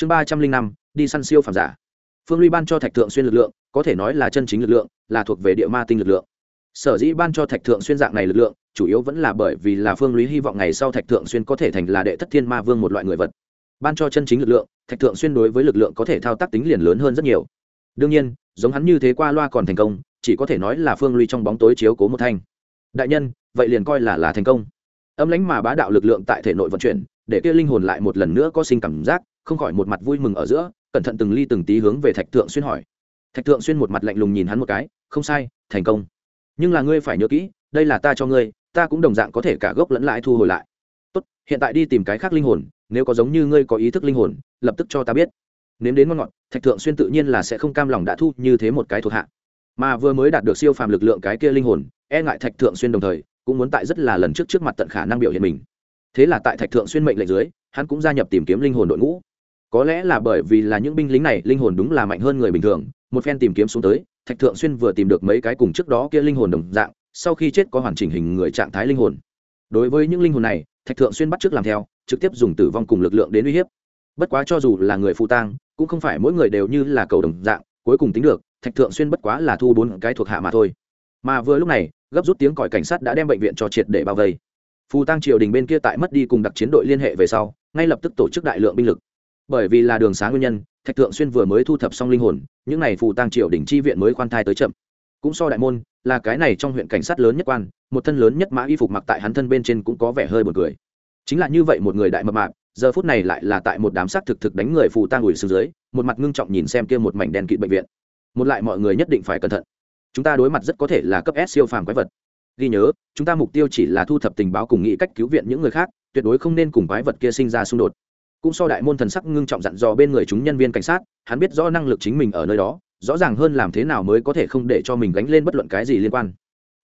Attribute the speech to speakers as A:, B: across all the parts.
A: chương ba trăm linh năm, đi săn siêu phàm giả. Phương ly ban cho thạch thượng xuyên lực lượng, có thể nói là chân chính lực lượng, là thuộc về địa ma tinh lực lượng. Sở dĩ ban cho thạch thượng xuyên dạng này lực lượng, chủ yếu vẫn là bởi vì là phương lý hy vọng ngày sau thạch thượng xuyên có thể thành là đệ thất thiên ma vương một loại người vật. Ban cho chân chính lực lượng, thạch thượng xuyên đối với lực lượng có thể thao tác tính liền lớn hơn rất nhiều. Đương nhiên, giống hắn như thế qua loa còn thành công, chỉ có thể nói là phương ly trong bóng tối chiếu cố một thanh. Đại nhân, vậy liền coi là là thành công. Âm lãnh mà bá đạo lực lượng tại thể nội vận chuyển, để kia linh hồn lại một lần nữa có sinh cảm giác không khỏi một mặt vui mừng ở giữa, cẩn thận từng ly từng tí hướng về thạch thượng xuyên hỏi. Thạch thượng xuyên một mặt lạnh lùng nhìn hắn một cái, không sai, thành công. Nhưng là ngươi phải nhớ kỹ, đây là ta cho ngươi, ta cũng đồng dạng có thể cả gốc lẫn lãi thu hồi lại. Tốt, hiện tại đi tìm cái khác linh hồn, nếu có giống như ngươi có ý thức linh hồn, lập tức cho ta biết. Nếm đến ngon ngọt, thạch thượng xuyên tự nhiên là sẽ không cam lòng đã thu như thế một cái thuộc hạ. Mà vừa mới đạt được siêu phàm lực lượng cái kia linh hồn e ngại thạch thượng xuyên đồng thời, cũng muốn tại rất là lần trước trước mặt tận khả năng biểu hiện mình. Thế là tại thạch thượng xuyên mệnh lệnh dưới, hắn cũng gia nhập tìm kiếm linh hồn đội ngũ có lẽ là bởi vì là những binh lính này linh hồn đúng là mạnh hơn người bình thường, một phen tìm kiếm xuống tới, thạch thượng xuyên vừa tìm được mấy cái cùng trước đó kia linh hồn đồng dạng, sau khi chết có hoàn chỉnh hình người trạng thái linh hồn. Đối với những linh hồn này, thạch thượng xuyên bắt t làm theo, trực tiếp dùng tử vong cùng lực lượng đến uy hiếp. Bất quá cho dù là người phụ tang, cũng không phải mỗi người đều như là cầu đồng dạng, cuối cùng tính được, thạch thượng xuyên bất quá là thu bốn cái thuộc hạ mà thôi. Mà vừa lúc này, gấp rút tiếng còi cảnh sát đã đem bệnh viện cho triệt để bao vây. Phù tăng triều đình bên kia tại mất đi cùng đặc chiến đội liên hệ về sau, ngay lập tức tổ chức đại lượng binh lực bởi vì là đường sáng nguyên nhân, thạch thượng xuyên vừa mới thu thập xong linh hồn, những n à y phù tăng triều đình chi viện mới khoan thai tới chậm. Cũng so đại môn, là cái này trong huyện cảnh sát lớn nhất quan, một thân lớn nhất mã y phục mặc tại hắn thân bên trên cũng có vẻ hơi b u ồ n cười. Chính là như vậy một người đại mập mạp, giờ phút này lại là tại một đám xác thực thực đánh người phù tang ủi xuống dưới, một mặt ngưng trọng nhìn xem kia một mảnh đèn kịt bệnh viện. Một lại mọi người nhất định phải cẩn thận. Chúng ta đối mặt rất có thể là cấp s siêu phàm quái vật. Ghi nhớ, chúng ta mục tiêu chỉ là thu thập tình báo cùng nghĩ cách cứu viện những người khác, tuyệt đối không nên cùng quái vật kia sinh ra xung đột cũng so đại môn thần sắc ngưng trọng dặn dò bên người chúng nhân viên cảnh sát, hắn biết rõ năng lực chính mình ở nơi đó, rõ ràng hơn làm thế nào mới có thể không để cho mình gánh lên bất luận cái gì liên quan.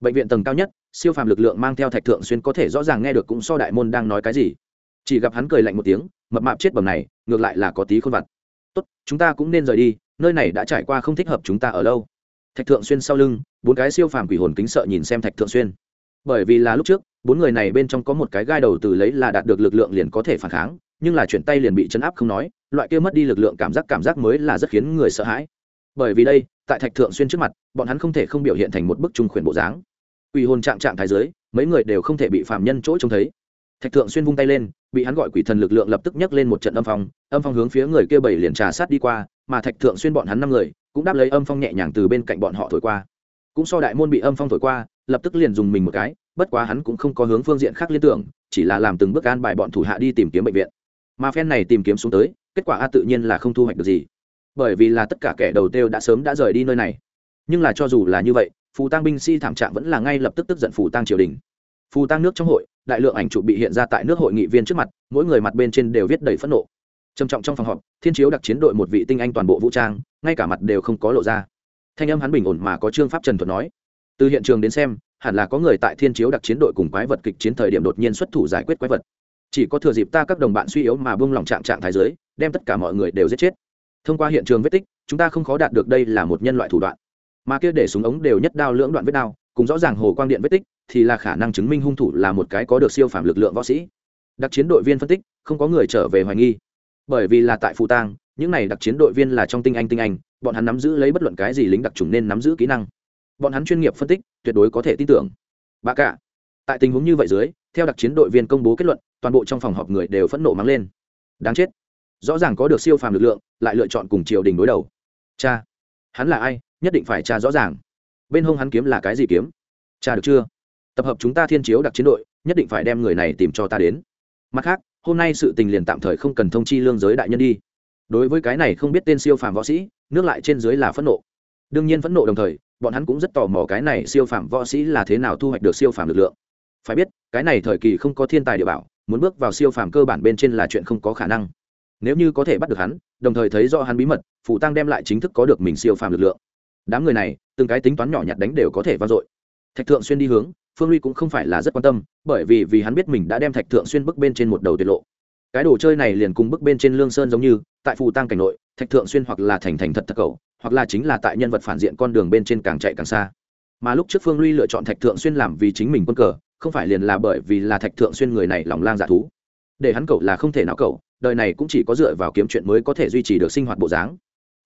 A: Bệnh viện tầng cao nhất, siêu phàm lực lượng mang theo thạch thượng xuyên có thể rõ ràng nghe được cũng so đại môn đang nói cái gì. Chỉ gặp hắn cười lạnh một tiếng, mập mạp chết bầm này, ngược lại là có tí khôn vặt. Tốt, chúng ta cũng nên rời đi, nơi này đã trải qua không thích hợp chúng ta ở lâu. Thạch thượng xuyên sau lưng, bốn cái siêu phàm quỷ hồn kính sợ nhìn xem thạch thượng xuyên. Bởi vì là lúc trước, bốn người này bên trong có một cái gai đầu từ lấy là đạt được lực lượng liền có thể phản kháng nhưng là chuyển tay liền bị chấn áp không nói, loại kia mất đi lực lượng cảm giác cảm giác mới là rất khiến người sợ hãi. Bởi vì đây, tại thạch thượng xuyên trước mặt, bọn hắn không thể không biểu hiện thành một bức trung khuyển bộ dáng. Quỷ hồn trạng trạng thái giới mấy người đều không thể bị phạm nhân chỗ trông thấy. Thạch thượng xuyên vung tay lên, bị hắn gọi quỷ thần lực lượng lập tức nhấc lên một trận âm phong âm phong hướng phía người kia bảy liền trà sát đi qua, mà thạch thượng xuyên bọn hắn năm người, cũng đáp lấy âm phong nhẹ nhàng từ bên cạnh bọn họ thổi qua. Cũng so đại môn bị âm phong thổi qua, lập tức liền dùng mình một cái, bất quá hắn cũng không có hướng phương diện khác liên tưởng, chỉ là làm từng bước an bài bọn thủ hạ đi tìm kiếm bệnh viện mà phen này tìm kiếm xuống tới, kết quả a tự nhiên là không thu hoạch được gì. Bởi vì là tất cả kẻ đầu tiêu đã sớm đã rời đi nơi này. Nhưng là cho dù là như vậy, phù tăng binh si thảm trạng vẫn là ngay lập tức tức giận phù tăng triều đình. Phù tăng nước trong hội, đại lượng ảnh chụp bị hiện ra tại nước hội nghị viên trước mặt, mỗi người mặt bên trên đều viết đầy phẫn nộ. Trầm trọng trong phòng họp, thiên chiếu đặc chiến đội một vị tinh anh toàn bộ vũ trang, ngay cả mặt đều không có lộ ra. Thanh âm hắn bình ổn mà có trương pháp trần thuật nói. Từ hiện trường đến xem, hẳn là có người tại thiên chiếu đặc chiến đội cùng quái vật kịch chiến thời điểm đột nhiên xuất thủ giải quyết quái vật chỉ có thừa dịp ta các đồng bạn suy yếu mà buông lỏng trạng trạng thái giới, đem tất cả mọi người đều giết chết. Thông qua hiện trường vết tích, chúng ta không khó đạt được đây là một nhân loại thủ đoạn. Mà kia để súng ống đều nhất đao lưỡng đoạn vết đao, cùng rõ ràng hồ quang điện vết tích, thì là khả năng chứng minh hung thủ là một cái có được siêu phàm lực lượng võ sĩ. Đặc chiến đội viên phân tích, không có người trở về hoài nghi. Bởi vì là tại phụ tang, những này đặc chiến đội viên là trong tinh anh tinh anh, bọn hắn nắm giữ lấy bất luận cái gì lính đặc trùng nên nắm giữ kỹ năng. Bọn hắn chuyên nghiệp phân tích, tuyệt đối có thể tin tưởng. Bà cả tại tình huống như vậy dưới, theo đặc chiến đội viên công bố kết luận, toàn bộ trong phòng họp người đều phẫn nộ mắng lên. Đáng chết. Rõ ràng có được siêu phàm lực lượng, lại lựa chọn cùng triều đình đối đầu. Cha. Hắn là ai? Nhất định phải cha rõ ràng. Bên hông hắn kiếm là cái gì kiếm? Cha được chưa? Tập hợp chúng ta thiên chiếu đặc chiến đội, nhất định phải đem người này tìm cho ta đến. Mặt khác, hôm nay sự tình liền tạm thời không cần thông chi lương giới đại nhân đi. Đối với cái này không biết tên siêu phàm võ sĩ, nước lại trên dưới là phẫn nộ. Đương nhiên phẫn nộ đồng thời, bọn hắn cũng rất tò mò cái này siêu phàm võ sĩ là thế nào thu hoạch được siêu phàm lực lượng phải biết, cái này thời kỳ không có thiên tài địa bảo, muốn bước vào siêu phàm cơ bản bên trên là chuyện không có khả năng. Nếu như có thể bắt được hắn, đồng thời thấy rõ hắn bí mật phủ tăng đem lại chính thức có được mình siêu phàm lực lượng. Đám người này, từng cái tính toán nhỏ nhặt đánh đều có thể vang dội. Thạch thượng xuyên đi hướng, phương ly cũng không phải là rất quan tâm, bởi vì vì hắn biết mình đã đem thạch thượng xuyên bức bên trên một đầu tiết lộ. Cái đồ chơi này liền cùng bức bên trên lương sơn giống như, tại phù tăng cảnh nội, thạch thượng xuyên hoặc là thành thành thật thật cầu, hoặc là chính là tại nhân vật phản diện con đường bên trên càng chạy càng xa. Mà lúc trước phương ly lựa chọn thạch thượng xuyên làm vì chính mình quân cờ không phải liền là bởi vì là thạch thượng xuyên người này lòng lang dạ thú. Để hắn cậu là không thể nào cậu, đời này cũng chỉ có dựa vào kiếm chuyện mới có thể duy trì được sinh hoạt bộ dáng.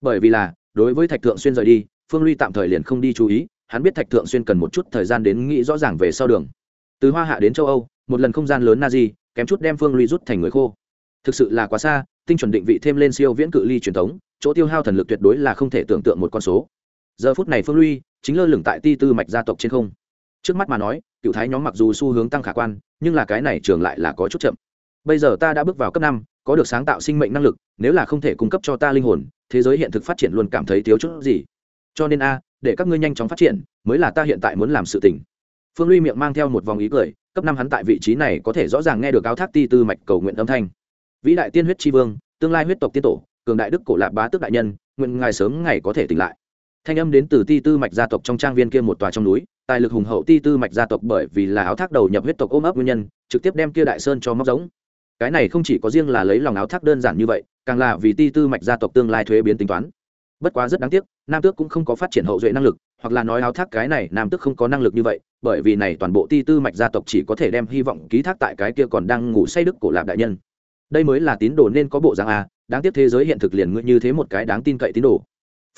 A: Bởi vì là, đối với thạch thượng xuyên rời đi, phương ly tạm thời liền không đi chú ý, hắn biết thạch thượng xuyên cần một chút thời gian đến nghĩ rõ ràng về sau đường. Từ hoa hạ đến châu âu, một lần không gian lớn na di kém chút đem phương ly rút thành người khô. Thực sự là quá xa, tinh chuẩn định vị thêm lên siêu viễn cự ly truyền thống, chỗ tiêu hao thần lực tuyệt đối là không thể tưởng tượng một con số. Giờ phút này phương ly chính lơ lửng tại ti tư mạch gia tộc trên không trước mắt mà nói, cựu thái nhóm mặc dù xu hướng tăng khả quan, nhưng là cái này trường lại là có chút chậm. Bây giờ ta đã bước vào cấp năm, có được sáng tạo sinh mệnh năng lực, nếu là không thể cung cấp cho ta linh hồn, thế giới hiện thực phát triển luôn cảm thấy thiếu chút gì. Cho nên a, để các ngươi nhanh chóng phát triển, mới là ta hiện tại muốn làm sự tình. Phương ly miệng mang theo một vòng ý cười, cấp năm hắn tại vị trí này có thể rõ ràng nghe được áo thác ti tư mạch cầu nguyện âm thanh. Vĩ đại tiên huyết tri vương, tương lai huyết tộc tiên tổ, cường đại đức cổ lạc bá tước đại nhân, nguyện ngài sớm ngày có thể tỉnh lại. Thanh âm đến từ ti tư mạch gia tộc trong trang viên kia một tòa trong núi tài lực hùng hậu ti tư mạch gia tộc bởi vì là áo thác đầu nhập huyết tộc ôm ấp nguyên nhân, trực tiếp đem kia đại sơn cho móc giống. Cái này không chỉ có riêng là lấy lòng áo thác đơn giản như vậy, càng là vì ti tư mạch gia tộc tương lai thuế biến tính toán. Bất quá rất đáng tiếc, nam tước cũng không có phát triển hậu duệ năng lực, hoặc là nói áo thác cái này nam tước không có năng lực như vậy, bởi vì này toàn bộ ti tư mạch gia tộc chỉ có thể đem hy vọng ký thác tại cái kia còn đang ngủ say đức cổ lạp đại nhân. Đây mới là tín đồ nên có bộ dạng a à, đáng tiếc thế giới hiện thực liền như thế một cái đáng tin cậy tín đồ.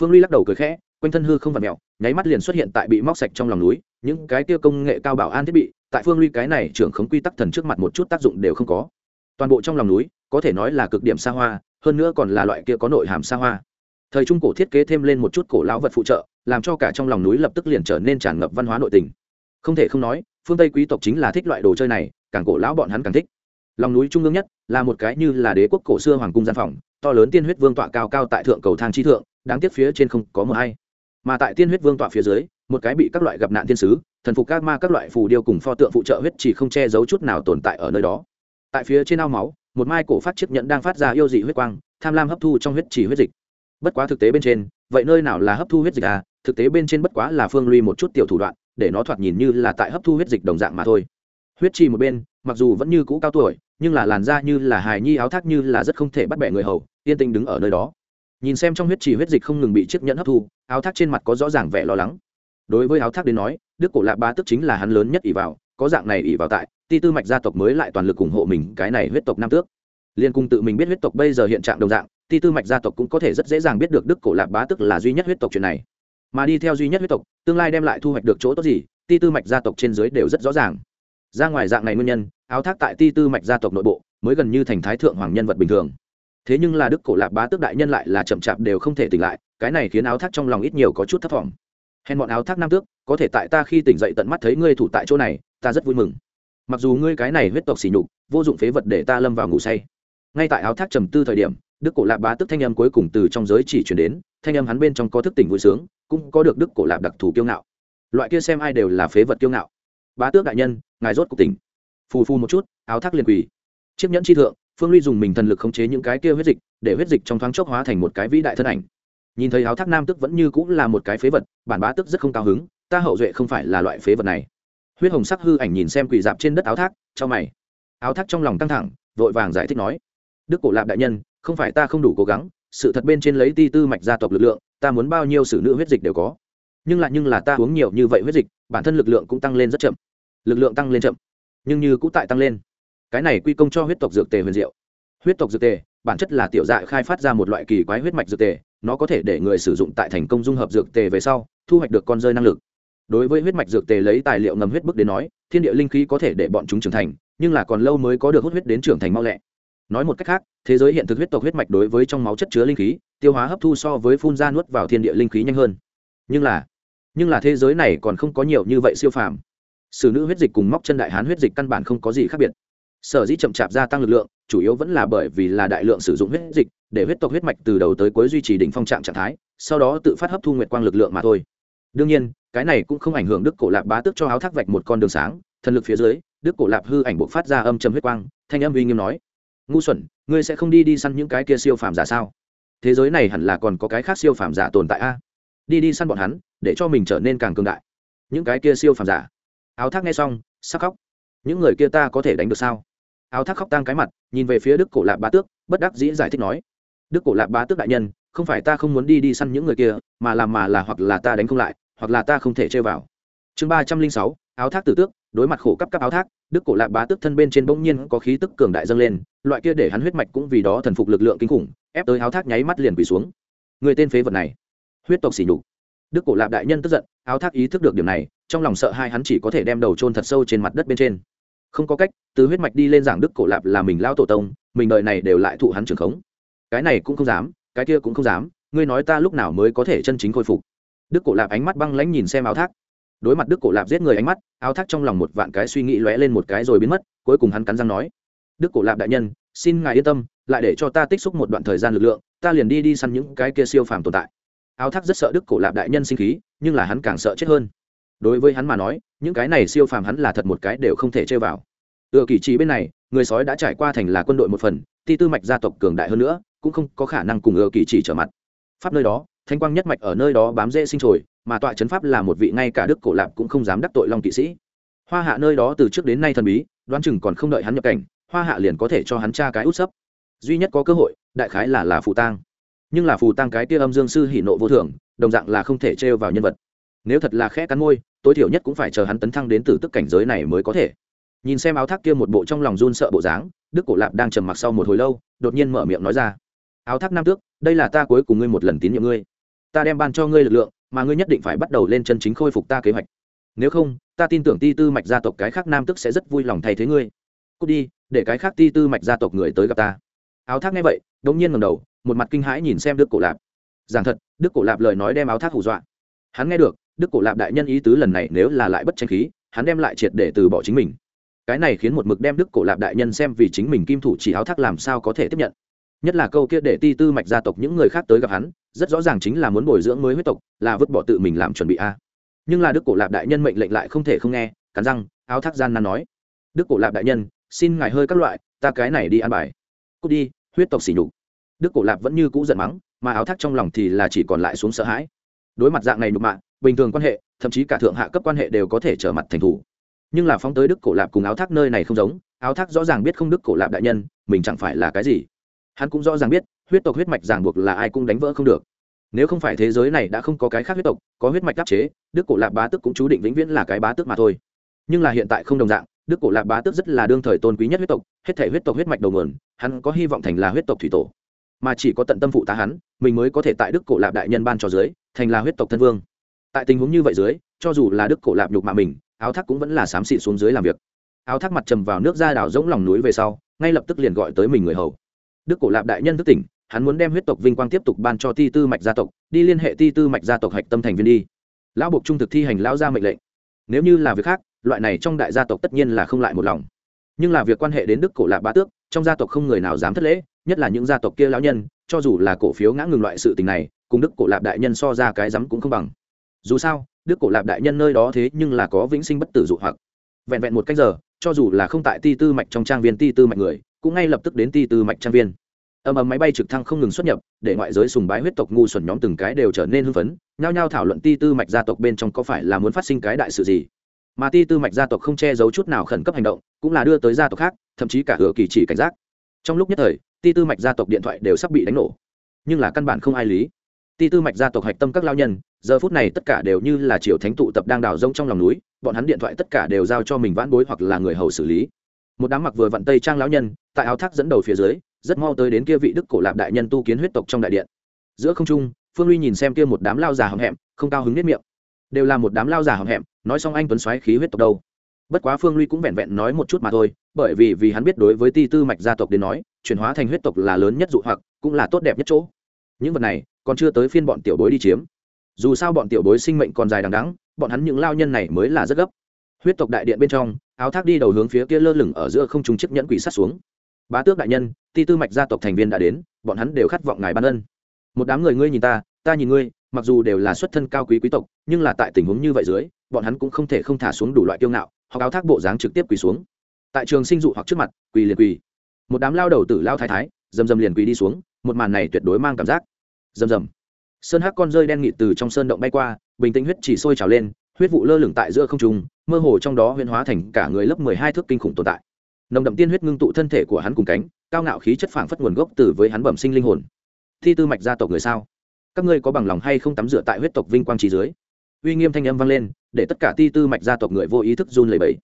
A: Phương ly lắc đầu cười khẽ, quanh thân hư không vặt mẹo nháy mắt liền xuất hiện tại bị móc sạch trong lòng núi, những cái kia công nghệ cao bảo an thiết bị, tại phương ly cái này trưởng khống quy tắc thần trước mặt một chút tác dụng đều không có. Toàn bộ trong lòng núi, có thể nói là cực điểm xa hoa, hơn nữa còn là loại kia có nội hàm xa hoa. Thời trung cổ thiết kế thêm lên một chút cổ lão vật phụ trợ, làm cho cả trong lòng núi lập tức liền trở nên tràn ngập văn hóa nội tình. Không thể không nói, phương tây quý tộc chính là thích loại đồ chơi này, càng cổ lão bọn hắn càng thích. Lòng núi trung ương nhất là một cái như là đế quốc cổ xưa hoàng cung gian phòng, to lớn tiên huyết vương tọa cao cao tại thượng cầu thang chi thượng, đáng tiếc phía trên không có mờ hay mà tại tiên huyết vương tọa phía dưới, một cái bị các loại gặp nạn thiên sứ, thần phục các ma các loại phù điêu cùng pho tượng phụ trợ huyết chỉ không che giấu chút nào tồn tại ở nơi đó. Tại phía trên ao máu, một mai cổ phát chiếc nhẫn đang phát ra yêu dị huyết quang, tham lam hấp thu trong huyết chỉ huyết dịch. Bất quá thực tế bên trên, vậy nơi nào là hấp thu huyết dịch à? Thực tế bên trên bất quá là phương ly một chút tiểu thủ đoạn, để nó thoạt nhìn như là tại hấp thu huyết dịch đồng dạng mà thôi. Huyết trì một bên, mặc dù vẫn như cũ cao tuổi, nhưng là làn da như là hài nhi áo thác như là rất không thể bắt bẻ người hầu, yên tĩnh đứng ở nơi đó nhìn xem trong huyết trì huyết dịch không ngừng bị chiếc nhẫn hấp thu, áo thác trên mặt có rõ ràng vẻ lo lắng. Đối với áo thác đến nói, đức cổ lạp ba tức chính là hắn lớn nhất ỷ vào, có dạng này ỷ vào tại, ti tư mạch gia tộc mới lại toàn lực ủng hộ mình cái này huyết tộc nam tước. Liên cung tự mình biết huyết tộc bây giờ hiện trạng đồng dạng, ti tư mạch gia tộc cũng có thể rất dễ dàng biết được đức cổ lạp bá tức là duy nhất huyết tộc chuyện này. Mà đi theo duy nhất huyết tộc, tương lai đem lại thu hoạch được chỗ tốt gì, ti tư mạch gia tộc trên dưới đều rất rõ ràng. Ra ngoài dạng này nguyên nhân, áo thác tại ti tư mạch gia tộc nội bộ, mới gần như thành thái thượng hoàng nhân vật bình thường thế nhưng là đức cổ lạp bá tước đại nhân lại là chậm chạp đều không thể tỉnh lại, cái này khiến áo thác trong lòng ít nhiều có chút thất vọng. Hèn bọn áo thác nam tước, có thể tại ta khi tỉnh dậy tận mắt thấy ngươi thủ tại chỗ này, ta rất vui mừng. Mặc dù ngươi cái này huyết tộc xỉ nhục, vô dụng phế vật để ta lâm vào ngủ say. Ngay tại áo thác trầm tư thời điểm, đức cổ lạp bá tức thanh âm cuối cùng từ trong giới chỉ chuyển đến, thanh âm hắn bên trong có thức tỉnh vui sướng, cũng có được đức cổ lạp đặc thù kiêu ngạo. Loại kia xem ai đều là phế vật kiêu ngạo. Bá tước đại nhân, ngài rốt cuộc tỉnh. Phù phù một chút, áo thác liền quỳ. Chiếc nhẫn chi thượng phương ly dùng mình thần lực khống chế những cái kia huyết dịch, để huyết dịch trong thoáng chốc hóa thành một cái vĩ đại thân ảnh. Nhìn thấy áo thác nam tức vẫn như cũng là một cái phế vật, bản bá tức rất không cao hứng, ta hậu duệ không phải là loại phế vật này. Huyết hồng sắc hư ảnh nhìn xem quỳ dạp trên đất áo thác, cho mày. Áo thác trong lòng căng thẳng, vội vàng giải thích nói, đức cổ lạp đại nhân, không phải ta không đủ cố gắng, sự thật bên trên lấy ti tư mạch gia tộc lực lượng, ta muốn bao nhiêu sử nữ huyết dịch đều có. Nhưng lại nhưng là ta uống nhiều như vậy huyết dịch, bản thân lực lượng cũng tăng lên rất chậm. Lực lượng tăng lên chậm, nhưng như cũng tại tăng lên cái này quy công cho huyết tộc dược tề huyền diệu. Huyết tộc dược tề, bản chất là tiểu dạ khai phát ra một loại kỳ quái huyết mạch dược tề, nó có thể để người sử dụng tại thành công dung hợp dược tề về sau, thu hoạch được con rơi năng lực. Đối với huyết mạch dược tề lấy tài liệu ngầm huyết bức đến nói, thiên địa linh khí có thể để bọn chúng trưởng thành, nhưng là còn lâu mới có được hút huyết đến trưởng thành mau lẹ. Nói một cách khác, thế giới hiện thực huyết tộc huyết mạch đối với trong máu chất chứa linh khí, tiêu hóa hấp thu so với phun ra nuốt vào thiên địa linh khí nhanh hơn. Nhưng là nhưng là thế giới này còn không có nhiều như vậy siêu phàm. Sử nữ huyết dịch cùng móc chân đại hán huyết dịch căn bản không có gì khác biệt sở dĩ chậm chạp gia tăng lực lượng, chủ yếu vẫn là bởi vì là đại lượng sử dụng huyết dịch, để huyết tộc huyết mạch từ đầu tới cuối duy trì đỉnh phong trạng trạng thái, sau đó tự phát hấp thu nguyệt quang lực lượng mà thôi. Đương nhiên, cái này cũng không ảnh hưởng đức cổ lạp bá tước cho áo thác vạch một con đường sáng, thần lực phía dưới, đức cổ lạp hư ảnh buộc phát ra âm trầm huyết quang, thanh âm uy nghiêm nói, ngu xuẩn, ngươi sẽ không đi đi săn những cái kia siêu phàm giả sao? Thế giới này hẳn là còn có cái khác siêu phàm giả tồn tại a. Đi đi săn bọn hắn, để cho mình trở nên càng cường đại. Những cái kia siêu phàm giả. Áo thác nghe xong, sắc khóc những người kia ta có thể đánh được sao? Áo thác khóc tang cái mặt, nhìn về phía đức cổ lạp bá tước, bất đắc dĩ giải thích nói, đức cổ lạp bá tước đại nhân, không phải ta không muốn đi đi săn những người kia, mà làm mà là hoặc là ta đánh không lại, hoặc là ta không thể chơi vào. Chương ba trăm linh sáu, áo thác tử tước, đối mặt khổ cấp cấp áo thác, đức cổ lạc bá Tước thân bên trên bỗng nhiên có khí tức cường đại dâng lên, loại kia để hắn huyết mạch cũng vì đó thần phục lực lượng kinh khủng, ép tới áo thác nháy mắt liền quỳ xuống. Người tên phế vật này, huyết tộc xỉ nhục. Đức cổ lạp đại nhân tức giận, áo thác ý thức được điểm này, trong lòng sợ hai hắn chỉ có thể đem đầu trôn thật sâu trên mặt đất bên trên không có cách, từ huyết mạch đi lên giảng đức cổ lạp là mình lao tổ tông, mình đợi này đều lại thụ hắn trưởng khống. Cái này cũng không dám, cái kia cũng không dám, ngươi nói ta lúc nào mới có thể chân chính khôi phục? Đức cổ lạp ánh mắt băng lãnh nhìn xem áo thác. Đối mặt đức cổ lạp giết người ánh mắt, áo thác trong lòng một vạn cái suy nghĩ lóe lên một cái rồi biến mất, cuối cùng hắn cắn răng nói, đức cổ lạp đại nhân, xin ngài yên tâm, lại để cho ta tích xúc một đoạn thời gian lực lượng, ta liền đi đi săn những cái kia siêu phàm tồn tại. Áo thác rất sợ đức cổ lạp đại nhân sinh khí, nhưng là hắn càng sợ chết hơn đối với hắn mà nói, những cái này siêu phàm hắn là thật một cái đều không thể chơi vào. Tựa kỳ trí bên này, người sói đã trải qua thành là quân đội một phần, ti tư mạch gia tộc cường đại hơn nữa, cũng không có khả năng cùng ưa kỳ chỉ trở mặt. Pháp nơi đó thanh quang nhất mạch ở nơi đó bám dễ sinh trồi mà tọa trấn pháp là một vị ngay cả đức cổ lạp cũng không dám đắc tội long kỵ sĩ. Hoa hạ nơi đó từ trước đến nay thần bí, đoán chừng còn không đợi hắn nhập cảnh, hoa hạ liền có thể cho hắn tra cái út sấp. Duy nhất có cơ hội, đại khái là là phù tang. Nhưng là phù tang cái kia âm dương sư hỉ nộ vô thường, đồng dạng là không thể trêu vào nhân vật. Nếu thật là khẽ cắn môi tối thiểu nhất cũng phải chờ hắn tấn thăng đến từ tức cảnh giới này mới có thể. Nhìn xem áo thác kia một bộ trong lòng run sợ bộ dáng, đức cổ lạp đang trầm mặc sau một hồi lâu, đột nhiên mở miệng nói ra. Áo thác nam tước, đây là ta cuối cùng ngươi một lần tín nhiệm ngươi. Ta đem ban cho ngươi lực lượng, mà ngươi nhất định phải bắt đầu lên chân chính khôi phục ta kế hoạch. Nếu không, ta tin tưởng ti tư mạch gia tộc cái khác nam tức sẽ rất vui lòng thay thế ngươi. Cút đi, để cái khác ti tư mạch gia tộc người tới gặp ta. Áo thác nghe vậy đống nhiên ngầm đầu, một mặt kinh hãi nhìn xem đức cổ lạp. Giảng thật, đức cổ lạp lời nói đem áo thác hù dọa. Hắn nghe được đức cổ lạp đại nhân ý tứ lần này nếu là lại bất tranh khí, hắn đem lại triệt để từ bỏ chính mình. Cái này khiến một mực đem đức cổ lạp đại nhân xem vì chính mình kim thủ chỉ áo thác làm sao có thể tiếp nhận. Nhất là câu kia để ti tư mạch gia tộc những người khác tới gặp hắn, rất rõ ràng chính là muốn bồi dưỡng mới huyết tộc, là vứt bỏ tự mình làm chuẩn bị a. Nhưng là đức cổ lạp đại nhân mệnh lệnh lại không thể không nghe, cắn răng, áo thác gian nan nói. Đức cổ lạp đại nhân, xin ngài hơi các loại, ta cái này đi ăn bài. Cút đi, huyết tộc xỉ nhục. Đức cổ lạp vẫn như cũ giận mắng, mà áo thác trong lòng thì là chỉ còn lại xuống sợ hãi đối mặt dạng này nhục mạ, bình thường quan hệ, thậm chí cả thượng hạ cấp quan hệ đều có thể trở mặt thành thủ. Nhưng là phóng tới đức cổ lạp cùng áo thác nơi này không giống, áo thác rõ ràng biết không đức cổ lạp đại nhân, mình chẳng phải là cái gì. Hắn cũng rõ ràng biết, huyết tộc huyết mạch ràng buộc là ai cũng đánh vỡ không được. Nếu không phải thế giới này đã không có cái khác huyết tộc, có huyết mạch đắc chế, đức cổ lạp bá tức cũng chú định vĩnh viễn là cái bá tức mà thôi. Nhưng là hiện tại không đồng dạng, đức cổ lạp bá tức rất là đương thời tôn quý nhất huyết tộc, hết thể huyết tộc huyết mạch đầu nguồn, hắn có hy vọng thành là huyết tộc thủy tổ. Mà chỉ có tận tâm phụ tá hắn, mình mới có thể tại đức cổ lạp đại nhân ban cho dưới thành là huyết tộc thân vương. Tại tình huống như vậy dưới, cho dù là đức cổ lạp nhục mạ mình, áo thác cũng vẫn là xám xịt xuống dưới làm việc. Áo thác mặt trầm vào nước ra đảo rỗng lòng núi về sau, ngay lập tức liền gọi tới mình người hầu. Đức cổ lạp đại nhân thức tỉnh, hắn muốn đem huyết tộc vinh quang tiếp tục ban cho ti tư mạch gia tộc, đi liên hệ ti tư mạch gia tộc hạch tâm thành viên đi. Lão buộc trung thực thi hành lão ra mệnh lệnh. Nếu như là việc khác, loại này trong đại gia tộc tất nhiên là không lại một lòng. Nhưng là việc quan hệ đến đức cổ lạp bá tước, trong gia tộc không người nào dám thất lễ, nhất là những gia tộc kia lão nhân, cho dù là cổ phiếu ngã ngừng loại sự tình này cùng đức cổ lạp đại nhân so ra cái rắm cũng không bằng. Dù sao, đức cổ lạp đại nhân nơi đó thế nhưng là có vĩnh sinh bất tử dụ hoặc. Vẹn vẹn một cách giờ, cho dù là không tại ti tư mạch trong trang viên ti tư mạch người, cũng ngay lập tức đến ti tư mạch trang viên. Âm ầm máy bay trực thăng không ngừng xuất nhập, để ngoại giới sùng bái huyết tộc ngu xuẩn nhóm từng cái đều trở nên hưng phấn, nhao nhao thảo luận ti tư mạch gia tộc bên trong có phải là muốn phát sinh cái đại sự gì. Mà ti tư mạch gia tộc không che giấu chút nào khẩn cấp hành động, cũng là đưa tới gia tộc khác, thậm chí cả hứa kỳ chỉ cảnh giác. Trong lúc nhất thời, ti tư mạch gia tộc điện thoại đều sắp bị đánh nổ. Nhưng là căn bản không ai lý ti tư mạch gia tộc hạch tâm các lao nhân, giờ phút này tất cả đều như là triều thánh tụ tập đang đào rông trong lòng núi, bọn hắn điện thoại tất cả đều giao cho mình vãn bối hoặc là người hầu xử lý. Một đám mặc vừa vặn tây trang lão nhân, tại áo thác dẫn đầu phía dưới, rất mau tới đến kia vị đức cổ lạp đại nhân tu kiến huyết tộc trong đại điện. Giữa không trung, phương ly nhìn xem kia một đám lao già hậm hẹm, không cao hứng nếp miệng. Đều là một đám lao già hậm hẹm, nói xong anh tuấn xoáy khí huyết tộc đâu. Bất quá phương ly cũng vẹn vẹn nói một chút mà thôi, bởi vì vì hắn biết đối với ti tư mạch gia tộc đến nói, chuyển hóa thành huyết tộc là lớn nhất dụ hoặc, cũng là tốt đẹp nhất chỗ. Những vật này còn chưa tới phiên bọn tiểu bối đi chiếm. Dù sao bọn tiểu bối sinh mệnh còn dài đằng đắng bọn hắn những lao nhân này mới là rất gấp. Huyết tộc đại điện bên trong, áo thác đi đầu hướng phía kia lơ lửng ở giữa không trung chiếc nhẫn quỷ sát xuống. Bá tước đại nhân, ti tư mạch gia tộc thành viên đã đến, bọn hắn đều khát vọng ngài ban ân. Một đám người ngươi nhìn ta ta nhìn ngươi, mặc dù đều là xuất thân cao quý quý tộc, nhưng là tại tình huống như vậy dưới, bọn hắn cũng không thể không thả xuống đủ loại kiêu ngạo, hoặc áo thác bộ dáng trực tiếp quỳ xuống. Tại trường sinh dụ hoặc trước mặt, quỳ liền quỳ. Một đám lao đầu tử, lao thái thái, dầm dầm liền quỳ đi xuống, một màn này tuyệt đối mang cảm giác rầm rầm. Sơn hắc con rơi đen nghịt từ trong sơn động bay qua, bình tĩnh huyết chỉ sôi trào lên, huyết vụ lơ lửng tại giữa không trung, mơ hồ trong đó huyễn hóa thành cả người lớp mười hai thước kinh khủng tồn tại. Nồng đậm tiên huyết ngưng tụ thân thể của hắn cùng cánh, cao ngạo khí chất phảng phất nguồn gốc từ với hắn bẩm sinh linh hồn. Thi tư mạch gia tộc người sao? Các ngươi có bằng lòng hay không tắm rửa tại huyết tộc vinh quang trí dưới? Uy nghiêm thanh âm vang lên, để tất cả ti tư mạch gia tộc người vô ý thức run lẩy bẩy.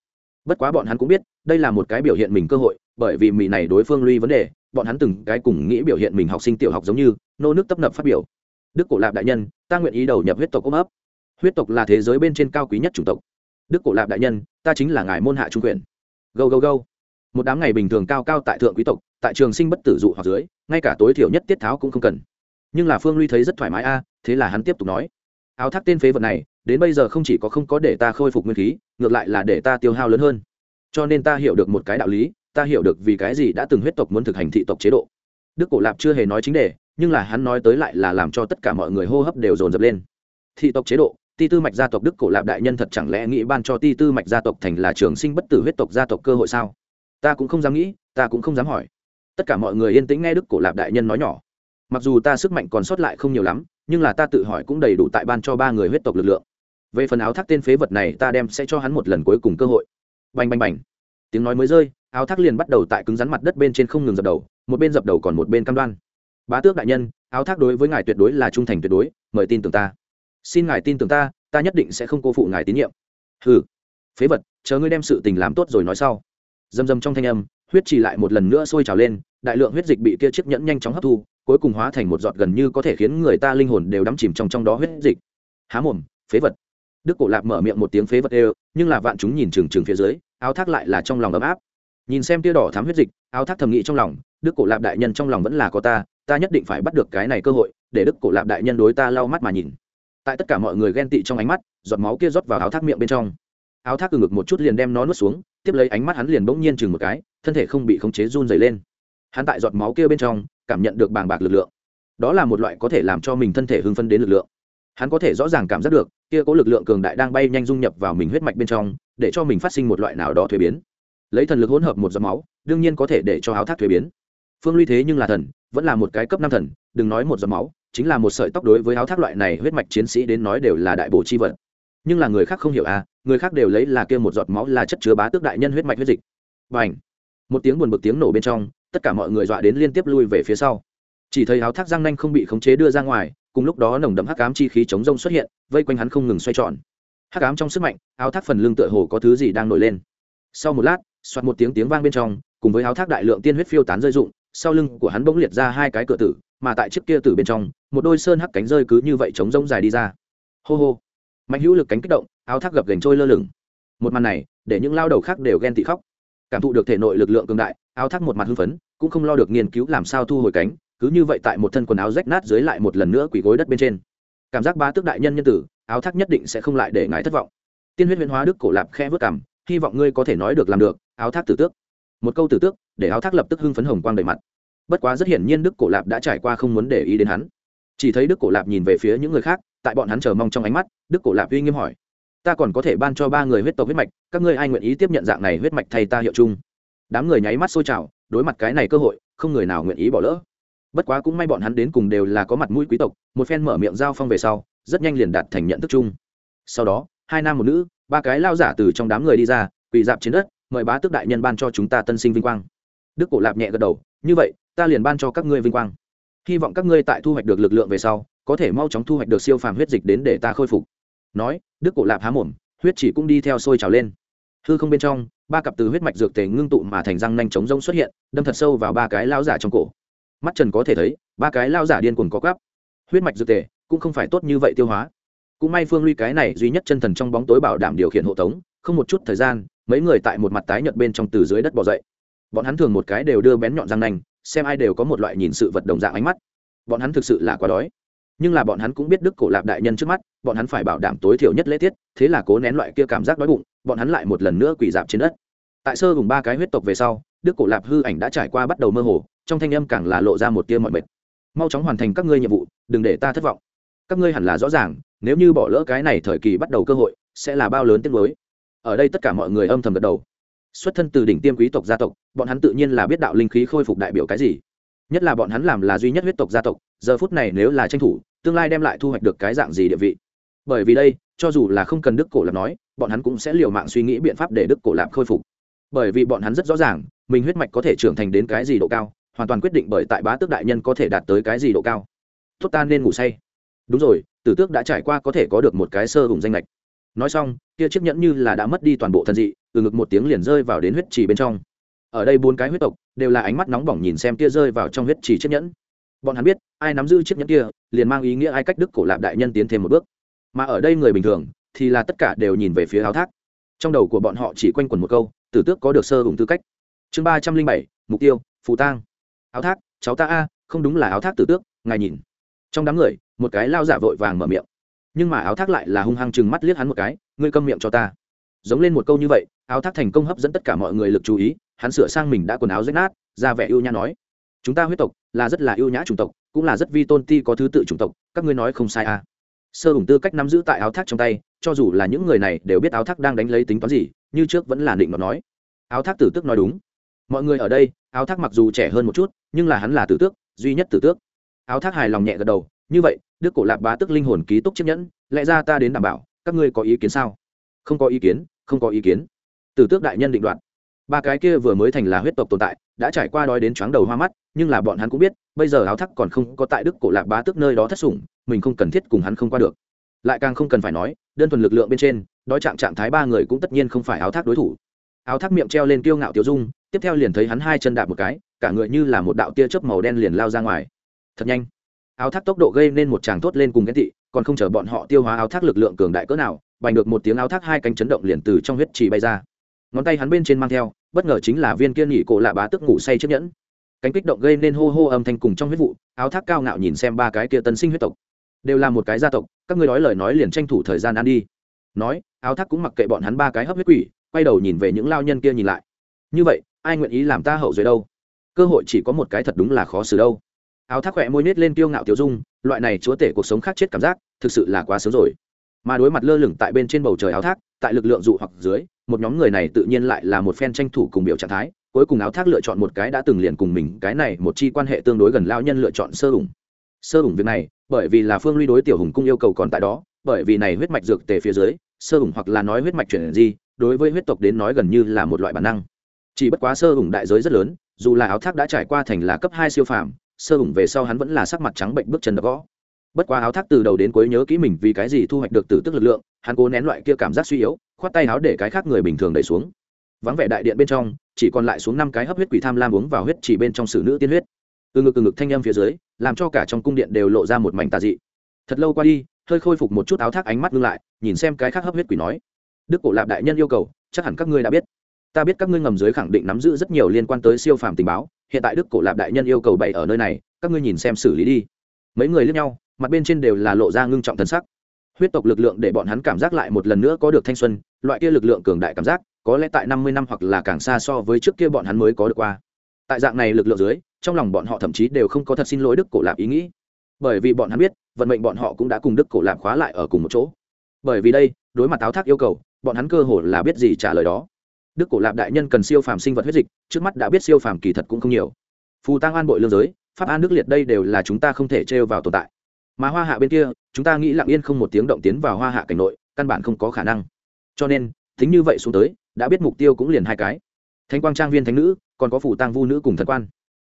A: Bất quá bọn hắn cũng biết, đây là một cái biểu hiện mình cơ hội, bởi vì mỹ này đối phương luy vấn đề bọn hắn từng cái cùng nghĩ biểu hiện mình học sinh tiểu học giống như, nô nước tấp nập phát biểu. Đức cổ lạp đại nhân, ta nguyện ý đầu nhập huyết tộc ôm ấp. Huyết tộc là thế giới bên trên cao quý nhất chủng tộc. Đức cổ lạp đại nhân, ta chính là ngài môn hạ trung quyền. Go go go một đám ngày bình thường cao cao tại thượng quý tộc, tại trường sinh bất tử dụ hoặc dưới, ngay cả tối thiểu nhất tiết tháo cũng không cần. Nhưng là phương ly thấy rất thoải mái a, thế là hắn tiếp tục nói. Áo thác tên phế vật này, đến bây giờ không chỉ có không có để ta khôi phục nguyên khí, ngược lại là để ta tiêu hao lớn hơn. Cho nên ta hiểu được một cái đạo lý ta hiểu được vì cái gì đã từng huyết tộc muốn thực hành thị tộc chế độ. Đức cổ lạp chưa hề nói chính đề, nhưng là hắn nói tới lại là làm cho tất cả mọi người hô hấp đều dồn dập lên. Thị tộc chế độ, ti tư mạch gia tộc đức cổ lạp đại nhân thật chẳng lẽ nghĩ ban cho ti tư mạch gia tộc thành là trường sinh bất tử huyết tộc gia tộc cơ hội sao? Ta cũng không dám nghĩ, ta cũng không dám hỏi. Tất cả mọi người yên tĩnh nghe đức cổ lạp đại nhân nói nhỏ. Mặc dù ta sức mạnh còn sót lại không nhiều lắm, nhưng là ta tự hỏi cũng đầy đủ tại ban cho ba người huyết tộc lực lượng. Về phần áo thác tên phế vật này, ta đem sẽ cho hắn một lần cuối cùng cơ hội. Bành bành bành. Tiếng nói mới rơi áo thác liền bắt đầu tại cứng rắn mặt đất bên trên không ngừng dập đầu một bên dập đầu còn một bên cam đoan. Bá tước đại nhân áo thác đối với ngài tuyệt đối là trung thành tuyệt đối mời tin tưởng ta. Xin ngài tin tưởng ta ta nhất định sẽ không cô phụ ngài tín nhiệm. Hừ, phế vật chờ ngươi đem sự tình làm tốt rồi nói sau. Dầm dầm trong thanh âm huyết trì lại một lần nữa sôi trào lên đại lượng huyết dịch bị kia chiếc nhẫn nhanh chóng hấp thu cuối cùng hóa thành một giọt gần như có thể khiến người ta linh hồn đều đắm chìm trong trong đó huyết dịch. Há mồm phế vật. Đức cổ lạp mở miệng một tiếng phế vật ê nhưng là vạn chúng nhìn trừng trừng phía dưới áo thác lại là trong lòng ấm áp nhìn xem tia đỏ thám huyết dịch, áo thác thầm nghĩ trong lòng, đức cổ lạp đại nhân trong lòng vẫn là có ta ta nhất định phải bắt được cái này cơ hội, để đức cổ lạp đại nhân đối ta lau mắt mà nhìn. Tại tất cả mọi người ghen tị trong ánh mắt, giọt máu kia rót vào áo thác miệng bên trong. Áo thác từ ngực một chút liền đem nó nuốt xuống, tiếp lấy ánh mắt hắn liền bỗng nhiên chừng một cái, thân thể không bị khống chế run dày lên. Hắn tại giọt máu kia bên trong, cảm nhận được bàng bạc lực lượng. Đó là một loại có thể làm cho mình thân thể hưng phân đến lực lượng. Hắn có thể rõ ràng cảm giác được, kia có lực lượng cường đại đang bay nhanh dung nhập vào mình huyết mạch bên trong, để cho mình phát sinh một loại nào đó thuế biến lấy thần lực hỗn hợp một giọt máu, đương nhiên có thể để cho áo thác thuế biến. Phương ly thế nhưng là thần, vẫn là một cái cấp năm thần, đừng nói một giọt máu, chính là một sợi tóc đối với áo thác loại này huyết mạch chiến sĩ đến nói đều là đại bổ chi vật. Nhưng là người khác không hiểu à người khác đều lấy là kia một giọt máu là chất chứa bá tước đại nhân huyết mạch huyết dịch. Và ảnh một tiếng buồn bực tiếng nổ bên trong, tất cả mọi người dọa đến liên tiếp lui về phía sau. Chỉ thấy áo thác răng nanh không bị khống chế đưa ra ngoài, cùng lúc đó nồng đậm hắc ám chi khí chống rông xuất hiện, vây quanh hắn không ngừng xoay tròn. Hắc ám trong sức mạnh, áo thác phần lưng tựa hồ có thứ gì đang nổi lên. Sau một lát xoát một tiếng tiếng vang bên trong, cùng với áo thác đại lượng tiên huyết phiêu tán rơi rụng, sau lưng của hắn bỗng liệt ra hai cái cửa tử, mà tại chiếc kia tử bên trong, một đôi sơn hắc cánh rơi cứ như vậy chống rông dài đi ra. Hô hô. Mạnh hữu lực cánh kích động, áo thác gập gành trôi lơ lửng. Một màn này, để những lao đầu khác đều ghen tị khóc. Cảm thụ được thể nội lực lượng cường đại, áo thác một mặt hưng phấn, cũng không lo được nghiên cứu làm sao thu hồi cánh, cứ như vậy tại một thân quần áo rách nát dưới lại một lần nữa quỳ gối đất bên trên. Cảm giác ba tước đại nhân nhân tử, áo thác nhất định sẽ không lại để ngài thất vọng. Tiên huyết huyền hóa đức cổ lạp khe vớt cảm hy vọng ngươi có thể nói được làm được, áo thác tử tước. Một câu tử tước, để áo thác lập tức hưng phấn hồng quang đầy mặt. Bất quá rất hiển nhiên đức cổ lạp đã trải qua không muốn để ý đến hắn. Chỉ thấy đức cổ lạp nhìn về phía những người khác, tại bọn hắn chờ mong trong ánh mắt, đức cổ lạp uy nghiêm hỏi, ta còn có thể ban cho ba người huyết tộc huyết mạch, các ngươi ai nguyện ý tiếp nhận dạng này huyết mạch thay ta hiệu chung? Đám người nháy mắt xôi trào, đối mặt cái này cơ hội, không người nào nguyện ý bỏ lỡ. Bất quá cũng may bọn hắn đến cùng đều là có mặt mũi quý tộc, một phen mở miệng giao phong về sau, rất nhanh liền đạt thành nhận thức chung. Sau đó, hai nam một nữ ba cái lao giả từ trong đám người đi ra, quỳ dạp trên đất, mời bá tước đại nhân ban cho chúng ta tân sinh vinh quang. Đức cổ lạp nhẹ gật đầu, như vậy, ta liền ban cho các ngươi vinh quang. Hy vọng các ngươi tại thu hoạch được lực lượng về sau, có thể mau chóng thu hoạch được siêu phàm huyết dịch đến để ta khôi phục. Nói, đức cổ lạp há mồm, huyết chỉ cũng đi theo sôi trào lên. Hư không bên trong, ba cặp từ huyết mạch dược tề ngưng tụ mà thành răng nhanh chóng rông xuất hiện, đâm thật sâu vào ba cái lao giả trong cổ. Mắt trần có thể thấy, ba cái lao giả điên cuồng có gắp huyết mạch dược tề cũng không phải tốt như vậy tiêu hóa cũng may phương ly cái này duy nhất chân thần trong bóng tối bảo đảm điều khiển hộ tống, không một chút thời gian, mấy người tại một mặt tái nhợt bên trong từ dưới đất bỏ dậy. Bọn hắn thường một cái đều đưa bén nhọn răng nanh, xem ai đều có một loại nhìn sự vật đồng dạng ánh mắt. Bọn hắn thực sự là quá đói. Nhưng là bọn hắn cũng biết đức cổ lạp đại nhân trước mắt, bọn hắn phải bảo đảm tối thiểu nhất lễ tiết, thế là cố nén loại kia cảm giác đói bụng, bọn hắn lại một lần nữa quỳ dạp trên đất. Tại sơ vùng ba cái huyết tộc về sau, đức cổ lạp hư ảnh đã trải qua bắt đầu mơ hồ, trong thanh âm càng là lộ ra một tia mọi mệt. Mau chóng hoàn thành các ngươi nhiệm vụ, đừng để ta thất vọng các ngươi hẳn là rõ ràng, nếu như bỏ lỡ cái này thời kỳ bắt đầu cơ hội, sẽ là bao lớn tiếc mới ở đây tất cả mọi người âm thầm gật đầu. Xuất thân từ đỉnh tiêm quý tộc gia tộc, bọn hắn tự nhiên là biết đạo linh khí khôi phục đại biểu cái gì. Nhất là bọn hắn làm là duy nhất huyết tộc gia tộc, giờ phút này nếu là tranh thủ, tương lai đem lại thu hoạch được cái dạng gì địa vị. Bởi vì đây, cho dù là không cần đức cổ lạp nói, bọn hắn cũng sẽ liều mạng suy nghĩ biện pháp để đức cổ lạp khôi phục. Bởi vì bọn hắn rất rõ ràng, mình huyết mạch có thể trưởng thành đến cái gì độ cao, hoàn toàn quyết định bởi tại bá tước đại nhân có thể đạt tới cái gì độ cao. Tốt ta nên ngủ say đúng rồi, tử tước đã trải qua có thể có được một cái sơ hùng danh lệch nói xong, kia chiếc nhẫn như là đã mất đi toàn bộ thân dị, từ ngực một tiếng liền rơi vào đến huyết trì bên trong. Ở đây bốn cái huyết tộc đều là ánh mắt nóng bỏng nhìn xem kia rơi vào trong huyết trì chiếc nhẫn. Bọn hắn biết, ai nắm giữ chiếc nhẫn kia, liền mang ý nghĩa ai cách đức cổ lạp đại nhân tiến thêm một bước. Mà ở đây người bình thường thì là tất cả đều nhìn về phía áo thác. Trong đầu của bọn họ chỉ quanh quẩn một câu, tử tước có được sơ hùng tư cách. Chương ba trăm linh bảy, mục tiêu, phù tang. Áo thác, cháu ta a, không đúng là áo thác tử tước, ngài nhìn trong đám người, một cái lao giả vội vàng mở miệng. Nhưng mà áo thác lại là hung hăng chừng mắt liếc hắn một cái, ngươi câm miệng cho ta. Giống lên một câu như vậy, áo thác thành công hấp dẫn tất cả mọi người lực chú ý, hắn sửa sang mình đã quần áo rách nát, ra vẻ ưu nhã nói, chúng ta huyết tộc là rất là ưu nhã chủng tộc, cũng là rất vi tôn ti có thứ tự chủng tộc, các ngươi nói không sai à. Sơ hùng tư cách nắm giữ tại áo thác trong tay, cho dù là những người này đều biết áo thác đang đánh lấy tính toán gì, như trước vẫn là định nó nói. Áo thác tử tước nói đúng. Mọi người ở đây, áo thác mặc dù trẻ hơn một chút, nhưng là hắn là tử tước, duy nhất tử tước áo thác hài lòng nhẹ gật đầu, như vậy, đức cổ lạp bá tức linh hồn ký túc chiếc nhẫn, lẽ ra ta đến đảm bảo, các ngươi có ý kiến sao? Không có ý kiến, không có ý kiến. Tử tước đại nhân định đoạt. Ba cái kia vừa mới thành là huyết tộc tồn tại, đã trải qua đói đến chóng đầu hoa mắt, nhưng là bọn hắn cũng biết, bây giờ áo thắc còn không có tại đức cổ lạc bá tức nơi đó thất sủng, mình không cần thiết cùng hắn không qua được. Lại càng không cần phải nói, đơn thuần lực lượng bên trên, đói trạng trạng thái ba người cũng tất nhiên không phải áo thác đối thủ. Áo thác miệng treo lên kiêu ngạo tiêu dung, tiếp theo liền thấy hắn hai chân đạp một cái, cả người như là một đạo tia chớp màu đen liền lao ra ngoài thật nhanh. Áo thác tốc độ gây nên một tràng thốt lên cùng ghen tị, còn không chờ bọn họ tiêu hóa áo thác lực lượng cường đại cỡ nào, bành được một tiếng áo thác hai cánh chấn động liền từ trong huyết trì bay ra. Ngón tay hắn bên trên mang theo, bất ngờ chính là viên kiên nghỉ cổ lạ bá tức ngủ say chiếc nhẫn. Cánh kích động gây nên hô hô âm thanh cùng trong huyết vụ, áo thác cao ngạo nhìn xem ba cái kia tân sinh huyết tộc. Đều là một cái gia tộc, các ngươi nói lời nói liền tranh thủ thời gian ăn đi. Nói, áo thác cũng mặc kệ bọn hắn ba cái hấp huyết quỷ, quay đầu nhìn về những lao nhân kia nhìn lại. Như vậy, ai nguyện ý làm ta hậu dưới đâu? Cơ hội chỉ có một cái thật đúng là khó xử đâu áo thác khỏe môi nết lên kiêu ngạo tiểu dung, loại này chúa tể cuộc sống khác chết cảm giác, thực sự là quá sớm rồi. Mà đối mặt lơ lửng tại bên trên bầu trời áo thác, tại lực lượng dụ hoặc dưới, một nhóm người này tự nhiên lại là một phen tranh thủ cùng biểu trạng thái, cuối cùng áo thác lựa chọn một cái đã từng liền cùng mình, cái này một chi quan hệ tương đối gần lao nhân lựa chọn sơ hùng. Sơ hùng việc này, bởi vì là phương ly đối tiểu hùng cung yêu cầu còn tại đó, bởi vì này huyết mạch dược tề phía dưới, sơ hùng hoặc là nói huyết mạch chuyển gì đối với huyết tộc đến nói gần như là một loại bản năng. Chỉ bất quá sơ hùng đại giới rất lớn, dù là áo thác đã trải qua thành là cấp hai siêu phàm sơ hùng về sau hắn vẫn là sắc mặt trắng bệnh bước chân đập gõ. Bất quá áo thác từ đầu đến cuối nhớ kỹ mình vì cái gì thu hoạch được từ tức lực lượng, hắn cố nén loại kia cảm giác suy yếu, khoát tay áo để cái khác người bình thường đẩy xuống. Vắng vẻ đại điện bên trong, chỉ còn lại xuống năm cái hấp huyết quỷ tham lam uống vào huyết chỉ bên trong sử nữ tiên huyết. Từ ngực từ ngực thanh â m phía dưới, làm cho cả trong cung điện đều lộ ra một mảnh tà dị. Thật lâu qua đi, hơi khôi phục một chút áo thác ánh mắt ngưng lại, nhìn xem cái khác hấp huyết quỷ nói. Đức cổ lạp đại nhân yêu cầu, chắc hẳn các ngươi đã biết ta biết các ngươi ngầm dưới khẳng định nắm giữ rất nhiều liên quan tới siêu phàm tình báo, hiện tại đức cổ lạp đại nhân yêu cầu bày ở nơi này, các ngươi nhìn xem xử lý đi. Mấy người lướt nhau, mặt bên trên đều là lộ ra ngưng trọng thân sắc. Huyết tộc lực lượng để bọn hắn cảm giác lại một lần nữa có được thanh xuân, loại kia lực lượng cường đại cảm giác, có lẽ tại năm mươi năm hoặc là càng xa so với trước kia bọn hắn mới có được qua. Tại dạng này lực lượng dưới, trong lòng bọn họ thậm chí đều không có thật xin lỗi đức cổ lạp ý nghĩ. Bởi vì bọn hắn biết, vận mệnh bọn họ cũng đã cùng đức cổ lạp khóa lại ở cùng một chỗ. Bởi vì đây, đối mặt táo thác yêu cầu, bọn hắn cơ hồ là biết gì trả lời đó đức cổ lạp đại nhân cần siêu phàm sinh vật huyết dịch, trước mắt đã biết siêu phàm kỳ thật cũng không nhiều. phù tăng an bội lương giới, pháp an đức liệt đây đều là chúng ta không thể trêu vào tồn tại. mà hoa hạ bên kia, chúng ta nghĩ lặng yên không một tiếng động tiến vào hoa hạ cảnh nội, căn bản không có khả năng. cho nên thính như vậy xuống tới, đã biết mục tiêu cũng liền hai cái. thánh quang trang viên thánh nữ, còn có phủ tăng vu nữ cùng thần quan.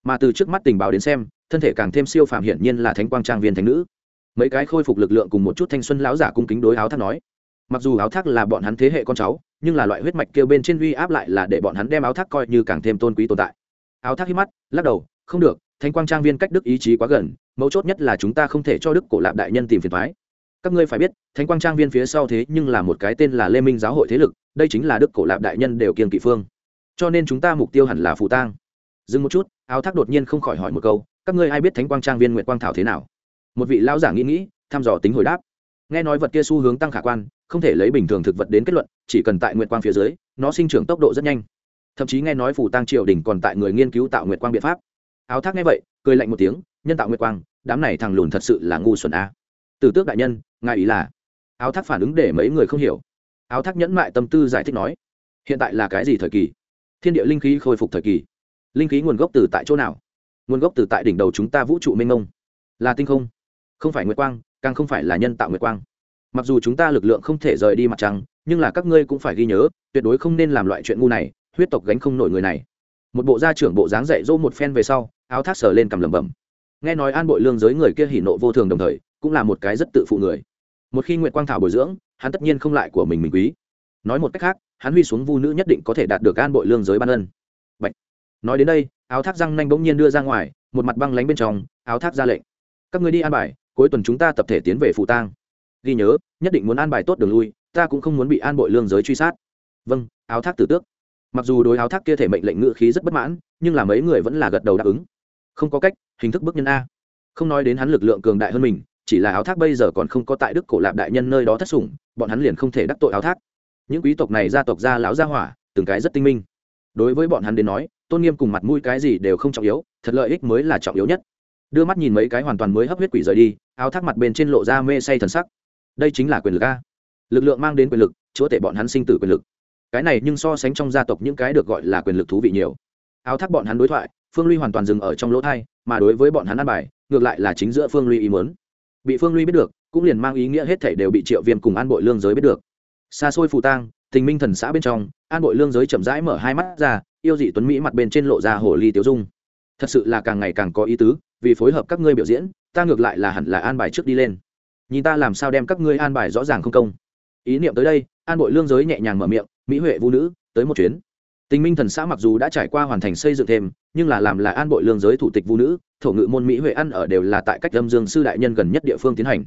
A: mà từ trước mắt tình báo đến xem, thân thể càng thêm siêu phàm hiển nhiên là thánh quang trang viên thánh nữ. mấy cái khôi phục lực lượng cùng một chút thanh xuân lão giả cung kính đối áo thác nói. mặc dù áo thác là bọn hắn thế hệ con cháu nhưng là loại huyết mạch kêu bên trên uy áp lại là để bọn hắn đem áo thác coi như càng thêm tôn quý tồn tại. Áo thác hít mắt, lắc đầu, không được, thánh quang trang viên cách đức ý chí quá gần, mấu chốt nhất là chúng ta không thể cho đức cổ lạp đại nhân tìm phiền thoái các ngươi phải biết, thánh quang trang viên phía sau thế nhưng là một cái tên là lê minh giáo hội thế lực, đây chính là đức cổ lạp đại nhân đều kiên kỵ phương. Cho nên chúng ta mục tiêu hẳn là phù tang. Dừng một chút, áo thác đột nhiên không khỏi hỏi một câu, các ngươi ai biết thánh quang trang viên nguyện quang thảo thế nào? Một vị lão giả nghĩ nghĩ, thăm dò tính hồi đáp. Nghe nói vật kia xu hướng tăng khả quan không thể lấy bình thường thực vật đến kết luận, chỉ cần tại nguyện quang phía dưới, nó sinh trưởng tốc độ rất nhanh. Thậm chí nghe nói phủ tăng triều đình còn tại người nghiên cứu tạo nguyện quang biện pháp. Áo thác nghe vậy, cười lạnh một tiếng, nhân tạo nguyệt quang, đám này thằng lùn thật sự là ngu xuẩn a. À. từ tước đại nhân, ngài ý là? Áo thác phản ứng để mấy người không hiểu. Áo thác nhẫn mại tâm tư giải thích nói, hiện tại là cái gì thời kỳ? Thiên địa linh khí khôi phục thời kỳ. Linh khí nguồn gốc từ tại chỗ nào? Nguồn gốc từ tại đỉnh đầu chúng ta vũ trụ mênh mông. Là tinh không? Không phải nguyệt quang, càng không phải là nhân tạo nguyệt quang mặc dù chúng ta lực lượng không thể rời đi mặt trăng, nhưng là các ngươi cũng phải ghi nhớ, tuyệt đối không nên làm loại chuyện ngu này, huyết tộc gánh không nổi người này. Một bộ gia trưởng bộ dáng dạy dỗ một phen về sau, áo thác sờ lên cầm lẩm bẩm. Nghe nói an bội lương giới người kia hỉ nộ vô thường đồng thời, cũng là một cái rất tự phụ người. Một khi nguyện quang thảo bồi dưỡng, hắn tất nhiên không lại của mình mình quý. Nói một cách khác, hắn huy xuống vu nữ nhất định có thể đạt được an bội lương giới ban ân. Bạch. nói đến đây, áo thác răng nanh bỗng nhiên đưa ra ngoài, một mặt băng lánh bên trong, áo thác ra lệnh. Các người đi an bài, cuối tuần chúng ta tập thể tiến về phụ tang ghi nhớ, nhất định muốn an bài tốt đường lui, ta cũng không muốn bị an bội lương giới truy sát. Vâng áo thác tử tước. Mặc dù đối áo thác kia thể mệnh lệnh ngự khí rất bất mãn, nhưng là mấy người vẫn là gật đầu đáp ứng. Không có cách, hình thức bức nhân a. Không nói đến hắn lực lượng cường đại hơn mình, chỉ là áo thác bây giờ còn không có tại đức cổ lạp đại nhân nơi đó thất sủng, bọn hắn liền không thể đắc tội áo thác. Những quý tộc này gia tộc gia lão gia hỏa, từng cái rất tinh minh. Đối với bọn hắn đến nói, tôn nghiêm cùng mặt mũi cái gì đều không trọng yếu, thật lợi ích mới là trọng yếu nhất. Đưa mắt nhìn mấy cái hoàn toàn mới hấp huyết quỷ rời đi, áo thác mặt bên trên lộ ra mê say thần sắc đây chính là quyền lực a. Lực lượng mang đến quyền lực, chúa tể bọn hắn sinh tử quyền lực. Cái này nhưng so sánh trong gia tộc những cái được gọi là quyền lực thú vị nhiều. Áo thác bọn hắn đối thoại, phương ly hoàn toàn dừng ở trong lỗ thai, mà đối với bọn hắn ăn bài, ngược lại là chính giữa phương ly ý mớn bị phương ly biết được, cũng liền mang ý nghĩa hết thể đều bị triệu viêm cùng an bội lương giới biết được. Xa xôi phù tang, tình minh thần xã bên trong, an bội lương giới chậm rãi mở hai mắt ra, yêu dị tuấn mỹ mặt bên trên lộ ra hồ ly tiêu dung. Thật sự là càng ngày càng có ý tứ, vì phối hợp các ngươi biểu diễn, ta ngược lại là hẳn là an bài trước đi lên nhìn ta làm sao đem các ngươi an bài rõ ràng không công. Ý niệm tới đây, an bội lương giới nhẹ nhàng mở miệng, mỹ huệ vũ nữ, tới một chuyến. Tình minh thần xã mặc dù đã trải qua hoàn thành xây dựng thêm, nhưng là làm là an bội lương giới thủ tịch vũ nữ, thổ ngự môn mỹ huệ ăn ở đều là tại cách âm dương sư đại nhân gần nhất địa phương tiến hành.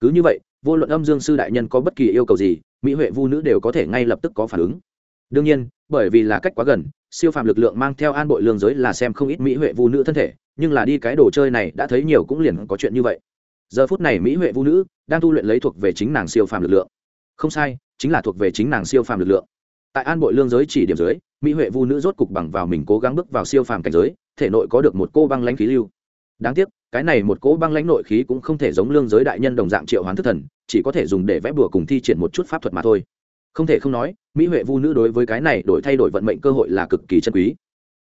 A: Cứ như vậy, vô luận âm dương sư đại nhân có bất kỳ yêu cầu gì, mỹ huệ vu nữ đều có thể ngay lập tức có phản ứng. Đương nhiên, bởi vì là cách quá gần, siêu phàm lực lượng mang theo an bội lương giới là xem không ít mỹ huệ vu nữ thân thể, nhưng là đi cái đồ chơi này đã thấy nhiều cũng liền có chuyện như vậy giờ phút này mỹ huệ vu nữ đang tu luyện lấy thuộc về chính nàng siêu phàm lực lượng. Không sai, chính là thuộc về chính nàng siêu phàm lực lượng. Tại an bội lương giới chỉ điểm dưới, mỹ huệ vu nữ rốt cục bằng vào mình cố gắng bước vào siêu phàm cảnh giới, thể nội có được một cô băng lãnh khí lưu. Đáng tiếc, cái này một cỗ băng lãnh nội khí cũng không thể giống lương giới đại nhân đồng dạng triệu hoán thức thần, chỉ có thể dùng để vẽ bùa cùng thi triển một chút pháp thuật mà thôi. Không thể không nói, mỹ huệ vu nữ đối với cái này đổi thay đổi vận mệnh cơ hội là cực kỳ chân quý.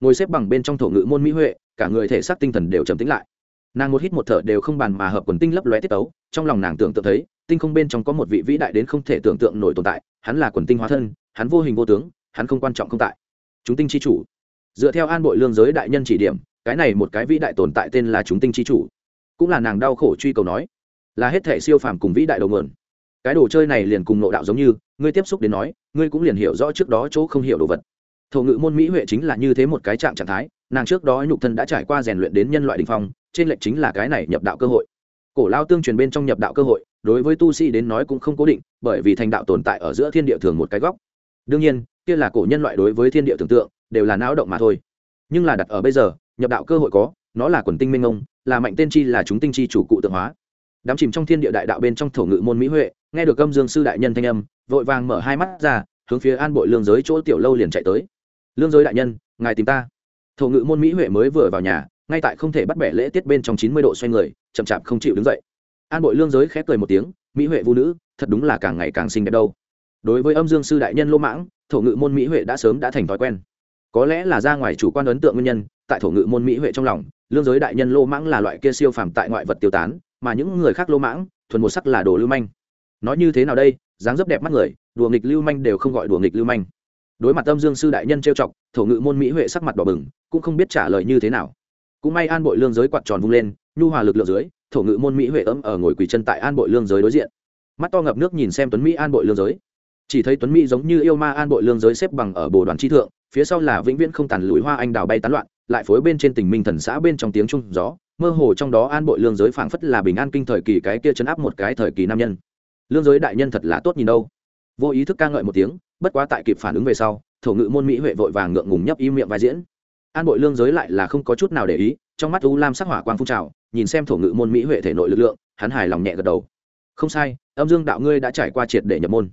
A: Ngồi xếp bằng bên trong thổ ngự môn mỹ huệ, cả người thể xác tinh thần đều trầm tính lại nàng một hít một thở đều không bàn mà hợp quần tinh lấp lóe tiết tấu, trong lòng nàng tưởng tượng thấy, tinh không bên trong có một vị vĩ đại đến không thể tưởng tượng nổi tồn tại, hắn là quần tinh hóa thân, hắn vô hình vô tướng, hắn không quan trọng không tại. Chúng tinh chi chủ. Dựa theo an bội lương giới đại nhân chỉ điểm, cái này một cái vĩ đại tồn tại tên là chúng tinh chi chủ. Cũng là nàng đau khổ truy cầu nói, là hết thể siêu phàm cùng vĩ đại đầu mượn. Cái đồ chơi này liền cùng nộ đạo giống như, ngươi tiếp xúc đến nói, ngươi cũng liền hiểu rõ trước đó chỗ không hiểu đồ vật. Thổ ngự môn mỹ huệ chính là như thế một cái trạng trạng thái, nàng trước đó nhục thân đã trải qua rèn luyện đến nhân loại đình phong trên lệnh chính là cái này nhập đạo cơ hội. Cổ lao tương truyền bên trong nhập đạo cơ hội, đối với tu sĩ đến nói cũng không cố định, bởi vì thành đạo tồn tại ở giữa thiên địa thường một cái góc. Đương nhiên, kia là cổ nhân loại đối với thiên địa tưởng tượng, đều là não động mà thôi. Nhưng là đặt ở bây giờ, nhập đạo cơ hội có, nó là quần tinh minh ông, là mạnh tên chi, là chúng tinh chi chủ cụ tượng hóa. Đám chìm trong thiên địa đại đạo bên trong thổ ngự môn mỹ huệ, nghe được âm dương sư đại nhân thanh âm, vội vàng mở hai mắt ra, hướng phía an bội lương giới chỗ tiểu lâu liền chạy tới. Lương giới đại nhân, ngài tìm ta. Thổ ngự môn mỹ huệ mới vừa vào nhà ngay tại không thể bắt bẻ lễ tiết bên trong chín mươi độ xoay người, chậm chạp không chịu đứng dậy. An bội lương giới khép cười một tiếng, mỹ huệ vũ nữ, thật đúng là càng ngày càng xinh đẹp đâu. Đối với âm dương sư đại nhân lô mãng, thổ ngự môn mỹ huệ đã sớm đã thành thói quen. Có lẽ là ra ngoài chủ quan ấn tượng nguyên nhân, tại thổ ngự môn mỹ huệ trong lòng, lương giới đại nhân lô mãng là loại kia siêu phàm tại ngoại vật tiêu tán, mà những người khác lô mãng, thuần một sắc là đồ lưu manh. Nói như thế nào đây, dáng dấp đẹp mắt người, đùa nghịch lưu manh đều không gọi đùa nghịch lưu manh. Đối mặt âm dương sư đại nhân trêu chọc, thổ ngự môn mỹ huệ sắc mặt đỏ bừng, cũng không biết trả lời như thế nào cũng may an bội lương giới quạt tròn vung lên, nhu hòa lực lượng dưới, thổ ngự môn mỹ huệ ấm ở ngồi quỳ chân tại an bội lương giới đối diện. Mắt to ngập nước nhìn xem tuấn mỹ an bội lương giới. Chỉ thấy tuấn mỹ giống như yêu ma an bội lương giới xếp bằng ở bồ đoàn chi thượng, phía sau là vĩnh viễn không tàn lùi hoa anh đào bay tán loạn, lại phối bên trên tình minh thần xã bên trong tiếng trung gió, mơ hồ trong đó an bội lương giới phảng phất là bình an kinh thời kỳ cái kia chấn áp một cái thời kỳ nam nhân. Lương giới đại nhân thật là tốt nhìn đâu. Vô ý thức ca ngợi một tiếng, bất quá tại kịp phản ứng về sau, thổ ngự môn mỹ huệ vội vàng ngượng ngùng nhấp im miệng vai diễn an bội lương giới lại là không có chút nào để ý, trong mắt u lam sắc hỏa quang phun trào, nhìn xem thổ ngự môn mỹ huệ thể nội lực lượng, hắn hài lòng nhẹ gật đầu. Không sai, âm dương đạo ngươi đã trải qua triệt để nhập môn.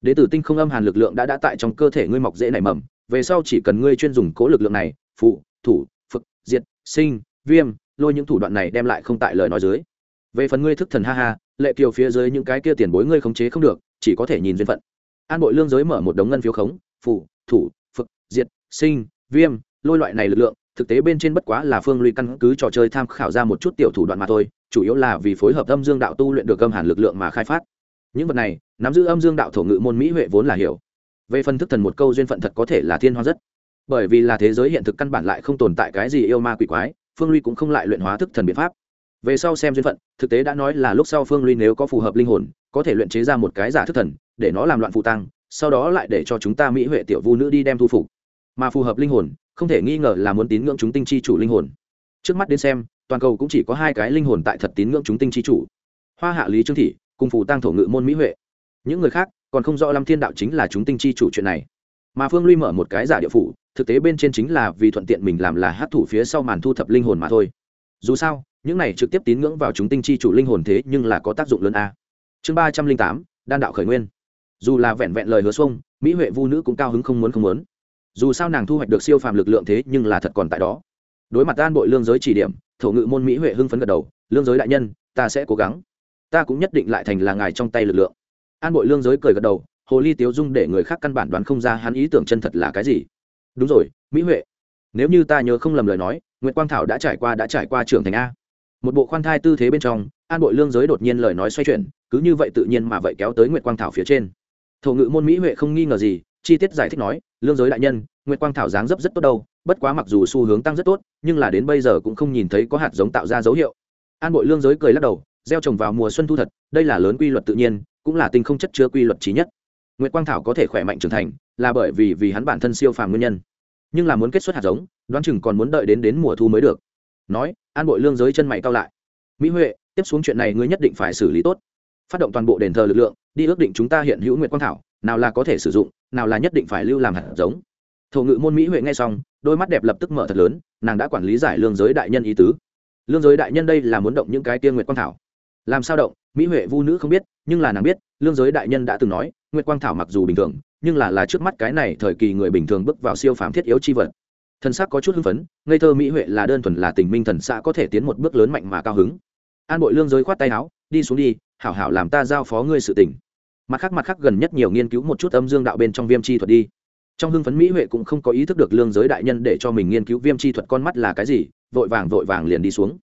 A: Đế tử tinh không âm hàn lực lượng đã đã tại trong cơ thể ngươi mọc dễ nảy mầm, về sau chỉ cần ngươi chuyên dùng cố lực lượng này, phụ, thủ, phực, diệt, sinh, viêm, lôi những thủ đoạn này đem lại không tại lời nói dưới. Về phần ngươi thức thần ha ha, lệ kiều phía dưới những cái kia tiền bối ngươi khống chế không được, chỉ có thể nhìn duyên phận. An bội lương giới mở một đống ngân phiếu khống, phụ, thủ, phực, diệt, sinh, viêm lôi loại này lực lượng, thực tế bên trên bất quá là phương lùi căn cứ trò chơi tham khảo ra một chút tiểu thủ đoạn mà thôi, chủ yếu là vì phối hợp âm dương đạo tu luyện được âm hàn lực lượng mà khai phát. Những vật này, nắm giữ âm dương đạo thổ ngự môn mỹ huệ vốn là hiểu. Về phân thức thần một câu duyên phận thật có thể là thiên hoa rất. Bởi vì là thế giới hiện thực căn bản lại không tồn tại cái gì yêu ma quỷ quái, phương ly cũng không lại luyện hóa thức thần biện pháp. Về sau xem duyên phận, thực tế đã nói là lúc sau phương ly nếu có phù hợp linh hồn, có thể luyện chế ra một cái giả thức thần, để nó làm loạn phụ tăng, sau đó lại để cho chúng ta mỹ huệ tiểu vu nữ đi đem thu phục mà phù hợp linh hồn, không thể nghi ngờ là muốn tín ngưỡng chúng tinh chi chủ linh hồn. Trước mắt đến xem, toàn cầu cũng chỉ có hai cái linh hồn tại thật tín ngưỡng chúng tinh chi chủ. Hoa hạ lý trương thị, cùng phù tăng thổ ngự môn mỹ huệ. Những người khác, còn không rõ lâm thiên đạo chính là chúng tinh chi chủ chuyện này. Mà phương luy mở một cái giả địa phủ, thực tế bên trên chính là vì thuận tiện mình làm là hát thủ phía sau màn thu thập linh hồn mà thôi. Dù sao, những này trực tiếp tín ngưỡng vào chúng tinh chi chủ linh hồn thế nhưng là có tác dụng lớn a. Chương ba trăm linh tám, đan đạo khởi nguyên. Dù là vẹn vẹn lời hứa xuông, mỹ huệ vu nữ cũng cao hứng không muốn không muốn dù sao nàng thu hoạch được siêu phàm lực lượng thế nhưng là thật còn tại đó. Đối mặt an bội lương giới chỉ điểm, thổ ngự môn mỹ huệ hưng phấn gật đầu, lương giới đại nhân, ta sẽ cố gắng. Ta cũng nhất định lại thành là ngài trong tay lực lượng. An bội lương giới cười gật đầu, hồ ly tiếu dung để người khác căn bản đoán không ra hắn ý tưởng chân thật là cái gì. Đúng rồi, mỹ huệ, nếu như ta nhớ không lầm lời nói nguyễn quang thảo đã trải qua đã trải qua trưởng thành a. Một bộ khoan thai tư thế bên trong, an bội lương giới đột nhiên lời nói xoay chuyển, cứ như vậy tự nhiên mà vậy kéo tới nguyễn quang thảo phía trên. Thổ ngự môn mỹ huệ không nghi ngờ gì chi tiết giải thích nói, lương giới đại nhân nguyễn quang thảo dáng dấp rất tốt đâu, bất quá mặc dù xu hướng tăng rất tốt, nhưng là đến bây giờ cũng không nhìn thấy có hạt giống tạo ra dấu hiệu. An bội lương giới cười lắc đầu, gieo trồng vào mùa xuân thu thật, đây là lớn quy luật tự nhiên, cũng là tinh không chất chứa quy luật trí nhất. Nguyễn quang thảo có thể khỏe mạnh trưởng thành, là bởi vì vì hắn bản thân siêu phàm nguyên nhân. Nhưng là muốn kết xuất hạt giống, đoán chừng còn muốn đợi đến đến mùa thu mới được. Nói, an bội lương giới chân mày cao lại. Mỹ huệ, tiếp xuống chuyện này ngươi nhất định phải xử lý tốt. Phát động toàn bộ đền thờ lực lượng, đi ước định chúng ta hiện hữu nguyễn quang thảo, nào là có thể sử dụng nào là nhất định phải lưu làm hạt giống. Thổ ngự môn mỹ huệ nghe xong, đôi mắt đẹp lập tức mở thật lớn, nàng đã quản lý giải lương giới đại nhân ý tứ. Lương giới đại nhân đây là muốn động những cái tiên nguyện quang thảo. Làm sao động? Mỹ huệ vu nữ không biết, nhưng là nàng biết, lương giới đại nhân đã từng nói, nguyệt quang thảo mặc dù bình thường, nhưng là là trước mắt cái này thời kỳ người bình thường bước vào siêu phàm thiết yếu chi vật. Thần sắc có chút hưng phấn, ngây thơ mỹ huệ là đơn thuần là tình minh thần xã có thể tiến một bước lớn mạnh mà cao hứng. An bội lương giới khoát tay áo, đi xuống đi, hảo hảo làm ta giao phó ngươi sự tình mặt khác mặt khác gần nhất nhiều nghiên cứu một chút âm dương đạo bên trong viêm chi thuật đi. Trong hưng phấn mỹ huệ cũng không có ý thức được lương giới đại nhân để cho mình nghiên cứu viêm chi thuật con mắt là cái gì, vội vàng vội vàng liền đi xuống.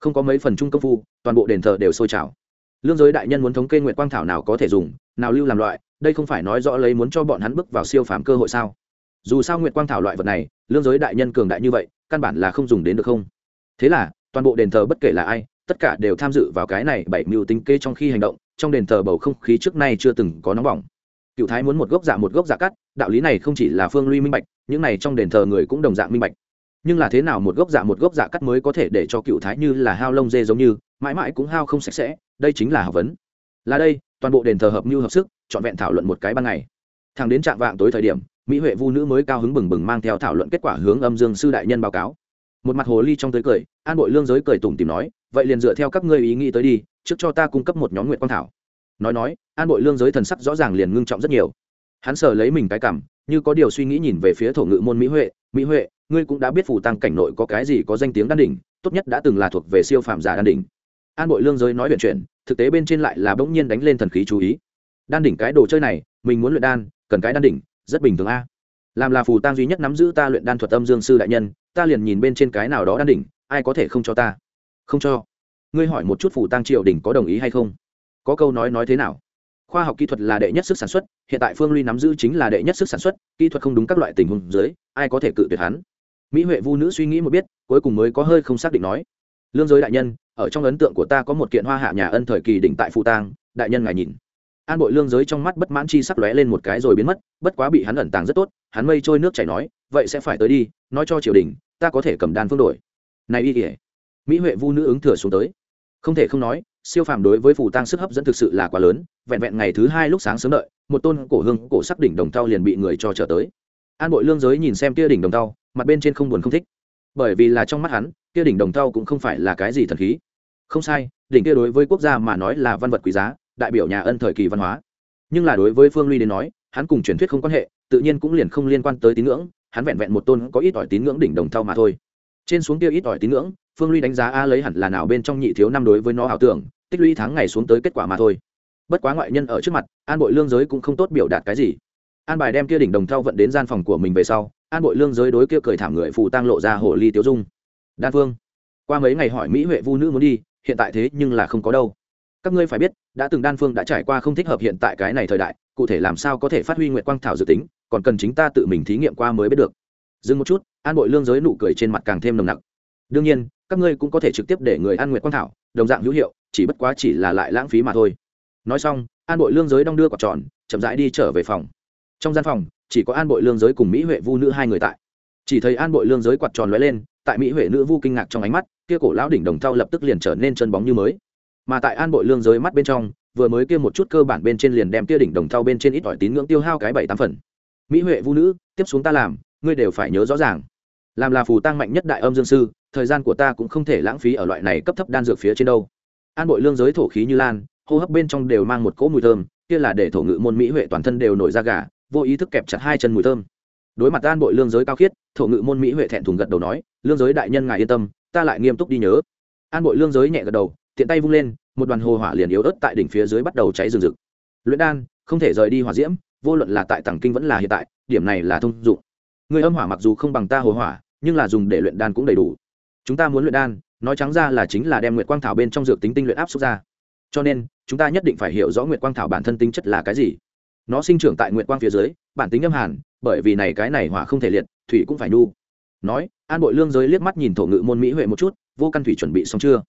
A: Không có mấy phần trung công phu, toàn bộ đền thờ đều sôi trào. Lương giới đại nhân muốn thống kê nguyệt quang thảo nào có thể dùng, nào lưu làm loại, đây không phải nói rõ lấy muốn cho bọn hắn bước vào siêu phàm cơ hội sao? Dù sao nguyệt quang thảo loại vật này, lương giới đại nhân cường đại như vậy, căn bản là không dùng đến được không? Thế là, toàn bộ đền thờ bất kể là ai, tất cả đều tham dự vào cái này bảy mưu tính kê trong khi hành động trong đền thờ bầu không khí trước nay chưa từng có nóng bỏng. Cựu thái muốn một gốc dạ một gốc dạ cắt, đạo lý này không chỉ là phương luy minh bạch, những này trong đền thờ người cũng đồng dạng minh bạch. Nhưng là thế nào một gốc dạ một gốc dạ cắt mới có thể để cho cựu thái như là hao lông dê giống như, mãi mãi cũng hao không sạch sẽ, đây chính là học vấn. Là đây, toàn bộ đền thờ hợp mưu hợp sức, trọn vẹn thảo luận một cái ban ngày. Thằng đến trạm vạng tối thời điểm, mỹ huệ vu nữ mới cao hứng bừng bừng mang theo thảo luận kết quả hướng âm dương sư đại nhân báo cáo. Một mặt hồ ly trong tới cười, an bội lương giới cười tủm tìm nói, vậy liền dựa theo các ngươi ý nghĩ tới đi trước cho ta cung cấp một nhóm nguyện quang thảo. Nói nói, an bội lương giới thần sắc rõ ràng liền ngưng trọng rất nhiều. Hắn sờ lấy mình cái cảm, như có điều suy nghĩ nhìn về phía thổ ngự môn mỹ huệ mỹ huệ, ngươi cũng đã biết phủ tăng cảnh nội có cái gì có danh tiếng đan đỉnh, tốt nhất đã từng là thuộc về siêu phàm giả đan đỉnh. An bội lương giới nói chuyện chuyện, thực tế bên trên lại là bỗng nhiên đánh lên thần khí chú ý. Đan đỉnh cái đồ chơi này, mình muốn luyện đan, cần cái đan đỉnh, rất bình thường a. Làm là phù tăng duy nhất nắm giữ ta luyện đan thuật âm dương sư đại nhân, ta liền nhìn bên trên cái nào đó đan đỉnh, ai có thể không cho ta? Không cho ngươi hỏi một chút phù tăng triều đình có đồng ý hay không? Có câu nói nói thế nào? Khoa học kỹ thuật là đệ nhất sức sản xuất, hiện tại phương ly nắm giữ chính là đệ nhất sức sản xuất, kỹ thuật không đúng các loại tình huống dưới, ai có thể cự tuyệt hắn? Mỹ huệ vu nữ suy nghĩ một biết, cuối cùng mới có hơi không xác định nói. Lương giới đại nhân, ở trong ấn tượng của ta có một kiện hoa hạ nhà ân thời kỳ đỉnh tại phụ tang, đại nhân ngài nhìn. An bội lương giới trong mắt bất mãn chi sắc lóe lên một cái rồi biến mất, bất quá bị hắn ẩn tàng rất tốt, hắn mây trôi nước chảy nói, vậy sẽ phải tới đi, nói cho triều đình, ta có thể cầm đan phương đổi. Này y kỉa mỹ huệ vu nữ ứng thừa xuống tới không thể không nói, siêu phàm đối với phù tăng sức hấp dẫn thực sự là quá lớn, vẹn vẹn ngày thứ hai lúc sáng sớm đợi, một tôn cổ hương, cổ sắc đỉnh đồng tao liền bị người cho trở tới. An bội lương giới nhìn xem kia đỉnh đồng tao mặt bên trên không buồn không thích. Bởi vì là trong mắt hắn, kia đỉnh đồng tao cũng không phải là cái gì thần khí. Không sai, đỉnh kia đối với quốc gia mà nói là văn vật quý giá, đại biểu nhà ân thời kỳ văn hóa. Nhưng là đối với phương ly đến nói, hắn cùng truyền thuyết không quan hệ, tự nhiên cũng liền không liên quan tới tín ngưỡng, hắn vẹn vẹn một tôn có ít ỏi tín ngưỡng đỉnh đồng thau mà thôi. Trên xuống kia ít ỏi tín ngưỡng phương ly đánh giá a lấy hẳn là nào bên trong nhị thiếu năm đối với nó ảo tưởng, tích lũy tháng ngày xuống tới kết quả mà thôi. Bất quá ngoại nhân ở trước mặt, an bội lương giới cũng không tốt biểu đạt cái gì. An bài đem kia đỉnh đồng thau vận đến gian phòng của mình về sau, an bội lương giới đối kia cười thảm người phụ tăng lộ ra hồ ly tiêu dung. Đan phương, qua mấy ngày hỏi mỹ huệ vu nữ muốn đi, hiện tại thế nhưng là không có đâu. Các ngươi phải biết, đã từng đan phương đã trải qua không thích hợp hiện tại cái này thời đại, cụ thể làm sao có thể phát huy nguyện quang thảo dự tính, còn cần chính ta tự mình thí nghiệm qua mới biết được. Dừng một chút, an bội lương giới nụ cười trên mặt càng thêm nồng nặc. Đương nhiên các ngươi cũng có thể trực tiếp để người ăn nguyệt quang thảo, đồng dạng hữu hiệu, chỉ bất quá chỉ là lại lãng phí mà thôi. Nói xong, an bội lương giới đong đưa quạt tròn, chậm rãi đi trở về phòng. Trong gian phòng, chỉ có an bội lương giới cùng mỹ huệ vu nữ hai người tại. Chỉ thấy an bội lương giới quạt tròn lóe lên, tại mỹ huệ nữ vu kinh ngạc trong ánh mắt, kia cổ lão đỉnh đồng thau lập tức liền trở nên chân bóng như mới. Mà tại an bội lương giới mắt bên trong, vừa mới kia một chút cơ bản bên trên liền đem kia đỉnh đồng thau bên trên ít ỏi tín ngưỡng tiêu hao cái bảy tám phần. Mỹ huệ vu nữ, tiếp xuống ta làm, ngươi đều phải nhớ rõ ràng. Làm là phù tăng mạnh nhất đại âm dương sư thời gian của ta cũng không thể lãng phí ở loại này cấp thấp đan dược phía trên đâu. An bội lương giới thổ khí như lan, hô hấp bên trong đều mang một cỗ mùi thơm, kia là để thổ ngự môn mỹ huệ toàn thân đều nổi ra gà, vô ý thức kẹp chặt hai chân mùi thơm. Đối mặt an bội lương giới cao khiết, thổ ngự môn mỹ huệ thẹn thùng gật đầu nói, lương giới đại nhân ngài yên tâm, ta lại nghiêm túc đi nhớ. An bội lương giới nhẹ gật đầu, tiện tay vung lên, một đoàn hồ hỏa liền yếu ớt tại đỉnh phía dưới bắt đầu cháy rừng rực. Luyện đan, không thể rời đi hỏa diễm, vô luận là tại tàng kinh vẫn là hiện tại, điểm này là thông dụng. Người âm hỏa mặc dù không bằng ta hồ hỏa, nhưng là dùng để luyện đan cũng đầy đủ chúng ta muốn luyện đan, nói trắng ra là chính là đem nguyệt quang thảo bên trong dược tính tinh luyện áp xúc ra. Cho nên, chúng ta nhất định phải hiểu rõ nguyệt quang thảo bản thân tính chất là cái gì. Nó sinh trưởng tại nguyệt quang phía dưới, bản tính âm hàn, bởi vì này cái này hỏa không thể liệt, thủy cũng phải nhu. Nói, an bội lương giới liếc mắt nhìn thổ ngự môn mỹ huệ một chút, vô căn thủy chuẩn bị xong chưa?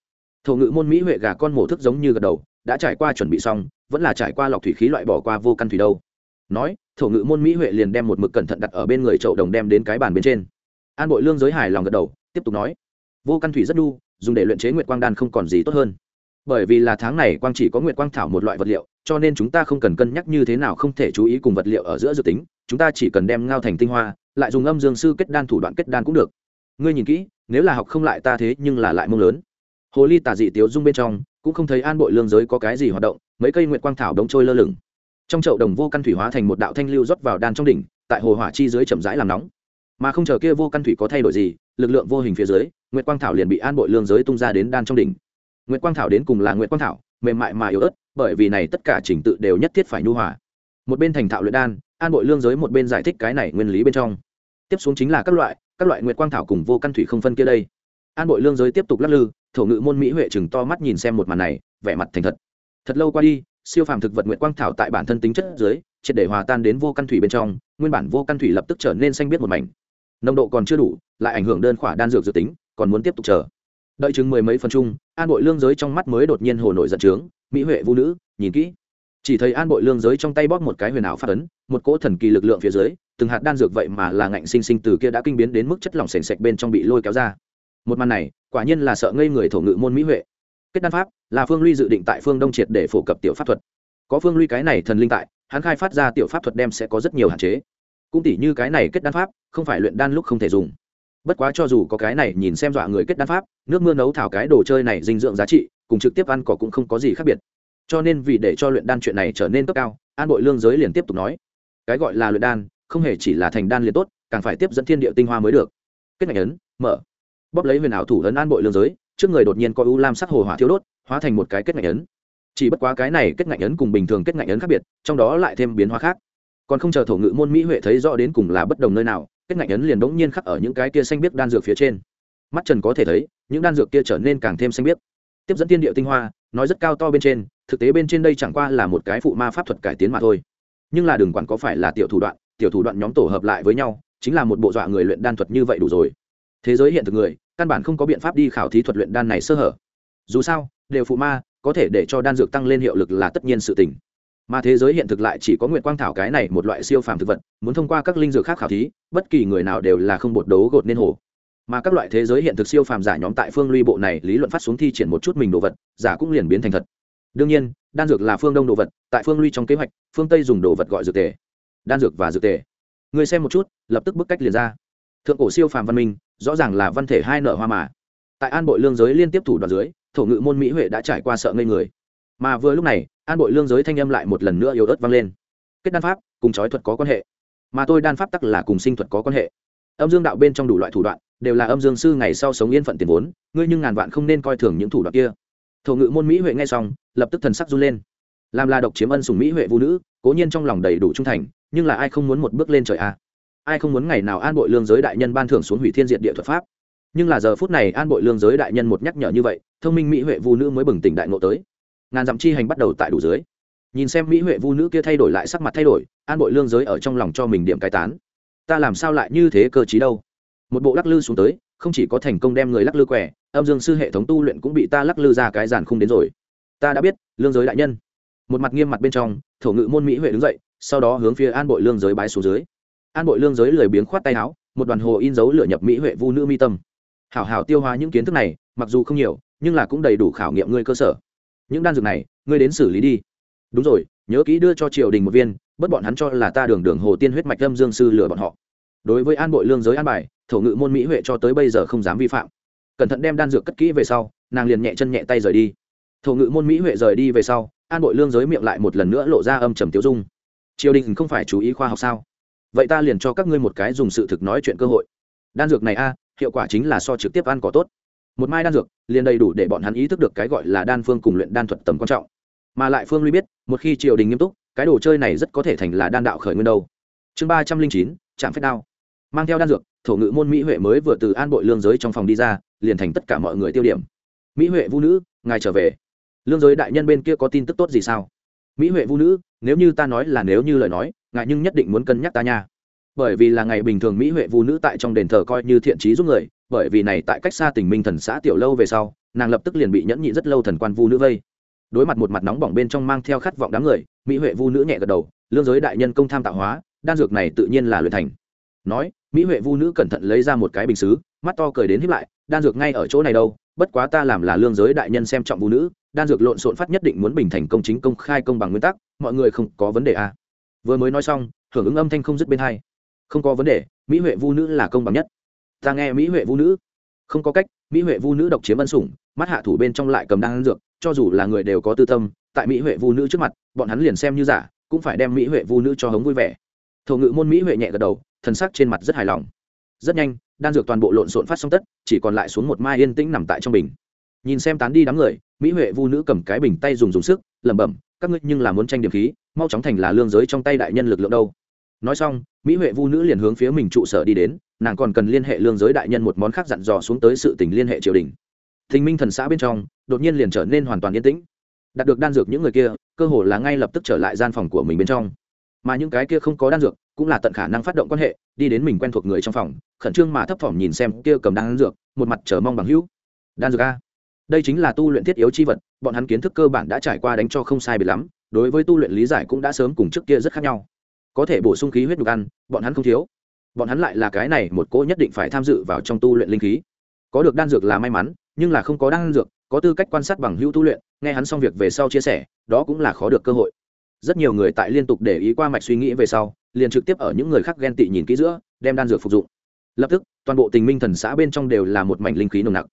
A: Thổ ngự môn mỹ huệ gà con mổ thức giống như gật đầu, đã trải qua chuẩn bị xong, vẫn là trải qua lọc thủy khí loại bỏ qua vô căn thủy đâu. Nói, thổ ngự môn mỹ huệ liền đem một mực cẩn thận đặt ở bên người chậu đồng đem đến cái bàn bên trên. An bội lương giới hài lòng gật đầu, tiếp tục nói vô căn thủy rất đu, dùng để luyện chế nguyệt quang đan không còn gì tốt hơn. Bởi vì là tháng này quang chỉ có nguyệt quang thảo một loại vật liệu, cho nên chúng ta không cần cân nhắc như thế nào không thể chú ý cùng vật liệu ở giữa dự tính, chúng ta chỉ cần đem ngao thành tinh hoa, lại dùng âm dương sư kết đan thủ đoạn kết đan cũng được. Ngươi nhìn kỹ, nếu là học không lại ta thế nhưng là lại mông lớn. Hồ ly tả dị tiếu dung bên trong, cũng không thấy an bội lương giới có cái gì hoạt động, mấy cây nguyệt quang thảo đống trôi lơ lửng. Trong chậu đồng vô căn thủy hóa thành một đạo thanh lưu rót vào đan trong đỉnh, tại hồ hỏa chi dưới chậm rãi làm nóng. Mà không chờ kia vô căn thủy có thay đổi gì, lực lượng vô hình phía dưới nguyệt quang thảo liền bị an bội lương giới tung ra đến đan trong đỉnh. Nguyệt quang thảo đến cùng là nguyệt quang thảo, mềm mại mà yếu ớt, bởi vì này tất cả trình tự đều nhất thiết phải nhu hòa. Một bên thành thạo luyện đan, an bội lương giới một bên giải thích cái này nguyên lý bên trong. Tiếp xuống chính là các loại các loại nguyệt quang thảo cùng vô căn thủy không phân kia đây. An bội lương giới tiếp tục lắc lư, thổ ngự môn mỹ huệ chừng to mắt nhìn xem một màn này, vẻ mặt thành thật. Thật lâu qua đi, siêu phàm thực vật nguyệt quang thảo tại bản thân tính chất dưới, triệt để hòa tan đến vô căn thủy bên trong, nguyên bản vô căn thủy lập tức trở nên xanh biết một mảnh. Nồng độ còn chưa đủ, lại ảnh hưởng đơn khỏa đan dược dự tính còn muốn tiếp tục chờ. Đợi chừng mười mấy phần chung, an bội lương giới trong mắt mới đột nhiên hồ nổi giận trướng, mỹ huệ vũ nữ, nhìn kỹ. Chỉ thấy an bội lương giới trong tay bóp một cái huyền ảo phát ấn, một cỗ thần kỳ lực lượng phía dưới, từng hạt đan dược vậy mà là ngạnh sinh sinh từ kia đã kinh biến đến mức chất lỏng sền sạch bên trong bị lôi kéo ra. Một màn này, quả nhiên là sợ ngây người thổ ngự môn mỹ huệ. Kết đan pháp, là phương ly dự định tại phương đông triệt để phổ cập tiểu pháp thuật. Có phương ly cái này thần linh tại, hắn khai phát ra tiểu pháp thuật đem sẽ có rất nhiều hạn chế. Cũng tỉ như cái này kết đan pháp, không phải luyện đan lúc không thể dùng bất quá cho dù có cái này nhìn xem dọa người kết đan pháp, nước mưa nấu thảo cái đồ chơi này dinh dưỡng giá trị, cùng trực tiếp ăn cỏ cũng không có gì khác biệt. Cho nên vì để cho luyện đan chuyện này trở nên cấp cao, an bội lương giới liền tiếp tục nói. Cái gọi là luyện đan, không hề chỉ là thành đan liền tốt, càng phải tiếp dẫn thiên địa tinh hoa mới được. Kết ngạch ấn, mở. Bóp lấy huyền ảo thủ ấn an bội lương giới, trước người đột nhiên có u lam sắc hồ hỏa thiếu đốt, hóa thành một cái kết ngạch ấn. Chỉ bất quá cái này kết ngạch ấn cùng bình thường kết ngạch ấn khác biệt, trong đó lại thêm biến hóa khác. Còn không chờ thổ ngữ môn mỹ huệ thấy rõ đến cùng là bất đồng nơi nào kết ngạch ấn liền đống nhiên khắc ở những cái kia xanh biếc đan dược phía trên. Mắt trần có thể thấy, những đan dược kia trở nên càng thêm xanh biếc. Tiếp dẫn tiên địa tinh hoa, nói rất cao to bên trên, thực tế bên trên đây chẳng qua là một cái phụ ma pháp thuật cải tiến mà thôi. Nhưng là đừng quản có phải là tiểu thủ đoạn, tiểu thủ đoạn nhóm tổ hợp lại với nhau, chính là một bộ dọa người luyện đan thuật như vậy đủ rồi. Thế giới hiện thực người, căn bản không có biện pháp đi khảo thí thuật luyện đan này sơ hở. Dù sao, đều phụ ma, có thể để cho đan dược tăng lên hiệu lực là tất nhiên sự tình mà thế giới hiện thực lại chỉ có nguyện quang thảo cái này một loại siêu phàm thực vật, muốn thông qua các linh dược khác khảo thí, bất kỳ người nào đều là không bột đấu gột nên hồ. Mà các loại thế giới hiện thực siêu phàm giả nhóm tại phương ly bộ này lý luận phát xuống thi triển một chút mình đồ vật, giả cũng liền biến thành thật. Đương nhiên, đan dược là phương đông đồ vật, tại phương ly trong kế hoạch, phương tây dùng đồ vật gọi dược tề. Đan dược và dược tề. Người xem một chút, lập tức bức cách liền ra. Thượng cổ siêu phàm văn minh, rõ ràng là văn thể hai nợ hoa mà. Tại an bội lương giới liên tiếp thủ đoạn dưới, thổ ngự môn mỹ huệ đã trải qua sợ ngây người mà vừa lúc này, an bội lương giới thanh âm lại một lần nữa yếu ớt vang lên. Kết đan pháp cùng trói thuật có quan hệ, mà tôi đan pháp tắc là cùng sinh thuật có quan hệ. Âm dương đạo bên trong đủ loại thủ đoạn, đều là âm dương sư ngày sau sống yên phận tiền vốn, ngươi nhưng ngàn vạn không nên coi thường những thủ đoạn kia. Thổ ngự môn mỹ huệ nghe xong, lập tức thần sắc run lên. Làm là độc chiếm ân sùng mỹ huệ vũ nữ, cố nhiên trong lòng đầy đủ trung thành, nhưng là ai không muốn một bước lên trời a à? ai không muốn ngày nào an bội lương giới đại nhân ban thưởng xuống hủy thiên diệt địa thuật pháp? Nhưng là giờ phút này an bội lương giới đại nhân một nhắc nhở như vậy, thông minh mỹ huệ vũ nữ mới bừng tỉnh đại ngộ tới ngàn dặm chi hành bắt đầu tại đủ dưới. Nhìn xem mỹ huệ vu nữ kia thay đổi lại sắc mặt thay đổi, an bội lương giới ở trong lòng cho mình điểm cai tán. Ta làm sao lại như thế cơ chí đâu? Một bộ lắc lư xuống tới, không chỉ có thành công đem người lắc lư quẻ, âm dương sư hệ thống tu luyện cũng bị ta lắc lư ra cái giàn không đến rồi. Ta đã biết, lương giới đại nhân. Một mặt nghiêm mặt bên trong, thổ ngự môn mỹ huệ đứng dậy, sau đó hướng phía an bội lương giới bái xuống dưới. An bội lương giới lười biếng khoát tay áo, một đoàn hồ in dấu lửa nhập mỹ huệ vu nữ mi tâm. Hảo hảo tiêu hóa những kiến thức này, mặc dù không nhiều, nhưng là cũng đầy đủ khảo nghiệm ngươi cơ sở những đan dược này, ngươi đến xử lý đi. Đúng rồi, nhớ kỹ đưa cho triều đình một viên bất bọn hắn cho là ta đường đường hồ tiên huyết mạch lâm dương sư lừa bọn họ. Đối với an bội lương giới an bài, thổ ngự môn mỹ huệ cho tới bây giờ không dám vi phạm. Cẩn thận đem đan dược cất kỹ về sau, nàng liền nhẹ chân nhẹ tay rời đi. Thổ ngự môn mỹ huệ rời đi về sau, an bội lương giới miệng lại một lần nữa lộ ra âm trầm tiêu dung. Triều đình không phải chú ý khoa học sao? Vậy ta liền cho các ngươi một cái dùng sự thực nói chuyện cơ hội. Đan dược này a, hiệu quả chính là so trực tiếp ăn có tốt một mai đan dược, liền đầy đủ để bọn hắn ý thức được cái gọi là đan phương cùng luyện đan thuật tầm quan trọng. Mà lại phương lui biết, một khi triều đình nghiêm túc, cái đồ chơi này rất có thể thành là đan đạo khởi nguyên đâu. Chương ba trăm linh chín trạm phép đao. Mang theo đan dược, thổ ngự môn mỹ huệ mới vừa từ an bội lương giới trong phòng đi ra, liền thành tất cả mọi người tiêu điểm. Mỹ huệ vũ nữ, ngài trở về. Lương giới đại nhân bên kia có tin tức tốt gì sao? Mỹ huệ vũ nữ, nếu như ta nói là nếu như lời nói, ngài nhưng nhất định muốn cân nhắc ta nha. Bởi vì là ngày bình thường mỹ huệ vũ nữ tại trong đền thờ coi như thiện trí giúp người bởi vì này tại cách xa tình minh thần xã tiểu lâu về sau, nàng lập tức liền bị nhẫn nhị rất lâu thần quan vu nữ vây. Đối mặt một mặt nóng bỏng bên trong mang theo khát vọng đám người, mỹ huệ vu nữ nhẹ gật đầu, lương giới đại nhân công tham tạo hóa, đan dược này tự nhiên là luyện thành. Nói, mỹ huệ vu nữ cẩn thận lấy ra một cái bình xứ, mắt to cười đến hiếp lại, đan dược ngay ở chỗ này đâu, bất quá ta làm là lương giới đại nhân xem trọng vu nữ, đan dược lộn xộn phát nhất định muốn bình thành công chính công khai công bằng nguyên tắc, mọi người không có vấn đề à. vừa mới nói xong, hưởng ứng âm thanh không dứt bên hai. Không có vấn đề, mỹ huệ vu nữ là công bằng nhất ta nghe mỹ huệ vu nữ. Không có cách, mỹ huệ vu nữ độc chiếm ân sủng, mắt hạ thủ bên trong lại cầm đan dược, cho dù là người đều có tư tâm, tại mỹ huệ vu nữ trước mặt, bọn hắn liền xem như giả, cũng phải đem mỹ huệ vu nữ cho hống vui vẻ. Thổ ngự môn mỹ huệ nhẹ gật đầu, thần sắc trên mặt rất hài lòng. Rất nhanh, đan dược toàn bộ lộn xộn phát xong tất, chỉ còn lại xuống một mai yên tĩnh nằm tại trong bình. Nhìn xem tán đi đám người, mỹ huệ vu nữ cầm cái bình tay dùng dùng sức, lẩm bẩm, các ngươi nhưng là muốn tranh điểm khí, mau chóng thành là lương giới trong tay đại nhân lực lượng đâu nói xong, mỹ huệ vu nữ liền hướng phía mình trụ sở đi đến, nàng còn cần liên hệ lương giới đại nhân một món khác dặn dò xuống tới sự tình liên hệ triều đình. Thình minh thần xã bên trong, đột nhiên liền trở nên hoàn toàn yên tĩnh. Đạt được đan dược những người kia, cơ hồ là ngay lập tức trở lại gian phòng của mình bên trong. Mà những cái kia không có đan dược, cũng là tận khả năng phát động quan hệ, đi đến mình quen thuộc người trong phòng, khẩn trương mà thấp thỏm nhìn xem kia cầm đan dược, một mặt chờ mong bằng hữu. Đan dược a. Đây chính là tu luyện thiết yếu chi vật, bọn hắn kiến thức cơ bản đã trải qua đánh cho không sai biệt lắm, đối với tu luyện lý giải cũng đã sớm cùng trước kia rất khác nhau có thể bổ sung khí huyết nhục ăn, bọn hắn không thiếu. Bọn hắn lại là cái này, một cỗ nhất định phải tham dự vào trong tu luyện linh khí. Có được đan dược là may mắn, nhưng là không có đan dược, có tư cách quan sát bằng hữu tu luyện, nghe hắn xong việc về sau chia sẻ, đó cũng là khó được cơ hội. Rất nhiều người tại liên tục để ý qua mạch suy nghĩ về sau, liền trực tiếp ở những người khác ghen tị nhìn kỹ giữa, đem đan dược phục dụng. Lập tức, toàn bộ tình minh thần xã bên trong đều là một mảnh linh khí nồng nặc.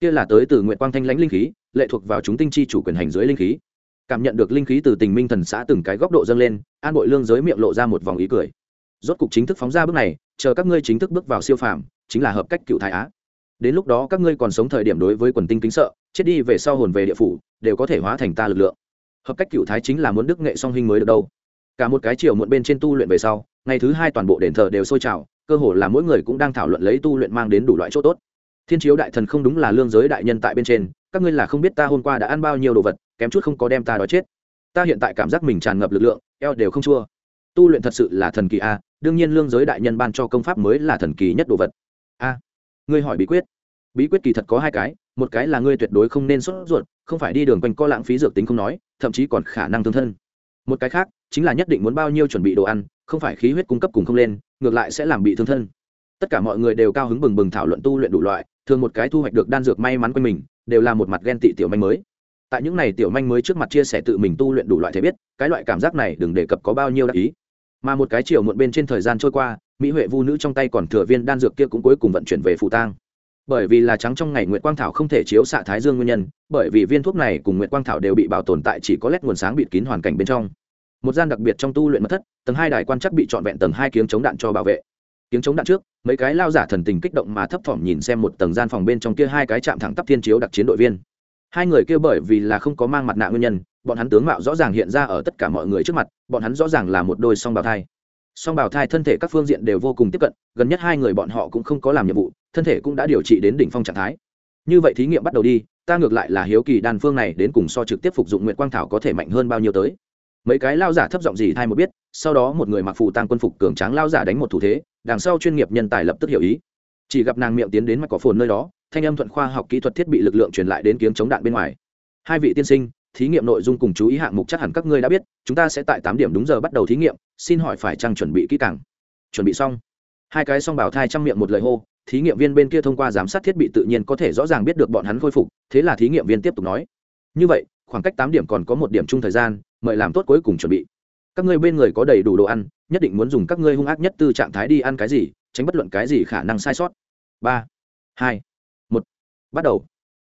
A: Kia là tới từ nguyện quang thanh lãnh linh khí, lệ thuộc vào chúng tinh chi chủ quyền hành dưới linh khí cảm nhận được linh khí từ tình minh thần xã từng cái góc độ dâng lên, an bội lương giới miệng lộ ra một vòng ý cười. Rốt cục chính thức phóng ra bước này, chờ các ngươi chính thức bước vào siêu phàm, chính là hợp cách cựu thái á. Đến lúc đó các ngươi còn sống thời điểm đối với quần tinh kính sợ, chết đi về sau hồn về địa phủ, đều có thể hóa thành ta lực lượng. Hợp cách cựu thái chính là muốn đức nghệ song hình mới được đâu. Cả một cái chiều muộn bên trên tu luyện về sau, ngày thứ hai toàn bộ đền thờ đều sôi trào, cơ hồ là mỗi người cũng đang thảo luận lấy tu luyện mang đến đủ loại chỗ tốt. Thiên chiếu đại thần không đúng là lương giới đại nhân tại bên trên các ngươi là không biết ta hôm qua đã ăn bao nhiêu đồ vật, kém chút không có đem ta đói chết. Ta hiện tại cảm giác mình tràn ngập lực lượng, eo đều không chua. Tu luyện thật sự là thần kỳ a, đương nhiên lương giới đại nhân ban cho công pháp mới là thần kỳ nhất đồ vật. A, ngươi hỏi bí quyết. Bí quyết kỳ thật có hai cái, một cái là ngươi tuyệt đối không nên sốt ruột, không phải đi đường quanh co lãng phí dược tính không nói, thậm chí còn khả năng thương thân. Một cái khác, chính là nhất định muốn bao nhiêu chuẩn bị đồ ăn, không phải khí huyết cung cấp cùng không lên, ngược lại sẽ làm bị thương thân. Tất cả mọi người đều cao hứng bừng bừng thảo luận tu luyện đủ loại, thường một cái thu hoạch được đan dược may mắn quanh mình đều là một mặt ghen tị tiểu manh mới. Tại những này tiểu manh mới trước mặt chia sẻ tự mình tu luyện đủ loại thể biết, cái loại cảm giác này đừng đề cập có bao nhiêu đắc ý. Mà một cái chiều muộn bên trên thời gian trôi qua, mỹ huệ vu nữ trong tay còn thừa viên đan dược kia cũng cuối cùng vận chuyển về phù tang. Bởi vì là trắng trong ngày nguyệt quang thảo không thể chiếu xạ thái dương nguyên nhân, bởi vì viên thuốc này cùng nguyệt quang thảo đều bị bảo tồn tại chỉ có lét nguồn sáng bịt kín hoàn cảnh bên trong. Một gian đặc biệt trong tu luyện mất thất, tầng hai đài quan chắc bị trọn vẹn tầng hai kiếng chống đạn cho bảo vệ tiếng chống đạn trước, mấy cái lao giả thần tình kích động mà thấp thỏm nhìn xem một tầng gian phòng bên trong kia hai cái chạm thẳng tắp thiên chiếu đặc chiến đội viên. Hai người kia bởi vì là không có mang mặt nạ nguyên nhân, bọn hắn tướng mạo rõ ràng hiện ra ở tất cả mọi người trước mặt, bọn hắn rõ ràng là một đôi song bào thai. Song bào thai thân thể các phương diện đều vô cùng tiếp cận, gần nhất hai người bọn họ cũng không có làm nhiệm vụ, thân thể cũng đã điều trị đến đỉnh phong trạng thái. Như vậy thí nghiệm bắt đầu đi, ta ngược lại là hiếu kỳ đan phương này đến cùng so trực tiếp phục dụng nguyện quang thảo có thể mạnh hơn bao nhiêu tới. Mấy cái lao giả thấp giọng gì thay một biết sau đó một người mặc phụ tăng quân phục cường tráng lao giả đánh một thủ thế, đằng sau chuyên nghiệp nhân tài lập tức hiểu ý. Chỉ gặp nàng miệng tiến đến mặt cỏ phồn nơi đó, thanh âm thuận khoa học kỹ thuật thiết bị lực lượng truyền lại đến kiếng chống đạn bên ngoài. Hai vị tiên sinh, thí nghiệm nội dung cùng chú ý hạng mục chắc hẳn các ngươi đã biết, chúng ta sẽ tại tám điểm đúng giờ bắt đầu thí nghiệm, xin hỏi phải chăng chuẩn bị kỹ càng? Chuẩn bị xong. Hai cái song bảo thai chăm miệng một lời hô, thí nghiệm viên bên kia thông qua giám sát thiết bị tự nhiên có thể rõ ràng biết được bọn hắn khôi phục, thế là thí nghiệm viên tiếp tục nói. Như vậy, khoảng cách tám điểm còn có một điểm chung thời gian, mời làm tốt cuối cùng chuẩn bị các ngươi bên người có đầy đủ đồ ăn, nhất định muốn dùng các ngươi hung ác nhất từ trạng thái đi ăn cái gì, tránh bất luận cái gì khả năng sai sót. Ba, hai, một, bắt đầu.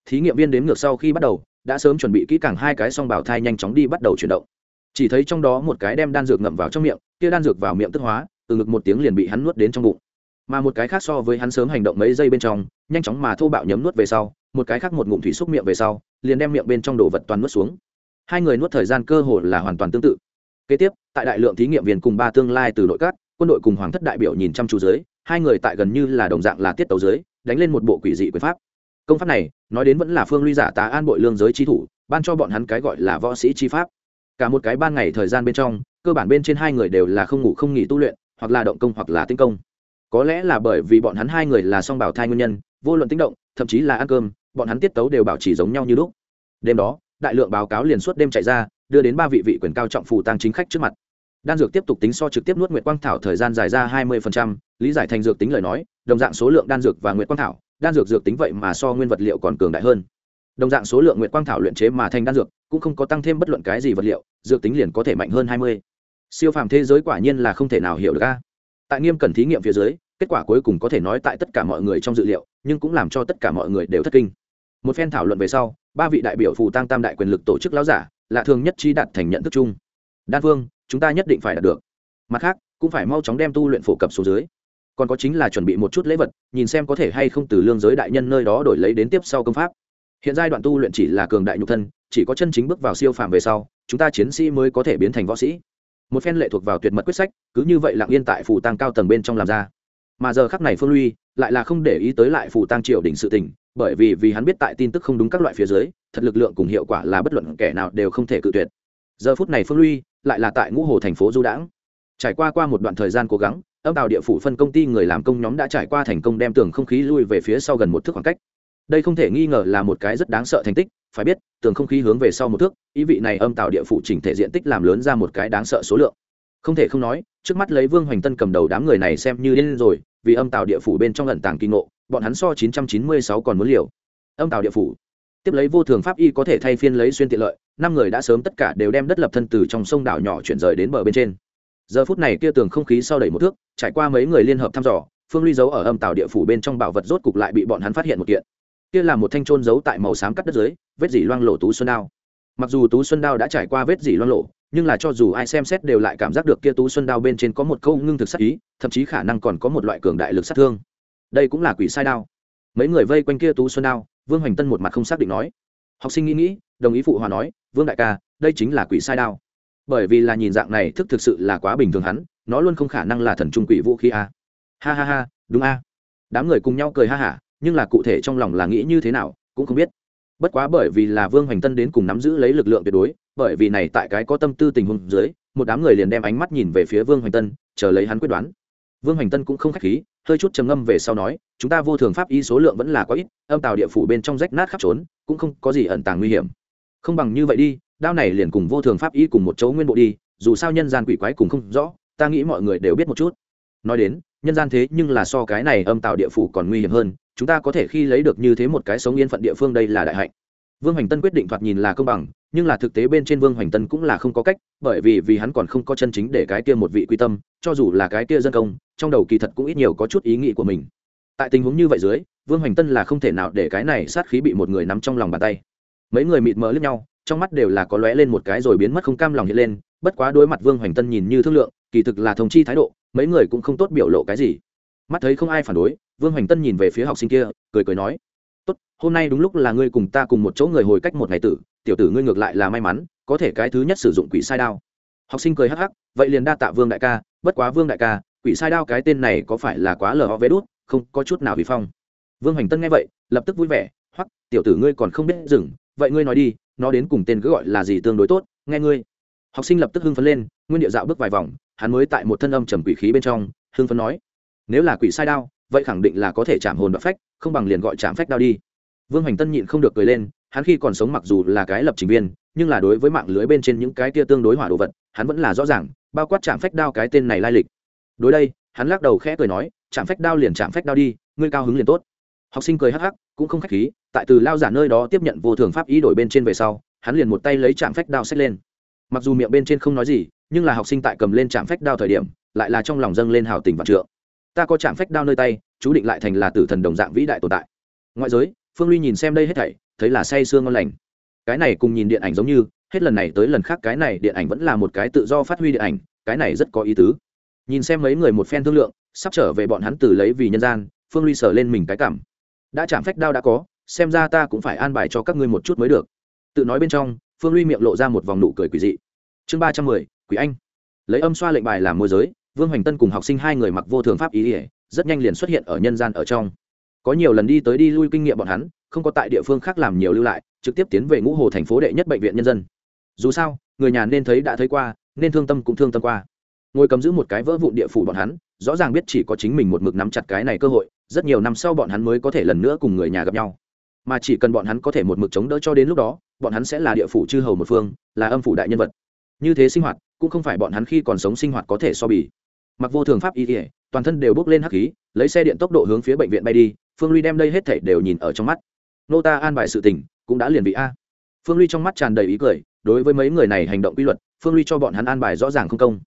A: Thí nghiệm viên đến ngược sau khi bắt đầu, đã sớm chuẩn bị kỹ càng hai cái song bảo thai nhanh chóng đi bắt đầu chuyển động. Chỉ thấy trong đó một cái đem đan dược ngậm vào trong miệng, kia đan dược vào miệng tức hóa, từ ngực một tiếng liền bị hắn nuốt đến trong bụng. Mà một cái khác so với hắn sớm hành động mấy giây bên trong, nhanh chóng mà thô bạo nhấm nuốt về sau, một cái khác một ngụm thủy xúc miệng về sau, liền đem miệng bên trong đồ vật toàn nuốt xuống. Hai người nuốt thời gian cơ hồ là hoàn toàn tương tự kế tiếp, tại đại lượng thí nghiệm viên cùng ba tương lai từ nội các, quân đội cùng hoàng thất đại biểu nhìn chăm chú dưới, hai người tại gần như là đồng dạng là tiết tấu dưới, đánh lên một bộ quỷ dị quyền pháp. Công pháp này, nói đến vẫn là phương ly giả tá an bội lương giới chi thủ, ban cho bọn hắn cái gọi là võ sĩ chi pháp. Cả một cái ban ngày thời gian bên trong, cơ bản bên trên hai người đều là không ngủ không nghỉ tu luyện, hoặc là động công hoặc là tinh công. Có lẽ là bởi vì bọn hắn hai người là song bảo thai nguyên nhân, vô luận tinh động, thậm chí là ăn cơm, bọn hắn tiết tấu đều bảo trì giống nhau như lúc. Đêm đó, đại lượng báo cáo liền suốt đêm chạy ra đưa đến ba vị vị quyền cao trọng phù tăng chính khách trước mặt. Đan dược tiếp tục tính so trực tiếp nuốt nguyệt quang thảo thời gian dài ra hai mươi lý giải thành dược tính lời nói, đồng dạng số lượng đan dược và nguyệt quang thảo, đan dược dược tính vậy mà so nguyên vật liệu còn cường đại hơn. Đồng dạng số lượng nguyệt quang thảo luyện chế mà thành đan dược, cũng không có tăng thêm bất luận cái gì vật liệu, dược tính liền có thể mạnh hơn hai mươi. Siêu phàm thế giới quả nhiên là không thể nào hiểu được a. Tại nghiêm cần thí nghiệm phía dưới, kết quả cuối cùng có thể nói tại tất cả mọi người trong dự liệu, nhưng cũng làm cho tất cả mọi người đều thất kinh. Một phen thảo luận về sau, ba vị đại biểu phù tăng tam đại quyền lực tổ chức lão giả là thường nhất trí đạt thành nhận thức chung. Đan phương chúng ta nhất định phải đạt được. Mặt khác, cũng phải mau chóng đem tu luyện phổ cập số dưới. Còn có chính là chuẩn bị một chút lễ vật, nhìn xem có thể hay không từ lương giới đại nhân nơi đó đổi lấy đến tiếp sau công pháp. Hiện giai đoạn tu luyện chỉ là cường đại nhục thân, chỉ có chân chính bước vào siêu phàm về sau, chúng ta chiến sĩ mới có thể biến thành võ sĩ. Một phen lệ thuộc vào tuyệt mật quyết sách, cứ như vậy lặng yên tại phủ tăng cao tầng bên trong làm ra. Mà giờ khắc này phương Uy, lại là không để ý tới lại phủ tăng triều đỉnh sự tình bởi vì vì hắn biết tại tin tức không đúng các loại phía dưới, thật lực lượng cùng hiệu quả là bất luận kẻ nào đều không thể cự tuyệt. Giờ phút này phương luy lại là tại ngũ hồ thành phố du đãng. Trải qua qua một đoạn thời gian cố gắng, âm tàu địa phủ phân công ty người làm công nhóm đã trải qua thành công đem tường không khí lui về phía sau gần một thước khoảng cách. Đây không thể nghi ngờ là một cái rất đáng sợ thành tích, phải biết, tường không khí hướng về sau một thước, ý vị này âm tạo địa phủ chỉnh thể diện tích làm lớn ra một cái đáng sợ số lượng. Không thể không nói, trước mắt lấy vương hoành tân cầm đầu đám người này xem như điên rồi, vì âm tạo địa phủ bên trong ẩn tàng kinh ngộ bọn hắn so 996 còn muốn liều. Âm tào địa phủ. Tiếp lấy vô thường pháp y có thể thay phiên lấy xuyên tiện lợi, năm người đã sớm tất cả đều đem đất lập thân từ trong sông đảo nhỏ chuyển rời đến bờ bên trên. Giờ phút này kia tường không khí sau đẩy một thước, trải qua mấy người liên hợp thăm dò, phương ly giấu ở âm tào địa phủ bên trong bảo vật rốt cục lại bị bọn hắn phát hiện một kiện. Kia là một thanh trôn giấu tại màu xám cắt đất dưới, vết dỉ loang lộ tú xuân đao. Mặc dù tú xuân đao đã trải qua vết dỉ loang lộ nhưng là cho dù ai xem xét đều lại cảm giác được kia tú xuân đao bên trên có một câu ngưng thực sắc ý, thậm chí khả năng còn có một loại cường đại lực sát thương đây cũng là quỷ sai đao. Mấy người vây quanh kia tú xuân đao, vương hoành tân một mặt không xác định nói. Học sinh nghĩ nghĩ, đồng ý phụ hòa nói, vương đại ca, đây chính là quỷ sai đao. Bởi vì là nhìn dạng này, thức thực sự là quá bình thường hắn, nó luôn không khả năng là thần trung quỷ vũ khí a. Ha ha ha, đúng a. Đám người cùng nhau cười ha hả, nhưng là cụ thể trong lòng là nghĩ như thế nào, cũng không biết. Bất quá bởi vì là vương hoành tân đến cùng nắm giữ lấy lực lượng tuyệt đối, bởi vì này tại cái có tâm tư tình huống dưới, một đám người liền đem ánh mắt nhìn về phía vương hoành tân, chờ lấy hắn quyết đoán. Vương hoành tân cũng không k h á c h khí hơi chút trầm ngâm về sau nói, chúng ta vô thường pháp y số lượng vẫn là quá ít, âm tàu địa phủ bên trong rách nát khắp trốn, cũng không có gì ẩn tàng nguy hiểm. Không bằng như vậy đi, đao này liền cùng vô thường pháp y cùng một chỗ nguyên bộ đi, dù sao nhân gian quỷ quái cùng không rõ, ta nghĩ mọi người đều biết một chút. Nói đến, nhân gian thế nhưng là so cái này âm tạo địa phủ còn nguy hiểm hơn, chúng ta có thể khi lấy được như thế một cái sống yên phận địa phương đây là đại hạnh. Vương hoành tân quyết định thoạt nhìn là công bằng, nhưng là thực tế bên trên vương hoành tân cũng là không có cách, bởi vì vì hắn còn không có chân chính để cái kia một vị quy tâm, cho dù là cái kia dân công trong đầu kỳ thật cũng ít nhiều có chút ý nghĩ của mình. Tại tình huống như vậy dưới, vương hoành tân là không thể nào để cái này sát khí bị một người nắm trong lòng bàn tay. Mấy người mịt mờ lướt nhau, trong mắt đều là có lóe lên một cái rồi biến mất không cam lòng hiện lên, bất quá đối mặt vương hoành tân nhìn như thương lượng, kỳ thực là thông chi thái độ, mấy người cũng không tốt biểu lộ cái gì. Mắt thấy không ai phản đối, vương hoành tân nhìn về phía học sinh kia, cười cười nói, tốt, hôm nay đúng lúc là ngươi cùng ta cùng một chỗ người hồi cách một ngày tử, tiểu tử ngươi ngược lại là may mắn, có thể cái thứ nhất sử dụng quỷ sai đao. Học sinh cười hắc hắc, vậy liền đa tạ vương đại ca, bất quá vương đại ca quỷ sai đao cái tên này có phải là quá lờ ho vé đút, không có chút nào bị phong. Vương hoành tân nghe vậy, lập tức vui vẻ hoặc tiểu tử ngươi còn không biết dừng vậy ngươi nói đi, nó đến cùng tên cứ gọi là gì tương đối tốt, nghe ngươi. Học sinh lập tức hưng phấn lên, nguyên địa dạo bước vài vòng, hắn mới tại một thân âm trầm quỷ khí bên trong, hưng phấn nói, nếu là quỷ sai đao, vậy khẳng định là có thể chạm hồn đoạn phách, không bằng liền gọi chạm phách đao đi. Vương hoành tân nhịn không được cười lên, hắn khi còn sống mặc dù là cái lập trình viên, nhưng là đối với mạng lưới bên trên những cái kia tương đối hỏa đồ vật, hắn vẫn là rõ ràng, bao quát chạm phách đao cái tên này lai lịch đối đây, hắn lắc đầu khẽ cười nói, chạm phách đao liền chạm phách đao đi, ngươi cao hứng liền tốt. Học sinh cười hắc hắc, cũng không khách khí, tại từ lao giả nơi đó tiếp nhận vô thường pháp ý đổi bên trên về sau, hắn liền một tay lấy chạm phách đao xách lên. Mặc dù miệng bên trên không nói gì, nhưng là học sinh tại cầm lên chạm phách đao thời điểm, lại là trong lòng dâng lên hào tình và trượng. Ta có chạm phách đao nơi tay, chú định lại thành là tử thần đồng dạng vĩ đại tồn tại. Ngoại giới, phương ly nhìn xem đây hết thảy, thấy là say sương ngon lành. Cái này cùng nhìn điện ảnh giống như, hết lần này tới lần khác cái này điện ảnh vẫn là một cái tự do phát huy điện ảnh, cái này rất có ý tứ nhìn xem mấy người một phen thương lượng, sắp trở về bọn hắn từ lấy vì nhân gian, phương ly sờ lên mình cái cảm. Đã chạm phách đao đã có, xem ra ta cũng phải an bài cho các ngươi một chút mới được. Tự nói bên trong, phương ly miệng lộ ra một vòng nụ cười quỷ dị. Chương ba trăm mười, quỷ anh. Lấy âm xoa lệnh bài làm môi giới, vương hoành tân cùng học sinh hai người mặc vô thường pháp ý ỉa rất nhanh liền xuất hiện ở nhân gian ở trong. Có nhiều lần đi tới đi lui kinh nghiệm bọn hắn, không có tại địa phương khác làm nhiều lưu lại, trực tiếp tiến về ngũ hồ thành phố đệ nhất bệnh viện nhân dân. Dù sao, người nhà nên thấy đã thấy qua, nên thương tâm cũng thương tâm qua ngồi cầm giữ một cái vỡ vụn địa phủ bọn hắn, rõ ràng biết chỉ có chính mình một mực nắm chặt cái này cơ hội, rất nhiều năm sau bọn hắn mới có thể lần nữa cùng người nhà gặp nhau. Mà chỉ cần bọn hắn có thể một mực chống đỡ cho đến lúc đó, bọn hắn sẽ là địa phủ chư hầu một phương, là âm phủ đại nhân vật. Như thế sinh hoạt, cũng không phải bọn hắn khi còn sống sinh hoạt có thể so bì. Mặc vô thường pháp y kỉa toàn thân đều bước lên hắc khí, lấy xe điện tốc độ hướng phía bệnh viện bay đi, phương ly đem đây hết thảy đều nhìn ở trong mắt. Nô ta an bài sự tình, cũng đã liền bị a. Phương ly trong mắt tràn đầy ý cười, đối với mấy người này hành động quy luật, phương ly cho bọn hắn an bài rõ ràng không công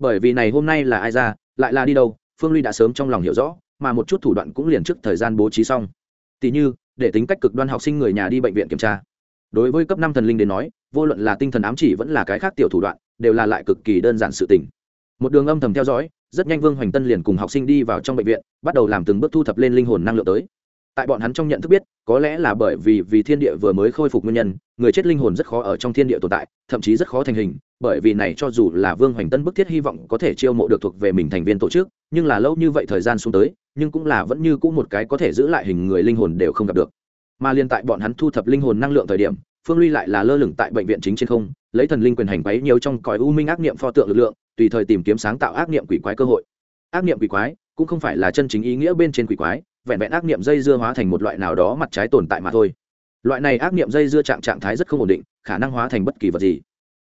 A: bởi vì này hôm nay là ai ra, lại là đi đâu, phương ly đã sớm trong lòng hiểu rõ, mà một chút thủ đoạn cũng liền trước thời gian bố trí xong. Tỷ như, để tính cách cực đoan học sinh người nhà đi bệnh viện kiểm tra. Đối với cấp năm thần linh đến nói, vô luận là tinh thần ám chỉ vẫn là cái khác tiểu thủ đoạn, đều là lại cực kỳ đơn giản sự tình. Một đường âm thầm theo dõi, rất nhanh vương hoành tân liền cùng học sinh đi vào trong bệnh viện, bắt đầu làm từng bước thu thập lên linh hồn năng lượng tới tại bọn hắn trong nhận thức biết, có lẽ là bởi vì vì thiên địa vừa mới khôi phục nguyên nhân, người chết linh hồn rất khó ở trong thiên địa tồn tại, thậm chí rất khó thành hình, bởi vì này cho dù là vương hoành tân bức thiết hy vọng có thể chiêu mộ được thuộc về mình thành viên tổ chức, nhưng là lâu như vậy thời gian xuống tới, nhưng cũng là vẫn như cũ một cái có thể giữ lại hình người linh hồn đều không gặp được. Mà liên tại bọn hắn thu thập linh hồn năng lượng thời điểm, phương ly lại là lơ lửng tại bệnh viện chính trên không, lấy thần linh quyền hành bấy nhiều trong cõi u minh ác niệm pho tượng lực lượng, tùy thời tìm kiếm sáng tạo ác niệm quỷ quái cơ hội. Ác niệm quỷ quái cũng không phải là chân chính ý nghĩa bên trên quỷ quái vẹn vẹn ác niệm dây dưa hóa thành một loại nào đó mặt trái tồn tại mà thôi. Loại này ác niệm dây dưa trạng trạng thái rất không ổn định, khả năng hóa thành bất kỳ vật gì.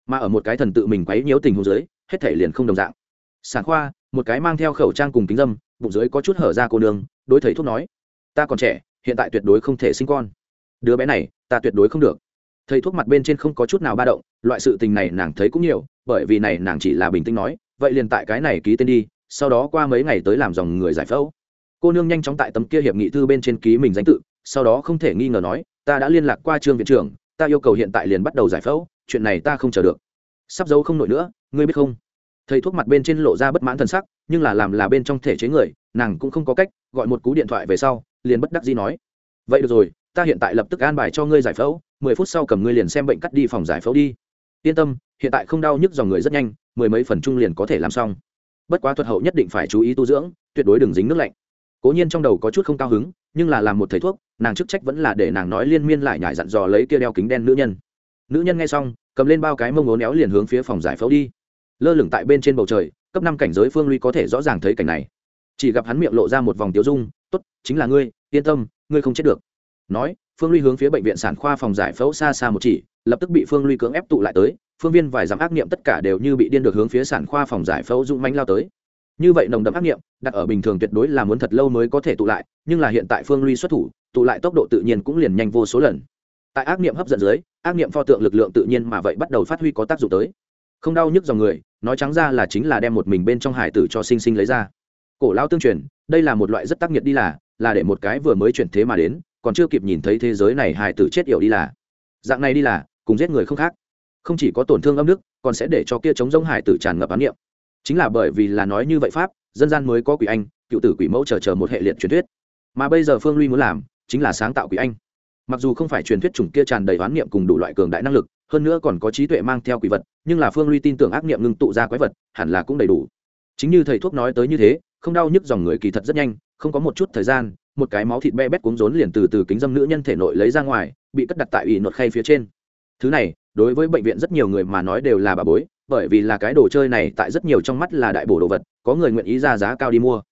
A: Mà ở một cái thần tự mình quấy nhiễu tình huống dưới, hết thể liền không đồng dạng. Sản khoa, một cái mang theo khẩu trang cùng kính dâm, bụng dưới có chút hở ra cô nương, đối thầy thuốc nói, ta còn trẻ, hiện tại tuyệt đối không thể sinh con. Đứa bé này, ta tuyệt đối không được. Thầy thuốc mặt bên trên không có chút nào ba động, loại sự tình này nàng thấy cũng nhiều, bởi vì này nàng chỉ là bình tĩnh nói, vậy liền tại cái này ký tên đi, sau đó qua mấy ngày tới làm dòng người giải phẫu cô nương nhanh chóng tại tấm kia hiệp nghị thư bên trên ký mình danh tự, sau đó không thể nghi ngờ nói, ta đã liên lạc qua trương viện trưởng, ta yêu cầu hiện tại liền bắt đầu giải phẫu, chuyện này ta không chờ được. Sắp giấu không nổi nữa, ngươi biết không? Thầy thuốc mặt bên trên lộ ra bất mãn t sắc, nhưng là làm là bên trong thể chế người, nàng cũng không có cách, gọi một cú điện thoại về sau, liền bất đắc dĩ nói, vậy được rồi, ta hiện tại lập tức an bài cho ngươi giải phẫu, mười phút sau cầm ngươi liền xem bệnh cắt đi phòng giải phẫu đi. Yên tâm, hiện tại không đau nhức dòng người rất nhanh, mười mấy phần chung liền có thể làm xong. Bất quá thuật hậu nhất định phải chú ý tu dưỡng, tuyệt đối đừng dính nước lạnh cố nhiên trong đầu có chút không cao hứng, nhưng là làm một thầy thuốc, nàng chức trách vẫn là để nàng nói liên miên lại nhải dặn dò lấy kia đeo kính đen nữ nhân. Nữ nhân nghe xong, cầm lên bao cái mông ố néo liền hướng phía phòng giải phẫu đi. Lơ lửng tại bên trên bầu trời, cấp năm cảnh giới phương ly có thể rõ ràng thấy cảnh này. Chỉ gặp hắn miệng lộ ra một vòng tiếu dung, tốt, chính là ngươi, yên tâm, ngươi không chết được. Nói, phương ly hướng phía bệnh viện sản khoa phòng giải phẫu xa xa một chỉ, lập tức bị phương ly cưỡng ép tụ lại tới, phương viên vài dám ác niệm tất cả đều như bị điên được hướng phía sản khoa phòng giải phẫu dũng mánh lao tới như vậy nồng đậm ác niệm đặt ở bình thường tuyệt đối là muốn thật lâu mới có thể tụ lại, nhưng là hiện tại phương ly xuất thủ, tụ lại tốc độ tự nhiên cũng liền nhanh vô số lần. Tại ác niệm hấp dẫn dưới, ác niệm pho tượng lực lượng tự nhiên mà vậy bắt đầu phát huy có tác dụng tới. Không đau nhức dòng người, nói trắng ra là chính là đem một mình bên trong hải tử cho sinh sinh lấy ra. Cổ lao tương truyền, đây là một loại rất tác nghiệt đi là là để một cái vừa mới chuyển thế mà đến, còn chưa kịp nhìn thấy thế giới này hải tử chết yểu đi là. Dạng này đi là, cùng giết người không khác. Không chỉ có tổn thương âm đức, còn sẽ để cho kia chống giống hải tử tràn ngập ám niệm chính là bởi vì là nói như vậy pháp, dân gian mới có quỷ anh, cựu tử quỷ mẫu chờ chờ một hệ liệt truyền thuyết. Mà bây giờ phương ly muốn làm, chính là sáng tạo quỷ anh. Mặc dù không phải truyền thuyết chủng kia tràn đầy oán niệm cùng đủ loại cường đại năng lực, hơn nữa còn có trí tuệ mang theo quỷ vật, nhưng là phương ly tin tưởng ác niệm ngưng tụ ra quái vật, hẳn là cũng đầy đủ. Chính như thầy thuốc nói tới như thế, không đau nhức dòng người kỳ thật rất nhanh, không có một chút thời gian, một cái máu thịt be bét cuống rốn liền từ từ kính dâm nữ nhân thể nội lấy ra ngoài, bị cất đặt tại ủy nột khay phía trên. Thứ này, đối với bệnh viện rất nhiều người mà nói đều là bà bối bởi vì là cái đồ chơi này tại rất nhiều trong mắt là đại bổ đồ vật, có người nguyện ý ra giá cao đi mua.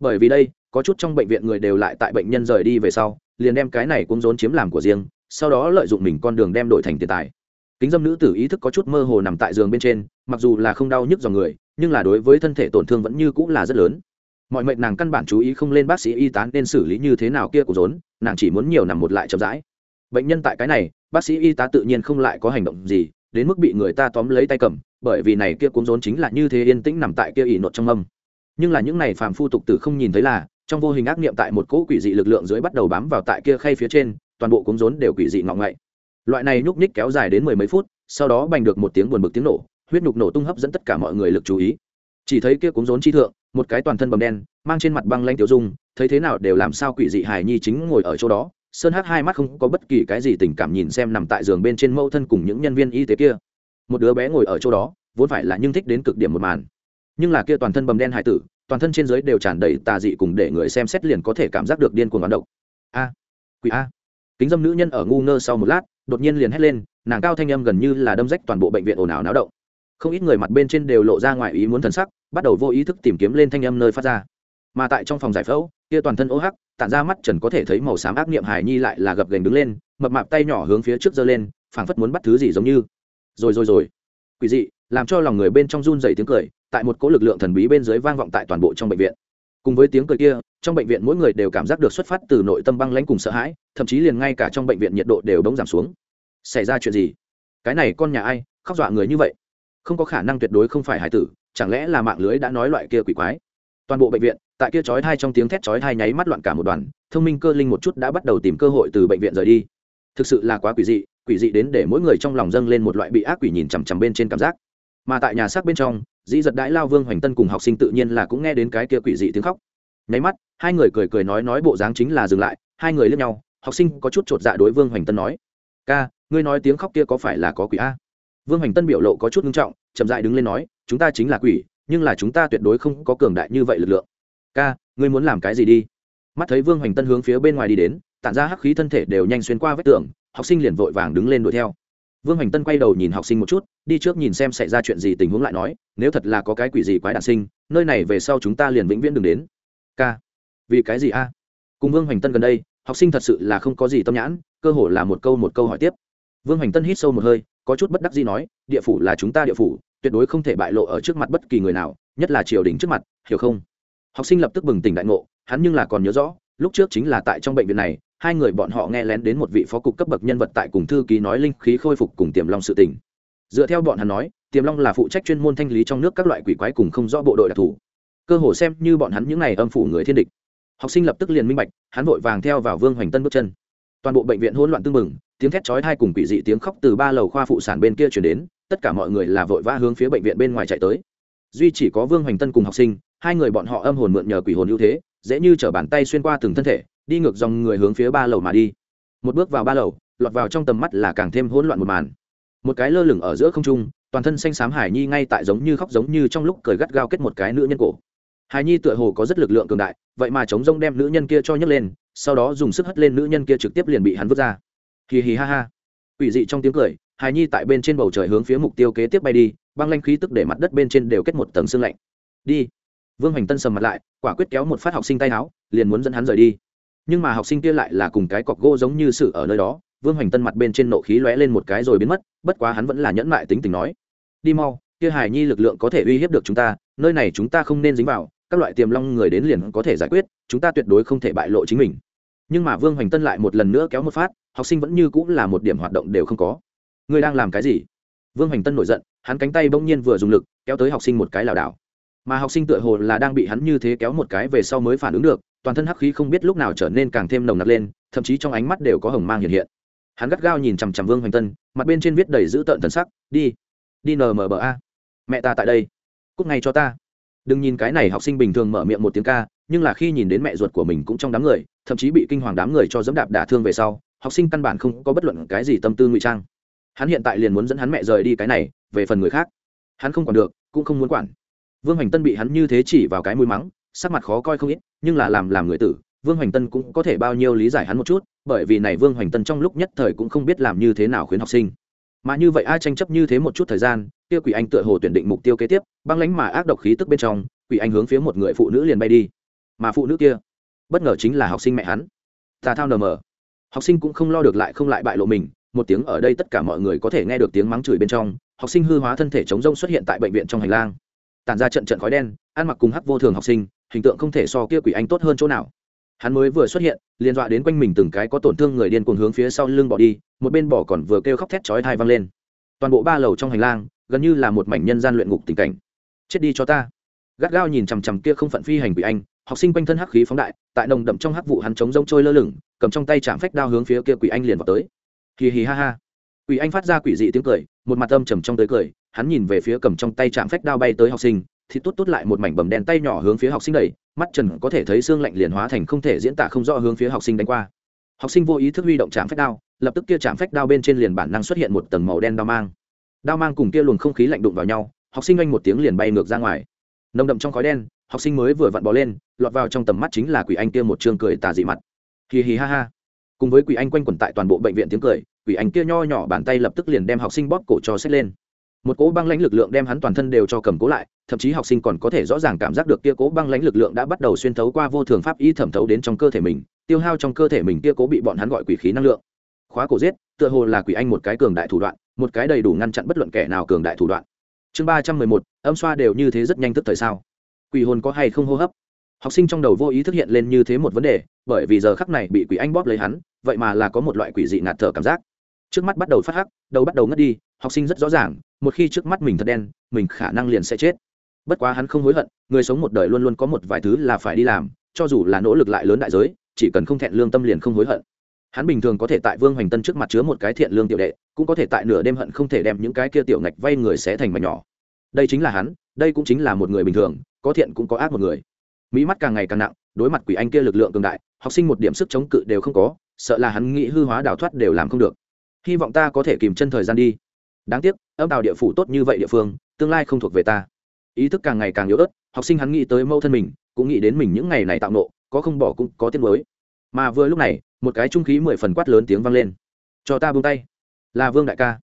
A: Bởi vì đây, có chút trong bệnh viện người đều lại tại bệnh nhân rời đi về sau, liền đem cái này cũng rốn chiếm làm của riêng, sau đó lợi dụng mình con đường đem đổi thành tiền tài. Kính dâm nữ tử ý thức có chút mơ hồ nằm tại giường bên trên, mặc dù là không đau nhức dòng người, nhưng là đối với thân thể tổn thương vẫn như cũng là rất lớn. Mọi mệnh nàng căn bản chú ý không lên bác sĩ y tán nên xử lý như thế nào kia của rốn nàng chỉ muốn nhiều nằm một lại chậm rãi. Bệnh nhân tại cái này, bác sĩ y tá tự nhiên không lại có hành động gì, đến mức bị người ta tóm lấy tay cầm bởi vì này kia cuốn rốn chính là như thế yên tĩnh nằm tại kia ỉ nột trong âm. Nhưng là những này phàm phu tục tử không nhìn thấy là, trong vô hình ác niệm tại một cỗ quỷ dị lực lượng dưới bắt đầu bám vào tại kia khay phía trên, toàn bộ cuốn rốn đều quỷ dị ngọng ngậy. Loại này nhúc nhích kéo dài đến mười mấy phút, sau đó bành được một tiếng buồn bực tiếng nổ, huyết nhục nổ tung hấp dẫn tất cả mọi người lực chú ý. Chỉ thấy kia cuốn rốn chi thượng, một cái toàn thân bầm đen, mang trên mặt băng lanh tiểu dung, thấy thế nào đều làm sao quỷ dị hài nhi chính ngồi ở chỗ đó, sơn hắc hai mắt không có bất kỳ cái gì tình cảm nhìn xem nằm tại giường bên trên mâu thân cùng những nhân viên y tế kia một đứa bé ngồi ở chỗ đó, vốn phải là nhưng thích đến cực điểm một màn. Nhưng là kia toàn thân bầm đen hải tử, toàn thân trên dưới đều tràn đầy tà dị cùng để người xem xét liền có thể cảm giác được điên cuồng bán độc. A, quỷ a. Kính dâm nữ nhân ở ngu ngơ sau một lát, đột nhiên liền hét lên, nàng cao thanh âm gần như là đâm rách toàn bộ bệnh viện ồn ào náo động. Không ít người mặt bên trên đều lộ ra ngoài ý muốn thần sắc, bắt đầu vô ý thức tìm kiếm lên thanh âm nơi phát ra. Mà tại trong phòng giải phẫu, kia toàn thân ô hắc, tản ra mắt trần có thể thấy màu xám ác niệm hải nhi lại là gập gành đứng lên, mập mạp tay nhỏ hướng phía trước giơ lên, phảng phất muốn bắt thứ gì giống như rồi rồi rồi. Quỷ dị, làm cho lòng người bên trong run dày tiếng cười, tại một cỗ lực lượng thần bí bên dưới vang vọng tại toàn bộ trong bệnh viện. Cùng với tiếng cười kia, trong bệnh viện mỗi người đều cảm giác được xuất phát từ nội tâm băng lãnh cùng sợ hãi, thậm chí liền ngay cả trong bệnh viện nhiệt độ đều bỗng giảm xuống. Xảy ra chuyện gì? Cái này con nhà ai, khóc dọa người như vậy? Không có khả năng tuyệt đối không phải hải tử, chẳng lẽ là mạng lưới đã nói loại kia quỷ quái? Toàn bộ bệnh viện, tại kia chói thai trong tiếng thét chói thai nháy mắt loạn cả một đoàn, thông minh cơ linh một chút đã bắt đầu tìm cơ hội từ bệnh viện rời đi. Thực sự là quá quỷ dị quỷ dị đến để mỗi người trong lòng dâng lên một loại bị ác quỷ nhìn chằm chằm bên trên cảm giác. Mà tại nhà xác bên trong, dĩ giật đãi lao vương hoành tân cùng học sinh tự nhiên là cũng nghe đến cái kia quỷ dị tiếng khóc. Nháy mắt, hai người cười cười nói nói bộ dáng chính là dừng lại, hai người lướt nhau, học sinh có chút chột dạ đối vương hoành tân nói, ca, ngươi nói tiếng khóc kia có phải là có quỷ a? Vương hoành tân biểu lộ có chút nghiêm trọng, chậm dại đứng lên nói, chúng ta chính là quỷ, nhưng là chúng ta tuyệt đối không có cường đại như vậy lực lượng. Ca, ngươi muốn làm cái gì đi? Mắt thấy vương hoành tân hướng phía bên ngoài đi đến, tản ra hắc khí thân thể đều nhanh xuyên qua vách tường học sinh liền vội vàng đứng lên đuổi theo. Vương hoành tân quay đầu nhìn học sinh một chút, đi trước nhìn xem xảy ra chuyện gì tình huống lại nói, nếu thật là có cái quỷ gì quái đạn sinh, nơi này về sau chúng ta liền vĩnh viễn đừng đến. K. Vì cái gì a? Cùng vương hoành tân gần đây, học sinh thật sự là không có gì tâm nhãn, cơ hồ là một câu một câu hỏi tiếp. Vương hoành tân hít sâu một hơi, có chút bất đắc gì nói, địa phủ là chúng ta địa phủ, tuyệt đối không thể bại lộ ở trước mặt bất kỳ người nào, nhất là triều đình trước mặt, hiểu không? Học sinh lập tức bừng tỉnh đại ngộ, hắn nhưng là còn nhớ rõ, lúc trước chính là tại trong bệnh viện này hai người bọn họ nghe lén đến một vị phó cục cấp bậc nhân vật tại cùng thư ký nói linh khí khôi phục cùng tiềm long sự tình. Dựa theo bọn hắn nói, tiềm long là phụ trách chuyên môn thanh lý trong nước các loại quỷ quái cùng không rõ bộ đội đặc thù. Cơ hồ xem như bọn hắn những n à y âm phủ người thiên địch. Học sinh lập tức liền minh bạch, hắn vội vàng theo vào vương hoành tân bước chân. Toàn bộ bệnh viện hỗn loạn tưng bừng, tiếng thét chói hai cùng quỷ dị tiếng khóc từ ba lầu khoa phụ sản bên kia chuyển đến, tất cả mọi người là vội vã hướng phía bệnh viện bên ngoài chạy tới. Duy chỉ có vương hoành tân cùng học sinh, hai người bọn họ âm hồn mượn nhờ quỷ hồn ưu thế, dễ như t bàn tay xuyên qua từng thân thể đi ngược dòng người hướng phía ba lầu mà đi. Một bước vào ba lầu, lọt vào trong tầm mắt là càng thêm hỗn loạn một màn. Một cái lơ lửng ở giữa không trung, toàn thân xanh xám hải nhi ngay tại giống như khóc giống như trong lúc cười gắt gao kết một cái nữ nhân cổ. Hải nhi tựa hồ có rất lực lượng cường đại, vậy mà chống rông đem nữ nhân kia cho nhấc lên, sau đó dùng sức hất lên nữ nhân kia trực tiếp liền bị hắn vứt ra. Hì hì ha ha. Ủy dị trong tiếng cười, hải nhi tại bên trên bầu trời hướng phía mục tiêu kế tiếp bay đi, băng lanh khí tức để mặt đất bên trên đều kết một tầng xương lạnh. Đi. Vương hoành tân sầm mặt lại, quả quyết kéo một phát học sinh tay áo, liền muốn dẫn hắn rời đi nhưng mà học sinh kia lại là cùng cái cọc gỗ giống như sự ở nơi đó, vương hoành tân mặt bên trên nộ khí lóe lên một cái rồi biến mất, bất quá hắn vẫn là nhẫn mại tính tình nói, đi mau, kia hải nhi lực lượng có thể uy hiếp được chúng ta, nơi này chúng ta không nên dính vào, các loại tiềm long người đến liền có thể giải quyết, chúng ta tuyệt đối không thể bại lộ chính mình. Nhưng mà vương hoành tân lại một lần nữa kéo một phát, học sinh vẫn như cũng là một điểm hoạt động đều không có. Ngươi đang làm cái gì? Vương hoành tân nổi giận, hắn cánh tay bỗng nhiên vừa dùng lực, kéo tới học sinh một cái lảo đảo. Mà học sinh tựa hồ là đang bị hắn như thế kéo một cái về sau mới phản ứng được toàn thân hắc khí không biết lúc nào trở nên càng thêm nồng nặc lên, thậm chí trong ánh mắt đều có hồng mang hiện hiện. Hắn gắt gao nhìn chằm chằm vương hoành tân, mặt bên trên viết đầy dữ tợn thần sắc, đi đi nmba mẹ ta tại đây. Cúc ngay cho ta. Đừng nhìn cái này học sinh bình thường mở miệng một tiếng ca, nhưng là khi nhìn đến mẹ ruột của mình cũng trong đám người, thậm chí bị kinh hoàng đám người cho dẫm đạp đả thương về sau, học sinh căn bản không có bất luận cái gì tâm tư ngụy trang. Hắn hiện tại liền muốn dẫn hắn mẹ rời đi cái này, về phần người khác. Hắn không còn được, cũng không muốn quản. Vương hoành tân bị hắn như thế chỉ vào cái mũi mắng sắc mặt khó coi không ít, nhưng là làm làm người tử, vương hoành tân cũng có thể bao nhiêu lý giải hắn một chút, bởi vì này vương hoành tân trong lúc nhất thời cũng không biết làm như thế nào khuyến học sinh. Mà như vậy ai tranh chấp như thế một chút thời gian, kia quỷ anh tựa hồ tuyển định mục tiêu kế tiếp, băng lánh mà ác độc khí tức bên trong, quỷ anh hướng phía một người phụ nữ liền bay đi. Mà phụ nữ kia, bất ngờ chính là học sinh mẹ hắn. Tà thao nờ mờ. Học sinh cũng không lo được lại không lại bại lộ mình, một tiếng ở đây tất cả mọi người có thể nghe được tiếng mắng chửi bên trong, học sinh hư hóa thân thể chống rông xuất hiện tại bệnh viện trong hành lang. Tản ra trận trận khói đen, ăn mặc cùng hắc vô thường học sinh hình tượng không thể so kia quỷ anh tốt hơn chỗ nào. Hắn mới vừa xuất hiện, liền dọa đến quanh mình từng cái có tổn thương người điên cuồng hướng phía sau lưng bỏ đi, một bên bỏ còn vừa kêu khóc thét chói thai văng lên. Toàn bộ ba lầu trong hành lang, gần như là một mảnh nhân gian luyện ngục tình cảnh. Chết đi cho ta. Gắt gao nhìn chằm chằm kia không phận phi hành quỷ anh, học sinh quanh thân hắc khí phóng đại, tại nồng đậm trong hắc vụ hắn chống rông trôi lơ lửng, cầm trong tay chạm phách đao hướng phía kia quỷ anh liền vào tới. Hì hì ha ha. Quỷ anh phát ra quỷ dị tiếng cười, một mặt âm trầm trong tới cười, hắn nhìn về phía cầm trong tay chạm phách đao bay tới học sinh thì tốt tốt lại một mảnh bầm đen tay nhỏ hướng phía học sinh đẩy, mắt trần có thể thấy xương lạnh liền hóa thành không thể diễn tả không rõ hướng phía học sinh đánh qua. Học sinh vô ý thức huy động chạm phách đao, lập tức kia chạm phách đao bên trên liền bản năng xuất hiện một tầng màu đen đao mang. Đao mang cùng kia luồng không khí lạnh đụng vào nhau, học sinh anh một tiếng liền bay ngược ra ngoài. Nồng đậm trong khói đen, học sinh mới vừa vặn bò lên, lọt vào trong tầm mắt chính là quỷ anh kia một chương cười tà dị mặt. Hì hì ha ha. Cùng với quỷ anh quanh quẩn tại toàn bộ bệnh viện tiếng cười, quỷ anh kia nho nhỏ bàn tay lập tức liền đem học sinh bóp cổ cho xếp lên một cỗ băng lãnh lực lượng đem hắn toàn thân đều cho cầm cố lại, thậm chí học sinh còn có thể rõ ràng cảm giác được kia cố băng lãnh lực lượng đã bắt đầu xuyên thấu qua vô thường pháp y thẩm thấu đến trong cơ thể mình, tiêu hao trong cơ thể mình kia cố bị bọn hắn gọi quỷ khí năng lượng. Khóa cổ giết, tựa hồ là quỷ anh một cái cường đại thủ đoạn, một cái đầy đủ ngăn chặn bất luận kẻ nào cường đại thủ đoạn. Chương ba trăm mười một, âm xoa đều như thế rất nhanh tức thời sao? Quỷ hồn có hay không hô hấp? Học sinh trong đầu vô ý thức hiện lên như thế một vấn đề, bởi vì giờ khắc này bị quỷ anh bóp lấy hắn, vậy mà là có một loại quỷ dị ngạt thở cảm giác. Trước mắt bắt đầu phát hắc, đầu bắt đầu ngất đi học sinh rất rõ ràng, một khi trước mắt mình thật đen, mình khả năng liền sẽ chết. Bất quá hắn không hối hận, người sống một đời luôn luôn có một vài thứ là phải đi làm, cho dù là nỗ lực lại lớn đại giới, chỉ cần không thẹn lương tâm liền không hối hận. Hắn bình thường có thể tại vương hoành tân trước mặt chứa một cái thiện lương tiểu đệ, cũng có thể tại nửa đêm hận không thể đem những cái kia tiểu ngạch vay người sẽ thành mảnh nhỏ. Đây chính là hắn, đây cũng chính là một người bình thường, có thiện cũng có ác một người. Mỹ mắt càng ngày càng nặng, đối mặt quỷ anh kia lực lượng cường đại, học sinh một điểm sức chống cự đều không có, sợ là hắn nghĩ hư hóa đào thoát đều làm không được. Hy vọng ta có thể kìm chân thời gian đi đáng tiếc, âm tàu địa phủ tốt như vậy địa phương, tương lai không thuộc về ta. Ý thức càng ngày càng yếu ớt, học sinh hắn nghĩ tới mâu thân mình, cũng nghĩ đến mình những ngày này tạo nộ, có không bỏ cũng có tiết mới mà vừa lúc này, một cái trung khí mười phần quát lớn tiếng vang lên. Cho ta buông tay. Là vương đại ca.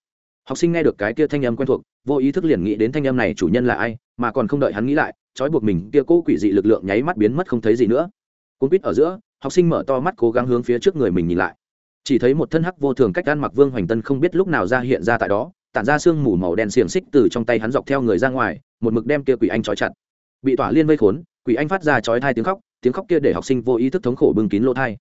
A: Học sinh nghe được cái kia thanh âm quen thuộc, vô ý thức liền nghĩ đến thanh âm này chủ nhân là ai, mà còn không đợi hắn nghĩ lại, trói buộc mình kia cố quỷ dị lực lượng nháy mắt biến mất không thấy gì nữa. Cuốn quýt ở giữa, học sinh mở to mắt cố gắng hướng phía trước người mình nhìn lại. Chỉ thấy một thân hắc vô thường cách ăn mặc vương hoành tân không biết lúc nào ra hiện ra tại đó tản ra sương mù màu đen xiềng xích từ trong tay hắn dọc theo người ra ngoài, một mực đem kia quỷ anh trói chặt. Bị tỏa liên vây khốn, quỷ anh phát ra chói thai tiếng khóc tiếng khóc kia để học sinh vô ý thức thống khổ bưng kín lỗ thai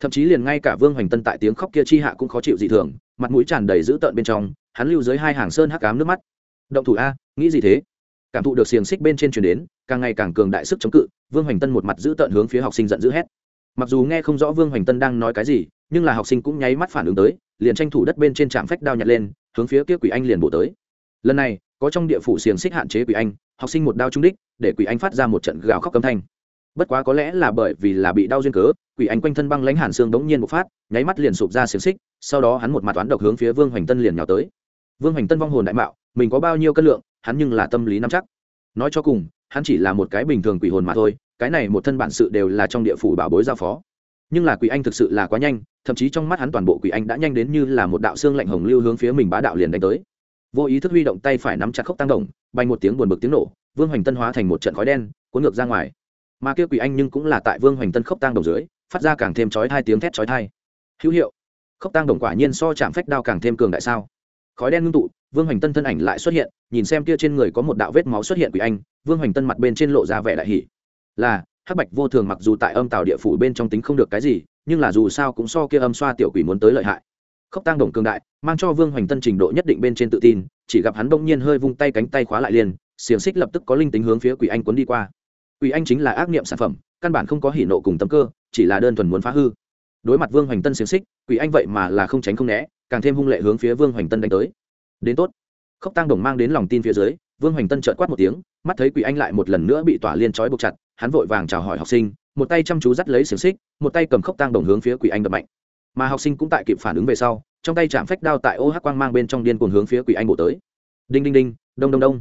A: thậm chí liền ngay cả vương hoành tân tại tiếng khóc kia chi hạ cũng khó chịu dị thường, mặt mũi tràn đầy dữ tợn bên trong, hắn lưu dưới hai hàng sơn hắc cám nước mắt. Động thủ a, nghĩ gì thế? Cảm thụ được xiềng xích bên trên truyền đến, càng ngày càng cường đại sức chống cự, vương hoành tân một mặt dữ tợn hướng phía học sinh giận dữ hét. Mặc dù nghe không rõ vương hoành tân đang nói cái gì, nhưng là học sinh cũng nháy mắt phản ứng tới, liền tranh thủ đất bên trên trạm phách đao nhặt lên hướng phía kia quỷ anh liền bổ tới. Lần này, có trong địa phủ xiềng xích hạn chế quỷ anh, học sinh một đao trúng đích, để quỷ anh phát ra một trận gào khóc cấm thanh. Bất quá có lẽ là bởi vì là bị đau duyên cớ, quỷ anh quanh thân băng lãnh hàn xương đống nhiên bộc phát, nháy mắt liền sụp ra xiềng xích, sau đó hắn một mặt toán độc hướng phía vương hoành tân liền nhào tới. Vương hoành tân vong hồn đại mạo, mình có bao nhiêu cân lượng, hắn nhưng là tâm lý nắm chắc. Nói cho cùng, hắn chỉ là một cái bình thường quỷ hồn mà thôi, cái này một thân bản sự đều là trong địa phủ bảo bối giao phó nhưng là quỷ anh thực sự là quá nhanh, thậm chí trong mắt hắn toàn bộ quỷ anh đã nhanh đến như là một đạo xương lạnh hồng lưu hướng phía mình bá đạo liền đánh tới. Vô ý thức huy động tay phải nắm chặt khốc tăng đồng bay một tiếng buồn bực tiếng nổ, vương hoành tân hóa thành một trận khói đen, cuốn ngược ra ngoài. Mà kia quỷ anh nhưng cũng là tại vương hoành tân khốc tăng đồng dưới, phát ra càng thêm chói hai tiếng thét chói thai hữu hiệu. Khốc tăng đồng quả nhiên so chạm phách đao càng thêm cường đại sao? Khói đen ngưng tụ, vương hoành tân thân ảnh lại xuất hiện, nhìn xem kia trên người có một đạo vết máu xuất hiện quỷ anh, vương hoành tân mặt bên trên lộ ra vẻ đại hỉ. Là hắc bạch vô thường mặc dù tại âm tàu địa phủ bên trong tính không được cái gì, nhưng là dù sao cũng so kia âm xoa tiểu quỷ muốn tới lợi hại. Khốc tăng đồng cường đại, mang cho vương hoành tân trình độ nhất định bên trên tự tin, chỉ gặp hắn bỗng nhiên hơi vung tay cánh tay khóa lại liền, xiềng xích lập tức có linh tính hướng phía quỷ anh cuốn đi qua. Quỷ anh chính là ác niệm sản phẩm, căn bản không có hỉ nộ cùng tâm cơ, chỉ là đơn thuần muốn phá hư. Đối mặt vương hoành tân xiềng xích, quỷ anh vậy mà là không tránh không né, càng thêm hung lệ hướng phía vương hoành tân đánh tới. Đến tốt. Khốc tăng đồng mang đến lòng tin phía dưới, vương hoành tân trợn quát một tiếng, mắt thấy quỷ anh lại một lần nữa bị tỏa liên trói buộc chặt hắn vội vàng chào hỏi học sinh, một tay chăm chú dắt lấy xiềng xích, một tay cầm khốc tăng đồng hướng phía quỷ anh đập mạnh. Mà học sinh cũng tại kịp phản ứng về sau, trong tay chạm phách đao tại ô hắc quang mang bên trong điên cuồng hướng phía quỷ anh bổ tới. Đinh đinh đinh, đông đông đông.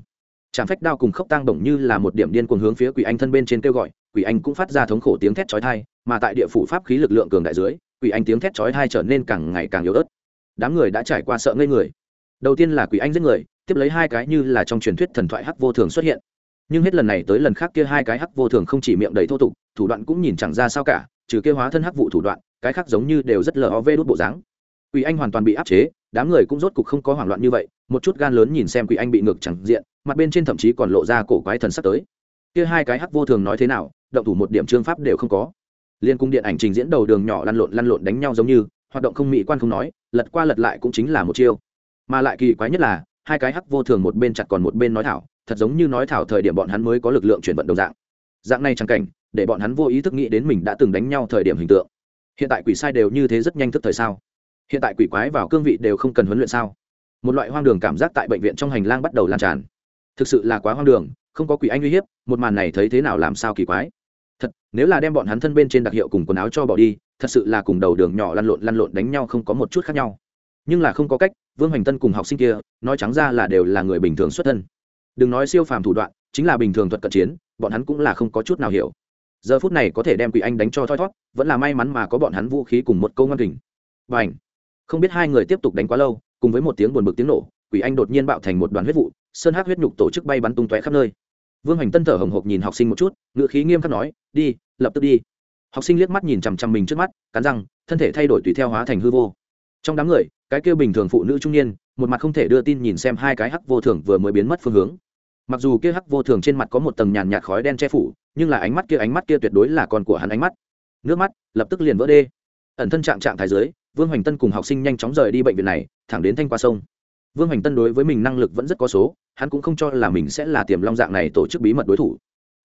A: Chạm phách đao cùng khốc tăng đồng như là một điểm điên cuồng hướng phía quỷ anh thân bên trên kêu gọi, quỷ anh cũng phát ra thống khổ tiếng thét chói tai, mà tại địa phủ pháp khí lực lượng cường đại dưới, quỷ anh tiếng thét chói tai trở nên càng ngày càng yếu ớt. Đám người đã trải qua sợ ngây người. Đầu tiên là quỷ anh giết người, tiếp lấy hai cái như là trong truyền thuyết thần thoại hắc vô thường xuất hiện nhưng hết lần này tới lần khác kia hai cái hắc vô thường không chỉ miệng đầy thô tục, thủ đoạn cũng nhìn chẳng ra sao cả, trừ kia hóa thân hắc vụ thủ đoạn, cái khác giống như đều rất lờ o vê đốt bộ dáng. Quỷ anh hoàn toàn bị áp chế, đám người cũng rốt cục không có hoảng loạn như vậy, một chút gan lớn nhìn xem quỷ anh bị ngược chẳng diện, mặt bên trên thậm chí còn lộ ra cổ quái thần sắp tới. Kia hai cái hắc vô thường nói thế nào, động thủ một điểm trương pháp đều không có. Liên cung điện ảnh trình diễn đầu đường nhỏ lăn lộn lăn lộn đánh nhau giống như, hoạt động không mỹ quan không nói, lật qua lật lại cũng chính là một chiêu. Mà lại kỳ quái nhất là, hai cái hắc vô thường một bên chặt còn một bên nói thảo thật giống như nói thảo thời điểm bọn hắn mới có lực lượng chuyển vận đồng dạng. Dạng này chẳng cảnh, để bọn hắn vô ý thức nghĩ đến mình đã từng đánh nhau thời điểm hình tượng. Hiện tại quỷ sai đều như thế rất nhanh thức thời sao? Hiện tại quỷ quái vào cương vị đều không cần huấn luyện sao? Một loại hoang đường cảm giác tại bệnh viện trong hành lang bắt đầu lan tràn. Thực sự là quá hoang đường, không có quỷ anh uy hiếp, một màn này thấy thế nào làm sao kỳ quái? Thật, nếu là đem bọn hắn thân bên trên đặc hiệu cùng quần áo cho bỏ đi, thật sự là cùng đầu đường nhỏ lăn lộn lăn lộn đánh nhau không có một chút khác nhau. Nhưng là không có cách, vương hoành tân cùng học sinh kia, nói trắng ra là đều là người bình thường xuất thân đừng nói siêu phàm thủ đoạn, chính là bình thường thuật cận chiến, bọn hắn cũng là không có chút nào hiểu. Giờ phút này có thể đem quỷ anh đánh cho thoi thót, vẫn là may mắn mà có bọn hắn vũ khí cùng một câu ngăn kình. Và ảnh không biết hai người tiếp tục đánh quá lâu, cùng với một tiếng buồn bực tiếng nổ, quỷ anh đột nhiên bạo thành một đoàn huyết vụ, sơn hát huyết nhục tổ chức bay bắn tung tóe khắp nơi. Vương hành tân thở hồng hộc nhìn học sinh một chút ngựa khí nghiêm khắc nói, đi, lập tức đi. Học sinh liếc mắt nhìn chằm chằm mình trước mắt, cắn răng, thân thể thay đổi tùy theo hóa thành hư vô. Trong đám người, cái kêu bình thường phụ nữ trung niên một mặt không thể đưa tin nhìn xem hai cái hắc vô thường vừa mới biến mất phương hướng. Mặc dù kia hắc vô thường trên mặt có một tầng nhàn nhạt khói đen che phủ, nhưng là ánh mắt kia ánh mắt kia tuyệt đối là con của hắn ánh mắt. Nước mắt lập tức liền vỡ đê. Ẩn thân trạng trạng thái giới vương hoành tân cùng học sinh nhanh chóng rời đi bệnh viện này, thẳng đến thanh qua sông. Vương hoành tân đối với mình năng lực vẫn rất có số, hắn cũng không cho là mình sẽ là tiềm long dạng này tổ chức bí mật đối thủ.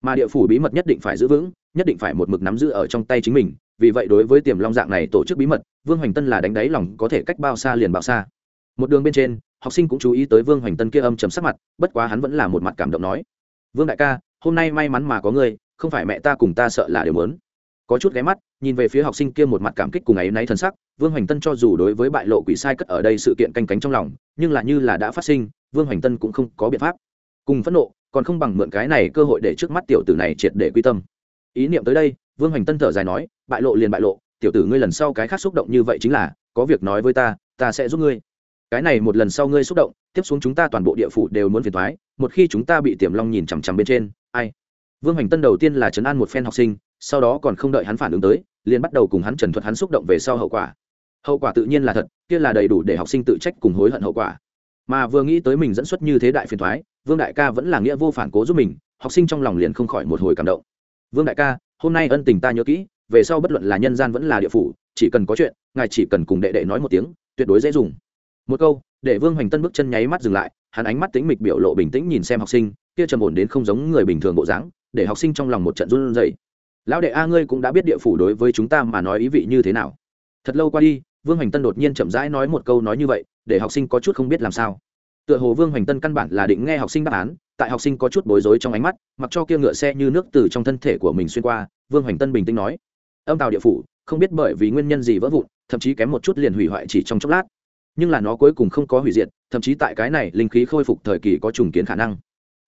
A: Mà địa phủ bí mật nhất định phải giữ vững, nhất định phải một mực nắm giữ ở trong tay chính mình, vì vậy đối với tiềm long dạng này tổ chức bí mật, vương hoành tân là đánh đáy lòng có thể cách bao xa liền bao xa một đường bên trên, học sinh cũng chú ý tới vương hoành tân kia âm chầm sắc mặt, bất quá hắn vẫn là một mặt cảm động nói. Vương đại ca, hôm nay may mắn mà có ngươi, không phải mẹ ta cùng ta sợ là đều muốn. Có chút ghé mắt, nhìn về phía học sinh kia một mặt cảm kích cùng ấy náy thân sắc, vương hoành tân cho dù đối với bại lộ quỷ sai cất ở đây sự kiện canh cánh trong lòng, nhưng là như là đã phát sinh, vương hoành tân cũng không có biện pháp. Cùng phẫn nộ, còn không bằng mượn cái này cơ hội để trước mắt tiểu tử này triệt để quy tâm. Ý niệm tới đây, vương hoành tân thở dài nói, bại lộ liền bại lộ, tiểu tử ngươi lần sau cái khác xúc động như vậy chính là, có việc nói với ta ta sẽ giúp ngươi cái này một lần sau ngươi xúc động, tiếp xuống chúng ta toàn bộ địa phủ đều muốn phiền thoái một khi chúng ta bị tiềm long nhìn chằm chằm bên trên, ai? Vương hoành tân đầu tiên là trấn an một phen học sinh, sau đó còn không đợi hắn phản ứng tới, liền bắt đầu cùng hắn trần thuật hắn xúc động về sau hậu quả. Hậu quả tự nhiên là thật, kia là đầy đủ để học sinh tự trách cùng hối hận hậu quả. Mà vừa nghĩ tới mình dẫn xuất như thế đại phiền thoái vương đại ca vẫn là nghĩa vô phản cố giúp mình, học sinh trong lòng liền không khỏi một hồi cảm động. Vương đại ca, hôm nay ân tình ta nhớ kỹ, về sau bất luận là nhân gian vẫn là địa phủ, chỉ cần có chuyện, ngài chỉ cần cùng đệ đệ nói một tiếng, tuyệt đối dễ dùng một câu, để vương hoành tân bước chân nháy mắt dừng lại, hắn ánh mắt tính mịch biểu lộ bình tĩnh nhìn xem học sinh, kia trầm ổn đến không giống người bình thường bộ dáng, để học sinh trong lòng một trận run rẩy. Lão đệ a ngươi cũng đã biết địa phủ đối với chúng ta mà nói ý vị như thế nào. Thật lâu qua đi, vương hoành tân đột nhiên chậm rãi nói một câu nói như vậy, để học sinh có chút không biết làm sao. Tựa hồ vương hoành tân căn bản là định nghe học sinh đáp án, tại học sinh có chút bối rối trong ánh mắt, mặc cho kia ngựa xe như nước từ trong thân thể của mình xuyên qua, vương hoành tân bình tĩnh nói, âm tàu địa phủ, không biết bởi vì nguyên nhân gì vỡ vụn, thậm chí kém một chút liền hủy hoại chỉ trong chốc lát nhưng là nó cuối cùng không có hủy diệt, thậm chí tại cái này linh khí khôi phục thời kỳ có trùng kiến khả năng.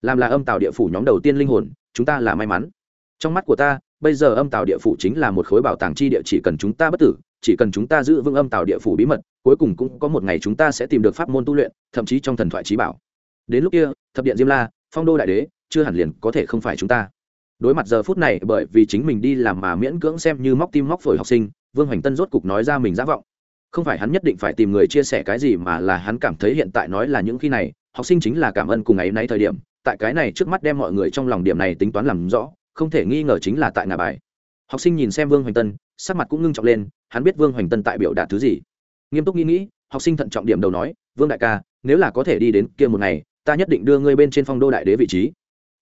A: Làm là âm tạo địa phủ nhóm đầu tiên linh hồn, chúng ta là may mắn. Trong mắt của ta, bây giờ âm tạo địa phủ chính là một khối bảo tàng chi địa, chỉ cần chúng ta bất tử, chỉ cần chúng ta giữ vững âm tạo địa phủ bí mật, cuối cùng cũng có một ngày chúng ta sẽ tìm được pháp môn tu luyện, thậm chí trong thần thoại trí bảo. Đến lúc kia, thập điện diêm la, phong đô đại đế, chưa hẳn liền có thể không phải chúng ta. Đối mặt giờ phút này, bởi vì chính mình đi làm mà miễn cưỡng xem như móc tim móc phổi học sinh, vương hoành tân rốt cục nói ra mình giả vọng không phải hắn nhất định phải tìm người chia sẻ cái gì mà là hắn cảm thấy hiện tại nói là những khi này, học sinh chính là cảm ơn cùng ấy nay thời điểm, tại cái này trước mắt đem mọi người trong lòng điểm này tính toán làm rõ, không thể nghi ngờ chính là tại ngà bài. Học sinh nhìn xem vương hoành tân, sắc mặt cũng ngưng trọng lên, hắn biết vương hoành tân tại biểu đạt thứ gì. Nghiêm túc nghĩ nghĩ, học sinh thận trọng điểm đầu nói, vương đại ca, nếu là có thể đi đến kia một ngày, ta nhất định đưa ngươi bên trên phong đô đại đế vị trí.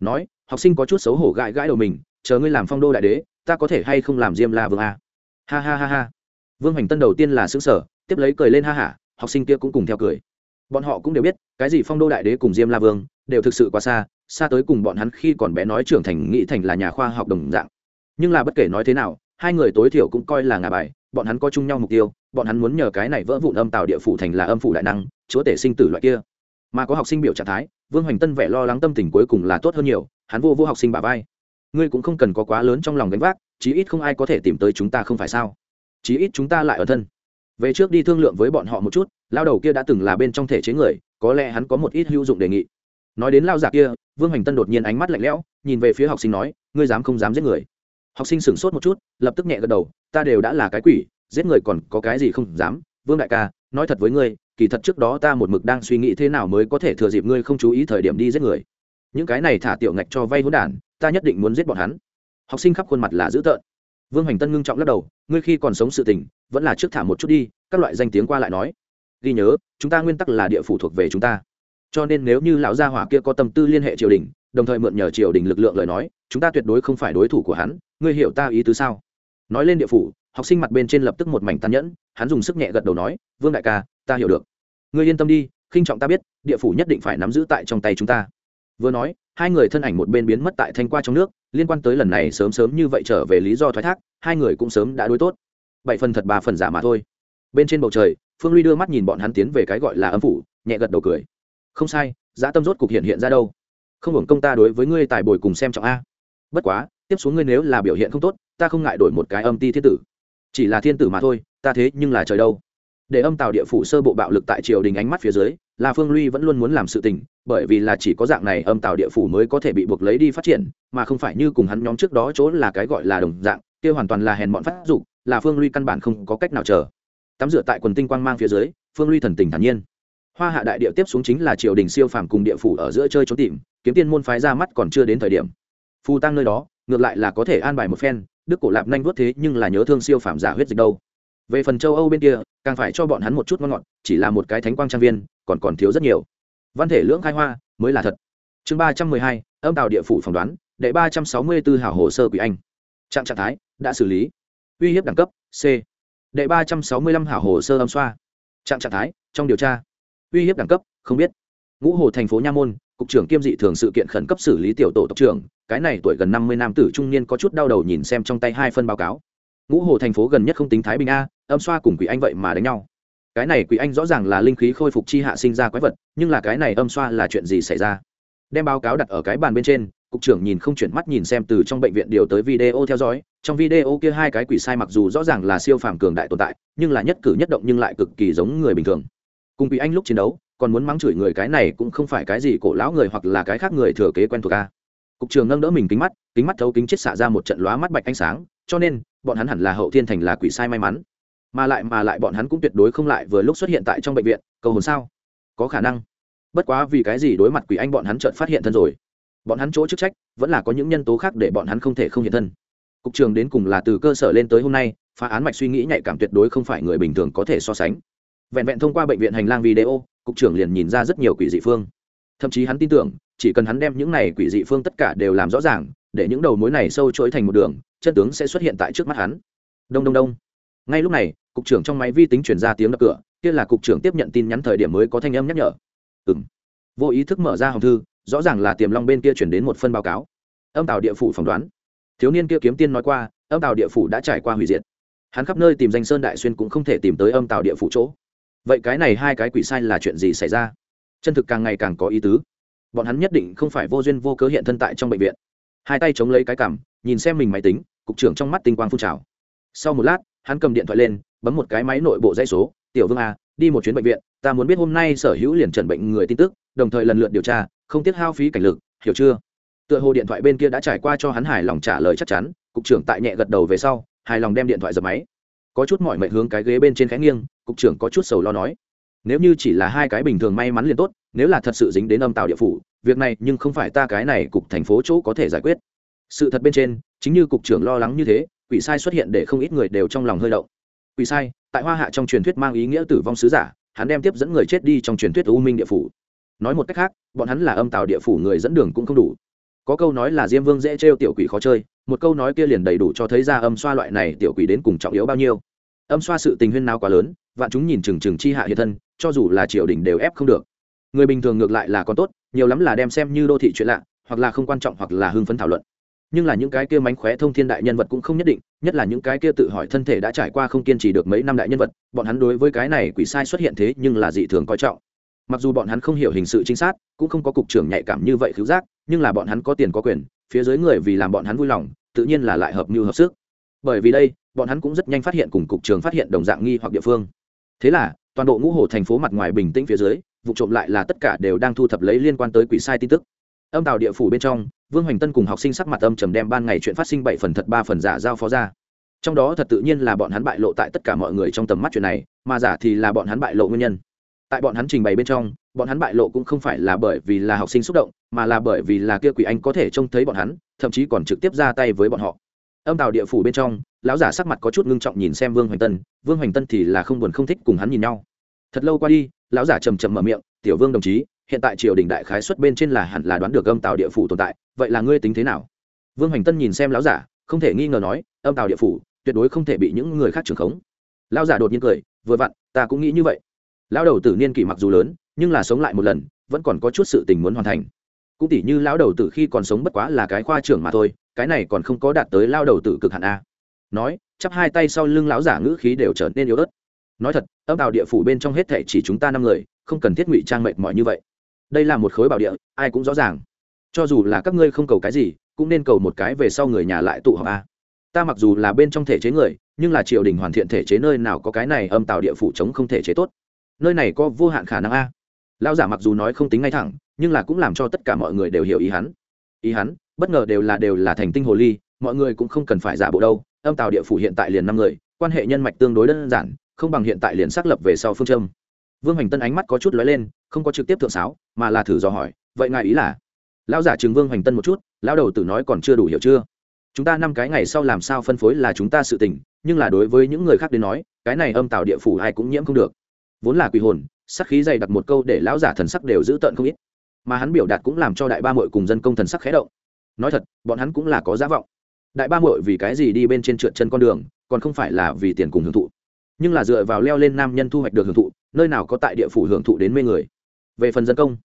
A: Nói, học sinh có chút xấu hổ gãi gãi đầu mình, chờ ngươi làm phong đô đại đế, ta có thể hay không làm diêm la vương a? Ha ha ha ha vương hoành tân đầu tiên là xứng sở tiếp lấy cười lên ha hả, học sinh kia cũng cùng theo cười. Bọn họ cũng đều biết, cái gì phong đô đại đế cùng diêm la vương đều thực sự quá xa xa tới cùng bọn hắn khi còn bé nói trưởng thành nghĩ thành là nhà khoa học đồng dạng. Nhưng là bất kể nói thế nào, hai người tối thiểu cũng coi là ngà bài, bọn hắn có chung nhau mục tiêu, bọn hắn muốn nhờ cái này vỡ vụn âm tạo địa phủ thành là âm phủ đại năng, chúa tể sinh tử loại kia. Mà có học sinh biểu trạng thái, vương hoành tân vẻ lo lắng tâm tình cuối cùng là tốt hơn nhiều, hắn vô vô học sinh bà vai. Ngươi cũng không cần có quá lớn trong lòng gánh vác, chí ít không ai có thể tìm tới chúng ta không phải sao? Chí ít chúng ta lại ở thân. Về trước đi thương lượng với bọn họ một chút, lao đầu kia đã từng là bên trong thể chế người, có lẽ hắn có một ít hữu dụng đề nghị. Nói đến lao giả kia, vương hoành tân đột nhiên ánh mắt lạnh lẽo, nhìn về phía học sinh nói, ngươi dám không dám giết người? Học sinh sửng sốt một chút, lập tức nhẹ gật đầu, ta đều đã là cái quỷ, giết người còn có cái gì không dám? Vương đại ca, nói thật với ngươi, kỳ thật trước đó ta một mực đang suy nghĩ thế nào mới có thể thừa dịp ngươi không chú ý thời điểm đi giết người. Những cái này thả tiểu ngạch cho vay hỗn đản, ta nhất định muốn giết bọn hắn. Học sinh khắp khuôn mặt là dữ tợn vương hoành tân ngưng trọng lắc đầu, ngươi khi còn sống sự tình, vẫn là trước thả một chút đi, các loại danh tiếng qua lại nói. Ghi nhớ, chúng ta nguyên tắc là địa phủ thuộc về chúng ta. Cho nên nếu như lão gia hỏa kia có tâm tư liên hệ triều đình, đồng thời mượn nhờ triều đình lực lượng lời nói, chúng ta tuyệt đối không phải đối thủ của hắn, ngươi hiểu ta ý tứ sao? Nói lên địa phủ, học sinh mặt bên trên lập tức một mảnh tàn nhẫn, hắn dùng sức nhẹ gật đầu nói, vương đại ca, ta hiểu được. Ngươi yên tâm đi, khinh trọng ta biết, địa phủ nhất định phải nắm giữ tại trong tay chúng ta. Vừa nói, hai người thân ảnh một bên biến mất tại thanh qua trong nước liên quan tới lần này sớm sớm như vậy trở về lý do thoái thác, hai người cũng sớm đã đối tốt. Bảy phần thật, ba phần giả mà thôi. Bên trên bầu trời, phương ly đưa mắt nhìn bọn hắn tiến về cái gọi là âm phủ, nhẹ gật đầu cười. Không sai dã tâm rốt cục hiện hiện ra đâu. Không hưởng công ta đối với ngươi tài bồi cùng xem trọng a. Bất quá, tiếp xuống ngươi nếu là biểu hiện không tốt, ta không ngại đổi một cái âm ti thiên tử. Chỉ là thiên tử mà thôi, ta thế nhưng là trời đâu. Để âm tào địa phủ sơ bộ bạo lực tại triều đình ánh mắt phía dưới là phương ly vẫn luôn muốn làm sự tình, bởi vì là chỉ có dạng này âm tào địa phủ mới có thể bị buộc lấy đi phát triển, mà không phải như cùng hắn nhóm trước đó chỗ là cái gọi là đồng dạng, kia hoàn toàn là hèn bọn phát dục là phương ly căn bản không có cách nào chờ. Tắm rửa tại quần tinh quang mang phía dưới, phương ly thần tình thản nhiên. Hoa hạ đại địa tiếp xuống chính là triều đình siêu phàm cùng địa phủ ở giữa chơi trốn tìm, kiếm tiên môn phái ra mắt còn chưa đến thời điểm. Phù tăng nơi đó, ngược lại là có thể an bài một phen, đức cổ lạp nhanh vuốt thế nhưng là nhớ thương siêu phàm giả huyết dịch đâu. Về phần châu âu bên kia, càng phải cho bọn hắn một chút ngon ngọt, chỉ là một cái thánh quang trang viên còn còn thiếu rất nhiều. Văn thể lưỡng khai hoa, mới là thật. Chương ba trăm mười hai, âm tàu địa phủ phỏng đoán, đệ ba trăm sáu mươi b ố hảo hồ sơ quỷ anh. Trạng trạng thái, đã xử lý. Uy hiếp đẳng cấp, c. Đệ ba trăm sáu mươi lăm hảo hồ sơ âm xoa. Trạng trạng thái, trong điều tra. Uy hiếp đẳng cấp, không biết. Ngũ hồ thành phố nha môn, cục trưởng kiêm dị thường sự kiện khẩn cấp xử lý tiểu tổ tộc trưởng, cái này tuổi gần năm mươi nam tử trung niên có chút đau đầu nhìn xem trong tay hai phân báo cáo. Ngũ hồ thành phố gần nhất không tính thái bình a, âm xoa cùng quỷ anh vậy mà đánh nhau cái này quỷ anh rõ ràng là linh khí khôi phục chi hạ sinh ra quái vật, nhưng là cái này âm xoa là chuyện gì xảy ra? Đem báo cáo đặt ở cái bàn bên trên, cục trưởng nhìn không chuyển mắt nhìn xem từ trong bệnh viện điều tới video theo dõi. Trong video kia hai cái quỷ sai mặc dù rõ ràng là siêu phàm cường đại tồn tại, nhưng là nhất cử nhất động nhưng lại cực kỳ giống người bình thường. Cùng quỷ anh lúc chiến đấu, còn muốn mắng chửi người cái này cũng không phải cái gì cổ lão người hoặc là cái khác người thừa kế quen thuộc a. Cục trưởng nâng đỡ mình kính mắt kính mắt thấu kính chết xạ ra một trận lóa mắt bạch ánh sáng, cho nên, bọn hắn hẳn là hậu thiên thành là quỷ sai may mắn mà lại mà lại bọn hắn cũng tuyệt đối không lại vừa lúc xuất hiện tại trong bệnh viện, cầu hồn sao? Có khả năng. Bất quá vì cái gì đối mặt quỷ anh bọn hắn chợt phát hiện thân rồi? Bọn hắn chỗ chức trách, vẫn là có những nhân tố khác để bọn hắn không thể không hiện thân. Cục trường đến cùng là từ cơ sở lên tới hôm nay, phá án mạch suy nghĩ nhạy cảm tuyệt đối không phải người bình thường có thể so sánh. Vẹn vẹn thông qua bệnh viện hành lang video, cục trưởng liền nhìn ra rất nhiều quỷ dị phương. Thậm chí hắn tin tưởng, chỉ cần hắn đem những này quỷ dị phương tất cả đều làm rõ ràng, để những đầu mối này sâu chuỗi thành một đường, chân tướng sẽ xuất hiện tại trước mắt hắn. Đông đông đông ngay lúc này, cục trưởng trong máy vi tính chuyển ra tiếng đập cửa, kia là cục trưởng tiếp nhận tin nhắn thời điểm mới có thanh âm nhắc nhở. Ừ m vô ý thức mở ra hòm thư, rõ ràng là tiềm long bên kia chuyển đến một phân báo cáo. Âm tàu địa phủ phỏng đoán. Thiếu niên kia kiếm tiên nói qua, âm tàu địa phủ đã trải qua hủy diệt. Hắn khắp nơi tìm danh sơn đại xuyên cũng không thể tìm tới âm tàu địa phủ chỗ. Vậy cái này hai cái quỷ sai là chuyện gì xảy ra? Chân thực càng ngày càng có ý tứ. Bọn hắn nhất định không phải vô duyên vô cớ hiện thân tại trong bệnh viện. Hai tay chống lấy cái cằm, nhìn xem mình máy tính, cục trưởng trong mắt tinh quang phun trào. Sau một lát hắn cầm điện thoại lên, bấm một cái máy nội bộ dây số, tiểu vương a đi một chuyến bệnh viện, ta muốn biết hôm nay sở hữu liền trần bệnh người tin tức, đồng thời lần lượt điều tra, không tiếc hao phí cảnh lực, hiểu chưa? Tựa hồ điện thoại bên kia đã trải qua cho hắn hài lòng trả lời chắc chắn, cục trưởng tại nhẹ gật đầu về sau, hài lòng đem điện thoại dập máy. Có chút mọi mệnh hướng cái ghế bên trên khẽ nghiêng, cục trưởng có chút sầu lo nói, nếu như chỉ là hai cái bình thường may mắn liền tốt, nếu là thật sự dính đến âm tạo địa phủ, việc này nhưng không phải ta cái này cục thành phố chỗ có thể giải quyết. Sự thật bên trên, chính như cục trưởng lo lắng như thế quỷ sai xuất hiện để không ít người đều trong lòng hơi động. Quỷ sai, tại hoa hạ trong truyền thuyết mang ý nghĩa tử vong sứ giả, hắn đem tiếp dẫn người chết đi trong truyền thuyết u minh địa phủ. Nói một cách khác, bọn hắn là âm tào địa phủ người dẫn đường cũng không đủ. Có câu nói là diêm vương dễ trêu tiểu quỷ khó chơi, một câu nói kia liền đầy đủ cho thấy ra âm xoa loại này tiểu quỷ đến cùng trọng yếu bao nhiêu. Âm xoa sự tình huyên nào quá lớn, vạn chúng nhìn chừng chừng chi hạ hiện thân, cho dù là triều đình đều ép không được. Người bình thường ngược lại là còn tốt, nhiều lắm là đem xem như đô thị chuyện lạ, hoặc là không quan trọng hoặc là hưng phấn thảo luận nhưng là những cái kia mánh khóe thông thiên đại nhân vật cũng không nhất định, nhất là những cái kia tự hỏi thân thể đã trải qua không kiên trì được mấy năm đại nhân vật, bọn hắn đối với cái này quỷ sai xuất hiện thế nhưng là dị thường coi trọng. Mặc dù bọn hắn không hiểu hình sự chính xác, cũng không có cục trưởng nhạy cảm như vậy cứu giác, nhưng là bọn hắn có tiền có quyền, phía dưới người vì làm bọn hắn vui lòng, tự nhiên là lại hợp như hợp sức. Bởi vì đây, bọn hắn cũng rất nhanh phát hiện cùng cục trường phát hiện đồng dạng nghi hoặc địa phương. Thế là, toàn bộ ngũ hồ thành phố mặt ngoài bình tĩnh phía dưới, vụ trộm lại là tất cả đều đang thu thập lấy liên quan tới quỷ sai tin tức âm tàu địa phủ bên trong, vương hoành tân cùng học sinh sắc mặt âm trầm đem ban ngày chuyện phát sinh bảy phần thật, ba phần giả giao phó ra. Trong đó thật tự nhiên là bọn hắn bại lộ tại tất cả mọi người trong tầm mắt chuyện này, mà giả thì là bọn hắn bại lộ nguyên nhân. Tại bọn hắn trình bày bên trong, bọn hắn bại lộ cũng không phải là bởi vì là học sinh xúc động, mà là bởi vì là kia quỷ anh có thể trông thấy bọn hắn, thậm chí còn trực tiếp ra tay với bọn họ. Âm tàu địa phủ bên trong, lão giả sắc mặt có chút ngưng trọng nhìn xem vương hoành tân, vương hoành tân thì là không buồn không thích cùng hắn nhìn nhau. Thật lâu qua đi, lão giả trầm trầm mở miệng, tiểu vương đồng chí hiện tại triều đình đại khái xuất bên trên là hẳn là đoán được âm tào địa phủ tồn tại, vậy là ngươi tính thế nào? Vương hoành tân nhìn xem lão giả, không thể nghi ngờ nói, âm tào địa phủ, tuyệt đối không thể bị những người khác trưởng khống. Lão giả đột nhiên cười, vừa vặn, ta cũng nghĩ như vậy. Lão đầu tử niên kỷ mặc dù lớn, nhưng là sống lại một lần, vẫn còn có chút sự tình muốn hoàn thành. Cũng tỉ như lão đầu tử khi còn sống bất quá là cái khoa trưởng mà thôi, cái này còn không có đạt tới lao đầu tử cực hạn a. Nói, chắp hai tay sau lưng lão giả ngữ khí đều trở nên yếu ớt. Nói thật, âm tào địa phủ bên trong hết thể chỉ chúng ta năm người, không cần thiết ngụy trang mệt mỏi như vậy đây là một khối bảo địa, ai cũng rõ ràng. Cho dù là các ngươi không cầu cái gì, cũng nên cầu một cái về sau người nhà lại tụ họp a. Ta mặc dù là bên trong thể chế người, nhưng là triều đình hoàn thiện thể chế nơi nào có cái này âm tào địa phủ chống không thể chế tốt. Nơi này có vô hạn khả năng a. Lão giả mặc dù nói không tính ngay thẳng, nhưng là cũng làm cho tất cả mọi người đều hiểu ý hắn. Ý hắn, bất ngờ đều là đều là thành tinh hồ ly, mọi người cũng không cần phải giả bộ đâu. Âm tào địa phủ hiện tại liền năm người, quan hệ nhân mạch tương đối đơn giản, không bằng hiện tại liền xác lập về sau phương châm vương hoành tân ánh mắt có chút lóe lên, không có trực tiếp thượng sáo, mà là thử dò hỏi, vậy ngài ý là? Lão giả chừng vương hoành tân một chút, lão đầu tử nói còn chưa đủ hiểu chưa? Chúng ta năm cái ngày sau làm sao phân phối là chúng ta sự tình, nhưng là đối với những người khác đến nói, cái này âm tào địa phủ ai cũng nhiễm không được. Vốn là quỷ hồn sắc khí dày đặt một câu để lão giả thần sắc đều giữ tợn không ít. Mà hắn biểu đạt cũng làm cho đại ba mội cùng dân công thần sắc khé động. Nói thật, bọn hắn cũng là có giá vọng. Đại ba mội vì cái gì đi bên trên trượt chân con đường, còn không phải là vì tiền cùng hưởng thụ, nhưng là dựa vào leo lên nam nhân thu hoạch được hưởng thụ nơi nào có tại địa phủ hưởng thụ đến mê người. Về phần dân công,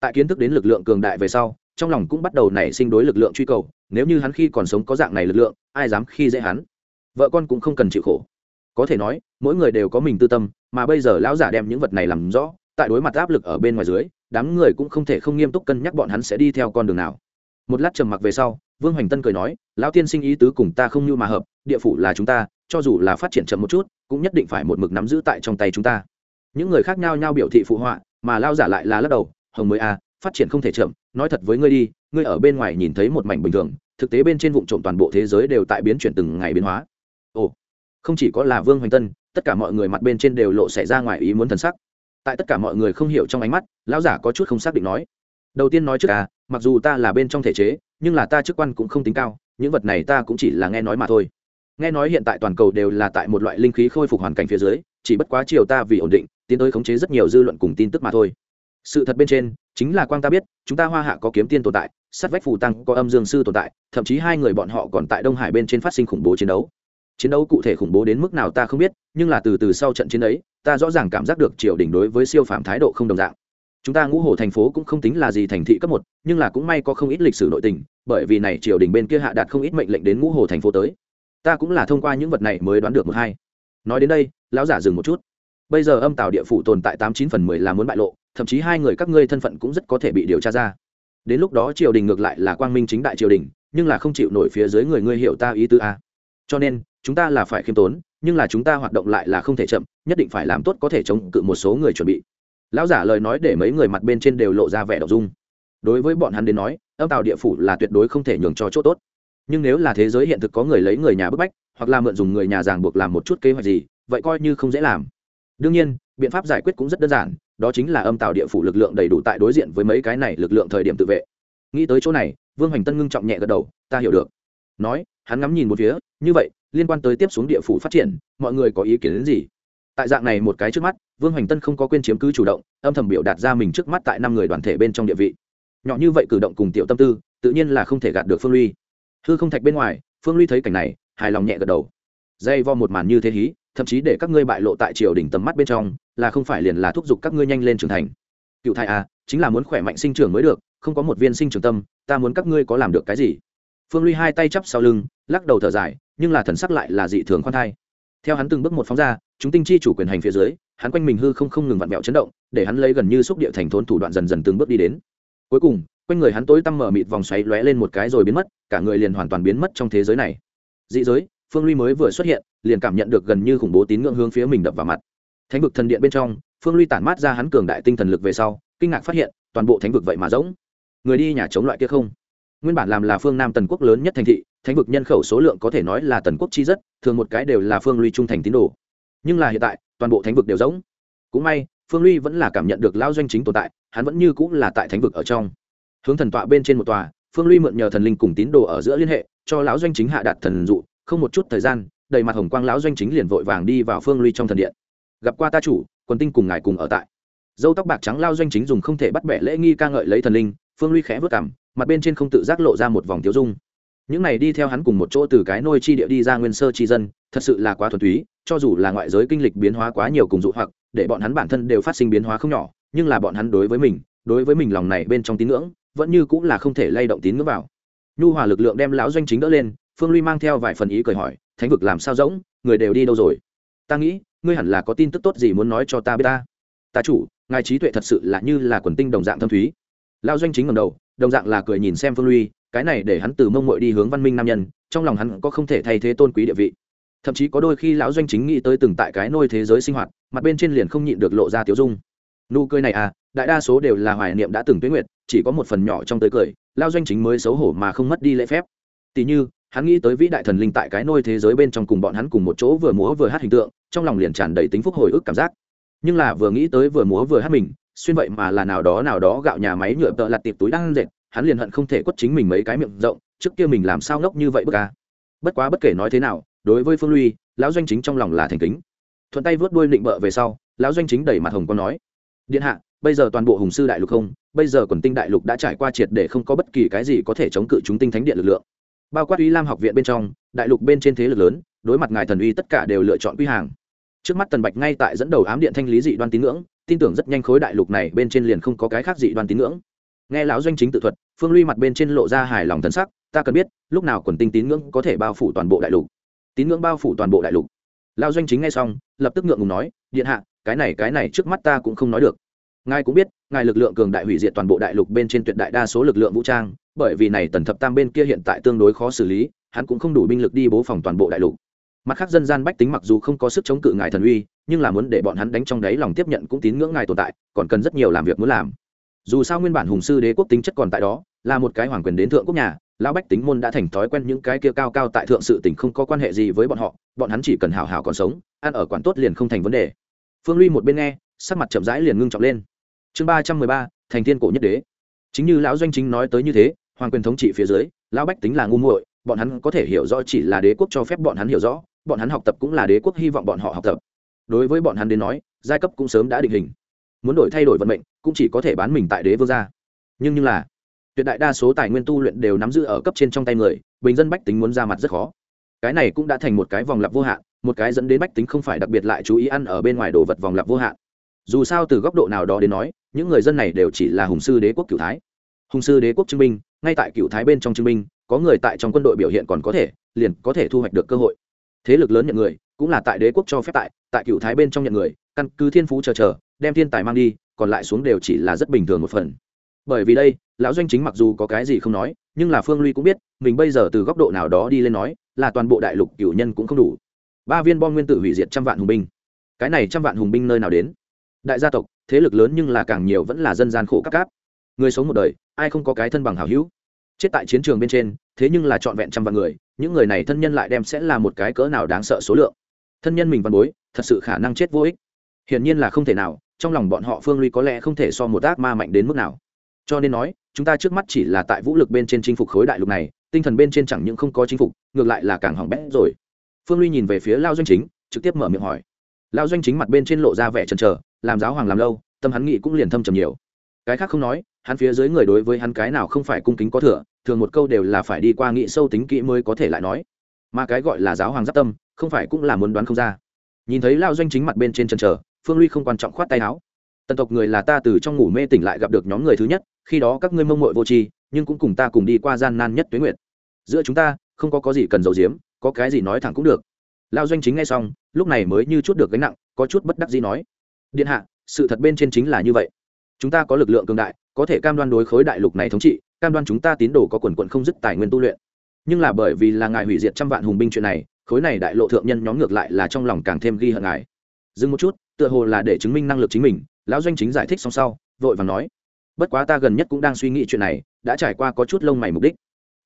A: tại kiến thức đến lực lượng cường đại về sau, trong lòng cũng bắt đầu nảy sinh đối lực lượng truy cầu, nếu như hắn khi còn sống có dạng này lực lượng, ai dám khi dễ hắn? Vợ con cũng không cần chịu khổ. Có thể nói, mỗi người đều có mình tư tâm, mà bây giờ lão giả đem những vật này làm rõ, tại đối mặt áp lực ở bên ngoài dưới, đám người cũng không thể không nghiêm túc cân nhắc bọn hắn sẽ đi theo con đường nào. Một lát trầm mặc về sau, vương hoành tân cười nói, lão tiên sinh ý tứ cùng ta không như mà hợp, địa phủ là chúng ta, cho dù là phát triển chậm một chút, cũng nhất định phải một mực nắm giữ tại trong tay chúng ta những người khác nhau nhau biểu thị phụ họa mà lao giả lại là lắc đầu hồng mới a à, phát triển không thể chậm nói thật với ngươi đi ngươi ở bên ngoài nhìn thấy một mảnh bình thường thực tế bên trên vụ trộm toàn bộ thế giới đều tại biến chuyển từng ngày biến hóa. Ồ không chỉ có là vương hoành tân tất cả mọi người mặt bên trên đều lộ xảy ra ngoài ý muốn thần sắc. Tại tất cả mọi người không hiểu trong ánh mắt lão giả có chút không xác định nói đầu tiên nói trước à mặc dù ta là bên trong thể chế nhưng là ta chức quan cũng không tính cao những vật này ta cũng chỉ là nghe nói mà thôi. Nghe nói hiện tại toàn cầu đều là tại một loại linh khí khôi phục hoàn cảnh phía dưới chỉ bất quá chiều ta vì ổn định tiến tới khống chế rất nhiều dư luận cùng tin tức mà thôi. Sự thật bên trên, chính là quang ta biết, chúng ta hoa hạ có kiếm tiên tồn tại, sát vách phù tăng có âm dương sư tồn tại, thậm chí hai người bọn họ còn tại đông hải bên trên phát sinh khủng bố chiến đấu. Chiến đấu cụ thể khủng bố đến mức nào ta không biết, nhưng là từ từ sau trận chiến ấy, ta rõ ràng cảm giác được triều đình đối với siêu phạm thái độ không đồng dạng. Chúng ta ngũ hồ thành phố cũng không tính là gì thành thị cấp một, nhưng là cũng may có không ít lịch sử nội tình, bởi vì này triều đình bên kia hạ đạt không ít mệnh lệnh đến ngũ hồ thành phố tới. Ta cũng là thông qua những vật này mới đoán được một hai. Nói đến đây, lão giả dừng một chút bây giờ âm tào địa phủ tồn tại tám chín phần mười là muốn bại lộ, thậm chí hai người các ngươi thân phận cũng rất có thể bị điều tra ra. Đến lúc đó triều đình ngược lại là quang minh chính đại triều đình, nhưng là không chịu nổi phía dưới người ngươi hiểu ta ý tứ a. Cho nên, chúng ta là phải khiêm tốn, nhưng là chúng ta hoạt động lại là không thể chậm, nhất định phải làm tốt có thể chống cự một số người chuẩn bị. Lão giả lời nói để mấy người mặt bên trên đều lộ ra vẻ đ ộ dung. Đối với bọn hắn đến nói, âm tạo địa phủ là tuyệt đối không thể nhường cho chỗ tốt. Nhưng nếu là thế giới hiện thực có người lấy người nhà bức bách, hoặc là mượn dùng người nhà ràng buộc làm một chút kế hoạch gì, vậy coi như không dễ làm đương nhiên, biện pháp giải quyết cũng rất đơn giản, đó chính là âm tạo địa phủ lực lượng đầy đủ tại đối diện với mấy cái này lực lượng thời điểm tự vệ. Nghĩ tới chỗ này, vương hoành tân ngưng trọng nhẹ gật đầu, ta hiểu được. Nói, hắn ngắm nhìn một phía, như vậy, liên quan tới tiếp xuống địa phủ phát triển, mọi người có ý kiến đến gì? Tại dạng này một cái trước mắt, vương hoành tân không có quên chiếm cứ chủ động, âm thầm biểu đạt ra mình trước mắt tại năm người đoàn thể bên trong địa vị. Nhỏ như vậy cử động cùng tiểu tâm tư, tự nhiên là không thể gạt được phương ly hư không thạch bên ngoài, phương ly thấy cảnh này, hài lòng nhẹ gật đầu. Dây vo một màn như thế hí thậm chí để các ngươi bại lộ tại triều đình, tầm mắt bên trong là không phải liền là thúc giục các ngươi nhanh lên trưởng thành. Cựu thai à chính là muốn khỏe mạnh sinh trưởng mới được không có một viên sinh trưởng tâm ta muốn các ngươi có làm được cái gì? Phương ly hai tay chắp sau lưng lắc đầu thở dài nhưng là thần sắc lại là dị thường khoan thai. Theo hắn từng bước một phóng ra chúng tinh chi chủ quyền hành phía dưới hắn quanh mình hư không không ngừng vặn mẹo chấn động để hắn lấy gần như xúc địa thành thốn thủ đoạn dần dần từng bước đi đến. Cuối cùng quanh người hắn tối tăm mở mịt vòng xoáy lóe lên một cái rồi biến mất cả người liền hoàn toàn biến mất trong thế giới này. Dị giới phương ly mới vừa xuất hiện, liền cảm nhận được gần như khủng bố tín ngưỡng hướng phía mình đập vào mặt. Thánh vực thần điện bên trong, phương ly tản mát ra hắn cường đại tinh thần lực về sau, kinh ngạc phát hiện, toàn bộ thánh vực vậy mà rỗng. Người đi nhà chống loại kia không? Nguyên bản làm là phương nam tần quốc lớn nhất thành thị, thánh vực nhân khẩu số lượng có thể nói là tần quốc chi rất, thường một cái đều là phương ly trung thành tín đồ. Nhưng là hiện tại, toàn bộ thánh vực đều rỗng. cũng may, phương ly vẫn là cảm nhận được lão doanh chính tồn tại, hắn vẫn như cũng là tại thánh vực ở trong. Hướng thần tọa bên trên một tòa, phương ly mượn nhờ thần linh cùng tín đồ ở giữa liên hệ, cho lão doanh chính hạ đạt thần dụ không một chút thời gian, đầy mặt hồng quang lão doanh chính liền vội vàng đi vào phương ly trong thần điện. Gặp qua ta chủ, quần tinh cùng ngài cùng ở tại. Dâu tóc bạc trắng lao doanh chính dùng không thể bắt bẻ lễ nghi ca ngợi lấy thần linh, phương ly khẽ vớt cảm mặt bên trên không tự giác lộ ra một vòng tiêu dung. Những này đi theo hắn cùng một chỗ từ cái nôi chi địa đi ra nguyên sơ chi dân, thật sự là quá thuần túy, cho dù là ngoại giới kinh lịch biến hóa quá nhiều cùng dụ hoặc, để bọn hắn bản thân đều phát sinh biến hóa không nhỏ, nhưng là bọn hắn đối với mình, đối với mình lòng này bên trong tín ngưỡng, vẫn như cũng là không thể lay động tín ngưỡng vào. Nhu hòa lực lượng đem lão doanh chính đỡ lên phương ly mang theo vài phần ý cười hỏi, thánh vực làm sao rỗng? Người đều đi đâu rồi? Ta nghĩ, ngươi hẳn là có tin tức tốt gì muốn nói cho ta biết ta. Ta chủ, ngài trí tuệ thật sự là như là quần tinh đồng dạng thâm thúy. Lão doanh chính ngầm đầu, đồng dạng là cười nhìn xem phương ly cái này để hắn từ mông mội đi hướng văn minh nam nhân, trong lòng hắn có không thể thay thế tôn quý địa vị. Thậm chí có đôi khi lão doanh chính nghĩ tới từng tại cái nôi thế giới sinh hoạt, mặt bên trên liền không nhịn được lộ ra tiếu dung. Nụ cười này à đại đa số đều là hoài niệm đã từng tuyết nguyệt, chỉ có một phần nhỏ trong tới cười lao doanh chính mới xấu hổ mà không mất đi lễ phép. Tỉ như hắn nghĩ tới vĩ đại thần linh tại cái nôi thế giới bên trong cùng bọn hắn cùng một chỗ vừa múa vừa hát hình tượng, trong lòng liền tràn đầy tính phúc hồi ức cảm giác. Nhưng là vừa nghĩ tới vừa múa vừa hát mình, xuyên vậy mà là nào đó nào đó gạo nhà máy nhựa tợ lặt tiệp túi đang dệt, hắn liền hận không thể quất chính mình mấy cái miệng rộng, trước kia mình làm sao ngốc như vậy bất ca à? bất quá bất kể nói thế nào, đối với phương luy, lão doanh chính trong lòng là thành kính. Thuận tay vớt đuôi định bợ về sau, lão doanh chính đẩy mặt hồng con nói, điện hạ, bây giờ toàn bộ hùng sư đại lục không? Bây giờ quần tinh đại lục đã trải qua triệt để không có bất kỳ cái gì có thể chống cự chúng tinh thánh điện lực lượng bao quát uy lam học viện bên trong, đại lục bên trên thế lực lớn, đối mặt ngài thần uy tất cả đều lựa chọn quy hàng. Trước mắt tần bạch ngay tại dẫn đầu ám điện thanh lý dị đoan tín ngưỡng, tin tưởng rất nhanh khối đại lục này bên trên liền không có cái khác dị đoan tín ngưỡng. Nghe lão doanh chính tự thuật, phương ly mặt bên trên lộ ra hài lòng thần sắc, ta cần biết, lúc nào quần tinh tín ngưỡng có thể bao phủ toàn bộ đại lục? Tín ngưỡng bao phủ toàn bộ đại lục. Lão doanh chính nghe xong, lập tức ngượng ngùng nói, điện hạ, cái này cái này trước mắt ta cũng không nói được. Ngài cũng biết, ngài lực lượng cường đại hủy diệt toàn bộ đại lục bên trên tuyệt đại đa số lực lượng vũ trang bởi vì này tần thập tam bên kia hiện tại tương đối khó xử lý, hắn cũng không đủ binh lực đi bố phòng toàn bộ đại lục. Mặt khác dân gian bách tính mặc dù không có sức chống cự ngài thần uy, nhưng là muốn để bọn hắn đánh trong đáy lòng tiếp nhận cũng tín ngưỡng ngài tồn tại, còn cần rất nhiều làm việc muốn làm. Dù sao nguyên bản hùng sư đế quốc tính chất còn tại đó, là một cái hoàng quyền đến thượng quốc nhà, lão bách tính môn đã thành thói quen những cái kia cao cao tại thượng sự tỉnh không có quan hệ gì với bọn họ, bọn hắn chỉ cần hào hào còn sống, ăn ở quản tốt liền không thành vấn đề. Phương ly một bên nghe, sắc mặt chậm rãi liền ngưng trọng lên. Chương ba trăm mười ba, thành thiên cổ nhất đế. Chính như lão doanh chính nói tới như thế hoàng quyền thống trị phía dưới, lão bách tính là ngu muội, bọn hắn có thể hiểu rõ chỉ là đế quốc cho phép bọn hắn hiểu rõ, bọn hắn học tập cũng là đế quốc hy vọng bọn họ học tập. Đối với bọn hắn đến nói, giai cấp cũng sớm đã định hình. Muốn đổi thay đổi vận mệnh, cũng chỉ có thể bán mình tại đế vương gia. Nhưng như là, tuyệt đại đa số tài nguyên tu luyện đều nắm giữ ở cấp trên trong tay người, bình dân bách tính muốn ra mặt rất khó. Cái này cũng đã thành một cái vòng lặp vô hạn, một cái dẫn đến bách tính không phải đặc biệt lại chú ý ăn ở bên ngoài đồ vật vòng lặp vô hạn. Dù sao từ góc độ nào đó đến nói, những người dân này đều chỉ là hùng sư đế quốc cựu thái. Hùng sư đế quốc chứng minh ngay tại cựu thái bên trong chứng minh, có người tại trong quân đội biểu hiện còn có thể, liền có thể thu hoạch được cơ hội. Thế lực lớn nhận người, cũng là tại đế quốc cho phép tại tại cựu thái bên trong nhận người, căn cứ thiên phú chờ chờ, đem thiên tài mang đi, còn lại xuống đều chỉ là rất bình thường một phần. Bởi vì đây, lão doanh chính mặc dù có cái gì không nói, nhưng là phương ly cũng biết, mình bây giờ từ góc độ nào đó đi lên nói, là toàn bộ đại lục cựu nhân cũng không đủ. Ba viên bom nguyên tử hủy diệt trăm vạn hùng binh. Cái này trăm vạn hùng binh nơi nào đến? Đại gia tộc, thế lực lớn nhưng là càng nhiều vẫn là dân gian khổ các cáp người sống một đời, ai không có cái thân bằng hảo hữu? Chết tại chiến trường bên trên, thế nhưng là trọn vẹn trăm vạn người, những người này thân nhân lại đem sẽ là một cái cỡ nào đáng sợ số lượng. Thân nhân mình văn bối, thật sự khả năng chết vô ích. Hiển nhiên là không thể nào, trong lòng bọn họ phương ly có lẽ không thể so một ác ma mạnh đến mức nào. Cho nên nói, chúng ta trước mắt chỉ là tại vũ lực bên trên chinh phục khối đại lục này, tinh thần bên trên chẳng những không có chinh phục, ngược lại là càng hỏng bét rồi. Phương ly nhìn về phía lao doanh chính, trực tiếp mở miệng hỏi. Lao doanh chính mặt bên trên lộ ra vẻ chần trờ làm giáo hoàng làm lâu, tâm hắn nghị cũng liền thâm trầm nhiều cái khác không nói, hắn phía dưới người đối với hắn cái nào không phải cung kính có thừa, thường một câu đều là phải đi qua nghĩ sâu tính kỹ mới có thể lại nói. Mà cái gọi là giáo hoàng giáp tâm, không phải cũng là muốn đoán không ra. Nhìn thấy lao doanh chính mặt bên trên chân chờ, phương ly không quan trọng khoát tay áo. Tần tộc người là ta từ trong ngủ mê tỉnh lại gặp được nhóm người thứ nhất, khi đó các ngươi mông mội vô tri, nhưng cũng cùng ta cùng đi qua gian nan nhất tuyến nguyệt. Giữa chúng ta, không có có gì cần giấu giếm, có cái gì nói thẳng cũng được. Lao doanh chính ngay xong, lúc này mới như chút được gánh nặng, có chút bất đắc gì nói. Điện hạ, sự thật bên trên chính là như vậy chúng ta có lực lượng cường đại, có thể cam đoan đối khối đại lục này thống trị, cam đoan chúng ta tín đồ có quần quận không dứt tài nguyên tu luyện. Nhưng là bởi vì là ngài hủy diệt trăm vạn hùng binh chuyện này, khối này đại lộ thượng nhân nhóm ngược lại là trong lòng càng thêm ghi hận ngài. Dừng một chút, tựa hồ là để chứng minh năng lực chính mình, lão doanh chính giải thích xong sau, vội và nói, bất quá ta gần nhất cũng đang suy nghĩ chuyện này, đã trải qua có chút lông mày mục đích.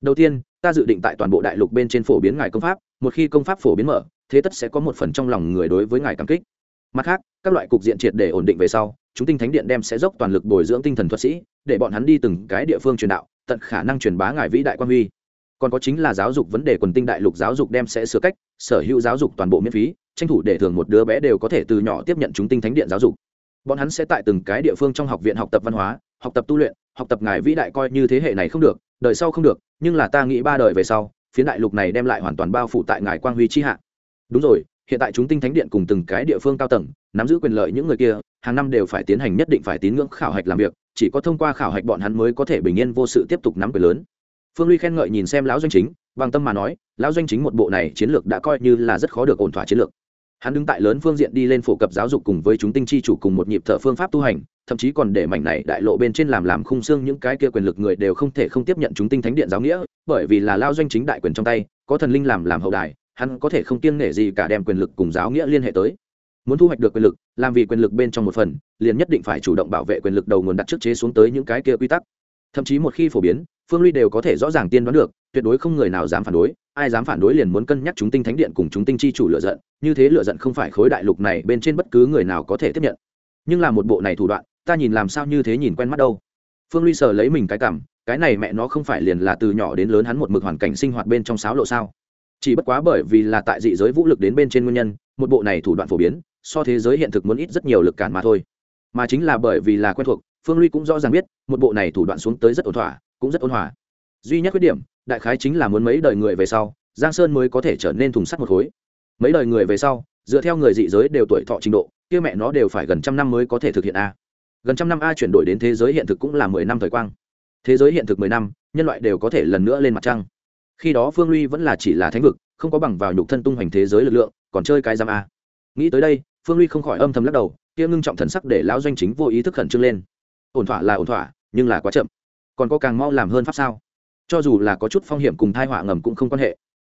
A: Đầu tiên, ta dự định tại toàn bộ đại lục bên trên phổ biến ngài công pháp, một khi công pháp phổ biến mở, thế tất sẽ có một phần trong lòng người đối với ngài cảm kích. Mặt khác, các loại cục diện triệt để ổn định về sau chúng tinh thánh điện đem sẽ dốc toàn lực bồi dưỡng tinh thần thuật sĩ, để bọn hắn đi từng cái địa phương truyền đạo, tận khả năng truyền bá ngài vĩ đại quan huy. Còn có chính là giáo dục vấn đề quần tinh đại lục giáo dục đem sẽ sửa cách, sở hữu giáo dục toàn bộ miễn phí, tranh thủ để thường một đứa bé đều có thể từ nhỏ tiếp nhận chúng tinh thánh điện giáo dục. Bọn hắn sẽ tại từng cái địa phương trong học viện học tập văn hóa, học tập tu luyện, học tập ngài vĩ đại coi như thế hệ này không được, đời sau không được, nhưng là ta nghĩ ba đời về sau, phiến đại lục này đem lại hoàn toàn bao phủ tại ngài quang huy chi hạ. Đúng rồi hiện tại chúng tinh thánh điện cùng từng cái địa phương cao tầng, nắm giữ quyền lợi những người kia, hàng năm đều phải tiến hành nhất định phải tín ngưỡng khảo hạch làm việc, chỉ có thông qua khảo hạch bọn hắn mới có thể bình yên vô sự tiếp tục nắm quyền lớn. Phương ly khen ngợi nhìn xem lão doanh chính, bằng tâm mà nói, lão doanh chính một bộ này chiến lược đã coi như là rất khó được ổn thỏa chiến lược. Hắn đứng tại lớn phương diện đi lên phổ cập giáo dục cùng với chúng tinh chi chủ cùng một nhịp thở phương pháp tu hành, thậm chí còn để mảnh này đại lộ bên trên làm làm khung xương những cái kia quyền lực người đều không thể không tiếp nhận chúng tinh thánh điện giáo nghĩa, bởi vì là lao doanh chính đại quyền trong tay, có thần linh làm làm hậu đài hắn có thể không kiêng nể gì cả đem quyền lực cùng giáo nghĩa liên hệ tới. Muốn thu hoạch được quyền lực, làm vì quyền lực bên trong một phần, liền nhất định phải chủ động bảo vệ quyền lực đầu nguồn đặt trước chế xuống tới những cái kia quy tắc. Thậm chí một khi phổ biến, phương ly đều có thể rõ ràng tiên đoán được, tuyệt đối không người nào dám phản đối, ai dám phản đối liền muốn cân nhắc chúng tinh thánh điện cùng chúng tinh chi chủ lựa giận, như thế lựa giận không phải khối đại lục này bên trên bất cứ người nào có thể tiếp nhận. Nhưng là một bộ này thủ đoạn, ta nhìn làm sao như thế nhìn quen mắt đâu. Phương ly sờ lấy mình cái cảm, cái này mẹ nó không phải liền là từ nhỏ đến lớn hắn một mực hoàn cảnh sinh hoạt bên trong sáo lộ sao? Chỉ bất quá bởi vì là tại dị giới vũ lực đến bên trên nguyên nhân, một bộ này thủ đoạn phổ biến, so thế giới hiện thực muốn ít rất nhiều lực cản mà thôi. Mà chính là bởi vì là quen thuộc, phương ly cũng rõ ràng biết, một bộ này thủ đoạn xuống tới rất ổn thỏa, cũng rất ôn hòa. Duy nhất khuyết điểm, đại khái chính là muốn mấy đời người về sau, giang sơn mới có thể trở nên thùng sắt một khối. Mấy đời người về sau, dựa theo người dị giới đều tuổi thọ trình độ, kia mẹ nó đều phải gần trăm năm mới có thể thực hiện a. Gần trăm năm a chuyển đổi đến thế giới hiện thực cũng là mười năm thời quang. Thế giới hiện thực mười năm, nhân loại đều có thể lần nữa lên mặt trăng khi đó phương ly vẫn là chỉ là thánh vực, không có bằng vào nhục thân tung hoành thế giới lực lượng, còn chơi cái giam a. Nghĩ tới đây, phương ly không khỏi âm thầm lắc đầu, kia ngưng trọng thần sắc để lão doanh chính vô ý thức khẩn trương lên. Ổn thỏa là ổn thỏa, nhưng là quá chậm. Còn có càng mau làm hơn pháp sao? Cho dù là có chút phong hiểm cùng thai họa ngầm cũng không quan hệ.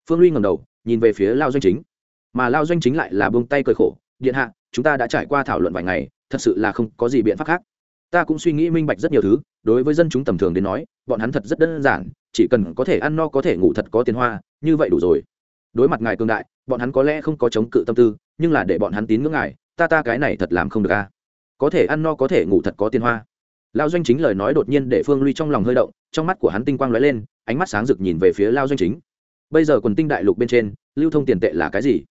A: Phương ly ngầm đầu, nhìn về phía lao doanh chính. Mà lao doanh chính lại là buông tay cười khổ, điện hạ, chúng ta đã trải qua thảo luận vài ngày, thật sự là không có gì biện pháp khác. Ta cũng suy nghĩ minh bạch rất nhiều thứ đối với dân chúng tầm thường đến nói, bọn hắn thật rất đơn giản, chỉ cần có thể ăn no, có thể ngủ thật có tiền hoa, như vậy đủ rồi. Đối mặt ngài cương đại, bọn hắn có lẽ không có chống cự tâm tư, nhưng là để bọn hắn tín ngưỡng ngài, ta ta cái này thật làm không được a. Có thể ăn no, có thể ngủ thật có tiền hoa. Lao doanh chính lời nói đột nhiên để phương ly trong lòng hơi động, trong mắt của hắn tinh quang lóe lên, ánh mắt sáng rực nhìn về phía lao doanh chính. Bây giờ quần tinh đại lục bên trên, lưu thông tiền tệ là cái gì?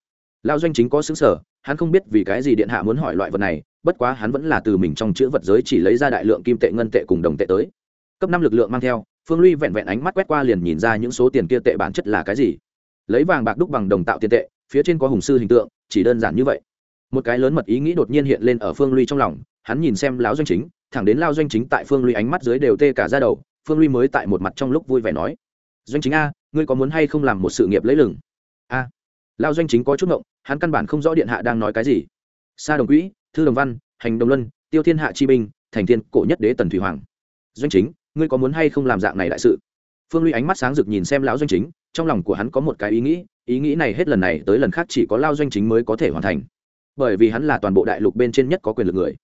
A: Lao doanh chính có xứng sở hắn không biết vì cái gì điện hạ muốn hỏi loại vật này, bất quá hắn vẫn là từ mình trong chữ vật giới chỉ lấy ra đại lượng kim tệ, ngân tệ cùng đồng tệ tới. Cấp năm lực lượng mang theo, phương ly vẹn vẹn ánh mắt quét qua liền nhìn ra những số tiền kia tệ bản chất là cái gì. Lấy vàng bạc đúc bằng đồng tạo tiền tệ, phía trên có hùng sư hình tượng, chỉ đơn giản như vậy. Một cái lớn mật ý nghĩ đột nhiên hiện lên ở phương ly trong lòng, hắn nhìn xem lão doanh chính, thẳng đến lao doanh chính tại phương ly ánh mắt dưới đều tê cả ra đầu, phương ly mới tại một mặt trong lúc vui vẻ nói, doanh chính a, ngươi có muốn hay không làm một sự nghiệp lấy lừng? A. Lao doanh chính có chút ngộng hắn căn bản không rõ điện hạ đang nói cái gì. Sa đồng quỹ, thư đồng văn, hành đồng luân, tiêu thiên hạ chi binh thành thiên cổ nhất đế tần thủy hoàng. Doanh chính, ngươi có muốn hay không làm dạng này đại sự? Phương ly ánh mắt sáng rực nhìn xem lão doanh chính, trong lòng của hắn có một cái ý nghĩ ý nghĩ này hết lần này tới lần khác chỉ có lao doanh chính mới có thể hoàn thành. Bởi vì hắn là toàn bộ đại lục bên trên nhất có quyền lực người.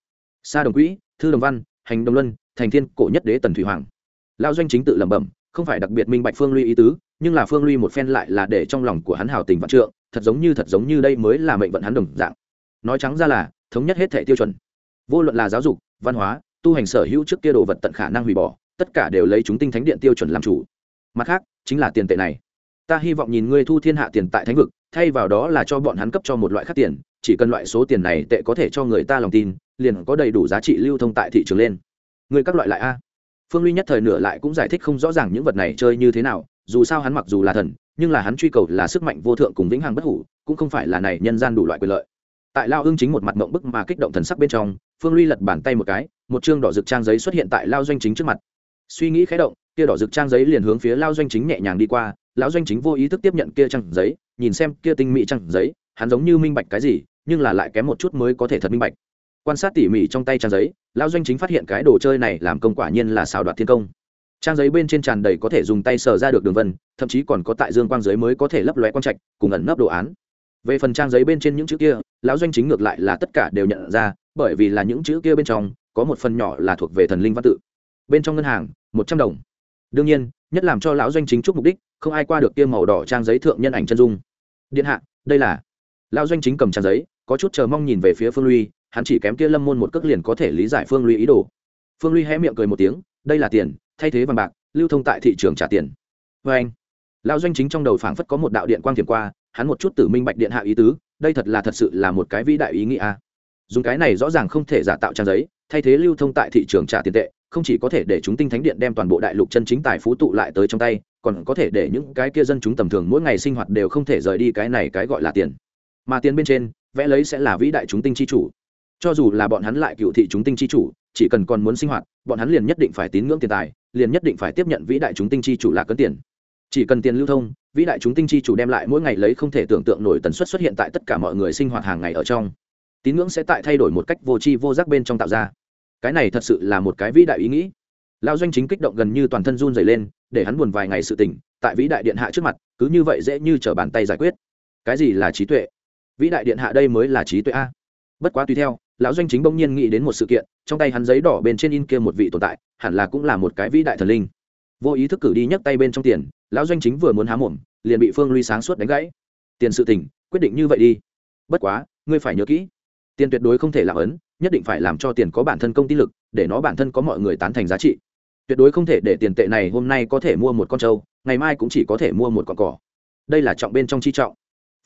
A: Sa đồng quỹ, thư đồng văn, hành đồng luân, thành thiên cổ nhất đế tần thủy hoàng. Lao doanh chính tự lẩm bẩm, không phải đặc biệt minh bạch phương ly ý tứ nhưng là phương ly một phen lại là để trong lòng của hắn hào tình vạn trượng, thật giống như thật giống như đây mới là mệnh vận hắn đồng dạng. Nói trắng ra là, thống nhất hết thể tiêu chuẩn. Vô luận là giáo dục, văn hóa, tu hành sở hữu trước kia đồ vật tận khả năng hủy bỏ, tất cả đều lấy chúng tinh thánh điện tiêu chuẩn làm chủ. Mặt khác, chính là tiền tệ này. Ta hy vọng nhìn ngươi thu thiên hạ tiền tại thánh vực, thay vào đó là cho bọn hắn cấp cho một loại khác tiền, chỉ cần loại số tiền này tệ có thể cho người ta lòng tin, liền có đầy đủ giá trị lưu thông tại thị trường lên. Người các loại lại a. Phương ly nhất thời nửa lại cũng giải thích không rõ ràng những vật này chơi như thế nào dù sao hắn mặc dù là thần, nhưng là hắn truy cầu là sức mạnh vô thượng cùng vĩnh hằng bất hủ, cũng không phải là này nhân gian đủ loại quyền lợi. Tại lao hưng chính một mặt mộng bức mà kích động thần sắc bên trong, phương ly lật bàn tay một cái, một chương đỏ rực trang giấy xuất hiện tại lao doanh chính trước mặt. Suy nghĩ khé động, kia đỏ rực trang giấy liền hướng phía lao doanh chính nhẹ nhàng đi qua lão doanh chính vô ý thức tiếp nhận kia trang giấy, nhìn xem kia tinh mỹ trang giấy, hắn giống như minh bạch cái gì, nhưng là lại kém một chút mới có thể thật minh bạch. Quan sát tỉ mỉ trong tay trang giấy lão doanh chính phát hiện cái đồ chơi này làm công quả nhiên là xào đoạt thiên công trang giấy bên trên tràn đầy có thể dùng tay sờ ra được đường vân thậm chí còn có tại dương quang giấy mới có thể lấp lóe quang trạch cùng ẩn nấp đồ án về phần trang giấy bên trên những chữ kia lão doanh chính ngược lại là tất cả đều nhận ra bởi vì là những chữ kia bên trong có một phần nhỏ là thuộc về thần linh văn tự bên trong ngân hàng một trăm đồng đương nhiên nhất làm cho lão doanh chính chúc mục đích không ai qua được kia màu đỏ trang giấy thượng nhân ảnh chân dung điện hạ đây là Lão doanh chính cầm trang giấy có chút chờ mong nhìn về phía phương luy hắn chỉ kém kia lâm môn một cước liền có thể lý giải phương luy ý đồ phương luy hé miệng cười một tiếng đây là tiền thay thế vàng bạc, lưu thông tại thị trường trả tiền. Vê anh lao doanh chính trong đầu phảng phất có một đạo điện quang thiểm qua, hắn một chút tử minh bạch điện hạ ý tứ, đây thật là thật sự là một cái vĩ đại ý nghĩa dùng cái này rõ ràng không thể giả tạo trang giấy, thay thế lưu thông tại thị trường trả tiền tệ, không chỉ có thể để chúng tinh thánh điện đem toàn bộ đại lục chân chính tài phú tụ lại tới trong tay, còn có thể để những cái kia dân chúng tầm thường mỗi ngày sinh hoạt đều không thể rời đi cái này cái gọi là tiền. Mà tiền bên trên, vẽ lấy sẽ là vĩ đại chúng tinh chi chủ. Cho dù là bọn hắn lại cựu thị chúng tinh chi chủ, chỉ cần còn muốn sinh hoạt, bọn hắn liền nhất định phải tín ngưỡng tiền tài liền nhất định phải tiếp nhận vĩ đại chúng tinh chi chủ là cấn tiền. Chỉ cần tiền lưu thông, vĩ đại chúng tinh chi chủ đem lại mỗi ngày lấy không thể tưởng tượng nổi tần suất xuất hiện tại tất cả mọi người sinh hoạt hàng ngày ở trong. Tín ngưỡng sẽ tại thay đổi một cách vô tri vô giác bên trong tạo ra. Cái này thật sự là một cái vĩ đại ý nghĩ. Lão doanh chính kích động gần như toàn thân run dày lên, để hắn buồn vài ngày sự tỉnh, tại vĩ đại điện hạ trước mặt, cứ như vậy dễ như t bàn tay giải quyết. Cái gì là trí tuệ? Vĩ đại điện hạ đây mới là trí tuệ a. Bất quá tùy theo lão doanh chính bỗng nhiên nghĩ đến một sự kiện, trong tay hắn giấy đỏ bên trên in kia một vị tồn tại, hẳn là cũng là một cái vĩ đại thần linh. Vô ý thức cử đi nhấc tay bên trong tiền, lão doanh chính vừa muốn há mồm, liền bị phương ly sáng suốt đánh gãy. Tiền sự tỉnh quyết định như vậy đi. Bất quá, ngươi phải nhớ kỹ, tiền tuyệt đối không thể làm ấn, nhất định phải làm cho tiền có bản thân công ty lực, để nó bản thân có mọi người tán thành giá trị. Tuyệt đối không thể để tiền tệ này hôm nay có thể mua một con trâu, ngày mai cũng chỉ có thể mua một con cỏ. Đây là trọng bên trong chi trọng.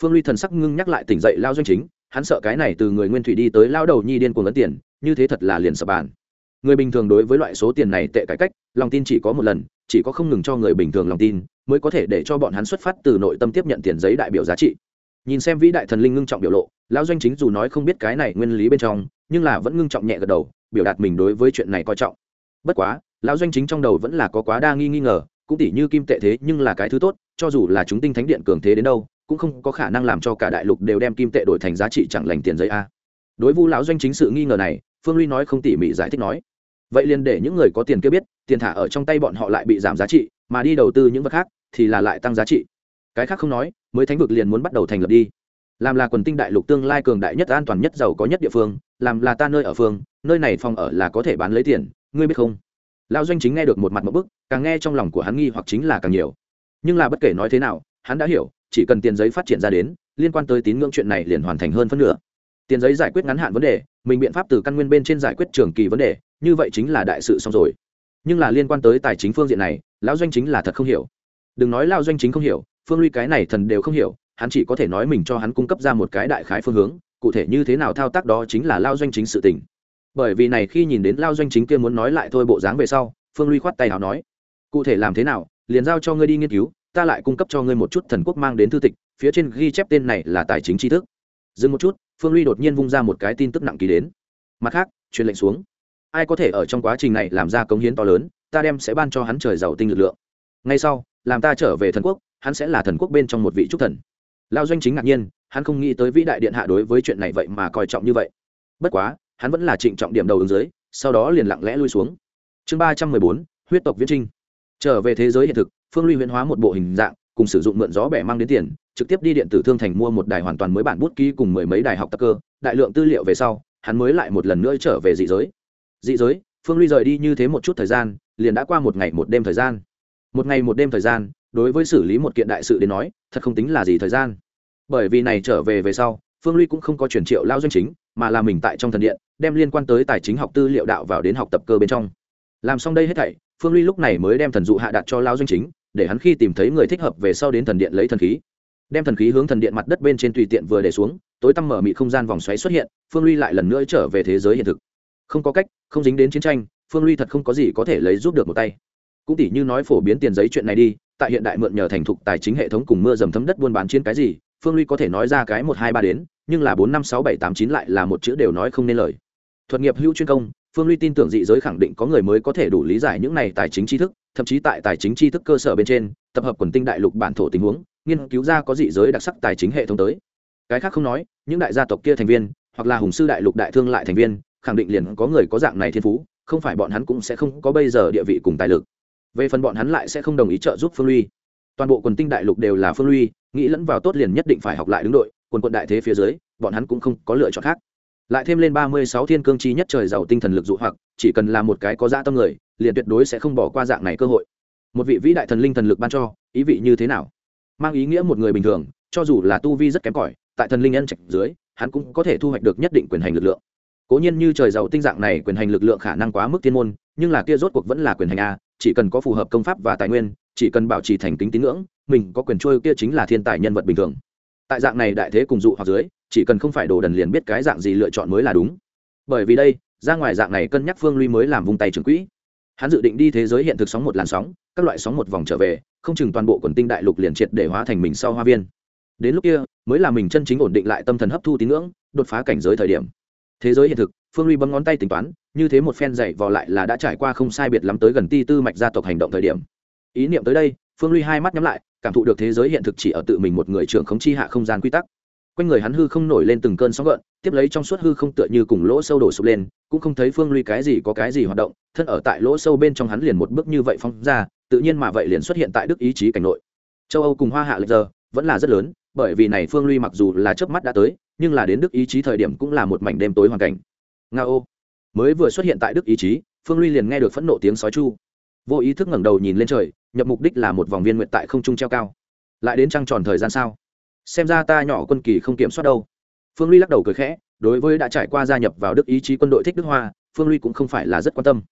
A: Phương ly thần sắc ngưng nhắc lại tỉnh dậy lao doanh chính hắn sợ cái này từ người nguyên thủy đi tới lao đầu nhi điên cuồng ấn tiền, như thế thật là liền sập bàn. Người bình thường đối với loại số tiền này tệ cải cách, lòng tin chỉ có một lần, chỉ có không ngừng cho người bình thường lòng tin, mới có thể để cho bọn hắn xuất phát từ nội tâm tiếp nhận tiền giấy đại biểu giá trị. Nhìn xem vĩ đại thần linh ngưng trọng biểu lộ, lão doanh chính dù nói không biết cái này nguyên lý bên trong, nhưng là vẫn ngưng trọng nhẹ gật đầu, biểu đạt mình đối với chuyện này coi trọng. Bất quá, lão doanh chính trong đầu vẫn là có quá đa nghi nghi ngờ, cũng tỉ như kim tệ thế nhưng là cái thứ tốt, cho dù là chúng tinh thánh điện cường thế đến đâu cũng không có khả năng làm cho cả đại lục đều đem kim tệ đổi thành giá trị chẳng lành tiền giấy a. Đối vu lão doanh chính sự nghi ngờ này, phương ly nói không tỉ mỉ giải thích nói. Vậy liền để những người có tiền kia biết, tiền thả ở trong tay bọn họ lại bị giảm giá trị, mà đi đầu tư những vật khác thì là lại tăng giá trị. Cái khác không nói, mới thánh vực liền muốn bắt đầu thành lập đi. Làm là quần tinh đại lục tương lai cường đại nhất, an toàn nhất, giàu có nhất địa phương, làm là ta nơi ở phương, nơi này phòng ở là có thể bán lấy tiền, ngươi biết không? Lão doanh chính nghe được một mặt một bức, càng nghe trong lòng của hắn nghi hoặc chính là càng nhiều. Nhưng là bất kể nói thế nào, hắn đã hiểu chỉ cần tiền giấy phát triển ra đến, liên quan tới tín ngưỡng chuyện này liền hoàn thành hơn phân nửa. Tiền giấy giải quyết ngắn hạn vấn đề, mình biện pháp từ căn nguyên bên trên giải quyết trường kỳ vấn đề, như vậy chính là đại sự xong rồi. Nhưng là liên quan tới tài chính phương diện này, lão doanh chính là thật không hiểu. Đừng nói lao doanh chính không hiểu, phương ly cái này thần đều không hiểu, hắn chỉ có thể nói mình cho hắn cung cấp ra một cái đại khái phương hướng, cụ thể như thế nào thao tác đó chính là lao doanh chính sự tình. Bởi vì này khi nhìn đến lao doanh chính kia muốn nói lại thôi bộ dáng về sau, phương ly khoát tay nào nói, cụ thể làm thế nào, liền giao cho ngươi đi nghiên cứu ta lại cung cấp cho ngươi một chút thần quốc mang đến thư tịch, phía trên ghi chép tên này là tài chính tri thức. Dừng một chút, phương ly đột nhiên vung ra một cái tin tức nặng ký đến. Mặt khác, truyền lệnh xuống. Ai có thể ở trong quá trình này làm ra cống hiến to lớn, ta đem sẽ ban cho hắn trời giàu tinh lực lượng. Ngay sau, làm ta trở về thần quốc, hắn sẽ là thần quốc bên trong một vị trúc thần. Lao doanh chính ngạc nhiên, hắn không nghĩ tới vĩ đại điện hạ đối với chuyện này vậy mà coi trọng như vậy. Bất quá, hắn vẫn là trịnh trọng điểm đầu ứng dưới, sau đó liền lặng lẽ lui xuống. Chương ba trăm mười bốn, huyết tộc viễn trinh. Trở về thế giới hiện thực phương ly huyễn hóa một bộ hình dạng, cùng sử dụng mượn gió bẻ mang đến tiền, trực tiếp đi điện tử thương thành mua một đài hoàn toàn mới bản bút ký cùng mười mấy đài học tập cơ, đại lượng tư liệu về sau, hắn mới lại một lần nữa trở về dị giới. Dị giới, phương ly rời đi như thế một chút thời gian, liền đã qua một ngày một đêm thời gian. Một ngày một đêm thời gian, đối với xử lý một kiện đại sự đến nói, thật không tính là gì thời gian. Bởi vì này trở về về sau, phương ly cũng không có chuyển triệu lao doanh chính, mà là mình tại trong thần điện, đem liên quan tới tài chính học tư liệu đạo vào đến học tập cơ bên trong. Làm xong đây hết thảy, phương ly lúc này mới đem thần dụ hạ đặt cho lao doanh chính để hắn khi tìm thấy người thích hợp về sau đến thần điện lấy thần khí. Đem thần khí hướng thần điện mặt đất bên trên tùy tiện vừa để xuống, tối tăm mở mị không gian vòng xoáy xuất hiện, phương ly lại lần nữa trở về thế giới hiện thực. Không có cách, không dính đến chiến tranh, phương ly thật không có gì có thể lấy giúp được một tay. Cũng tỷ như nói phổ biến tiền giấy chuyện này đi, tại hiện đại mượn nhờ thành thục tài chính hệ thống cùng mưa dầm thấm đất buôn bán trên cái gì, phương ly có thể nói ra cái một hai ba đến, nhưng là bốn năm sáu bảy tám chín lại là một chữ đều nói không nên lời. Thuật nghiệp hữu chuyên công, phương ly tin tưởng dị giới khẳng định có người mới có thể đủ lý giải những này tài chính tri thức thậm chí tại tài chính tri thức cơ sở bên trên, tập hợp quần tinh đại lục bản thổ tình huống, nghiên cứu ra có dị giới đặc sắc tài chính hệ thống tới. Cái khác không nói, những đại gia tộc kia thành viên, hoặc là hùng sư đại lục đại thương lại thành viên, khẳng định liền có người có dạng này thiên phú, không phải bọn hắn cũng sẽ không có bây giờ địa vị cùng tài lực. Về phần bọn hắn lại sẽ không đồng ý trợ giúp phương ly toàn bộ quần tinh đại lục đều là phương ly nghĩ lẫn vào tốt liền nhất định phải học lại đứng đội, quần quận đại thế phía dưới, bọn hắn cũng không có lựa chọn khác lại thêm lên ba mươi sáu thiên cương chi nhất trời giàu tinh thần lực dụ hoặc, chỉ cần là một cái có dã tâm người, liền tuyệt đối sẽ không bỏ qua dạng này cơ hội. Một vị vĩ đại thần linh thần lực ban cho, ý vị như thế nào? Mang ý nghĩa một người bình thường, cho dù là tu vi rất kém cỏi, tại thần linh nhân trạch dưới, hắn cũng có thể thu hoạch được nhất định quyền hành lực lượng. Cố nhiên như trời giàu tinh dạng này quyền hành lực lượng khả năng quá mức tiên môn, nhưng là kia rốt cuộc vẫn là quyền hành a, chỉ cần có phù hợp công pháp và tài nguyên, chỉ cần bảo trì thành kính tín ngưỡng, mình có quyền trôi kia chính là thiên tài nhân vật bình thường tại dạng này đại thế cùng dụ hoặc dưới, chỉ cần không phải đồ đần liền biết cái dạng gì lựa chọn mới là đúng. Bởi vì đây, ra ngoài dạng này cân nhắc phương ly mới làm vung tay trường quỹ. Hắn dự định đi thế giới hiện thực sóng một làn sóng, các loại sóng một vòng trở về, không chừng toàn bộ quần tinh đại lục liền triệt để hóa thành mình sau hoa viên. Đến lúc kia, mới là mình chân chính ổn định lại tâm thần hấp thu tín ngưỡng, đột phá cảnh giới thời điểm. Thế giới hiện thực, phương ly bấm ngón tay tính toán, như thế một phen dạy vò lại là đã trải qua không sai biệt lắm tới gần ti tư mạch gia tộc hành động thời điểm. Ý niệm tới đây phương ly hai mắt nhắm lại, cảm thụ được thế giới hiện thực chỉ ở tự mình một người trưởng khống chi hạ không gian quy tắc. Quanh người hắn hư không nổi lên từng cơn sóng gợn, tiếp lấy trong suốt hư không tựa như cùng lỗ sâu đổ sụp lên, cũng không thấy phương ly cái gì có cái gì hoạt động, thân ở tại lỗ sâu bên trong hắn liền một bước như vậy phong ra, tự nhiên mà vậy liền xuất hiện tại đức ý chí cảnh nội. Châu âu cùng hoa hạ lệch giờ vẫn là rất lớn, bởi vì này phương ly mặc dù là chớp mắt đã tới, nhưng là đến đức ý chí thời điểm cũng là một mảnh đêm tối hoàn cảnh. Nga ô. Mới vừa xuất hiện tại đức ý chí, phương ly liền nghe được phẫn nộ tiếng sói chu. Vô ý thức ngẩng đầu nhìn lên trời nhập mục đích là một vòng viên nguyện tại không trung treo cao. Lại đến trăng tròn thời gian sao? Xem ra ta nhỏ quân kỳ không kiểm soát đâu. Phương ly lắc đầu cười khẽ, đối với đã trải qua gia nhập vào đức ý chí quân đội thích đức hoa, phương ly cũng không phải là rất quan tâm.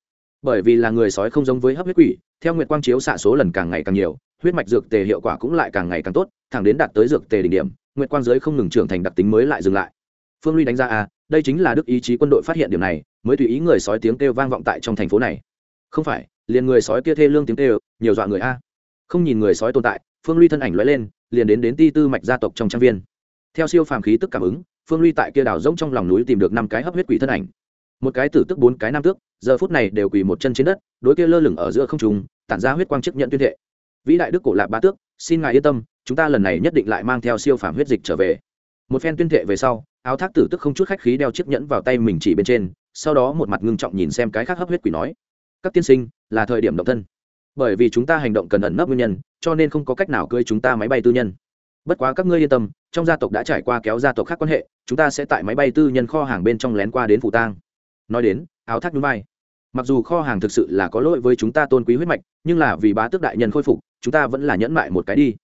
A: Bởi vì là người sói không giống với hấp huyết quỷ, theo nguyệt quang chiếu xạ số lần càng ngày càng nhiều, huyết mạch dược tề hiệu quả cũng lại càng ngày càng tốt, thẳng đến đạt tới dược tề đỉnh điểm, nguyệt quang giới không ngừng trưởng thành đặc tính mới lại dừng lại. Phương ly đánh giá à đây chính là đức ý chí quân đội phát hiện điểm này, mới tùy ý người sói tiếng kêu vang vọng tại trong thành phố này. Không phải liền người sói kia thê lương tiếng kêu, nhiều dọa người a. Không nhìn người sói tồn tại, phương ly thân ảnh lóe lên, liền đến đến ti tư mạch gia tộc trong trang viên. Theo siêu phàm khí tức cảm ứng, phương ly tại kia đảo rỗng trong lòng núi tìm được năm cái hấp huyết quỷ thân ảnh. Một cái tử tức, bốn cái nam tước, giờ phút này đều quỳ một chân trên đất, đối kia lơ lửng ở giữa không trùng tản ra huyết quang chức nhận tuyên thệ. Vĩ đại đức cổ lạc ba tước, xin ngài yên tâm, chúng ta lần này nhất định lại mang theo siêu phàm huyết dịch trở về. Một phen tuyên thệ về sau, áo thác tử tức không chút khách khí đeo chiếc nhẫn vào tay mình chỉ bên trên, sau đó một mặt ngưng trọng nhìn xem cái khác hấp huyết quỷ nói các tiên sinh, là thời điểm động thân. Bởi vì chúng ta hành động cần ẩn nấp nguyên nhân, cho nên không có cách nào cưới chúng ta máy bay tư nhân. Bất quá các ngươi yên tâm, trong gia tộc đã trải qua kéo gia tộc khác quan hệ, chúng ta sẽ tại máy bay tư nhân kho hàng bên trong lén qua đến phủ tang. Nói đến, áo thác núi vai. Mặc dù kho hàng thực sự là có lỗi với chúng ta tôn quý huyết mạch, nhưng là vì bá tước đại nhân khôi phục, chúng ta vẫn là nhẫn mại một cái đi.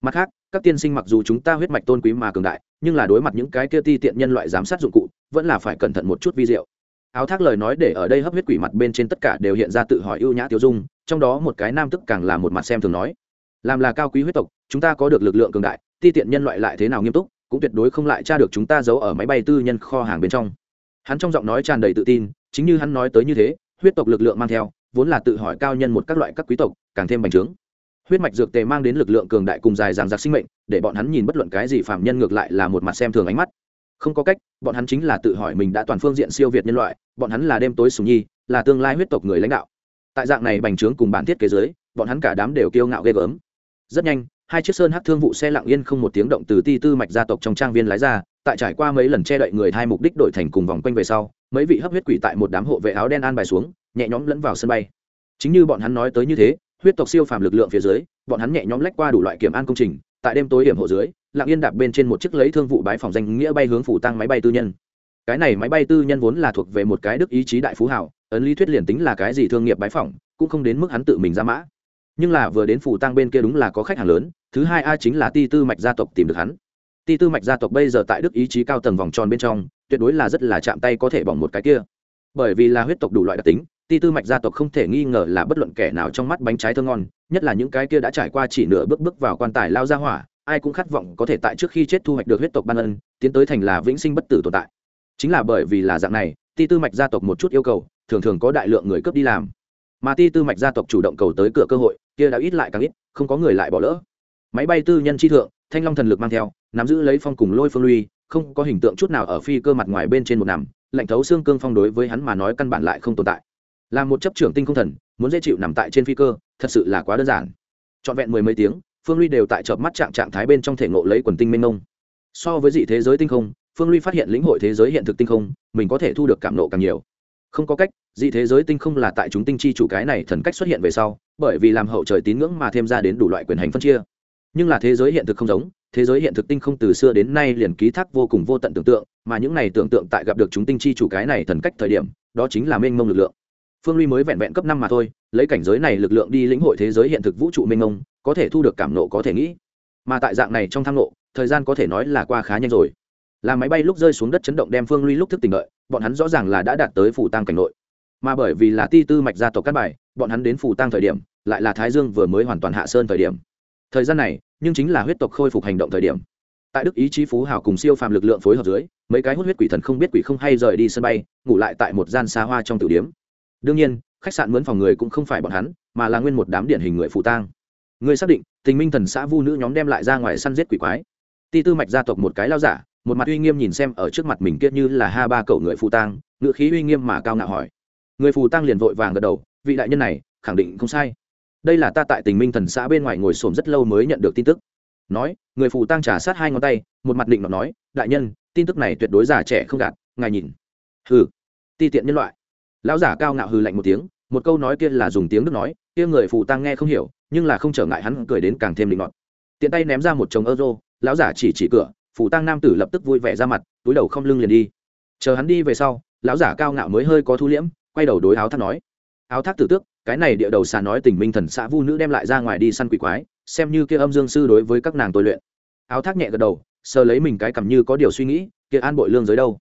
A: Mặt khác, các tiên sinh mặc dù chúng ta huyết mạch tôn quý mà cường đại, nhưng là đối mặt những cái kia ti tiện nhân loại giám sát dụng cụ, vẫn là phải cẩn thận một chút vi diệu áo thác lời nói để ở đây hấp huyết quỷ mặt bên trên tất cả đều hiện ra tự hỏi ưu nhã tiêu dung, trong đó một cái nam tức càng là một mặt xem thường nói. Làm là cao quý huyết tộc, chúng ta có được lực lượng cường đại, ti tiện nhân loại lại thế nào nghiêm túc, cũng tuyệt đối không lại tra được chúng ta giấu ở máy bay tư nhân kho hàng bên trong. Hắn trong giọng nói tràn đầy tự tin, chính như hắn nói tới như thế, huyết tộc lực lượng mang theo, vốn là tự hỏi cao nhân một các loại các quý tộc, càng thêm bành trướng. Huyết mạch dược tề mang đến lực lượng cường đại cùng dài dàng giặc sinh mệnh, để bọn hắn nhìn bất luận cái gì phạm nhân ngược lại là một mặt xem thường ánh mắt không có cách, bọn hắn chính là tự hỏi mình đã toàn phương diện siêu việt nhân loại, bọn hắn là đêm tối sùng nhi, là tương lai huyết tộc người lãnh đạo. Tại dạng này bành trướng cùng bản thiết kế giới, bọn hắn cả đám đều kiêu ngạo ghê gớm. Rất nhanh, hai chiếc sơn hát thương vụ xe lặng yên không một tiếng động từ ti tư mạch gia tộc trong trang viên lái ra, tại trải qua mấy lần che đậy người hai mục đích đổi thành cùng vòng quanh về sau, mấy vị hấp huyết quỷ tại một đám hộ vệ áo đen an bài xuống, nhẹ nhõm lẫn vào sân bay. Chính như bọn hắn nói tới như thế, huyết tộc siêu phàm lực lượng phía dưới, bọn hắn nhẹ nhõm lách qua đủ loại kiểm an công trình, tại đêm tối hiểm hộ dưới lặng yên đạp bên trên một chiếc lấy thương vụ bái phòng danh nghĩa bay hướng phủ tăng máy bay tư nhân. Cái này máy bay tư nhân vốn là thuộc về một cái đức ý chí đại phú hảo, ấn lý thuyết liền tính là cái gì thương nghiệp bái phỏng cũng không đến mức hắn tự mình ra mã. Nhưng là vừa đến phủ tăng bên kia đúng là có khách hàng lớn, thứ hai a chính là ti tư mạch gia tộc tìm được hắn. Ti tư mạch gia tộc bây giờ tại đức ý chí cao tầng vòng tròn bên trong, tuyệt đối là rất là chạm tay có thể bỏng một cái kia. Bởi vì là huyết tộc đủ loại đặc tính, ti tư mạch gia tộc không thể nghi ngờ là bất luận kẻ nào trong mắt bánh trái thơ ngon, nhất là những cái kia đã trải qua chỉ nửa bước bước vào quan tài lao ra hỏa ai cũng khát vọng có thể tại trước khi chết thu hoạch được huyết tộc ban ân, tiến tới thành là vĩnh sinh bất tử tồn tại. Chính là bởi vì là dạng này, ti tư mạch gia tộc một chút yêu cầu, thường thường có đại lượng người cướp đi làm. Mà ti tư mạch gia tộc chủ động cầu tới cửa cơ hội, kia đã ít lại càng ít, không có người lại bỏ lỡ. Máy bay tư nhân chi thượng, thanh long thần lực mang theo, nắm giữ lấy phong cùng lôi phương lui không có hình tượng chút nào ở phi cơ mặt ngoài bên trên một nằm, lạnh thấu xương cương phong đối với hắn mà nói căn bản lại không tồn tại. Là một chấp trưởng tinh không thần, muốn dễ chịu nằm tại trên phi cơ, thật sự là quá đơn giản. Trọn vẹn mười mấy tiếng phương ly đều tại chợp mắt trạng trạng thái bên trong thể ngộ lấy quần tinh mênh mông. So với dị thế giới tinh không, phương ly phát hiện lĩnh hội thế giới hiện thực tinh không, mình có thể thu được cảm nộ càng nhiều. Không có cách, dị thế giới tinh không là tại chúng tinh chi chủ cái này thần cách xuất hiện về sau, bởi vì làm hậu trời tín ngưỡng mà thêm ra đến đủ loại quyền hành phân chia. Nhưng là thế giới hiện thực không giống, thế giới hiện thực tinh không từ xưa đến nay liền ký thác vô cùng vô tận tưởng tượng, mà những này tưởng tượng tại gặp được chúng tinh chi chủ cái này thần cách thời điểm, đó chính là mênh mông lực lượng. Phương ly mới vẹn vẹn cấp năm mà thôi, lấy cảnh giới này lực lượng đi lĩnh hội thế giới hiện thực vũ trụ mênh mông có thể thu được cảm nộ có thể nghĩ. Mà tại dạng này trong thang nộ, thời gian có thể nói là qua khá nhanh rồi. Là máy bay lúc rơi xuống đất chấn động đem phương ly lúc thức tỉnh đợi, bọn hắn rõ ràng là đã đạt tới phủ tăng cảnh nội. Mà bởi vì là ti tư mạch gia tộc cát bài, bọn hắn đến phủ tăng thời điểm, lại là thái dương vừa mới hoàn toàn hạ sơn thời điểm. Thời gian này, nhưng chính là huyết tộc khôi phục hành động thời điểm. Tại đức ý chí phú hào cùng siêu phàm lực lượng phối hợp dưới, mấy cái hút huyết quỷ thần không biết quỷ không hay rời đi sân bay, ngủ lại tại một gian xa hoa trong tử điếm. Đương nhiên, khách sạn mướn phòng người cũng không phải bọn hắn, mà là nguyên một đám điển hình người phụ tang người xác định, tình minh thần xã vu nữ nhóm đem lại ra ngoài săn giết quỷ quái. Ti tư mạch gia tộc một cái lao giả, một mặt uy nghiêm nhìn xem ở trước mặt mình kia như là ha ba cậu người phù tang ngựa khí uy nghiêm mà cao ngạo hỏi. Người phù tang liền vội vàng gật đầu, vị đại nhân này, khẳng định không sai. Đây là ta tại tình minh thần xã bên ngoài ngồi xổm rất lâu mới nhận được tin tức. Nói, người phù tang trả sát hai ngón tay, một mặt định nói, đại nhân, tin tức này tuyệt đối giả trẻ không gạt, ngài nhìn. Hừ, ti tiện nhân loại. Lão giả cao ngạo hừ lạnh một tiếng, một câu nói kia là dùng tiếng đức nói, kia người phù tang nghe không hiểu nhưng là không trở ngại hắn cười đến càng thêm linh ngọt tiện tay ném ra một chồng euro, lão giả chỉ chỉ cửa phù tang nam tử lập tức vui vẻ ra mặt, túi đầu không lưng liền đi. Chờ hắn đi về sau, lão giả cao ngạo mới hơi có thu liễm, quay đầu đối áo thác nói. Áo thác tử tước, cái này địa đầu xà nói tình minh thần xã vu nữ đem lại ra ngoài đi săn quỷ quái, xem như kia âm dương sư đối với các nàng tôi luyện. Áo thác nhẹ gật đầu, sờ lấy mình cái cầm như có điều suy nghĩ, kia an bội lương giới đâu?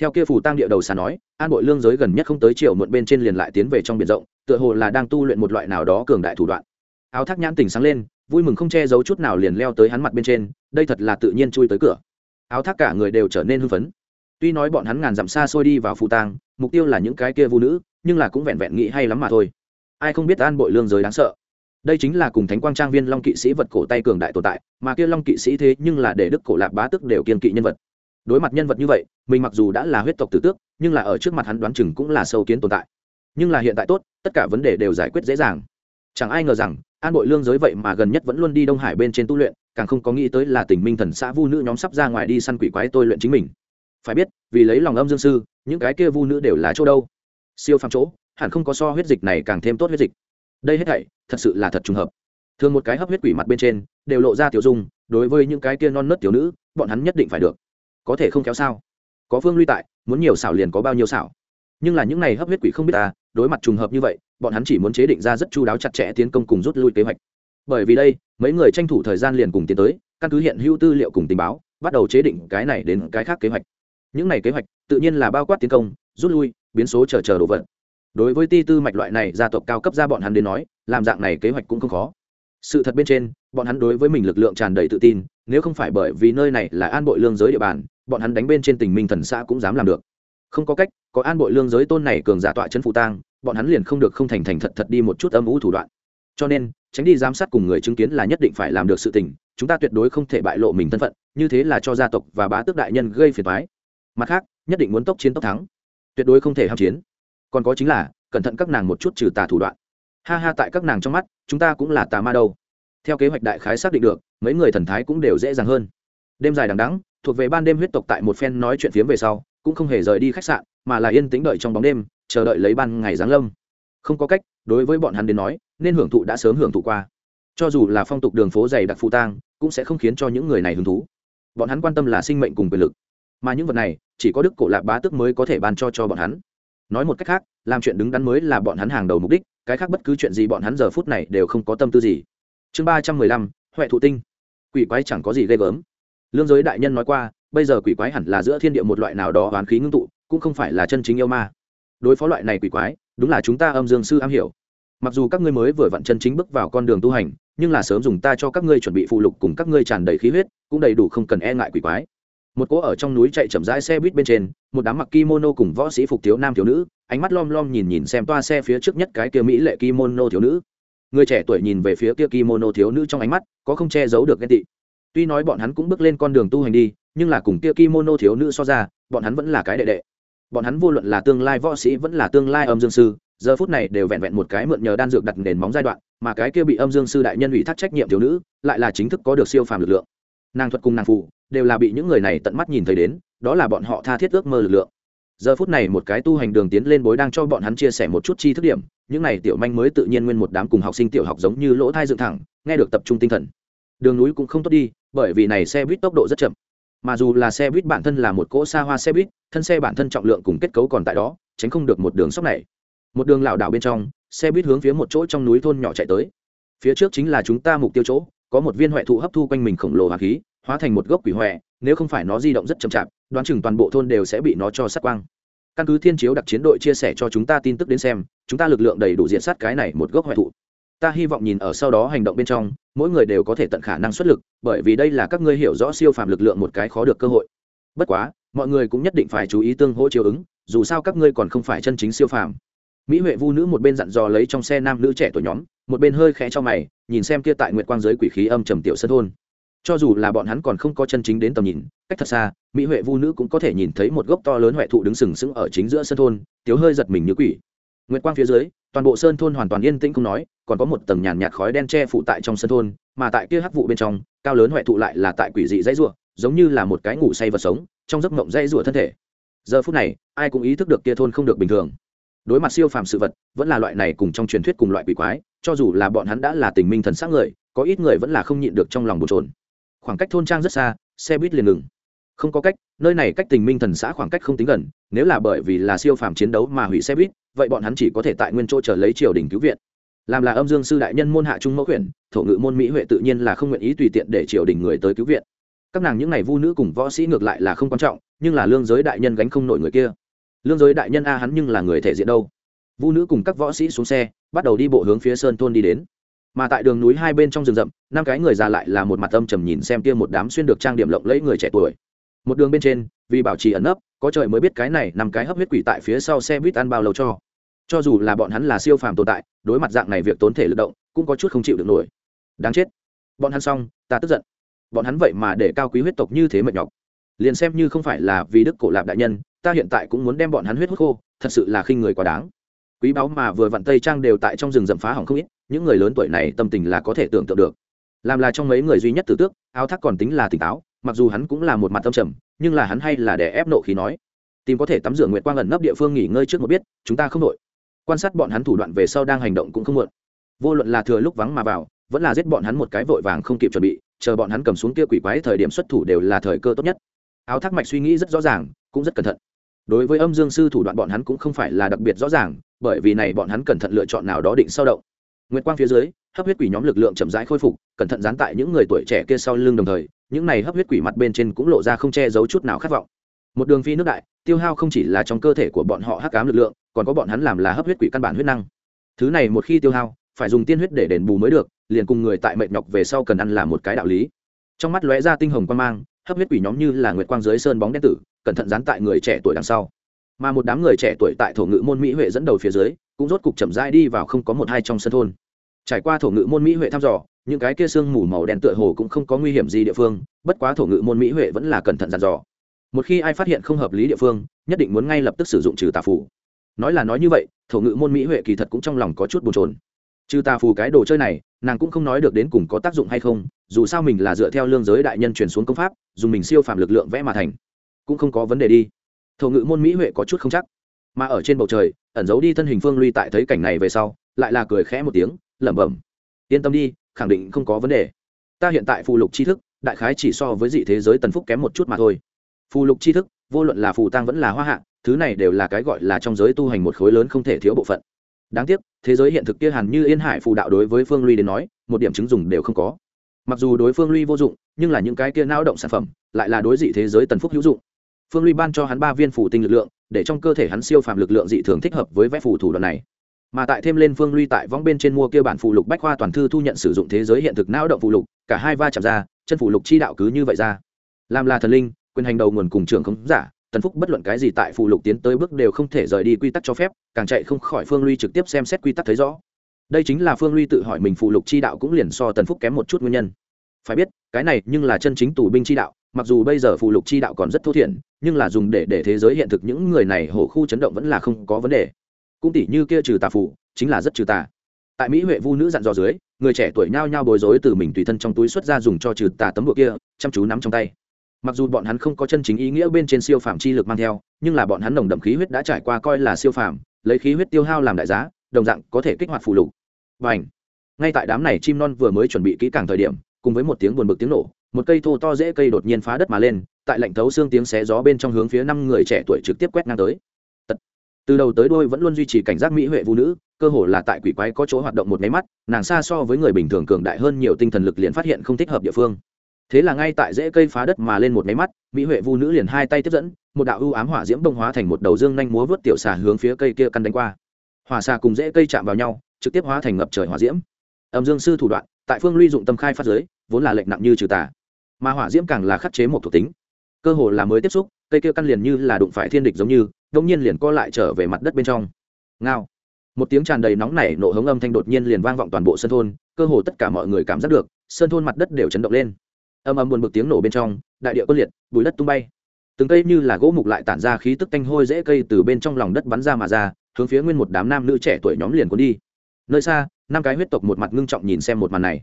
A: Theo kia phủ tăng địa đầu xà nói, an bội lương giới gần nhất không tới chiều muộn bên trên liền lại tiến về trong biển rộng, tựa hồ là đang tu luyện một loại nào đó cường đại thủ đoạn áo thác nhãn tỉnh sáng lên, vui mừng không che giấu chút nào liền leo tới hắn mặt bên trên, đây thật là tự nhiên chui tới cửa. Áo thác cả người đều trở nên hưng phấn. Tuy nói bọn hắn ngàn dặm xa xôi đi vào phụ tang, mục tiêu là những cái kia vũ nữ, nhưng là cũng vẹn vẹn nghĩ hay lắm mà thôi. Ai không biết an bội lương giới đáng sợ. Đây chính là cùng thánh quang trang viên long kỵ sĩ vật cổ tay cường đại tồn tại, mà kia long kỵ sĩ thế nhưng là để đức cổ lạc bá tức đều kiên kỵ nhân vật. Đối mặt nhân vật như vậy, mình mặc dù đã là huyết tộc tử tước, nhưng là ở trước mặt hắn đoán chừng cũng là sâu kiến tồn tại. Nhưng là hiện tại tốt, tất cả vấn đề đều giải quyết dễ dàng. Chẳng ai ngờ rằng an bội lương giới vậy mà gần nhất vẫn luôn đi đông hải bên trên tu luyện, càng không có nghĩ tới là tình minh thần xã vu nữ nhóm sắp ra ngoài đi săn quỷ quái tôi luyện chính mình. Phải biết, vì lấy lòng âm dương sư, những cái kia vu nữ đều là chỗ đâu? Siêu phàm chỗ, hẳn không có so huyết dịch này càng thêm tốt huyết dịch. Đây hết thảy, thật sự là thật trùng hợp. Thường một cái hấp huyết quỷ mặt bên trên, đều lộ ra tiểu dung, đối với những cái kia non nớt tiểu nữ, bọn hắn nhất định phải được. Có thể không kéo sao? Có phương luy tại, muốn nhiều xảo liền có bao nhiêu xảo? Nhưng là những này hấp huyết quỷ không biết ta, đối mặt trùng hợp như vậy, bọn hắn chỉ muốn chế định ra rất chu đáo chặt chẽ tiến công cùng rút lui kế hoạch. Bởi vì đây, mấy người tranh thủ thời gian liền cùng tiến tới, căn cứ hiện hữu tư liệu cùng tình báo, bắt đầu chế định cái này đến cái khác kế hoạch. Những này kế hoạch, tự nhiên là bao quát tiến công, rút lui, biến số chờ chờ đồ vật. Đối với ti tư mạch loại này, gia tộc cao cấp ra bọn hắn đến nói, làm dạng này kế hoạch cũng không khó. Sự thật bên trên, bọn hắn đối với mình lực lượng tràn đầy tự tin, nếu không phải bởi vì nơi này là an bội lương giới địa bàn, bọn hắn đánh bên trên tình minh thần xã cũng dám làm được. Không có cách có an bội lương giới tôn này cường giả tọa chân phụ tang, bọn hắn liền không được không thành thành thật thật đi một chút âm ủ thủ đoạn. Cho nên, tránh đi giám sát cùng người chứng kiến là nhất định phải làm được sự tình, chúng ta tuyệt đối không thể bại lộ mình thân phận, như thế là cho gia tộc và bá tước đại nhân gây phiền toái. Mặt khác, nhất định muốn tốc chiến tốc thắng, tuyệt đối không thể ham chiến. Còn có chính là, cẩn thận các nàng một chút trừ tà thủ đoạn. Ha ha, tại các nàng trong mắt, chúng ta cũng là tà ma đâu. Theo kế hoạch đại khái xác định được, mấy người thần thái cũng đều dễ dàng hơn. Đêm dài đằng đắng thuộc về ban đêm huyết tộc tại một phen nói chuyện phiếm về sau cũng không hề rời đi khách sạn, mà là yên tĩnh đợi trong bóng đêm, chờ đợi lấy ban ngày giáng lâm. Không có cách, đối với bọn hắn đến nói, nên hưởng thụ đã sớm hưởng thụ qua. Cho dù là phong tục đường phố dày đặc phụ tang, cũng sẽ không khiến cho những người này hứng thú. Bọn hắn quan tâm là sinh mệnh cùng quyền lực. Mà những vật này, chỉ có đức cổ lạc bá tức mới có thể ban cho cho bọn hắn. Nói một cách khác, làm chuyện đứng đắn mới là bọn hắn hàng đầu mục đích, cái khác bất cứ chuyện gì bọn hắn giờ phút này đều không có tâm tư gì. Chương ba trăm mười lăm, huệ thụ tinh. Quỷ quái chẳng có gì ghê gớm. Lương giới đại nhân nói qua bây giờ quỷ quái hẳn là giữa thiên địa một loại nào đó oán khí ngưng tụ, cũng không phải là chân chính yêu ma. Đối phó loại này quỷ quái, đúng là chúng ta âm dương sư am hiểu. Mặc dù các ngươi mới vừa vặn chân chính bước vào con đường tu hành, nhưng là sớm dùng ta cho các ngươi chuẩn bị phụ lục cùng các ngươi tràn đầy khí huyết, cũng đầy đủ không cần e ngại quỷ quái. Một cỗ ở trong núi chạy chậm rãi xe buýt bên trên, một đám mặc kimono cùng võ sĩ phục thiếu nam thiếu nữ, ánh mắt lom lom nhìn nhìn xem toa xe phía trước nhất cái kia mỹ lệ kimono thiếu nữ. Người trẻ tuổi nhìn về phía kia kimono thiếu nữ trong ánh mắt, có không che giấu được ghen tị. Tuy nói bọn hắn cũng bước lên con đường tu hành đi nhưng là cùng kia kimono thiếu nữ so ra, bọn hắn vẫn là cái đệ đệ. Bọn hắn vô luận là tương lai võ sĩ vẫn là tương lai âm dương sư, giờ phút này đều vẹn vẹn một cái mượn nhờ đan dược đặt nền móng giai đoạn, mà cái kia bị âm dương sư đại nhân ủy thác trách nhiệm thiếu nữ, lại là chính thức có được siêu phàm lực lượng. Nàng thuật cùng nàng phụ đều là bị những người này tận mắt nhìn thấy đến, đó là bọn họ tha thiết ước mơ lực lượng. Giờ phút này một cái tu hành đường tiến lên bối đang cho bọn hắn chia sẻ một chút chi thức điểm, những này tiểu manh mới tự nhiên nguyên một đám cùng học sinh tiểu học giống như lỗ thai dựng thẳng, nghe được tập trung tinh thần. Đường núi cũng không tốt đi, bởi vì này xe buýt tốc độ rất chậm mà dù là xe buýt bản thân là một cỗ xa hoa xe buýt, thân xe bản thân trọng lượng cùng kết cấu còn tại đó, tránh không được một đường sóc này. Một đường lảo đảo bên trong, xe buýt hướng phía một chỗ trong núi thôn nhỏ chạy tới. Phía trước chính là chúng ta mục tiêu chỗ, có một viên huệ thụ hấp thu quanh mình khổng lồ hạt khí, hóa thành một gốc quỷ huệ nếu không phải nó di động rất chậm chạp, đoán chừng toàn bộ thôn đều sẽ bị nó cho sát quang. Căn cứ thiên chiếu đặc chiến đội chia sẻ cho chúng ta tin tức đến xem, chúng ta lực lượng đầy đủ diện sát cái này một gốc hoại thụ. Ta hy vọng nhìn ở sau đó hành động bên trong mỗi người đều có thể tận khả năng xuất lực, bởi vì đây là các ngươi hiểu rõ siêu phàm lực lượng một cái khó được cơ hội. Bất quá, mọi người cũng nhất định phải chú ý tương hỗ chiếu ứng, dù sao các ngươi còn không phải chân chính siêu phàm. Mỹ huệ vu nữ một bên dặn dò lấy trong xe nam nữ trẻ tuổi nhóm, một bên hơi khẽ cho mày, nhìn xem kia tại nguyệt quang giới quỷ khí âm trầm tiểu sân thôn. Cho dù là bọn hắn còn không có chân chính đến tầm nhìn, cách thật xa, mỹ huệ vu nữ cũng có thể nhìn thấy một gốc to lớn huệ thụ đứng sừng sững ở chính giữa sân thôn, tiếu hơi giật mình như quỷ nguyệt quang phía dưới, toàn bộ sơn thôn hoàn toàn yên tĩnh không nói, còn có một tầng nhàn nhạt khói đen che phụ tại trong sơn thôn, mà tại kia hắc vụ bên trong, cao lớn huệ thụ lại là tại quỷ dị dãy rủa, giống như là một cái ngủ say vật sống, trong giấc mộng dãy rủa thân thể. Giờ phút này, ai cũng ý thức được kia thôn không được bình thường. Đối mặt siêu phàm sự vật, vẫn là loại này cùng trong truyền thuyết cùng loại quỷ quái, cho dù là bọn hắn đã là tình minh thần sắc người, có ít người vẫn là không nhịn được trong lòng bồn trồn khoảng cách thôn trang rất xa, xe buýt liền ngừng. Không có cách, nơi này cách tình minh thần xã khoảng cách không tính gần, nếu là bởi vì là siêu phàm chiến đấu mà hủy xe buýt vậy bọn hắn chỉ có thể tại nguyên chỗ chờ lấy triều đình cứu viện. Làm là âm dương sư đại nhân môn hạ trung mẫu huyện, thổ ngự môn mỹ huệ tự nhiên là không nguyện ý tùy tiện để triều đình người tới cứu viện. Các nàng những n à y vu nữ cùng võ sĩ ngược lại là không quan trọng, nhưng là lương giới đại nhân gánh không nổi người kia. Lương giới đại nhân a hắn nhưng là người thể diện đâu? Vu nữ cùng các võ sĩ xuống xe, bắt đầu đi bộ hướng phía sơn thôn đi đến. Mà tại đường núi hai bên trong rừng rậm, năm cái người già lại là một mặt âm trầm nhìn xem kia một đám xuyên được trang điểm lộng lẫy người trẻ tuổi. Một đường bên trên, vì bảo trì ẩn nấp, có trời mới biết cái này nằm cái hấp huyết quỷ tại phía sau xe buýt ăn bao lâu cho cho dù là bọn hắn là siêu phàm tồn tại, đối mặt dạng này việc tốn thể lực động, cũng có chút không chịu được nổi. Đáng chết. Bọn hắn xong, ta tức giận. Bọn hắn vậy mà để cao quý huyết tộc như thế mệt nhọc. Liền xem như không phải là vì đức cổ lạp đại nhân, ta hiện tại cũng muốn đem bọn hắn huyết hút khô, thật sự là khinh người quá đáng. Quý báu mà vừa vặn tây trang đều tại trong rừng rậm phá hỏng không ít, những người lớn tuổi này tâm tình là có thể tưởng tượng được. Làm là trong mấy người duy nhất tử tước, áo thác còn tính là tỉnh táo, mặc dù hắn cũng là một mặt tâm trầm, nhưng là hắn hay là để ép nộ khí nói. Tìm có thể tắm rửa nguyệt quang ẩn nấp địa phương nghỉ ngơi trước một biết, chúng ta không đội quan sát bọn hắn thủ đoạn về sau đang hành động cũng không muộn. Vô luận là thừa lúc vắng mà vào, vẫn là giết bọn hắn một cái vội vàng không kịp chuẩn bị, chờ bọn hắn cầm xuống kia quỷ quái thời điểm xuất thủ đều là thời cơ tốt nhất. Áo thác mạch suy nghĩ rất rõ ràng, cũng rất cẩn thận. Đối với âm dương sư thủ đoạn bọn hắn cũng không phải là đặc biệt rõ ràng, bởi vì này bọn hắn cẩn thận lựa chọn nào đó định sau động. Nguyệt quang phía dưới, hấp huyết quỷ nhóm lực lượng chậm rãi khôi phục, cẩn thận dán tại những người tuổi trẻ kia sau lưng đồng thời, những này hấp huyết quỷ mặt bên trên cũng lộ ra không che giấu chút nào khát vọng một đường phi nước đại, tiêu hao không chỉ là trong cơ thể của bọn họ hắc cám lực lượng, còn có bọn hắn làm là hấp huyết quỷ căn bản huyết năng. Thứ này một khi tiêu hao, phải dùng tiên huyết để đền bù mới được, liền cùng người tại mệt nhọc về sau cần ăn là một cái đạo lý. Trong mắt lóe ra tinh hồng quan mang, hấp huyết quỷ nhóm như là nguyệt quang dưới sơn bóng đen tử, cẩn thận dán tại người trẻ tuổi đằng sau. Mà một đám người trẻ tuổi tại thổ ngự môn mỹ huệ dẫn đầu phía dưới, cũng rốt cục chậm rãi đi vào không có một hai trong sân thôn. Trải qua thổ ngự môn mỹ huệ thăm dò, những cái kia sương mù màu đen tựa hồ cũng không có nguy hiểm gì địa phương, bất quá thổ ngự môn mỹ huệ vẫn là cẩn thận dàn dò một khi ai phát hiện không hợp lý địa phương, nhất định muốn ngay lập tức sử dụng trừ tà phù. Nói là nói như vậy, thổ ngữ môn mỹ huệ kỳ thật cũng trong lòng có chút bồn trồn trừ tà phù cái đồ chơi này, nàng cũng không nói được đến cùng có tác dụng hay không, dù sao mình là dựa theo lương giới đại nhân truyền xuống công pháp, dùng mình siêu phàm lực lượng vẽ mà thành, cũng không có vấn đề đi. Thổ ngữ môn mỹ huệ có chút không chắc. Mà ở trên bầu trời, ẩn giấu đi thân hình phương ly tại thấy cảnh này về sau, lại là cười khẽ một tiếng, lẩm bẩm, yên tâm đi, khẳng định không có vấn đề. Ta hiện tại phù lục tri thức, đại khái chỉ so với dị thế giới tần phúc kém một chút mà thôi phù lục tri thức, vô luận là phù tăng vẫn là hoa hạ, thứ này đều là cái gọi là trong giới tu hành một khối lớn không thể thiếu bộ phận. Đáng tiếc, thế giới hiện thực kia hẳn như yên hải phù đạo đối với phương ly đến nói, một điểm chứng dùng đều không có. Mặc dù đối phương ly vô dụng, nhưng là những cái kia não động sản phẩm, lại là đối dị thế giới tần phúc hữu dụng. Phương ly ban cho hắn ba viên phủ tinh lực lượng, để trong cơ thể hắn siêu phàm lực lượng dị thường thích hợp với vẽ phù thủ đoạn này. Mà tại thêm lên phương ly tại võng bên trên mua kia bản phụ lục bách khoa toàn thư thu nhận sử dụng thế giới hiện thực não động phụ lục, cả hai va chạm ra, chân phụ lục chi đạo cứ như vậy ra. Làm là thần linh quyền hành đầu nguồn cùng trường không giả, tần phúc bất luận cái gì tại phụ lục tiến tới bước đều không thể rời đi quy tắc cho phép, càng chạy không khỏi phương ly trực tiếp xem xét quy tắc thấy rõ. Đây chính là phương ly tự hỏi mình phụ lục chi đạo cũng liền so tần phúc kém một chút nguyên nhân. Phải biết, cái này nhưng là chân chính tù binh chi đạo, mặc dù bây giờ phụ lục chi đạo còn rất thô thiển, nhưng là dùng để để thế giới hiện thực những người này hổ khu chấn động vẫn là không có vấn đề. Cũng tỷ như kia trừ tà phụ, chính là rất trừ tà. Tại mỹ huệ vu nữ dặn dò dưới, người trẻ tuổi nhao nhao bối rối từ mình tùy thân trong túi xuất ra dùng cho trừ tà tấm bụa kia, chăm chú nắm trong tay mặc dù bọn hắn không có chân chính ý nghĩa bên trên siêu phạm chi lực mang theo, nhưng là bọn hắn nồng đậm khí huyết đã trải qua coi là siêu phạm lấy khí huyết tiêu hao làm đại giá, đồng dạng có thể kích hoạt phù lục. Và ảnh ngay tại đám này chim non vừa mới chuẩn bị kỹ càng thời điểm, cùng với một tiếng buồn bực tiếng nổ, một cây thô to dễ cây đột nhiên phá đất mà lên, tại lạnh thấu xương tiếng xé gió bên trong hướng phía năm người trẻ tuổi trực tiếp quét ngang tới. Tật. từ đầu tới đôi vẫn luôn duy trì cảnh giác mỹ huệ vũ nữ, cơ hồ là tại quỷ quái có chỗ hoạt động một máy mắt, nàng xa so với người bình thường cường đại hơn nhiều tinh thần lực liền phát hiện không thích hợp địa phương thế là ngay tại rễ cây phá đất mà lên một máy mắt, mỹ huệ vu nữ liền hai tay tiếp dẫn, một đạo ưu ám hỏa diễm bông hóa thành một đầu dương nhanh múa vớt tiểu xà hướng phía cây kia căn đánh qua. Hỏa xà cùng rễ cây chạm vào nhau, trực tiếp hóa thành ngập trời hỏa diễm. Âm dương sư thủ đoạn, tại phương luy dụng tâm khai phát giới, vốn là lệnh nặng như trừ tà. Mà hỏa diễm càng là khắc chế một thuộc tính. Cơ hồ là mới tiếp xúc, cây kia căn liền như là đụng phải thiên địch giống như đông nhiên liền co lại trở về mặt đất bên trong. Ngao. Một tiếng tràn đầy nóng nảy nổ hống âm thanh đột nhiên liền vang vọng toàn bộ sân thôn, cơ hồ tất cả mọi người cảm giác được, sân thôn mặt đất đều chấn động lên âm âm buồn bực tiếng nổ bên trong, đại địa quân liệt, bùi đất tung bay. Từng cây như là gỗ mục lại tản ra khí tức tanh hôi dễ cây từ bên trong lòng đất bắn ra mà ra, hướng phía nguyên một đám nam nữ trẻ tuổi nhóm liền cuốn đi. Nơi xa, năm cái huyết tộc một mặt ngưng trọng nhìn xem một màn này.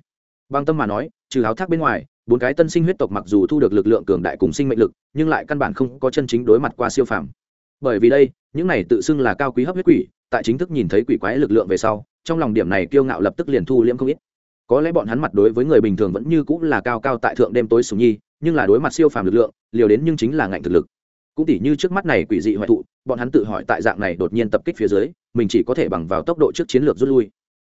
A: Băng tâm mà nói, trừ háo thác bên ngoài, bốn cái tân sinh huyết tộc mặc dù thu được lực lượng cường đại cùng sinh mệnh lực, nhưng lại căn bản không có chân chính đối mặt qua siêu phàm. Bởi vì đây, những này tự xưng là cao quý hấp huyết quỷ, tại chính thức nhìn thấy quỷ quái lực lượng về sau, trong lòng điểm này kiêu ngạo lập tức liền thu liễm không ít có lẽ bọn hắn mặt đối với người bình thường vẫn như cũng là cao cao tại thượng đêm tối sùng nhi, nhưng là đối mặt siêu phàm lực lượng, liều đến nhưng chính là ngạnh thực lực. Cũng tỉ như trước mắt này quỷ dị hoại thụ, bọn hắn tự hỏi tại dạng này đột nhiên tập kích phía dưới, mình chỉ có thể bằng vào tốc độ trước chiến lược rút lui.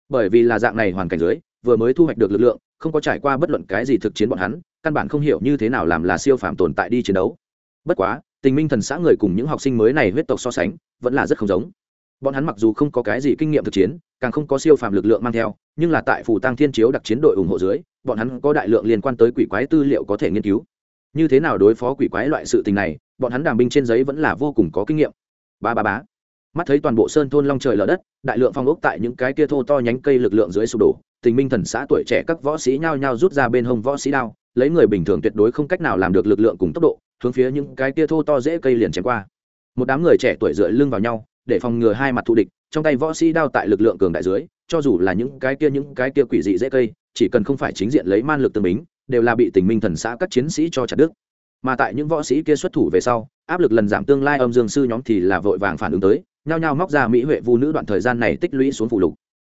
A: Bởi vì là dạng này hoàn cảnh dưới, vừa mới thu hoạch được lực lượng, không có trải qua bất luận cái gì thực chiến bọn hắn, căn bản không hiểu như thế nào làm là siêu phàm tồn tại đi chiến đấu. Bất quá, tình minh thần xã người cùng những học sinh mới này huyết tộc so sánh, vẫn là rất không giống. Bọn hắn mặc dù không có cái gì kinh nghiệm thực chiến càng không có siêu phàm lực lượng mang theo, nhưng là tại phủ tăng thiên chiếu đặc chiến đội ủng hộ dưới, bọn hắn có đại lượng liên quan tới quỷ quái tư liệu có thể nghiên cứu. Như thế nào đối phó quỷ quái loại sự tình này, bọn hắn đàm binh trên giấy vẫn là vô cùng có kinh nghiệm. Ba ba bá mắt thấy toàn bộ sơn thôn long trời lở đất, đại lượng phong ốc tại những cái kia thô to nhánh cây lực lượng dưới sụp đổ, tình minh thần xã tuổi trẻ các võ sĩ nhao nhao rút ra bên hông võ sĩ đao, lấy người bình thường tuyệt đối không cách nào làm được lực lượng cùng tốc độ, hướng phía những cái kia thô to dễ cây liền chém qua. Một đám người trẻ tuổi dựa lưng vào nhau, để phòng ngừa hai mặt thù địch trong tay võ sĩ đao tại lực lượng cường đại dưới, cho dù là những cái kia những cái kia quỷ dị dễ cây, chỉ cần không phải chính diện lấy man lực tương bính, đều là bị tình minh thần xã các chiến sĩ cho chặt đứt. Mà tại những võ sĩ kia xuất thủ về sau, áp lực lần giảm tương lai âm dương sư nhóm thì là vội vàng phản ứng tới, nhao nhao móc ra mỹ huệ vu nữ đoạn thời gian này tích lũy xuống phụ lục.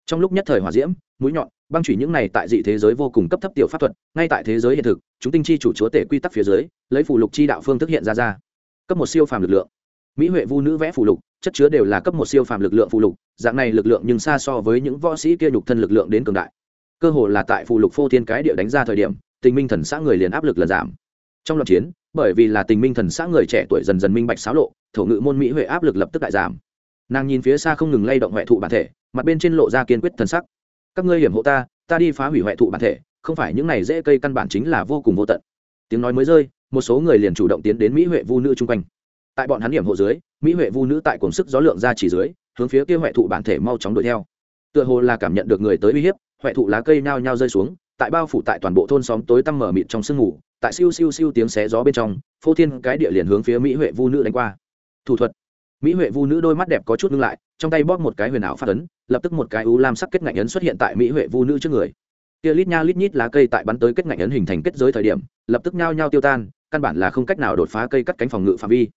A: Trong lúc nhất thời hòa diễm, mũi nhọn, băng chủy những này tại dị thế giới vô cùng cấp thấp tiểu pháp thuật, ngay tại thế giới hiện thực, chúng tinh chi chủ chúa tể quy tắc phía dưới, lấy phụ lục chi đạo phương thức hiện ra ra. Cấp một siêu phàm lực lượng. Mỹ huệ vu nữ vẽ phụ lục chất chứa đều là cấp một siêu phàm lực lượng phụ lục, dạng này lực lượng nhưng xa so với những võ sĩ kia nhục thân lực lượng đến cường đại. Cơ hồ là tại phụ lục phô thiên cái địa đánh ra thời điểm, tình minh thần xã người liền áp lực lần giảm. Trong loạt chiến, bởi vì là tình minh thần xã người trẻ tuổi dần dần minh bạch xáo lộ, thổ ngự môn mỹ huệ áp lực lập tức đại giảm. Nàng nhìn phía xa không ngừng lay động huệ thụ bản thể, mặt bên trên lộ ra kiên quyết thần sắc. Các ngươi hiểm hộ ta ta đi phá hủy huệ thụ bản thể, không phải những này dễ cây căn bản chính là vô cùng vô tận. Tiếng nói mới rơi, một số người liền chủ động tiến đến mỹ huệ vu nữ chung quanh tại bọn hắn điểm hộ dưới, mỹ huệ vu nữ tại cổng sức gió lượng ra chỉ dưới, hướng phía kia huệ thụ bản thể mau chóng đuổi theo. Tựa hồ là cảm nhận được người tới uy hiếp huệ thụ lá cây nhao nhao rơi xuống, tại bao phủ tại toàn bộ thôn xóm tối tăm mở mịt trong sương ngủ, tại siêu siêu siêu tiếng xé gió bên trong, phô thiên cái địa liền hướng phía mỹ huệ vu nữ đánh qua. Thủ thuật. Mỹ huệ vu nữ đôi mắt đẹp có chút ngưng lại, trong tay bóp một cái huyền ảo phát ấn, lập tức một cái u lam sắc kết ngạnh ấn xuất hiện tại mỹ huệ vu nữ trước người. Kia lít nha lít nhít lá cây tại bắn tới kết ngạnh ấn hình thành kết giới thời điểm, lập tức nhao nhao tiêu tan, căn bản là không cách nào đột phá cây cắt cánh phòng ngự phạm vi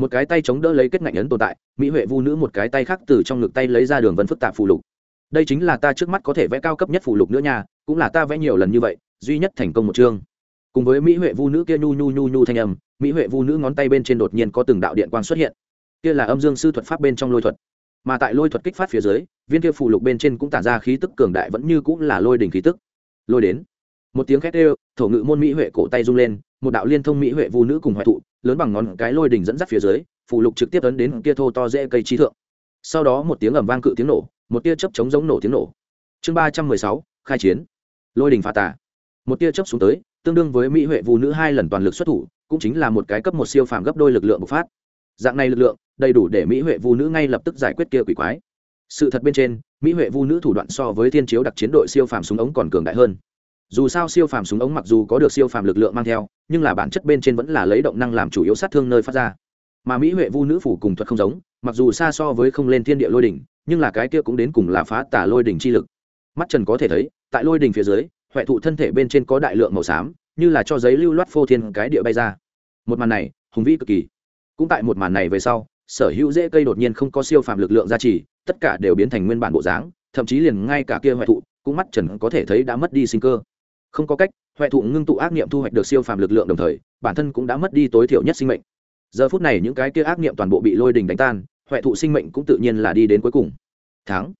A: một cái tay chống đỡ lấy kết ngạnh ấn tồn tại, mỹ huệ vu nữ một cái tay khác từ trong ngực tay lấy ra đường vân phức tạp phù lục. Đây chính là ta trước mắt có thể vẽ cao cấp nhất phù lục nữa nha, cũng là ta vẽ nhiều lần như vậy, duy nhất thành công một chương. Cùng với mỹ huệ vu nữ kia nhu nhu nhu nhu thanh âm, mỹ huệ vu nữ ngón tay bên trên đột nhiên có từng đạo điện quang xuất hiện. Kia là âm dương sư thuật pháp bên trong lôi thuật. Mà tại lôi thuật kích phát phía dưới, viên kia phù lục bên trên cũng tản ra khí tức cường đại vẫn như cũng là lôi đỉnh khí tức. Lôi đến. Một tiếng khét ê thổ ngự môn mỹ huệ cổ tay rung lên, một đạo liên thông mỹ huệ vu nữ cùng hoại thụ lớn bằng ngón cái lôi đỉnh dẫn dắt phía dưới, phù lục trực tiếp ấn đến kia thô to dễ cây trí thượng. Sau đó một tiếng ầm vang cự tiếng nổ, một tia chớp chống giống nổ tiếng nổ. Chương ba trăm mười sáu, khai chiến. Lôi đỉnh phá tà. Một tia chớp xuống tới, tương đương với mỹ huệ vu nữ hai lần toàn lực xuất thủ, cũng chính là một cái cấp một siêu phàm gấp đôi lực lượng bộc phát. Dạng này lực lượng, đầy đủ để mỹ huệ vu nữ ngay lập tức giải quyết kia quỷ quái. Sự thật bên trên, mỹ huệ vu nữ thủ đoạn so với thiên chiếu đặc chiến đội siêu phàm súng ống còn cường đại hơn. Dù sao siêu phàm súng ống mặc dù có được siêu phàm lực lượng mang theo nhưng là bản chất bên trên vẫn là lấy động năng làm chủ yếu sát thương nơi phát ra. Mà mỹ huệ vu nữ phủ cùng thuật không giống, mặc dù xa so với không lên thiên địa lôi đỉnh, nhưng là cái kia cũng đến cùng là phá tả lôi đỉnh chi lực. Mắt trần có thể thấy, tại lôi đỉnh phía dưới, huệ thụ thân thể bên trên có đại lượng màu xám, như là cho giấy lưu loát phô thiên cái địa bay ra. Một màn này, hùng vĩ cực kỳ. Cũng tại một màn này về sau, sở hữu dễ cây đột nhiên không có siêu phàm lực lượng gia trì, tất cả đều biến thành nguyên bản bộ dáng, thậm chí liền ngay cả kia huệ thụ, cũng mắt trần có thể thấy đã mất đi sinh cơ. Không có cách huệ thụ ngưng tụ ác niệm thu hoạch được siêu phàm lực lượng đồng thời, bản thân cũng đã mất đi tối thiểu nhất sinh mệnh. Giờ phút này những cái kia ác niệm toàn bộ bị lôi đình đánh tan huệ thụ sinh mệnh cũng tự nhiên là đi đến cuối cùng. Tháng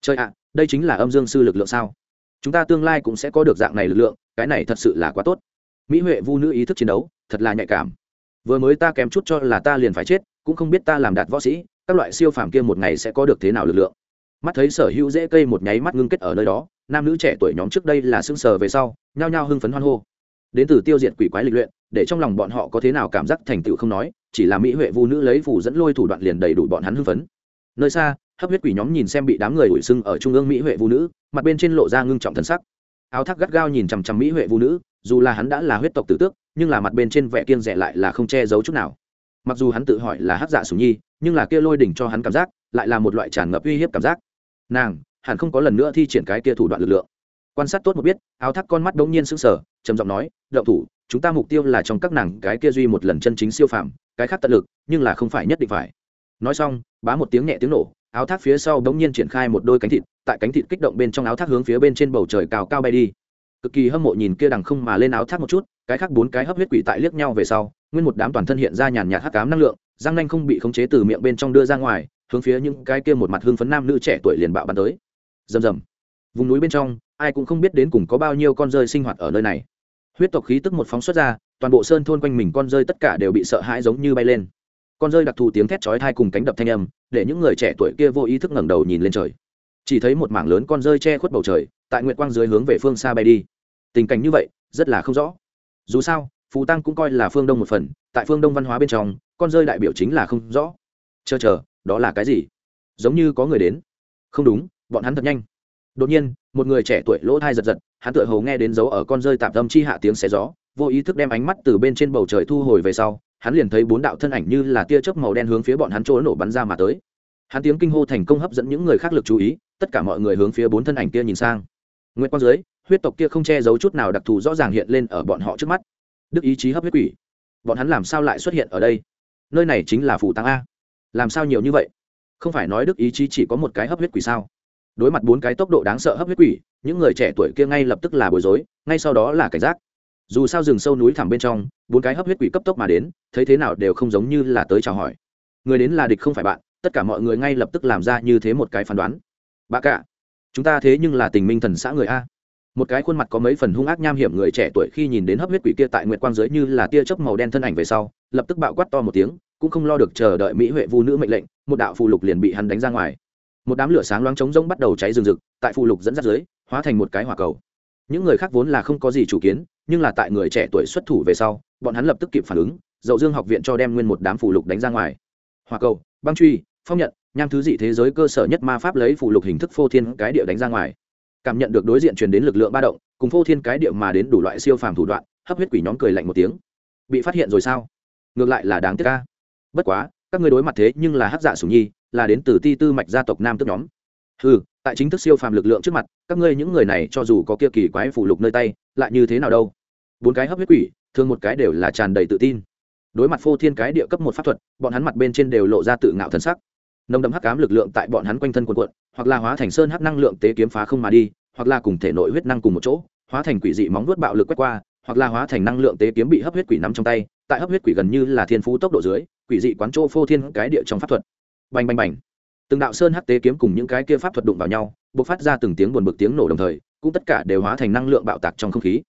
A: chơi ạ, đây chính là âm dương sư lực lượng sao? Chúng ta tương lai cũng sẽ có được dạng này lực lượng, cái này thật sự là quá tốt. Mỹ huệ vu nữ ý thức chiến đấu, thật là nhạy cảm. Vừa mới ta kém chút cho là ta liền phải chết, cũng không biết ta làm đạt võ sĩ, các loại siêu phàm kia một ngày sẽ có được thế nào lực lượng mắt thấy sở hữu dễ cây một nháy mắt ngưng kết ở nơi đó, nam nữ trẻ tuổi nhóm trước đây là xương sờ về sau, nhao nhao hưng phấn hoan hô. Đến từ tiêu diệt quỷ quái lịch luyện, để trong lòng bọn họ có thế nào cảm giác thành tựu không nói, chỉ là mỹ huệ vu nữ lấy phủ dẫn lôi thủ đoạn liền đầy đủ bọn hắn hưng phấn. Nơi xa, hấp huyết quỷ nhóm nhìn xem bị đám người ủi sưng ở trung ương mỹ huệ vu nữ, mặt bên trên lộ ra ngưng trọng thân sắc. Áo thác gắt gao nhìn chằm chằm mỹ huệ vu nữ, dù là hắn đã là huyết tộc tử tước, nhưng là mặt bên trên vẻ kiên rẻ lại là không che giấu chút nào. Mặc dù hắn tự hỏi là hát giả sùng nhi, nhưng là kia lôi đỉnh cho hắn cảm giác, lại là một loại tràn ngập uy hiếp cảm giác nàng hẳn không có lần nữa thi triển cái kia thủ đoạn lực lượng. Quan sát tốt một biết, áo thác con mắt đ ỗ n g nhiên sững sờ, trầm giọng nói đậu thủ, chúng ta mục tiêu là trong các nàng cái kia duy một lần chân chính siêu phàm, cái khác tận lực, nhưng là không phải nhất định phải. Nói xong, bá một tiếng nhẹ tiếng nổ, áo thác phía sau đ ỗ n g nhiên triển khai một đôi cánh thịt, tại cánh thịt kích động bên trong áo thác hướng phía bên trên bầu trời cao cao bay đi. Cực kỳ hâm mộ nhìn kia đằng không mà lên áo thác một chút, cái khác bốn cái hấp huyết quỷ tại liếc nhau về sau, nguyên một đám toàn thân hiện ra nhàn nhạt hắc cám năng lượng, răng nanh không bị khống chế từ miệng bên trong đưa ra ngoài hướng phía những cái kia một mặt hương phấn nam nữ trẻ tuổi liền bạo bắn tới. Rầm rầm. Vùng núi bên trong, ai cũng không biết đến cùng có bao nhiêu con rơi sinh hoạt ở nơi này. Huyết tộc khí tức một phóng xuất ra, toàn bộ sơn thôn quanh mình con rơi tất cả đều bị sợ hãi giống như bay lên. Con rơi đặc thù tiếng thét chói thai cùng cánh đập thanh âm, để những người trẻ tuổi kia vô ý thức ngẩng đầu nhìn lên trời. Chỉ thấy một mảng lớn con rơi che khuất bầu trời, tại nguyệt quang dưới hướng về phương xa bay đi. Tình cảnh như vậy, rất là không rõ. Dù sao phú tăng cũng coi là phương đông một phần, tại phương đông văn hóa bên trong, con rơi đại biểu chính là không rõ. Chờ chờ đó là cái gì? Giống như có người đến. Không đúng, bọn hắn thật nhanh. Đột nhiên, một người trẻ tuổi lỗ thai giật giật, hắn tựa hồ nghe đến dấu ở con rơi tạm tâm chi hạ tiếng xé gió, vô ý thức đem ánh mắt từ bên trên bầu trời thu hồi về sau, hắn liền thấy bốn đạo thân ảnh như là tia chớp màu đen hướng phía bọn hắn chỗ nổ bắn ra mà tới. Hắn tiếng kinh hô thành công hấp dẫn những người khác lực chú ý, tất cả mọi người hướng phía bốn thân ảnh kia nhìn sang. Nguyễn quang dưới, huyết tộc kia không che giấu chút nào đặc thù rõ ràng hiện lên ở bọn họ trước mắt. Đức ý chí hấp huyết quỷ. Bọn hắn làm sao lại xuất hiện ở đây? Nơi này chính là phủ tăng a làm sao nhiều như vậy? Không phải nói đức ý chí chỉ có một cái hấp huyết quỷ sao? Đối mặt bốn cái tốc độ đáng sợ hấp huyết quỷ, những người trẻ tuổi kia ngay lập tức là bối rối, ngay sau đó là cảnh giác. Dù sao rừng sâu núi thẳm bên trong, bốn cái hấp huyết quỷ cấp tốc mà đến, thấy thế nào đều không giống như là tới chào hỏi. Người đến là địch không phải bạn, tất cả mọi người ngay lập tức làm ra như thế một cái phán đoán. Bà cả, chúng ta thế nhưng là tình minh thần xã người a. Một cái khuôn mặt có mấy phần hung ác nham hiểm người trẻ tuổi khi nhìn đến hấp huyết quỷ kia tại nguyệt quang dưới như là tia chớp màu đen thân ảnh về sau, lập tức bạo quát to một tiếng cũng không lo được chờ đợi mỹ huệ vu nữ mệnh lệnh, một đạo phù lục liền bị hắn đánh ra ngoài. Một đám lửa sáng loáng trống rỗng bắt đầu cháy rừng rực, tại phù lục dẫn dắt dưới, hóa thành một cái hỏa cầu. Những người khác vốn là không có gì chủ kiến, nhưng là tại người trẻ tuổi xuất thủ về sau, bọn hắn lập tức kịp phản ứng, dậu dương học viện cho đem nguyên một đám phù lục đánh ra ngoài. Hỏa cầu, băng truy, phong nhận, nham thứ dị thế giới cơ sở nhất ma pháp lấy phù lục hình thức phô thiên cái địa đánh ra ngoài. Cảm nhận được đối diện truyền đến lực lượng ba động, cùng phô thiên cái địa mà đến đủ loại siêu phàm thủ đoạn, hấp huyết quỷ nhóm cười lạnh một tiếng. Bị phát hiện rồi sao? Ngược lại là đáng tiếc ca bất quá, các người đối mặt thế nhưng là hát dạ sùng nhi, là đến từ ti tư mạch gia tộc nam tức nhóm. Ừ tại chính thức siêu phàm lực lượng trước mặt, các ngươi những người này cho dù có kia kỳ quái phủ lục nơi tay, lại như thế nào đâu? Bốn cái hấp huyết quỷ, thường một cái đều là tràn đầy tự tin. Đối mặt phô thiên cái địa cấp một pháp thuật, bọn hắn mặt bên trên đều lộ ra tự ngạo thân sắc. Nồng đậm hắc ám lực lượng tại bọn hắn quanh thân quần quận hoặc là hóa thành sơn hắc năng lượng tế kiếm phá không mà đi, hoặc là cùng thể nội huyết năng cùng một chỗ, hóa thành quỷ dị móng vuốt bạo lực quét qua, hoặc là hóa thành năng lượng tế kiếm bị hấp huyết quỷ nắm trong tay, tại hấp huyết quỷ gần như là thiên phú tốc độ dưới quỷ dị quán chỗ phô thiên cái địa trong pháp thuật. Bành bành bành. Từng đạo sơn hắc tế kiếm cùng những cái kia pháp thuật đụng vào nhau, bộc phát ra từng tiếng buồn bực tiếng nổ đồng thời, cũng tất cả đều hóa thành năng lượng bạo tạc trong không khí.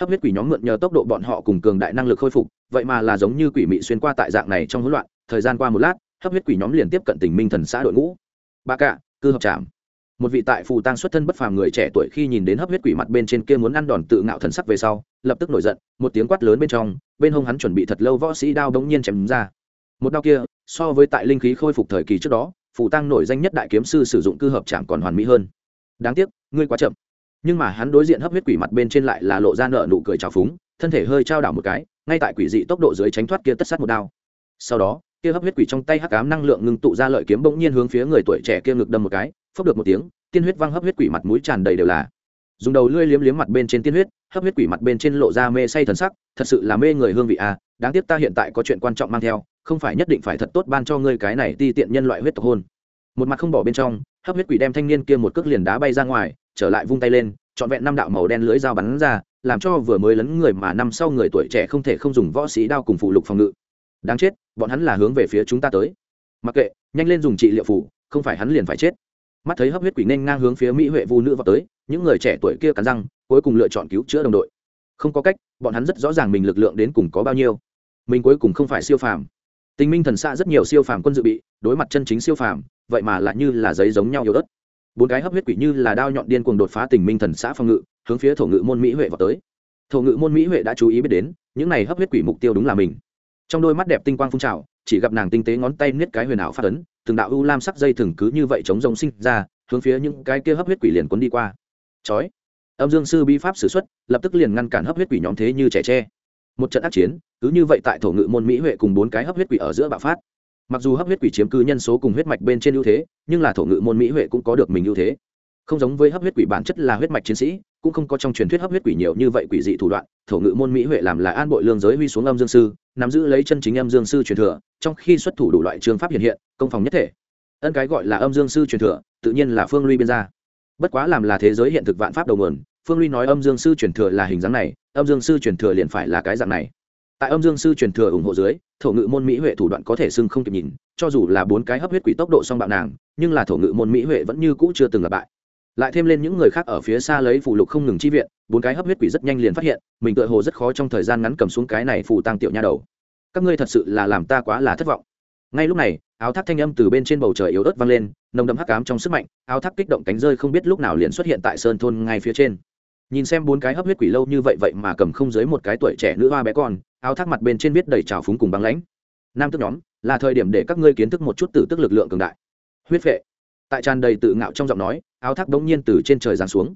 A: Hấp huyết quỷ nhóm mượn nhờ tốc độ bọn họ cùng cường đại năng lực khôi phục, vậy mà là giống như quỷ mị xuyên qua tại dạng này trong hỗn loạn, thời gian qua một lát, hấp huyết quỷ nhóm liền tiếp cận tình minh thần xã đội ngũ. Ba cạ cư hợp trảm một vị tại phù tăng xuất thân bất phàm người trẻ tuổi khi nhìn đến hấp huyết quỷ mặt bên trên kia muốn ăn đòn tự ngạo thần sắc về sau, lập tức nổi giận, một tiếng quát lớn bên trong, bên hông hắn chuẩn bị thật lâu võ sĩ đao đống nhiên chém ra một đao kia, so với tại linh khí khôi phục thời kỳ trước đó, phù tăng nổi danh nhất đại kiếm sư sử dụng cư hợp chạm còn hoàn mỹ hơn. Đáng tiếc, ngươi quá chậm. Nhưng mà hắn đối diện hấp huyết quỷ mặt bên trên lại là lộ ra nợ nụ cười trào phúng, thân thể hơi trao đảo một cái, ngay tại quỷ dị tốc độ dưới tránh thoát kia tất sát một đao. Sau đó, kia hấp huyết quỷ trong tay hắc ám năng lượng ngưng tụ ra lợi kiếm bỗng nhiên hướng phía người tuổi trẻ kia ngực đâm một cái, phốc được một tiếng, tiên huyết văng hấp huyết quỷ mặt mũi tràn đầy đều là. Dùng đầu lưỡi liếm liếm mặt bên trên tiên huyết, hấp huyết quỷ mặt bên trên lộ ra mê say thần sắc, thật sự là mê người hương vị à đáng tiếc ta hiện tại có chuyện quan trọng mang theo, không phải nhất định phải thật tốt ban cho ngươi cái này ti tiện nhân loại huyết tộc hôn một mặt không bỏ bên trong, hấp huyết quỷ đem thanh niên kia một cước liền đá bay ra ngoài, trở lại vung tay lên, trọn vẹn năm đạo màu đen lưới dao bắn ra, làm cho vừa mới lấn người mà năm sau người tuổi trẻ không thể không dùng võ sĩ đao cùng phụ lục phòng ngự. Đáng chết, bọn hắn là hướng về phía chúng ta tới. Mặc kệ, nhanh lên dùng trị liệu phủ, không phải hắn liền phải chết. Mắt thấy hấp huyết quỷ nên ngang hướng phía mỹ huệ vu nữ vào tới, những người trẻ tuổi kia cắn răng, cuối cùng lựa chọn cứu chữa đồng đội. Không có cách, bọn hắn rất rõ ràng mình lực lượng đến cùng có bao nhiêu mình cuối cùng không phải siêu phàm. Tình minh thần xã rất nhiều siêu phàm quân dự bị, đối mặt chân chính siêu phàm, vậy mà lại như là giấy giống nhau yếu ớt. Bốn cái hấp huyết quỷ như là đao nhọn điên cuồng đột phá tình minh thần xã phòng ngự, hướng phía thổ ngự môn mỹ huệ vào tới. Thổ ngự môn mỹ huệ đã chú ý biết đến, những này hấp huyết quỷ mục tiêu đúng là mình. Trong đôi mắt đẹp tinh quang phun trào, chỉ gặp nàng tinh tế ngón tay niết cái huyền ảo phát ấn, từng đạo u lam sắc dây thừng cứ như vậy chống rồng sinh ra, hướng phía những cái kia hấp huyết quỷ liền cuốn đi qua. Chói. Âm dương sư bi pháp sử xuất, lập tức liền ngăn cản hấp huyết quỷ nhóm thế như trẻ tre một trận ác chiến, cứ như vậy tại thổ ngự môn mỹ huệ cùng bốn cái hấp huyết quỷ ở giữa bạo phát. Mặc dù hấp huyết quỷ chiếm cứ nhân số cùng huyết mạch bên trên ưu thế, nhưng là thổ ngự môn mỹ huệ cũng có được mình ưu thế. Không giống với hấp huyết quỷ bản chất là huyết mạch chiến sĩ, cũng không có trong truyền thuyết hấp huyết quỷ nhiều như vậy quỷ dị thủ đoạn, thổ ngự môn mỹ huệ làm là an bội lương giới huy xuống âm dương sư, nắm giữ lấy chân chính âm dương sư truyền thừa, trong khi xuất thủ đủ loại trường pháp hiện hiện, công phòng nhất thể. Ân cái gọi là âm dương sư truyền thừa, tự nhiên là phương ly biên gia. Bất quá làm là thế giới hiện thực vạn pháp đầu nguồn, phương ly nói âm dương sư truyền thừa là hình dáng này âm dương sư truyền thừa liền phải là cái dạng này. Tại âm dương sư truyền thừa ủng hộ dưới, thổ ngự môn mỹ huệ thủ đoạn có thể xưng không kịp nhìn, cho dù là bốn cái hấp huyết quỷ tốc độ song bạo nàng, nhưng là thổ ngự môn mỹ huệ vẫn như cũ chưa từng lặp bại. Lại thêm lên những người khác ở phía xa lấy phụ lục không ngừng chi viện, bốn cái hấp huyết quỷ rất nhanh liền phát hiện, mình tựa hồ rất khó trong thời gian ngắn cầm xuống cái này phù tăng tiểu nha đầu. Các ngươi thật sự là làm ta quá là thất vọng. Ngay lúc này, áo thác thanh âm từ bên trên bầu trời yếu ớt vang lên, nồng đậm hắc ám trong sức mạnh, áo thác kích động cánh rơi không biết lúc nào liền xuất hiện tại sơn thôn ngay phía trên nhìn xem bốn cái hấp huyết quỷ lâu như vậy vậy mà cầm không dưới một cái tuổi trẻ nữ hoa bé con, áo thác mặt bên trên viết đầy trào phúng cùng băng lãnh. Nam tức nhóm, là thời điểm để các ngươi kiến thức một chút tử tức lực lượng cường đại. Huyết vệ. Tại tràn đầy tự ngạo trong giọng nói, áo thác đống nhiên từ trên trời giáng xuống.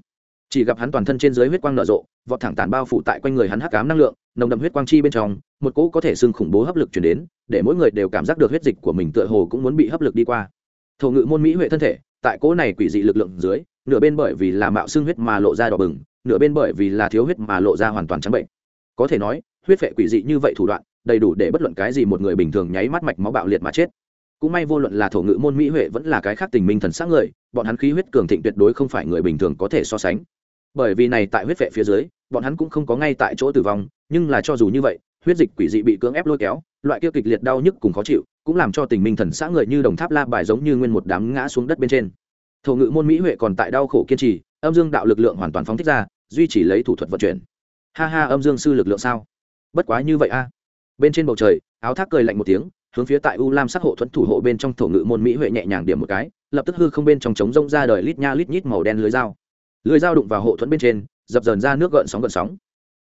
A: Chỉ gặp hắn toàn thân trên dưới huyết quang nở rộ, vọt thẳng tàn bao phủ tại quanh người hắn hắc cám năng lượng, nồng đậm huyết quang chi bên trong, một cỗ có thể xưng khủng bố hấp lực chuyển đến, để mỗi người đều cảm giác được huyết dịch của mình tựa hồ cũng muốn bị hấp lực đi qua. Thổ ngự môn mỹ huệ thân thể, tại cỗ này quỷ dị lực lượng dưới, nửa bên bởi vì là mạo xương huyết mà lộ ra đỏ bừng nửa bên bởi vì là thiếu huyết mà lộ ra hoàn toàn trắng bệnh. Có thể nói, huyết vệ quỷ dị như vậy thủ đoạn, đầy đủ để bất luận cái gì một người bình thường nháy mắt mạch máu bạo liệt mà chết. Cũng may vô luận là thổ ngữ môn mỹ huệ vẫn là cái khác tình minh thần sắc người, bọn hắn khí huyết cường thịnh tuyệt đối không phải người bình thường có thể so sánh. Bởi vì này tại huyết vệ phía dưới, bọn hắn cũng không có ngay tại chỗ tử vong, nhưng là cho dù như vậy, huyết dịch quỷ dị bị cưỡng ép lôi kéo, loại kia kịch liệt đau nhức cùng khó chịu, cũng làm cho tình minh thần xã người như đồng tháp la bài giống như nguyên một đám ngã xuống đất bên trên. Thổ ngữ môn mỹ huệ còn tại đau khổ kiên trì âm dương đạo lực lượng hoàn toàn phóng thích ra, duy trì lấy thủ thuật vận chuyển. Ha ha, âm dương sư lực lượng sao? Bất quá như vậy a. Bên trên bầu trời, áo thác cười lạnh một tiếng, hướng phía tại u lam sắc hộ thuẫn thủ hộ bên trong thổ ngự môn mỹ huệ nhẹ nhàng điểm một cái, lập tức hư không bên trong trống rông ra đời lít nha lít nhít màu đen lưới dao. Lưới dao đụng vào hộ thuẫn bên trên, dập dờn ra nước gợn sóng gợn sóng.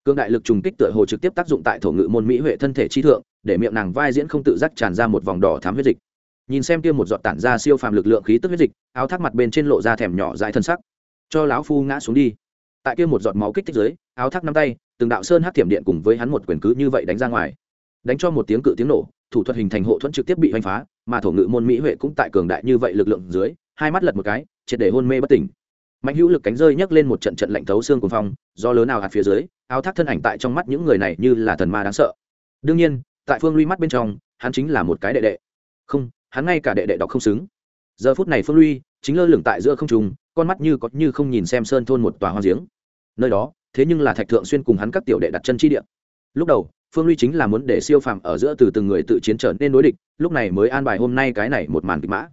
A: Cương đại lực trùng kích tựa hồ trực tiếp tác dụng tại thổ ngự môn mỹ huệ thân thể chi thượng, để miệng nàng vai diễn không tự giác tràn ra một vòng đỏ thám huyết dịch. Nhìn xem kia một giọt tản ra siêu phàm lực lượng khí tức huyết dịch, áo thác mặt bên trên lộ ra thèm nhỏ dãi thân sắc cho lão phu ngã xuống đi. Tại kia một giọt máu kích thích dưới, áo thác năm tay, từng đạo sơn hát thiểm điện cùng với hắn một quyền cứ như vậy đánh ra ngoài. Đánh cho một tiếng cự tiếng nổ, thủ thuật hình thành hộ thuẫn trực tiếp bị hoành phá, mà thổ ngự môn mỹ huệ cũng tại cường đại như vậy lực lượng dưới, hai mắt lật một cái, triệt để hôn mê bất tỉnh. Mạnh hữu lực cánh rơi nhấc lên một trận trận lạnh thấu xương cùng phong, do lớn nào hạt phía dưới, áo thác thân ảnh tại trong mắt những người này như là thần ma đáng sợ. Đương nhiên, tại phương luy mắt bên trong, hắn chính là một cái đệ đệ. Không, hắn ngay cả đệ đệ đọc không xứng. Giờ phút này phương luy chính lơ lửng tại giữa không trùng con mắt như có như không nhìn xem sơn thôn một tòa hoa giếng. Nơi đó, thế nhưng là thạch thượng xuyên cùng hắn các tiểu đệ đặt chân chi địa. Lúc đầu, phương ly chính là muốn để siêu phàm ở giữa từ từng người tự chiến trở nên đối địch, lúc này mới an bài hôm nay cái này một màn kịch mã.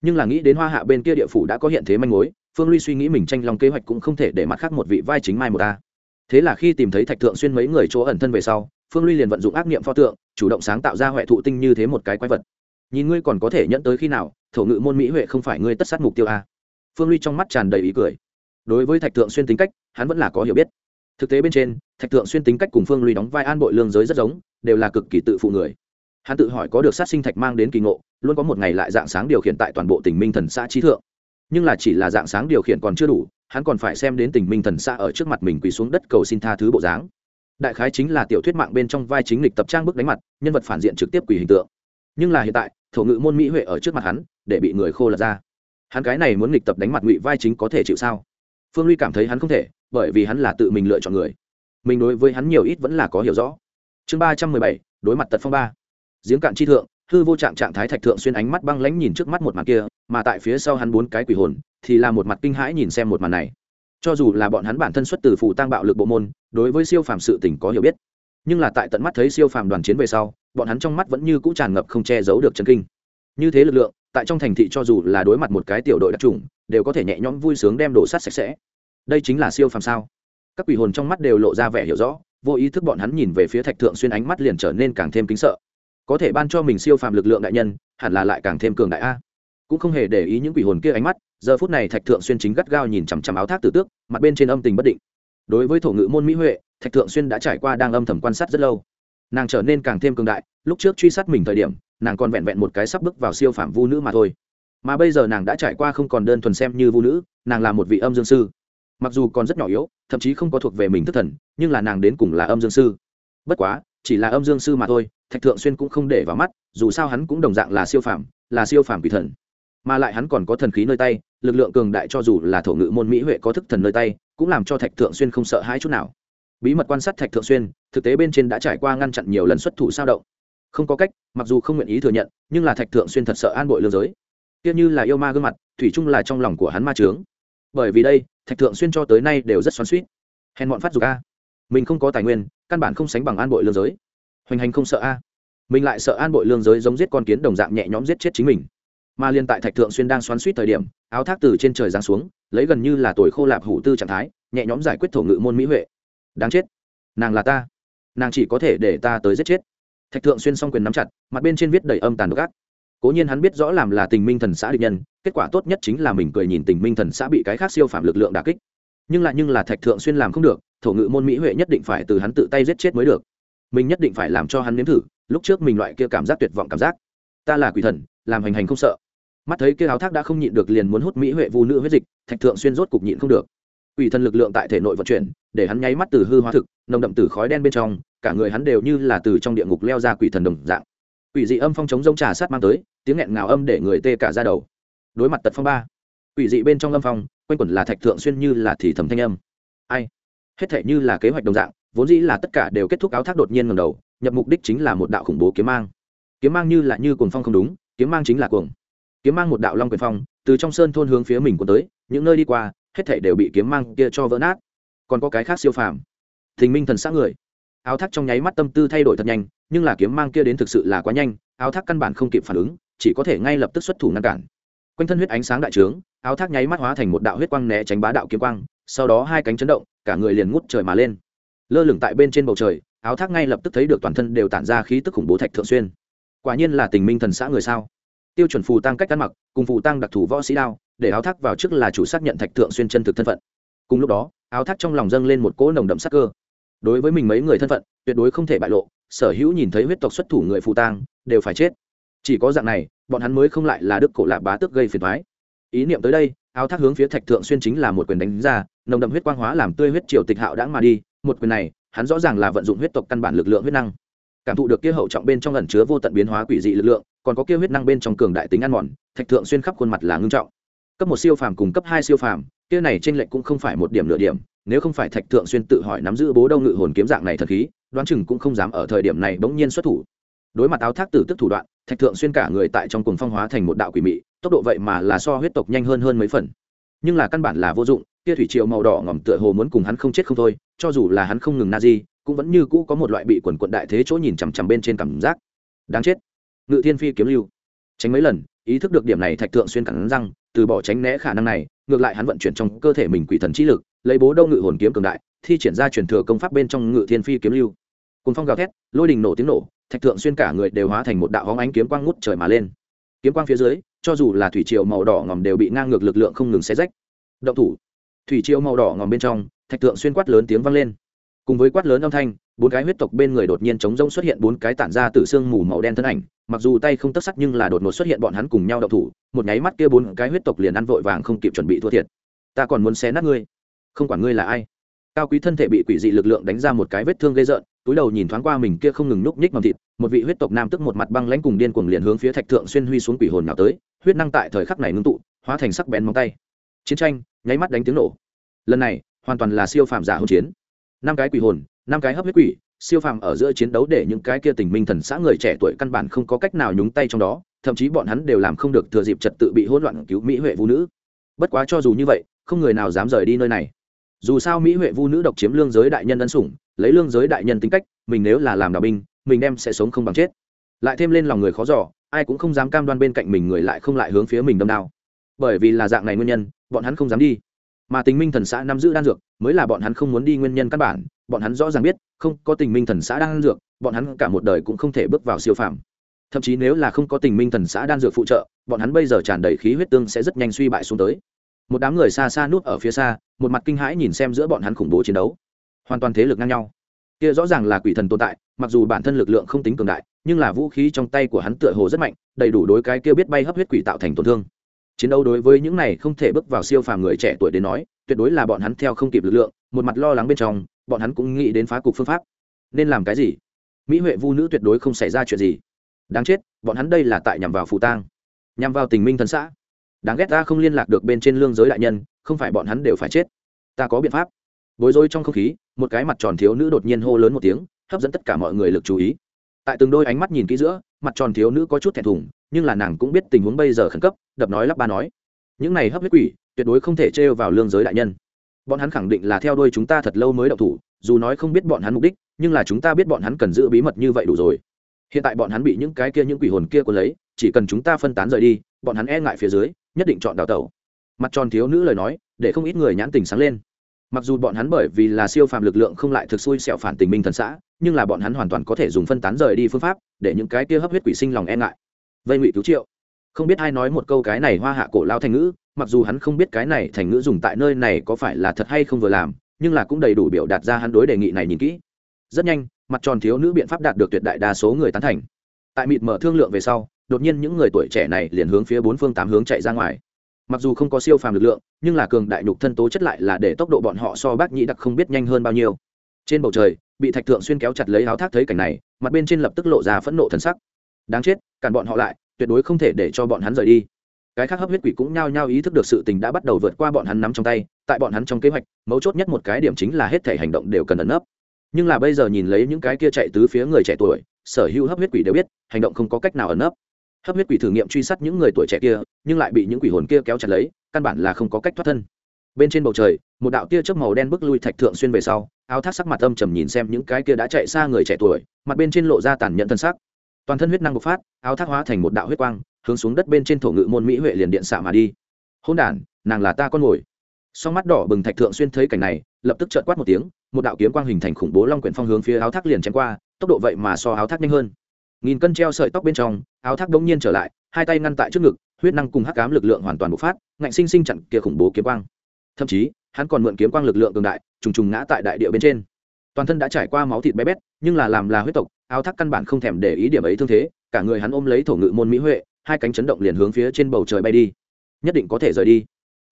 A: Nhưng là nghĩ đến hoa hạ bên kia địa phủ đã có hiện thế manh mối, phương ly suy nghĩ mình tranh lòng kế hoạch cũng không thể để mặt khác một vị vai chính mai một ta. Thế là khi tìm thấy thạch thượng xuyên mấy người chỗ ẩn thân về sau, phương ly liền vận dụng ác nghiệm pho tượng, chủ động sáng tạo ra huệ thụ tinh như thế một cái quái vật. Nhìn ngươi còn có thể nhận tới khi nào, thổ ngự môn mỹ huệ không phải ngươi tất sát mục tiêu a phương ly trong mắt tràn đầy ý cười. Đối với thạch thượng xuyên tính cách, hắn vẫn là có hiểu biết. Thực tế bên trên, thạch thượng xuyên tính cách cùng phương ly đóng vai an bội lương giới rất giống, đều là cực kỳ tự phụ người. Hắn tự hỏi có được sát sinh thạch mang đến kỳ ngộ, luôn có một ngày lại dạng sáng điều khiển tại toàn bộ tỉnh minh thần xã trí thượng. Nhưng là chỉ là dạng sáng điều khiển còn chưa đủ, hắn còn phải xem đến tình minh thần xã ở trước mặt mình quỳ xuống đất cầu xin tha thứ bộ dáng. Đại khái chính là tiểu thuyết mạng bên trong vai chính lịch tập trang bức đánh mặt, nhân vật phản diện trực tiếp quỳ hình tượng. Nhưng là hiện tại, thổ ngữ môn mỹ huệ ở trước mặt hắn, để bị người khô lật ra hắn cái này muốn lịch tập đánh mặt ngụy vai chính có thể chịu sao? Phương ly cảm thấy hắn không thể, bởi vì hắn là tự mình lựa chọn người. Mình đối với hắn nhiều ít vẫn là có hiểu rõ. Chương ba trăm mười bảy, đối mặt tật phong ba. Giếng cạn chi thượng, hư vô trạng trạng thái thạch thượng xuyên ánh mắt băng lãnh nhìn trước mắt một màn kia, mà tại phía sau hắn bốn cái quỷ hồn, thì là một mặt kinh hãi nhìn xem một màn này. Cho dù là bọn hắn bản thân xuất từ phù tăng bạo lực bộ môn, đối với siêu phàm sự tình có hiểu biết. Nhưng là tại tận mắt thấy siêu phàm đoàn chiến về sau, bọn hắn trong mắt vẫn như cũ tràn ngập không che giấu được chân kinh. Như thế lực lượng tại trong thành thị cho dù là đối mặt một cái tiểu đội đặc trùng, đều có thể nhẹ nhõm vui sướng đem đổ sát sạch sẽ. Đây chính là siêu phàm sao? Các quỷ hồn trong mắt đều lộ ra vẻ hiểu rõ, vô ý thức bọn hắn nhìn về phía thạch thượng xuyên ánh mắt liền trở nên càng thêm kính sợ. Có thể ban cho mình siêu phàm lực lượng đại nhân, hẳn là lại càng thêm cường đại a. Cũng không hề để ý những quỷ hồn kia ánh mắt, giờ phút này thạch thượng xuyên chính gắt gao nhìn chằm chằm áo thác tử tước, mặt bên trên âm tình bất định. Đối với thổ ngữ môn mỹ huệ, thạch thượng xuyên đã trải qua đang âm thầm quan sát rất lâu. Nàng trở nên càng thêm cường đại, lúc trước truy sát mình thời điểm nàng còn vẹn vẹn một cái sắp bước vào siêu phạm vu nữ mà thôi. Mà bây giờ nàng đã trải qua không còn đơn thuần xem như vu nữ, nàng là một vị âm dương sư. Mặc dù còn rất nhỏ yếu, thậm chí không có thuộc về mình thất thần, nhưng là nàng đến cùng là âm dương sư. Bất quá, chỉ là âm dương sư mà thôi, thạch thượng xuyên cũng không để vào mắt, dù sao hắn cũng đồng dạng là siêu phạm là siêu phạm quỷ thần. Mà lại hắn còn có thần khí nơi tay, lực lượng cường đại cho dù là thổ ngự môn mỹ huệ có thức thần nơi tay, cũng làm cho thạch thượng xuyên không sợ hãi chút nào. Bí mật quan sát thạch thượng xuyên, thực tế bên trên đã trải qua ngăn chặn nhiều lần xuất thủ sao động không có cách, mặc dù không nguyện ý thừa nhận, nhưng là thạch thượng xuyên thật sợ an bội lương giới. Kia như là yêu ma gương mặt, thủy chung là trong lòng của hắn ma trướng bởi vì đây, thạch thượng xuyên cho tới nay đều rất xoắn suýt hèn bọn phát dục a. Mình không có tài nguyên, căn bản không sánh bằng an bội lương giới. Hoành hành không sợ a. Mình lại sợ an bội lương giới giống giết con kiến đồng dạng nhẹ nhõm giết chết chính mình. Mà liên tại thạch thượng xuyên đang xoắn suýt thời điểm, áo thác từ trên trời giáng xuống, lấy gần như là tuổi khô lạp hủ tư trạng thái, nhẹ nhõm giải quyết thổ ngự môn mỹ huệ. Đáng chết. Nàng là ta. Nàng chỉ có thể để ta tới giết chết thạch thượng xuyên s o n g quyền nắm chặt, mặt bên trên viết đầy âm tàn độc ác. Cố nhiên hắn biết rõ làm là tình minh thần xã địch nhân, kết quả tốt nhất chính là mình cười nhìn tình minh thần xã bị cái khác siêu phạm lực lượng đà kích. Nhưng lại nhưng là thạch thượng xuyên làm không được, thổ ngự môn mỹ huệ nhất định phải từ hắn tự tay giết chết mới được. Mình nhất định phải làm cho hắn nếm thử, lúc trước mình loại kia cảm giác tuyệt vọng cảm giác. Ta là quỷ thần, làm hành hành không sợ. Mắt thấy kia áo thác đã không nhịn được liền muốn hút mỹ huệ vu nữ huyết dịch, thạch thượng xuyên rốt cục nhịn không được. Quỷ thần lực lượng tại thể nội vận chuyển, để hắn nháy mắt từ hư hóa thực, nồng đậm từ khói đen bên trong cả người hắn đều như là từ trong địa ngục leo ra quỷ thần đồng dạng. Quỷ dị âm phong chống giông trà sát mang tới, tiếng nghẹn ngào âm để người tê cả ra đầu. Đối mặt tật phong ba, quỷ dị bên trong âm phong, quanh quẩn là thạch thượng xuyên như là thì thầm thanh âm. Ai? Hết thể như là kế hoạch đồng dạng, vốn dĩ là tất cả đều kết thúc áo thác đột nhiên ngầm đầu, nhập mục đích chính là một đạo khủng bố kiếm mang. Kiếm mang như là như cuồng phong không đúng, kiếm mang chính là cuồng. Kiếm mang một đạo long quyền phong, từ trong sơn thôn hướng phía mình cuốn tới, những nơi đi qua, hết thể đều bị kiếm mang kia cho vỡ nát. Còn có cái khác siêu phàm. Thình minh thần xã người áo thác trong nháy mắt tâm tư thay đổi thật nhanh, nhưng là kiếm mang kia đến thực sự là quá nhanh, áo thác căn bản không kịp phản ứng, chỉ có thể ngay lập tức xuất thủ ngăn cản. Quanh thân huyết ánh sáng đại trướng, áo thác nháy mắt hóa thành một đạo huyết quang né tránh bá đạo kiếm quang, sau đó hai cánh chấn động, cả người liền ngút trời mà lên. Lơ lửng tại bên trên bầu trời, áo thác ngay lập tức thấy được toàn thân đều tản ra khí tức khủng bố thạch thượng xuyên. Quả nhiên là tình minh thần xã người sao? Tiêu chuẩn phù tăng cách ăn mặc, cùng phù tăng đặc thù võ sĩ đao, để áo thác vào trước là chủ xác nhận thạch thượng xuyên chân thực thân phận. Cùng lúc đó, áo thác trong lòng dâng lên một cỗ nồng đậm sắc cơ đối với mình mấy người thân phận, tuyệt đối không thể bại lộ, sở hữu nhìn thấy huyết tộc xuất thủ người phù tang, đều phải chết. Chỉ có dạng này, bọn hắn mới không lại là đức cổ lạ bá tước gây phiền thoái ý niệm tới đây, áo thác hướng phía thạch thượng xuyên chính là một quyền đánh ra, nồng đậm huyết quang hóa làm tươi huyết triều tịch hạo đãng mà đi, một quyền này, hắn rõ ràng là vận dụng huyết tộc căn bản lực lượng huyết năng. Cảm thụ được kia hậu trọng bên trong ẩn chứa vô tận biến hóa quỷ dị lực lượng, còn có kia huyết năng bên trong cường đại tính ăn mòn, thạch thượng xuyên khắp khuôn mặt là ngưng trọng. Cấp một siêu phàm cùng cấp hai siêu phàm, kia này trên lệnh cũng không phải một điểm nửa điểm nếu không phải thạch thượng xuyên tự hỏi nắm giữ bố đâu ngự hồn kiếm dạng này thật khí, đoán chừng cũng không dám ở thời điểm này bỗng nhiên xuất thủ. Đối mặt áo thác tử tức thủ đoạn, thạch thượng xuyên cả người tại trong cùng phong hóa thành một đạo quỷ mị, tốc độ vậy mà là so huyết tộc nhanh hơn hơn mấy phần. Nhưng là căn bản là vô dụng, kia thủy triều màu đỏ ngỏm tựa hồ muốn cùng hắn không chết không thôi, cho dù là hắn không ngừng na di, cũng vẫn như cũ có một loại bị quần quận đại thế chỗ nhìn chằm chằm bên trên cảm giác. Đáng chết. Ngự thiên phi kiếm lưu. Tránh mấy lần, ý thức được điểm này thạch thượng xuyên cẳng răng, từ bỏ tránh né khả năng này, ngược lại hắn vận chuyển trong cơ thể mình quỷ thần trí lực lấy bố đâu ngự hồn kiếm cường đại, thi triển ra truyền thừa công pháp bên trong ngự thiên phi kiếm lưu. Cùng phong gào thét, lôi đình nổ tiếng nổ, thạch thượng xuyên cả người đều hóa thành một đạo hóng ánh kiếm quang ngút trời mà lên. Kiếm quang phía dưới, cho dù là thủy triều màu đỏ ngòm đều bị ngang ngược lực lượng không ngừng xé rách. Động thủ. Thủy triều màu đỏ ngòm bên trong, thạch thượng xuyên quát lớn tiếng vang lên. Cùng với quát lớn âm thanh, bốn cái huyết tộc bên người đột nhiên chống rông xuất hiện bốn cái tản ra từ xương mù màu đen thân ảnh, mặc dù tay không tất sắc nhưng là đột ngột xuất hiện bọn hắn cùng nhau đậu thủ, một nháy mắt kia bốn cái huyết tộc liền ăn vội vàng không kịp chuẩn bị thua thiệt. Ta còn muốn xé nát ngươi không quản ngươi là ai. Cao quý thân thể bị quỷ dị lực lượng đánh ra một cái vết thương gây rợn, túi đầu nhìn thoáng qua mình kia không ngừng núp nhích mầm thịt, một vị huyết tộc nam tức một mặt băng lãnh cùng điên cuồng liền hướng phía thạch thượng xuyên huy xuống quỷ hồn nào tới, huyết năng tại thời khắc này ngưng tụ, hóa thành sắc bén móng tay. Chiến tranh, nháy mắt đánh tiếng nổ. Lần này, hoàn toàn là siêu phàm giả hỗn chiến. Năm cái quỷ hồn, năm cái hấp huyết quỷ, siêu phàm ở giữa chiến đấu để những cái kia tình minh thần xã người trẻ tuổi căn bản không có cách nào nhúng tay trong đó, thậm chí bọn hắn đều làm không được thừa dịp trật tự bị hỗn loạn cứu mỹ huệ vũ nữ. Bất quá cho dù như vậy, không người nào dám rời đi nơi này dù sao mỹ huệ vu nữ độc chiếm lương giới đại nhân ân sủng, lấy lương giới đại nhân tính cách, mình nếu là làm đạo binh, mình đem sẽ sống không bằng chết. Lại thêm lên lòng người khó giỏ ai cũng không dám cam đoan bên cạnh mình người lại không lại hướng phía mình đâm đao. Bởi vì là dạng này nguyên nhân, bọn hắn không dám đi. Mà tình minh thần xã nắm giữ đan dược, mới là bọn hắn không muốn đi nguyên nhân căn bản, bọn hắn rõ ràng biết, không có tình minh thần xã đan dược, bọn hắn cả một đời cũng không thể bước vào siêu phàm. Thậm chí nếu là không có tình minh thần xã đan dược phụ trợ, bọn hắn bây giờ tràn đầy khí huyết tương sẽ rất nhanh suy bại xuống tới một đám người xa xa núp ở phía xa, một mặt kinh hãi nhìn xem giữa bọn hắn khủng bố chiến đấu. Hoàn toàn thế lực ngang nhau. Kia rõ ràng là quỷ thần tồn tại, mặc dù bản thân lực lượng không tính cường đại, nhưng là vũ khí trong tay của hắn tựa hồ rất mạnh, đầy đủ đối cái kia biết bay hấp huyết quỷ tạo thành tổn thương. Chiến đấu đối với những này không thể bước vào siêu phàm người trẻ tuổi đến nói, tuyệt đối là bọn hắn theo không kịp lực lượng, một mặt lo lắng bên trong, bọn hắn cũng nghĩ đến phá cục phương pháp. Nên làm cái gì? Mỹ huệ vu nữ tuyệt đối không xảy ra chuyện gì. Đáng chết, bọn hắn đây là tại nhằm vào phù tang, nhằm vào tình minh thần xã đáng ghét ta không liên lạc được bên trên lương giới đại nhân, không phải bọn hắn đều phải chết. Ta có biện pháp. Bối rối trong không khí, một cái mặt tròn thiếu nữ đột nhiên hô lớn một tiếng, hấp dẫn tất cả mọi người lực chú ý. Tại từng đôi ánh mắt nhìn kỹ giữa, mặt tròn thiếu nữ có chút thẹn thùng, nhưng là nàng cũng biết tình huống bây giờ khẩn cấp, đập nói lắp ba nói. Những này hấp huyết quỷ, tuyệt đối không thể trêu vào lương giới đại nhân. Bọn hắn khẳng định là theo đuôi chúng ta thật lâu mới động thủ, dù nói không biết bọn hắn mục đích, nhưng là chúng ta biết bọn hắn cần giữ bí mật như vậy đủ rồi. Hiện tại bọn hắn bị những cái kia những quỷ hồn kia cuốn lấy, chỉ cần chúng ta phân tán rời đi, bọn hắn e ngại phía dưới nhất định chọn đào tẩu. Mặt tròn thiếu nữ lời nói, để không ít người nhãn tình sáng lên. Mặc dù bọn hắn bởi vì là siêu phàm lực lượng không lại thực xui xẹo phản tình minh thần xã, nhưng là bọn hắn hoàn toàn có thể dùng phân tán rời đi phương pháp, để những cái kia hấp huyết quỷ sinh lòng e ngại. Vây ngụy cứu triệu. Không biết ai nói một câu cái này hoa hạ cổ lao thành ngữ, mặc dù hắn không biết cái này thành ngữ dùng tại nơi này có phải là thật hay không vừa làm, nhưng là cũng đầy đủ biểu đạt ra hắn đối đề nghị này nhìn kỹ. Rất nhanh, mặt tròn thiếu nữ biện pháp đạt được tuyệt đại đa số người tán thành. Tại mịt mở thương lượng về sau đột nhiên những người tuổi trẻ này liền hướng phía bốn phương tám hướng chạy ra ngoài. Mặc dù không có siêu phàm lực lượng, nhưng là cường đại nhục thân tố chất lại là để tốc độ bọn họ so bác nhĩ đặc không biết nhanh hơn bao nhiêu. Trên bầu trời, bị thạch thượng xuyên kéo chặt lấy áo thác thấy cảnh này, mặt bên trên lập tức lộ ra phẫn nộ thân sắc. Đáng chết, cản bọn họ lại, tuyệt đối không thể để cho bọn hắn rời đi. Cái khác hấp huyết quỷ cũng nhao nhao ý thức được sự tình đã bắt đầu vượt qua bọn hắn nắm trong tay, tại bọn hắn trong kế hoạch, mấu chốt nhất một cái điểm chính là hết thể hành động đều cần ẩn nấp. Nhưng là bây giờ nhìn lấy những cái kia chạy tứ phía người trẻ tuổi, sở hữu hấp huyết quỷ đều biết, hành động không có cách nào ẩn nấp hấp huyết quỷ thử nghiệm truy sát những người tuổi trẻ kia, nhưng lại bị những quỷ hồn kia kéo chặt lấy, căn bản là không có cách thoát thân. Bên trên bầu trời, một đạo tia chớp màu đen bước lui thạch thượng xuyên về sau, áo thác sắc mặt âm trầm nhìn xem những cái kia đã chạy xa người trẻ tuổi, mặt bên trên lộ ra tàn nhẫn thân sắc. Toàn thân huyết năng bộc phát, áo thác hóa thành một đạo huyết quang, hướng xuống đất bên trên thổ ngự môn mỹ huệ liền điện xạ mà đi. Hôn đản, nàng là ta con ngồi. Sau mắt đỏ bừng thạch thượng xuyên thấy cảnh này, lập tức trợn quát một tiếng, một đạo kiếm quang hình thành khủng bố long quyển phong hướng phía áo thác liền chém qua, tốc độ vậy mà so áo thác nhanh hơn nghìn cân treo sợi tóc bên trong, áo thác đống nhiên trở lại, hai tay ngăn tại trước ngực, huyết năng cùng hắc cám lực lượng hoàn toàn bộc phát, ngạnh sinh sinh chặn kia khủng bố kiếm quang. Thậm chí, hắn còn mượn kiếm quang lực lượng cường đại, trùng trùng ngã tại đại địa bên trên. Toàn thân đã trải qua máu thịt bé bét, nhưng là làm là huyết tộc, áo thác căn bản không thèm để ý điểm ấy thương thế, cả người hắn ôm lấy thổ ngự môn mỹ huệ, hai cánh chấn động liền hướng phía trên bầu trời bay đi. Nhất định có thể rời đi.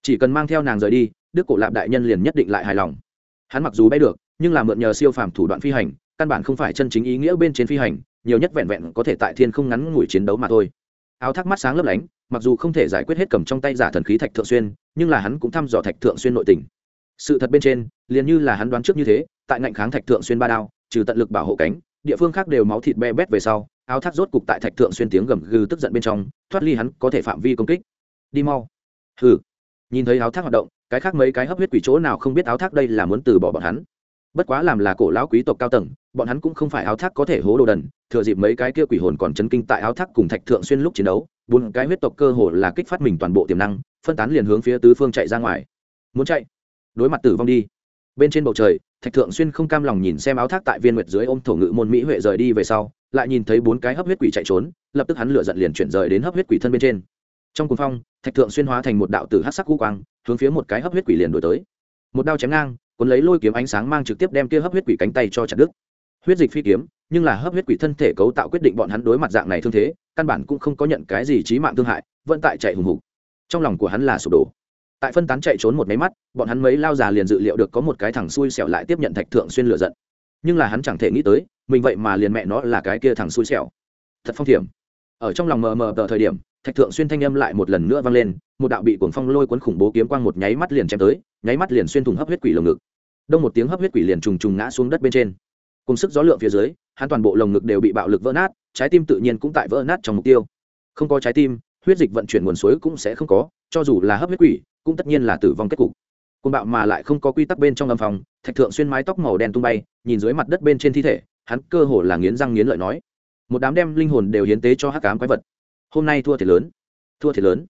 A: Chỉ cần mang theo nàng rời đi, đức cổ lạp đại nhân liền nhất định lại hài lòng. Hắn mặc dù bay được, nhưng là mượn nhờ siêu phàm thủ đoạn phi hành, căn bản không phải chân chính ý nghĩa bên trên phi hành nhiều nhất vẹn vẹn có thể tại thiên không ngắn ngủi chiến đấu mà thôi. Áo thác mắt sáng lấp lánh, mặc dù không thể giải quyết hết cầm trong tay giả thần khí thạch thượng xuyên, nhưng là hắn cũng thăm dò thạch thượng xuyên nội tình. Sự thật bên trên, liền như là hắn đoán trước như thế, tại ngạnh kháng thạch thượng xuyên ba đao, trừ tận lực bảo hộ cánh, địa phương khác đều máu thịt be bét về sau, áo thác rốt cục tại thạch thượng xuyên tiếng gầm gừ tức giận bên trong, thoát ly hắn có thể phạm vi công kích. Đi mau. Hừ. Nhìn thấy áo thác hoạt động, cái khác mấy cái hấp huyết quỷ chỗ nào không biết áo thác đây là muốn từ bỏ bọn hắn bất quá làm là cổ lão quý tộc cao tầng, bọn hắn cũng không phải áo thác có thể hố đồ đần, thừa dịp mấy cái kia quỷ hồn còn chấn kinh tại áo thác cùng thạch thượng xuyên lúc chiến đấu, bốn cái huyết tộc cơ hồ là kích phát mình toàn bộ tiềm năng, phân tán liền hướng phía tứ phương chạy ra ngoài. Muốn chạy? Đối mặt tử vong đi. Bên trên bầu trời, thạch thượng xuyên không cam lòng nhìn xem áo thác tại viên nguyệt dưới ôm thổ ngự môn mỹ huệ rời đi về sau, lại nhìn thấy bốn cái hấp huyết quỷ chạy trốn, lập tức hắn lựa giận liền chuyển rời đến hấp huyết quỷ thân bên trên. Trong cuồng phong, thạch thượng xuyên hóa thành một đạo tử hát sắc u quang, hướng phía một cái hấp huyết quỷ liền đổi tới. Một đao chém ngang cuốn lấy lôi kiếm ánh sáng mang trực tiếp đem kia hấp huyết quỷ cánh tay cho chặt đứt. Huyết dịch phi kiếm, nhưng là hấp huyết quỷ thân thể cấu tạo quyết định bọn hắn đối mặt dạng này thương thế, căn bản cũng không có nhận cái gì trí mạng thương hại, vẫn tại chạy hùng hục. Trong lòng của hắn là sụp đổ. Tại phân tán chạy trốn một máy mắt, bọn hắn mấy lao già liền dự liệu được có một cái thằng xui xẻo lại tiếp nhận thạch thượng xuyên lựa giận. Nhưng là hắn chẳng thể nghĩ tới, mình vậy mà liền mẹ nó là cái kia thằng xui xẻo. Thật phong thiểm ở trong lòng mờ mờ tờ thời điểm, thạch thượng xuyên thanh âm lại một lần nữa vang lên, một đạo bị cuồng phong lôi cuốn khủng bố kiếm quang một nháy mắt liền chém tới, nháy mắt liền xuyên thủng hấp huyết quỷ lồng ngực đông một tiếng hấp huyết quỷ liền trùng trùng ngã xuống đất bên trên. Cùng sức gió lượng phía dưới, hắn toàn bộ lồng ngực đều bị bạo lực vỡ nát, trái tim tự nhiên cũng tại vỡ nát trong mục tiêu. Không có trái tim, huyết dịch vận chuyển nguồn suối cũng sẽ không có, cho dù là hấp huyết quỷ, cũng tất nhiên là tử vong kết cục. Côn bạo mà lại không có quy tắc bên trong âm phòng, thạch thượng xuyên mái tóc màu đen tung bay, nhìn dưới mặt đất bên trên thi thể, hắn cơ hồ là nghiến răng nghiến lợi nói. Một đám đem linh hồn đều hiến tế cho hắc cám quái vật. Hôm nay thua thiệt lớn, thua thiệt lớn.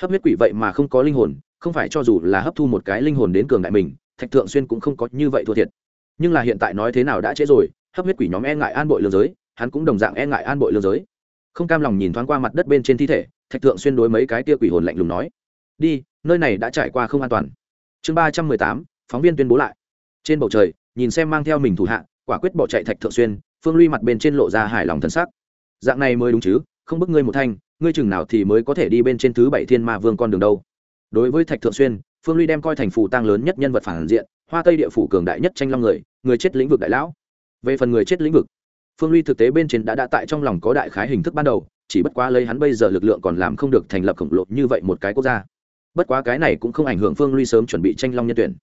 A: Hấp huyết quỷ vậy mà không có linh hồn, không phải cho dù là hấp thu một cái linh hồn đến cường đại mình thạch thượng xuyên cũng không có như vậy thua thiệt. Nhưng là hiện tại nói thế nào đã trễ rồi, hấp huyết quỷ nhóm e ngại an bội lương giới, hắn cũng đồng dạng e ngại an bội lương giới. Không cam lòng nhìn thoáng qua mặt đất bên trên thi thể, thạch thượng xuyên đối mấy cái tia quỷ hồn lạnh lùng nói, đi, nơi này đã trải qua không an toàn. Chương ba trăm mười tám, phóng viên tuyên bố lại. Trên bầu trời, nhìn xem mang theo mình thủ hạ, quả quyết bỏ chạy thạch thượng xuyên, phương ly mặt bên trên lộ ra hài lòng thân sắc. Dạng này mới đúng chứ, không bức ngươi một thanh, ngươi chừng nào thì mới có thể đi bên trên thứ bảy thiên ma vương con đường đâu. Đối với thạch thượng xuyên phương ly đem coi thành phủ tăng lớn nhất nhân vật phản diện, hoa tây địa phủ cường đại nhất tranh long người người chết lĩnh vực đại lão. Về phần người chết lĩnh vực, phương ly thực tế bên trên đã đã tại trong lòng có đại khái hình thức ban đầu, chỉ bất quá lấy hắn bây giờ lực lượng còn làm không được thành lập khổng lồ như vậy một cái quốc gia. Bất quá cái này cũng không ảnh hưởng phương ly sớm chuẩn bị tranh long nhân tuyển.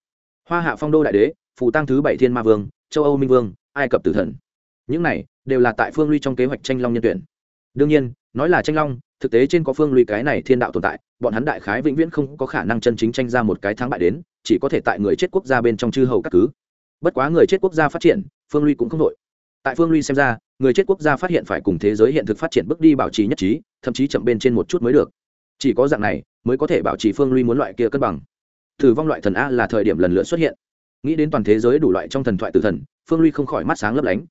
A: Hoa hạ phong đô đại đế, phù tăng thứ bảy thiên ma vương, châu âu minh vương, ai cập tử thần. Những này đều là tại phương ly trong kế hoạch tranh long nhân tuyển. Đương nhiên, nói là tranh long thực tế trên có phương ly cái này thiên đạo tồn tại, bọn hắn đại khái vĩnh viễn không có khả năng chân chính tranh ra một cái thắng bại đến, chỉ có thể tại người chết quốc gia bên trong chư hầu các cứ. Bất quá người chết quốc gia phát triển, phương ly cũng không đội tại phương ly xem ra, người chết quốc gia phát hiện phải cùng thế giới hiện thực phát triển bước đi bảo trì nhất trí, thậm chí chậm bên trên một chút mới được. Chỉ có dạng này, mới có thể bảo trì phương ly muốn loại kia cân bằng. Thử vong loại thần a là thời điểm lần lượt xuất hiện. Nghĩ đến toàn thế giới đủ loại trong thần thoại tử thần, phương ly không khỏi mắt sáng lấp lánh.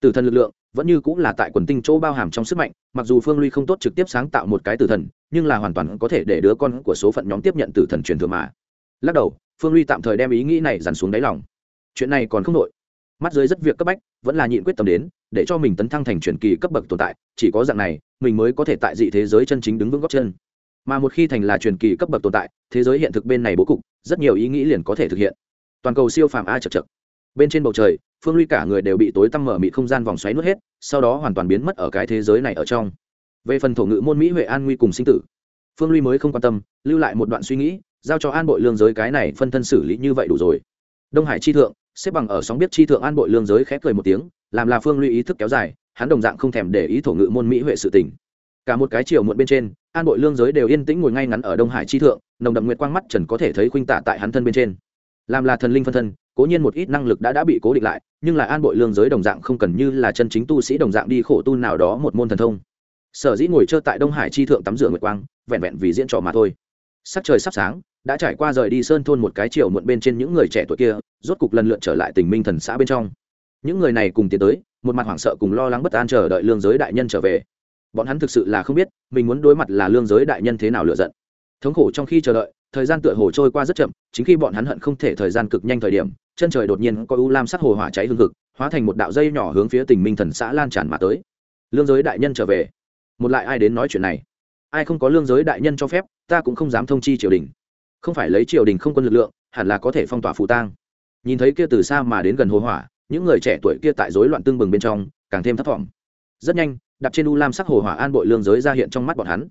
A: Tử thần lực lượng vẫn như cũng là tại quần tinh chỗ bao hàm trong sức mạnh, mặc dù phương ly không tốt trực tiếp sáng tạo một cái tử thần, nhưng là hoàn toàn có thể để đứa con của số phận nhóm tiếp nhận tử thần truyền thừa mà. Lắc đầu, phương ly tạm thời đem ý nghĩ này dằn xuống đáy lòng. Chuyện này còn không nội. Mắt dưới rất việc cấp bách, vẫn là nhịn quyết tâm đến, để cho mình tấn thăng thành truyền kỳ cấp bậc tồn tại, chỉ có dạng này, mình mới có thể tại dị thế giới chân chính đứng vững góc chân. Mà một khi thành là truyền kỳ cấp bậc tồn tại, thế giới hiện thực bên này bố cục, rất nhiều ý nghĩ liền có thể thực hiện. Toàn cầu siêu phàm a chật chật bên trên bầu trời, phương ly cả người đều bị tối tăm mở mị không gian vòng xoáy nuốt hết, sau đó hoàn toàn biến mất ở cái thế giới này ở trong. Về phần thổ ngữ môn mỹ huệ an nguy cùng sinh tử, phương ly mới không quan tâm, lưu lại một đoạn suy nghĩ, giao cho an bội lương giới cái này phân thân xử lý như vậy đủ rồi. Đông hải chi thượng, xếp bằng ở sóng biết chi thượng an bội lương giới khẽ cười một tiếng, làm là phương ly ý thức kéo dài, hắn đồng dạng không thèm để ý thổ ngữ môn mỹ huệ sự tình. Cả một cái chiều muộn bên trên, an bội lương giới đều yên tĩnh ngồi ngay ngắn ở đông hải chi thượng, nồng đậm nguyệt quang mắt trần có thể thấy khuynh tạ tại hắn thân bên trên. Làm là thần linh phân thân cố nhiên một ít năng lực đã đã bị cố định lại, nhưng lại an bội lương giới đồng dạng không cần như là chân chính tu sĩ đồng dạng đi khổ tu nào đó một môn thần thông. Sở dĩ ngồi chơi tại đông hải chi thượng tắm rửa nguyệt quang, vẹn vẹn vì diễn trò mà thôi. Sắc trời sắp sáng, đã trải qua rời đi sơn thôn một cái chiều muộn bên trên những người trẻ tuổi kia, rốt cục lần lượt trở lại tình minh thần xã bên trong. Những người này cùng tiến tới, một mặt hoảng sợ cùng lo lắng bất an chờ đợi lương giới đại nhân trở về. Bọn hắn thực sự là không biết, mình muốn đối mặt là lương giới đại nhân thế nào lựa giận. Thống khổ trong khi chờ đợi, thời gian tựa hồ trôi qua rất chậm, chính khi bọn hắn hận không thể thời gian cực nhanh thời điểm chân trời đột nhiên có u lam sắc hồ hỏa cháy hương cực hóa thành một đạo dây nhỏ hướng phía tình minh thần xã lan tràn mà tới. Lương giới đại nhân trở về. Một lại ai đến nói chuyện này? Ai không có lương giới đại nhân cho phép, ta cũng không dám thông chi triều đình. Không phải lấy triều đình không quân lực lượng, hẳn là có thể phong tỏa phù tang. Nhìn thấy kia từ xa mà đến gần hồ hỏa, những người trẻ tuổi kia tại rối loạn tương bừng bên trong, càng thêm thấp thỏm. Rất nhanh đặt trên u lam sắc hồ hỏa an bội lương giới ra hiện trong mắt bọn hắn.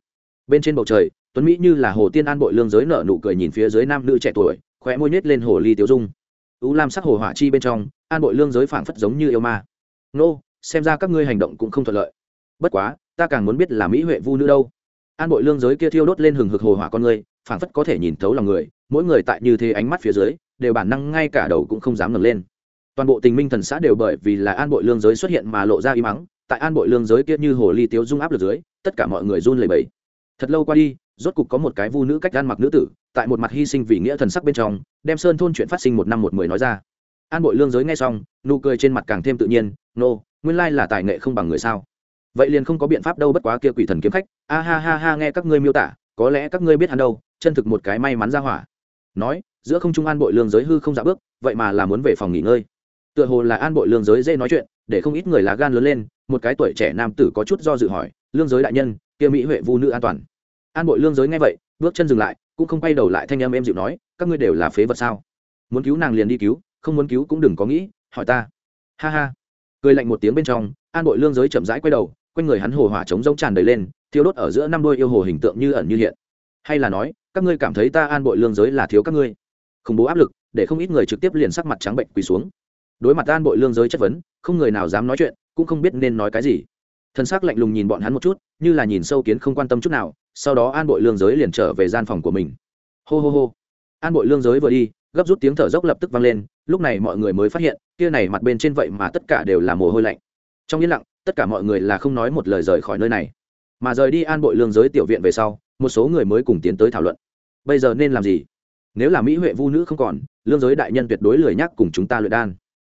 A: Bên trên bầu trời, tuấn mỹ như là hồ tiên an bội lương giới nở nụ cười nhìn phía dưới nam nữ trẻ tuổi, khóe môi nhếch lên hồ ly tiêu dung u lam sắc hồ hỏa chi bên trong, an bội lương giới phảng phất giống như yêu ma. Nô, xem ra các ngươi hành động cũng không thuận lợi. Bất quá, ta càng muốn biết là mỹ huệ vu nữ đâu. An bội lương giới kia thiêu đốt lên hừng hực hồ hỏa con người, phảng phất có thể nhìn thấu lòng người, mỗi người tại như thế ánh mắt phía dưới, đều bản năng ngay cả đầu cũng không dám ngẩng lên. Toàn bộ tình minh thần xã đều bởi vì là an bội lương giới xuất hiện mà lộ ra y mắng tại an bội lương giới kia như hồ ly tiếu dung áp lực dưới, tất cả mọi người run lẩy bẩy. Thật lâu qua đi, rốt cục có một cái vu nữ cách gan mặc nữ tử tại một mặt hy sinh vì nghĩa thần sắc bên trong đem sơn thôn chuyện phát sinh một năm một mười nói ra. An bội lương giới nghe xong nụ cười trên mặt càng thêm tự nhiên nô、no, nguyên lai là tài nghệ không bằng người sao? Vậy liền không có biện pháp đâu bất quá kia quỷ thần kiếm khách. A ha ha ha nghe các ngươi miêu tả có lẽ các ngươi biết hắn đâu chân thực một cái may mắn ra hỏa. Nói giữa không trung an bội lương giới hư không dạ bước vậy mà là muốn về phòng nghỉ ngơi. Tựa hồ là an bội lương giới dễ nói chuyện để không ít người lá gan lớn lên một cái tuổi trẻ nam tử có chút do dự hỏi lương giới đại nhân kia mỹ huệ vu nữ an toàn? An bội lương giới nghe vậy bước chân dừng lại cũng không quay đầu lại thanh âm em dịu nói, các ngươi đều là phế vật sao? Muốn cứu nàng liền đi cứu, không muốn cứu cũng đừng có nghĩ, hỏi ta. Ha ha. Cười lạnh một tiếng bên trong, an bội lương giới chậm rãi quay đầu, quanh người hắn hồ hỏa trống rỗng tràn đầy lên thiếu đốt ở giữa năm đôi yêu hồ hình tượng như ẩn như hiện. Hay là nói, các ngươi cảm thấy ta an bội lương giới là thiếu các ngươi? Khủng bố áp lực, để không ít người trực tiếp liền sắc mặt trắng bệnh quỳ xuống. Đối mặt an bội lương giới chất vấn, không người nào dám nói chuyện, cũng không biết nên nói cái gì. Thân xác lạnh lùng nhìn bọn hắn một chút, như là nhìn sâu kiến không quan tâm chút nào sau đó an bội lương giới liền trở về gian phòng của mình. Hô hô hô. An bội lương giới vừa đi, gấp rút tiếng thở dốc lập tức vang lên, lúc này mọi người mới phát hiện, kia này mặt bên trên vậy mà tất cả đều là mồ hôi lạnh. Trong yên lặng, tất cả mọi người là không nói một lời rời khỏi nơi này. Mà rời đi an bội lương giới tiểu viện về sau, một số người mới cùng tiến tới thảo luận. Bây giờ nên làm gì? Nếu là mỹ huệ vu nữ không còn, lương giới đại nhân tuyệt đối lười nhắc cùng chúng ta luyện đan.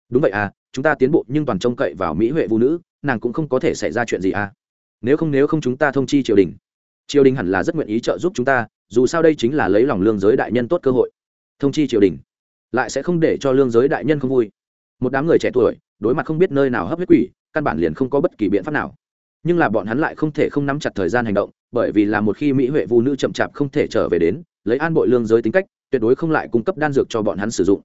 A: Đúng vậy à chúng ta tiến bộ nhưng toàn trông cậy vào mỹ huệ vu nữ, nàng cũng không có thể xảy ra chuyện gì à. Nếu không nếu không chúng ta thông chi triều đình triều đình hẳn là rất nguyện ý trợ giúp chúng ta, dù sao đây chính là lấy lòng lương giới đại nhân tốt cơ hội. Thông chi triều đình, lại sẽ không để cho lương giới đại nhân không vui. Một đám người trẻ tuổi, đối mặt không biết nơi nào hấp huyết quỷ, căn bản liền không có bất kỳ biện pháp nào. Nhưng là bọn hắn lại không thể không nắm chặt thời gian hành động, bởi vì là một khi mỹ huệ vũ nữ chậm chạp không thể trở về đến, lấy an bội lương giới tính cách, tuyệt đối không lại cung cấp đan dược cho bọn hắn sử dụng.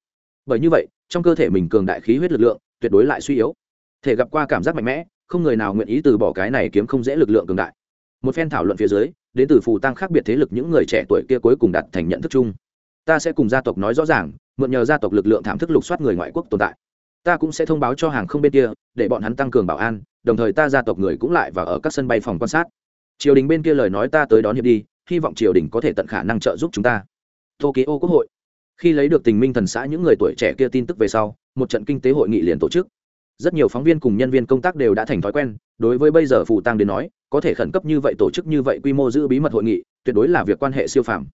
A: Bởi như vậy, trong cơ thể mình cường đại khí huyết lực lượng, tuyệt đối lại suy yếu. Thể gặp qua cảm giác mạnh mẽ, không người nào nguyện ý từ bỏ cái này kiếm không dễ lực lượng cường đại một phen thảo luận phía dưới, đến từ phù tăng khác biệt thế lực những người trẻ tuổi kia cuối cùng đạt thành nhận thức chung. Ta sẽ cùng gia tộc nói rõ ràng, mượn nhờ gia tộc lực lượng thảm thức lục soát người ngoại quốc tồn tại. Ta cũng sẽ thông báo cho hàng không bên kia, để bọn hắn tăng cường bảo an, đồng thời ta gia tộc người cũng lại và ở các sân bay phòng quan sát. Triều đình bên kia lời nói ta tới đón hiệp đi, hy vọng triều đình có thể tận khả năng trợ giúp chúng ta. Tokyo quốc hội. Khi lấy được tình minh thần xã những người tuổi trẻ kia tin tức về sau, một trận kinh tế hội nghị liền tổ chức. Rất nhiều phóng viên cùng nhân viên công tác đều đã thành thói quen, đối với bây giờ phù tăng đến nói có thể khẩn cấp như vậy tổ chức như vậy quy mô giữ bí mật hội nghị, tuyệt đối là việc quan hệ siêu phàm.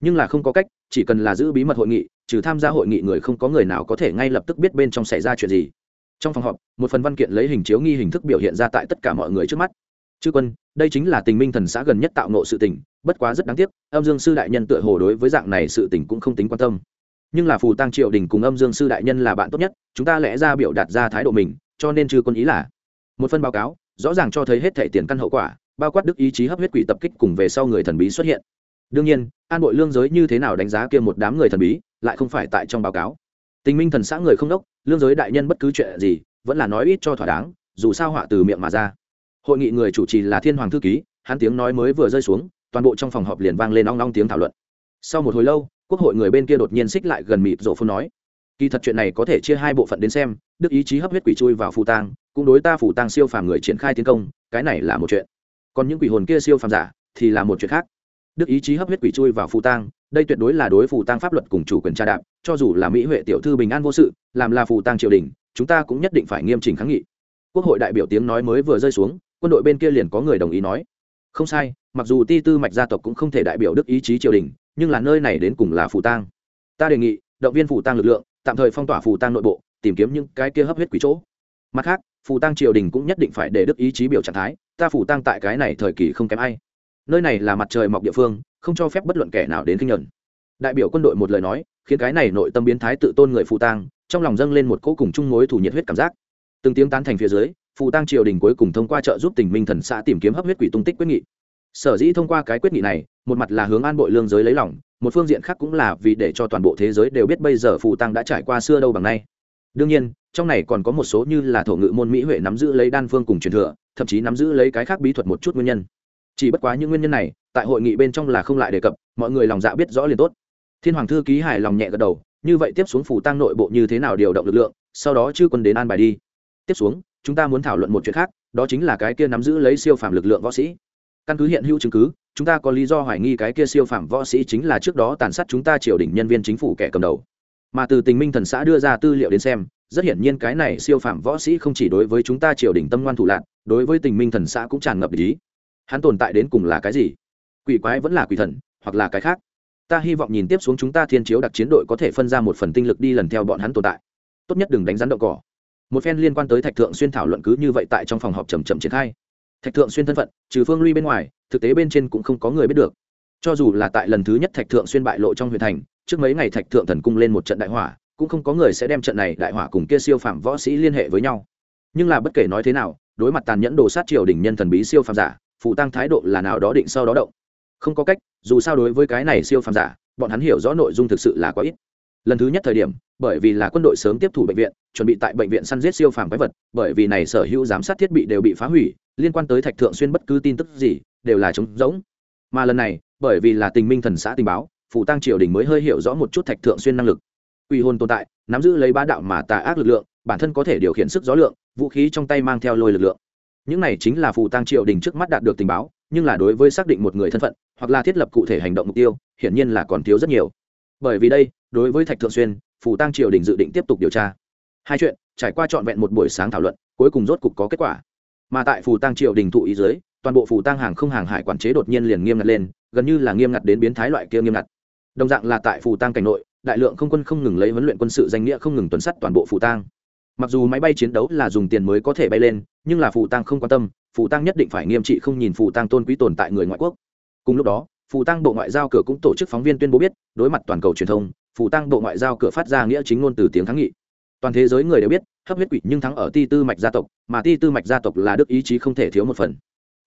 A: Nhưng là không có cách, chỉ cần là giữ bí mật hội nghị, trừ tham gia hội nghị người không có người nào có thể ngay lập tức biết bên trong xảy ra chuyện gì. Trong phòng họp, một phần văn kiện lấy hình chiếu nghi hình thức biểu hiện ra tại tất cả mọi người trước mắt. Chư quân, đây chính là tình minh thần xã gần nhất tạo nộ sự tình, bất quá rất đáng tiếc, âm dương sư đại nhân tựa hồ đối với dạng này sự tình cũng không tính quan tâm. Nhưng là phù tăng triều đình cùng âm dương sư đại nhân là bạn tốt nhất, chúng ta lẽ ra biểu đạt ra thái độ mình, cho nên chư quân ý là một phần báo cáo rõ ràng cho thấy hết thể tiền căn hậu quả, bao quát đức ý chí hấp huyết quỷ tập kích cùng về sau người thần bí xuất hiện. Đương nhiên, an bội lương giới như thế nào đánh giá kia một đám người thần bí, lại không phải tại trong báo cáo. Tình minh thần xã người không đốc, lương giới đại nhân bất cứ chuyện gì, vẫn là nói ít cho thỏa đáng, dù sao họa từ miệng mà ra. Hội nghị người chủ trì là thiên hoàng thư ký, hắn tiếng nói mới vừa rơi xuống, toàn bộ trong phòng họp liền vang lên ong ong tiếng thảo luận. Sau một hồi lâu, quốc hội người bên kia đột nhiên xích lại gần mịt rổ phun nói, kỳ thật chuyện này có thể chia hai bộ phận đến xem, đức ý chí hấp huyết quỷ chui vào phù tang cũng đối ta phủ tang siêu phàm người triển khai tiến công, cái này là một chuyện. Còn những quỷ hồn kia siêu phàm giả, thì là một chuyện khác. Đức ý chí hấp huyết quỷ chui vào phù tang, đây tuyệt đối là đối phù tang pháp luật cùng chủ quyền tra đạp, cho dù là mỹ huệ tiểu thư bình an vô sự, làm là phù tang triều đình, chúng ta cũng nhất định phải nghiêm chỉnh kháng nghị. Quốc hội đại biểu tiếng nói mới vừa rơi xuống, quân đội bên kia liền có người đồng ý nói. Không sai, mặc dù ti tư mạch gia tộc cũng không thể đại biểu đức ý chí triều đình, nhưng là nơi này đến cùng là phù tang. Ta đề nghị, động viên phù tang lực lượng, tạm thời phong tỏa phù tang nội bộ, tìm kiếm những cái kia hấp huyết quỷ chỗ. Mặt khác phù tang triều đình cũng nhất định phải để đức ý chí biểu trạng thái, ta phù tang tại cái này thời kỳ không kém ai. Nơi này là mặt trời mọc địa phương, không cho phép bất luận kẻ nào đến kinh nhận đại biểu quân đội một lời nói, khiến cái này nội tâm biến thái tự tôn người phù tang, trong lòng dâng lên một cỗ cùng chung mối thủ nhiệt huyết cảm giác. Từng tiếng tán thành phía dưới, phù tang triều đình cuối cùng thông qua trợ giúp tỉnh minh thần xã tìm kiếm hấp huyết quỷ tung tích quyết nghị. Sở dĩ thông qua cái quyết nghị này, một mặt là hướng an bội lương giới lấy lòng, một phương diện khác cũng là vì để cho toàn bộ thế giới đều biết bây giờ phù tăng đã trải qua xưa đâu bằng nay. Đương nhiên trong này còn có một số như là thổ ngự môn mỹ huệ nắm giữ lấy đan phương cùng truyền thừa, thậm chí nắm giữ lấy cái khác bí thuật một chút nguyên nhân. Chỉ bất quá những nguyên nhân này, tại hội nghị bên trong là không lại đề cập, mọi người lòng dạ biết rõ liền tốt. Thiên hoàng thư ký hài lòng nhẹ gật đầu, như vậy tiếp xuống phủ tăng nội bộ như thế nào điều động lực lượng, sau đó chư quân đến an bài đi. Tiếp xuống, chúng ta muốn thảo luận một chuyện khác, đó chính là cái kia nắm giữ lấy siêu phàm lực lượng võ sĩ. Căn cứ hiện hữu chứng cứ, chúng ta có lý do hoài nghi cái kia siêu phàm võ sĩ chính là trước đó tàn sát chúng ta triều đình nhân viên chính phủ kẻ cầm đầu. Mà từ tình minh thần xã đưa ra tư liệu đến xem rất hiển nhiên cái này siêu phàm võ sĩ không chỉ đối với chúng ta triều đình tâm ngoan thủ lạc đối với tình minh thần xã cũng tràn ngập ý. Hắn tồn tại đến cùng là cái gì? Quỷ quái vẫn là quỷ thần, hoặc là cái khác? Ta hy vọng nhìn tiếp xuống chúng ta thiên chiếu đặc chiến đội có thể phân ra một phần tinh lực đi lần theo bọn hắn tồn tại. Tốt nhất đừng đánh rắn đậu cỏ. Một phen liên quan tới thạch thượng xuyên thảo luận cứ như vậy tại trong phòng họp chầm chậm triển khai. Thạch thượng xuyên thân phận, trừ phương ly bên ngoài, thực tế bên trên cũng không có người biết được. Cho dù là tại lần thứ nhất thạch thượng xuyên bại lộ trong huyện thành, trước mấy ngày thạch thượng thần cung lên một trận đại hỏa cũng không có người sẽ đem trận này đại hỏa cùng kia siêu phàm võ sĩ liên hệ với nhau. Nhưng là bất kể nói thế nào, đối mặt tàn nhẫn đồ sát triều đình nhân thần bí siêu phàm giả, phụ tăng thái độ là nào đó định sau đó động. Không có cách, dù sao đối với cái này siêu phàm giả, bọn hắn hiểu rõ nội dung thực sự là quá ít. Lần thứ nhất thời điểm, bởi vì là quân đội sớm tiếp thủ bệnh viện, chuẩn bị tại bệnh viện săn giết siêu phàm quái vật, bởi vì này sở hữu giám sát thiết bị đều bị phá hủy, liên quan tới thạch thượng xuyên bất cứ tin tức gì, đều là trống rỗng. Mà lần này, bởi vì là tình minh thần xã tình báo, phụ tăng triều đình mới hơi hiểu rõ một chút thạch thượng xuyên năng lực quy hồn tồn tại, nắm giữ lấy bá đạo mà tà ác lực lượng, bản thân có thể điều khiển sức gió lượng, vũ khí trong tay mang theo lôi lực lượng. Những này chính là phù tăng triều đình trước mắt đạt được tình báo, nhưng là đối với xác định một người thân phận, hoặc là thiết lập cụ thể hành động mục tiêu, hiển nhiên là còn thiếu rất nhiều. Bởi vì đây, đối với thạch thượng xuyên, phù tăng triều đình dự định tiếp tục điều tra. Hai chuyện, trải qua trọn vẹn một buổi sáng thảo luận, cuối cùng rốt cục có kết quả. Mà tại phù tăng triều đình thụ ý dưới, toàn bộ phù tăng hàng không hàng hải quản chế đột nhiên liền nghiêm ngặt lên, gần như là nghiêm ngặt đến biến thái loại kia nghiêm ngặt. Đồng dạng là tại phù tăng cảnh nội đại lượng không quân không ngừng lấy huấn luyện quân sự danh nghĩa không ngừng tuần sắt toàn bộ phụ tang. mặc dù máy bay chiến đấu là dùng tiền mới có thể bay lên nhưng là phụ tang không quan tâm Phụ tang nhất định phải nghiêm trị không nhìn phụ tang tôn quý tồn tại người ngoại quốc. Cùng lúc đó phụ tang bộ ngoại giao cửa cũng tổ chức phóng viên tuyên bố biết đối mặt toàn cầu truyền thông Phụ tang bộ ngoại giao cửa phát ra nghĩa chính ngôn từ tiếng thắng nghị. Toàn thế giới người đều biết hấp huyết quỷ nhưng thắng ở ti tư mạch gia tộc mà ti tư mạch gia tộc là đức ý chí không thể thiếu một phần.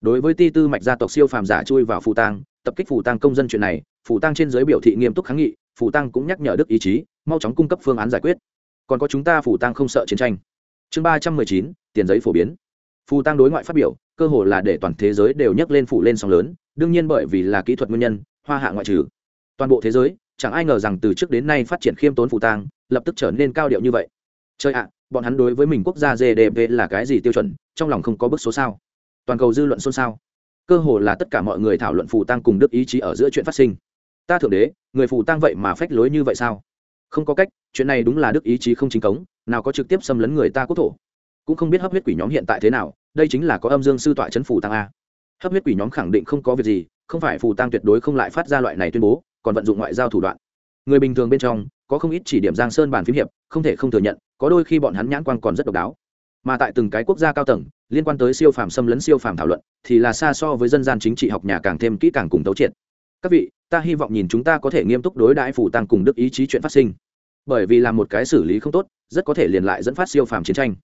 A: Đối với ti tư mạch gia tộc siêu phàm giả chui vào phù tang, tập kích phù tang công dân chuyện này phù tang trên giới biểu thị nghiêm túc kháng nghị phủ tăng cũng nhắc nhở đức ý chí, mau chóng cung cấp phương án giải quyết. Còn có chúng ta phủ tăng không sợ chiến tranh. Chương ba trăm mười chín, tiền giấy phổ biến. Phù tăng đối ngoại phát biểu, cơ hồ là để toàn thế giới đều nhắc lên phủ lên sóng lớn, đương nhiên bởi vì là kỹ thuật nguyên nhân, hoa hạ ngoại trừ. Toàn bộ thế giới, chẳng ai ngờ rằng từ trước đến nay phát triển khiêm tốn phù tăng, lập tức trở nên cao điệu như vậy. Chơi ạ, bọn hắn đối với mình quốc gia gdp là cái gì tiêu chuẩn, trong lòng không có bức số sao? Toàn cầu dư luận xôn xao. Cơ hồ là tất cả mọi người thảo luận phù tăng cùng đức ý chí ở giữa chuyện phát sinh ta thượng đế, người phù tăng vậy mà phách lối như vậy sao? Không có cách, chuyện này đúng là đức ý chí không chính cống, nào có trực tiếp xâm lấn người ta quốc thổ. Cũng không biết hấp huyết quỷ nhóm hiện tại thế nào, đây chính là có âm dương sư tọa chấn phù tăng a. Hấp huyết quỷ nhóm khẳng định không có việc gì, không phải phù tăng tuyệt đối không lại phát ra loại này tuyên bố, còn vận dụng ngoại giao thủ đoạn. Người bình thường bên trong, có không ít chỉ điểm giang sơn bàn phím hiệp, không thể không thừa nhận, có đôi khi bọn hắn nhãn quan còn rất độc đáo. Mà tại từng cái quốc gia cao tầng, liên quan tới siêu phàm xâm lấn siêu phàm thảo luận, thì là xa so với dân gian chính trị học nhà càng thêm kỹ càng cùng tấu triệt các vị, ta hy vọng nhìn chúng ta có thể nghiêm túc đối đãi phủ tăng cùng đức ý chí chuyện phát sinh. Bởi vì làm một cái xử lý không tốt, rất có thể liền lại dẫn phát siêu phàm chiến tranh.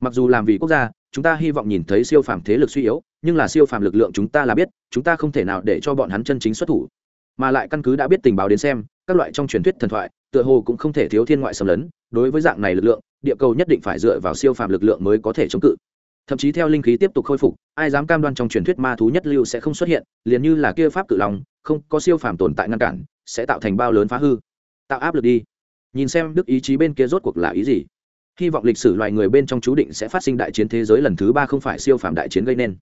A: Mặc dù làm vì quốc gia, chúng ta hy vọng nhìn thấy siêu phàm thế lực suy yếu, nhưng là siêu phàm lực lượng chúng ta là biết, chúng ta không thể nào để cho bọn hắn chân chính xuất thủ. Mà lại căn cứ đã biết tình báo đến xem, các loại trong truyền thuyết thần thoại, tựa hồ cũng không thể thiếu thiên ngoại xâm lấn, đối với dạng này lực lượng, địa cầu nhất định phải dựa vào siêu phàm lực lượng mới có thể chống cự. Thậm chí theo linh khí tiếp tục khôi phục, ai dám cam đoan trong truyền thuyết ma thú nhất lưu sẽ không xuất hiện, liền như là kia pháp cự lòng không có siêu phàm tồn tại ngăn cản, sẽ tạo thành bao lớn phá hư. Tạo áp lực đi. Nhìn xem đức ý chí bên kia rốt cuộc là ý gì? Hy vọng lịch sử loài người bên trong chú định sẽ phát sinh đại chiến thế giới lần thứ ba không phải siêu phàm đại chiến gây nên.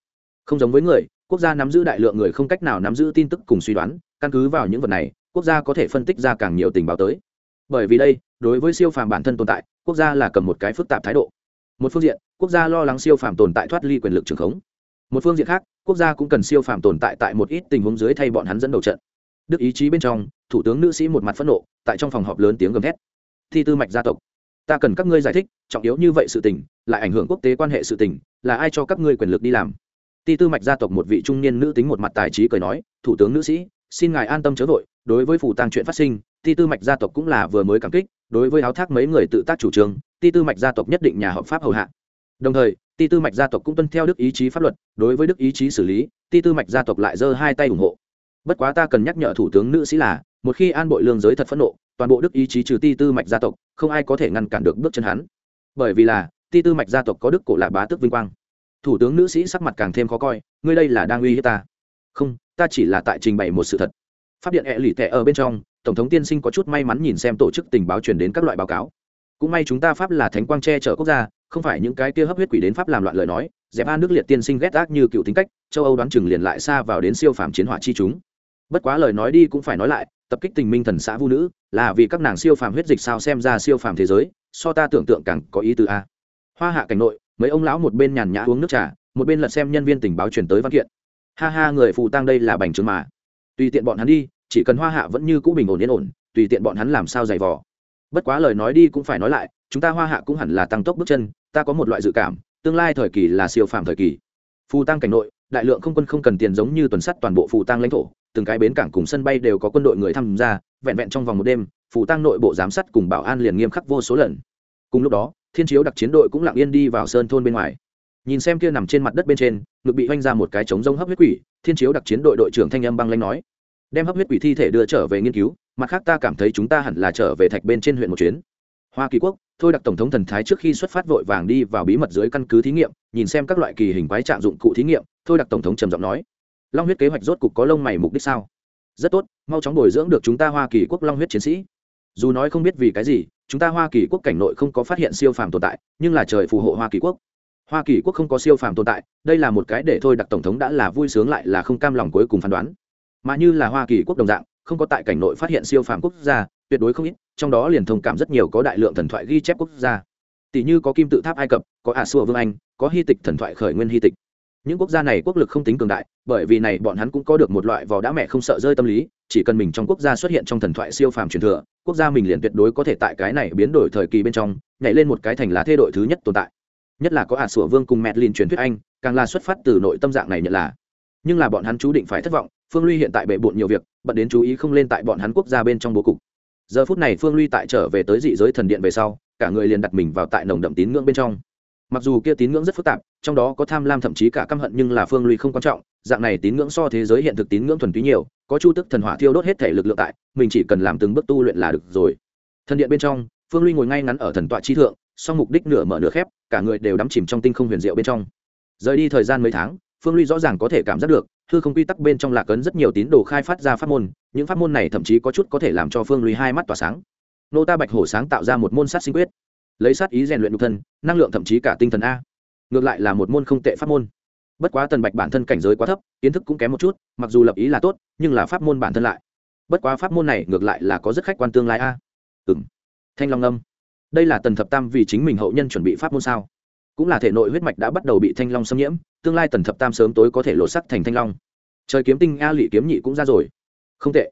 A: Không giống với người, quốc gia nắm giữ đại lượng người không cách nào nắm giữ tin tức cùng suy đoán, căn cứ vào những vật này, quốc gia có thể phân tích ra càng nhiều tình báo tới. Bởi vì đây, đối với siêu phàm bản thân tồn tại, quốc gia là cầm một cái phức tạp thái độ. Một phương diện, quốc gia lo lắng siêu phàm tồn tại thoát ly quyền lực trường khống. Một phương diện khác quốc gia cũng cần siêu phàm tồn tại tại một ít tình huống dưới thay bọn hắn dẫn đầu trận. Đức ý chí bên trong, thủ tướng nữ sĩ một mặt phẫn nộ, tại trong phòng họp lớn tiếng gầm thét. Thi tư mạch gia tộc, ta cần các ngươi giải thích, trọng yếu như vậy sự tình, lại ảnh hưởng quốc tế quan hệ sự tình, là ai cho các ngươi quyền lực đi làm? Ti tư mạch gia tộc một vị trung niên nữ tính một mặt tài trí cười nói, thủ tướng nữ sĩ, xin ngài an tâm chớ vội, đối với phủ tang chuyện phát sinh ti tư mạch gia tộc cũng là vừa mới cảm kích, đối với áo thác mấy người tự tác chủ trương ti tư mạch gia tộc nhất định nhà hợp pháp hầu hạ. Đồng thời ti tư mạch gia tộc cũng tuân theo đức ý chí pháp luật, đối với đức ý chí xử lý, ti tư mạch gia tộc lại giơ hai tay ủng hộ. Bất quá ta cần nhắc nhở thủ tướng nữ sĩ là, một khi an bội lương giới thật phẫn nộ, toàn bộ đức ý chí trừ ti tư mạch gia tộc, không ai có thể ngăn cản được bước chân hắn. Bởi vì là, ti tư mạch gia tộc có đức cổ lạ bá tước vinh quang. Thủ tướng nữ sĩ sắc mặt càng thêm khó coi, ngươi đây là đang uy hiếp ta. Không, ta chỉ là tại trình bày một sự thật. Phát điện ẹ lì tệ ở bên trong, tổng thống tiên sinh có chút may mắn nhìn xem tổ chức tình báo truyền đến các loại báo cáo cũng may chúng ta pháp là thánh quang che chở quốc gia, không phải những cái kia hấp huyết quỷ đến pháp làm loạn lời nói, dẹp an nước liệt tiên sinh ghét ác như cựu tính cách, châu âu đoán chừng liền lại xa vào đến siêu phàm chiến hỏa chi chúng. Bất quá lời nói đi cũng phải nói lại, tập kích tình minh thần xã vũ nữ, là vì các nàng siêu phàm huyết dịch sao xem ra siêu phàm thế giới, so ta tưởng tượng càng có ý tứ a. Hoa hạ cảnh nội, mấy ông lão một bên nhàn nhã uống nước trà, một bên lật xem nhân viên tình báo truyền tới văn kiện. Ha ha, người phụ tăng đây là bành trướng mà. Tùy tiện bọn hắn đi, chỉ cần hoa hạ vẫn như cũ bình ổn yên ổn, tùy tiện bọn hắn làm sao giày vò bất quá lời nói đi cũng phải nói lại, chúng ta hoa hạ cũng hẳn là tăng tốc bước chân, ta có một loại dự cảm, tương lai thời kỳ là siêu phàm thời kỳ. Phù tăng cảnh nội, đại lượng không quân không cần tiền giống như tuần sắt toàn bộ phù tăng lãnh thổ, từng cái bến cảng cùng sân bay đều có quân đội người tham gia, vẹn vẹn trong vòng một đêm, phù tăng nội bộ giám sát cùng bảo an liền nghiêm khắc vô số lần. Cùng lúc đó, thiên chiếu đặc chiến đội cũng lặng yên đi vào sơn thôn bên ngoài. Nhìn xem kia nằm trên mặt đất bên trên, ngực bị oanh ra một cái trống rông hấp huyết quỷ, thiên chiếu đặc chiến đội đội trưởng thanh âm băng lanh nói, đem hấp huyết quỷ thi thể đưa trở về nghiên cứu mặt khác ta cảm thấy chúng ta hẳn là trở về thạch bên trên huyện một chuyến. Hoa kỳ quốc, thôi đặc tổng thống thần thái trước khi xuất phát vội vàng đi vào bí mật dưới căn cứ thí nghiệm, nhìn xem các loại kỳ hình quái trạng dụng cụ thí nghiệm, thôi đặc tổng thống trầm giọng nói. Long huyết kế hoạch rốt cục có lông mày mục đích sao? Rất tốt, mau chóng bồi dưỡng được chúng ta hoa kỳ quốc long huyết chiến sĩ. Dù nói không biết vì cái gì, chúng ta hoa kỳ quốc cảnh nội không có phát hiện siêu phàm tồn tại, nhưng là trời phù hộ hoa kỳ quốc. Hoa kỳ quốc không có siêu phàm tồn tại, đây là một cái để thôi đặc tổng thống đã là vui sướng lại là không cam lòng cuối cùng phán đoán. Mà như là hoa kỳ quốc đồng dạng không có tại cảnh nội phát hiện siêu phàm quốc gia, tuyệt đối không ít, trong đó liền thông cảm rất nhiều có đại lượng thần thoại ghi chép quốc gia. Tỷ như có kim tự tháp ai cập, có ả xua vương anh, có hy tịch thần thoại khởi nguyên hy tịch. Những quốc gia này quốc lực không tính cường đại, bởi vì này bọn hắn cũng có được một loại vò đã mẹ không sợ rơi tâm lý, chỉ cần mình trong quốc gia xuất hiện trong thần thoại siêu phàm truyền thừa, quốc gia mình liền tuyệt đối có thể tại cái này biến đổi thời kỳ bên trong, nhảy lên một cái thành lá thê đội thứ nhất tồn tại. Nhất là có ả sủa vương cùng mẹ lìn truyền thuyết anh, càng là xuất phát từ nội tâm dạng này nhận là. Nhưng là bọn hắn chú định phải thất vọng phương ly hiện tại bệ bộn nhiều việc, bận đến chú ý không lên tại bọn hắn quốc gia bên trong bố cục. Giờ phút này phương ly tại trở về tới dị giới thần điện về sau, cả người liền đặt mình vào tại nồng đậm tín ngưỡng bên trong. Mặc dù kia tín ngưỡng rất phức tạp, trong đó có tham lam thậm chí cả căm hận nhưng là phương ly không quan trọng, dạng này tín ngưỡng so thế giới hiện thực tín ngưỡng thuần túy nhiều, có chu tức thần hỏa thiêu đốt hết thể lực lượng tại, mình chỉ cần làm từng bước tu luyện là được rồi. Thần điện bên trong, phương ly ngồi ngay ngắn ở thần tọa chi thượng, song mục đích nửa mở nửa khép, cả người đều đắm chìm trong tinh không huyền diệu bên trong. Rời đi thời gian mấy tháng, phương ly rõ ràng có thể cảm giác được hư không quy tắc bên trong lạc ấn rất nhiều tín đồ khai phát ra pháp môn, những pháp môn này thậm chí có chút có thể làm cho phương lùi hai mắt tỏa sáng. Nô ta bạch hổ sáng tạo ra một môn sát sinh quyết. Lấy sát ý rèn luyện nhục thân, năng lượng thậm chí cả tinh thần a. Ngược lại là một môn không tệ pháp môn. Bất quá tần bạch bản thân cảnh giới quá thấp, kiến thức cũng kém một chút, mặc dù lập ý là tốt, nhưng là pháp môn bản thân lại. Bất quá pháp môn này ngược lại là có rất khách quan tương lai a. Ừ m thanh long âm. Đây là tần thập tam vì chính mình hậu nhân chuẩn bị pháp môn sao? Cũng là thể nội huyết mạch đã bắt đầu bị thanh long xâm nhiễm, tương lai tần thập tam sớm tối có thể lột sắc thành thanh long. Trời kiếm tinh, a lị kiếm nhị cũng ra rồi. Không tệ.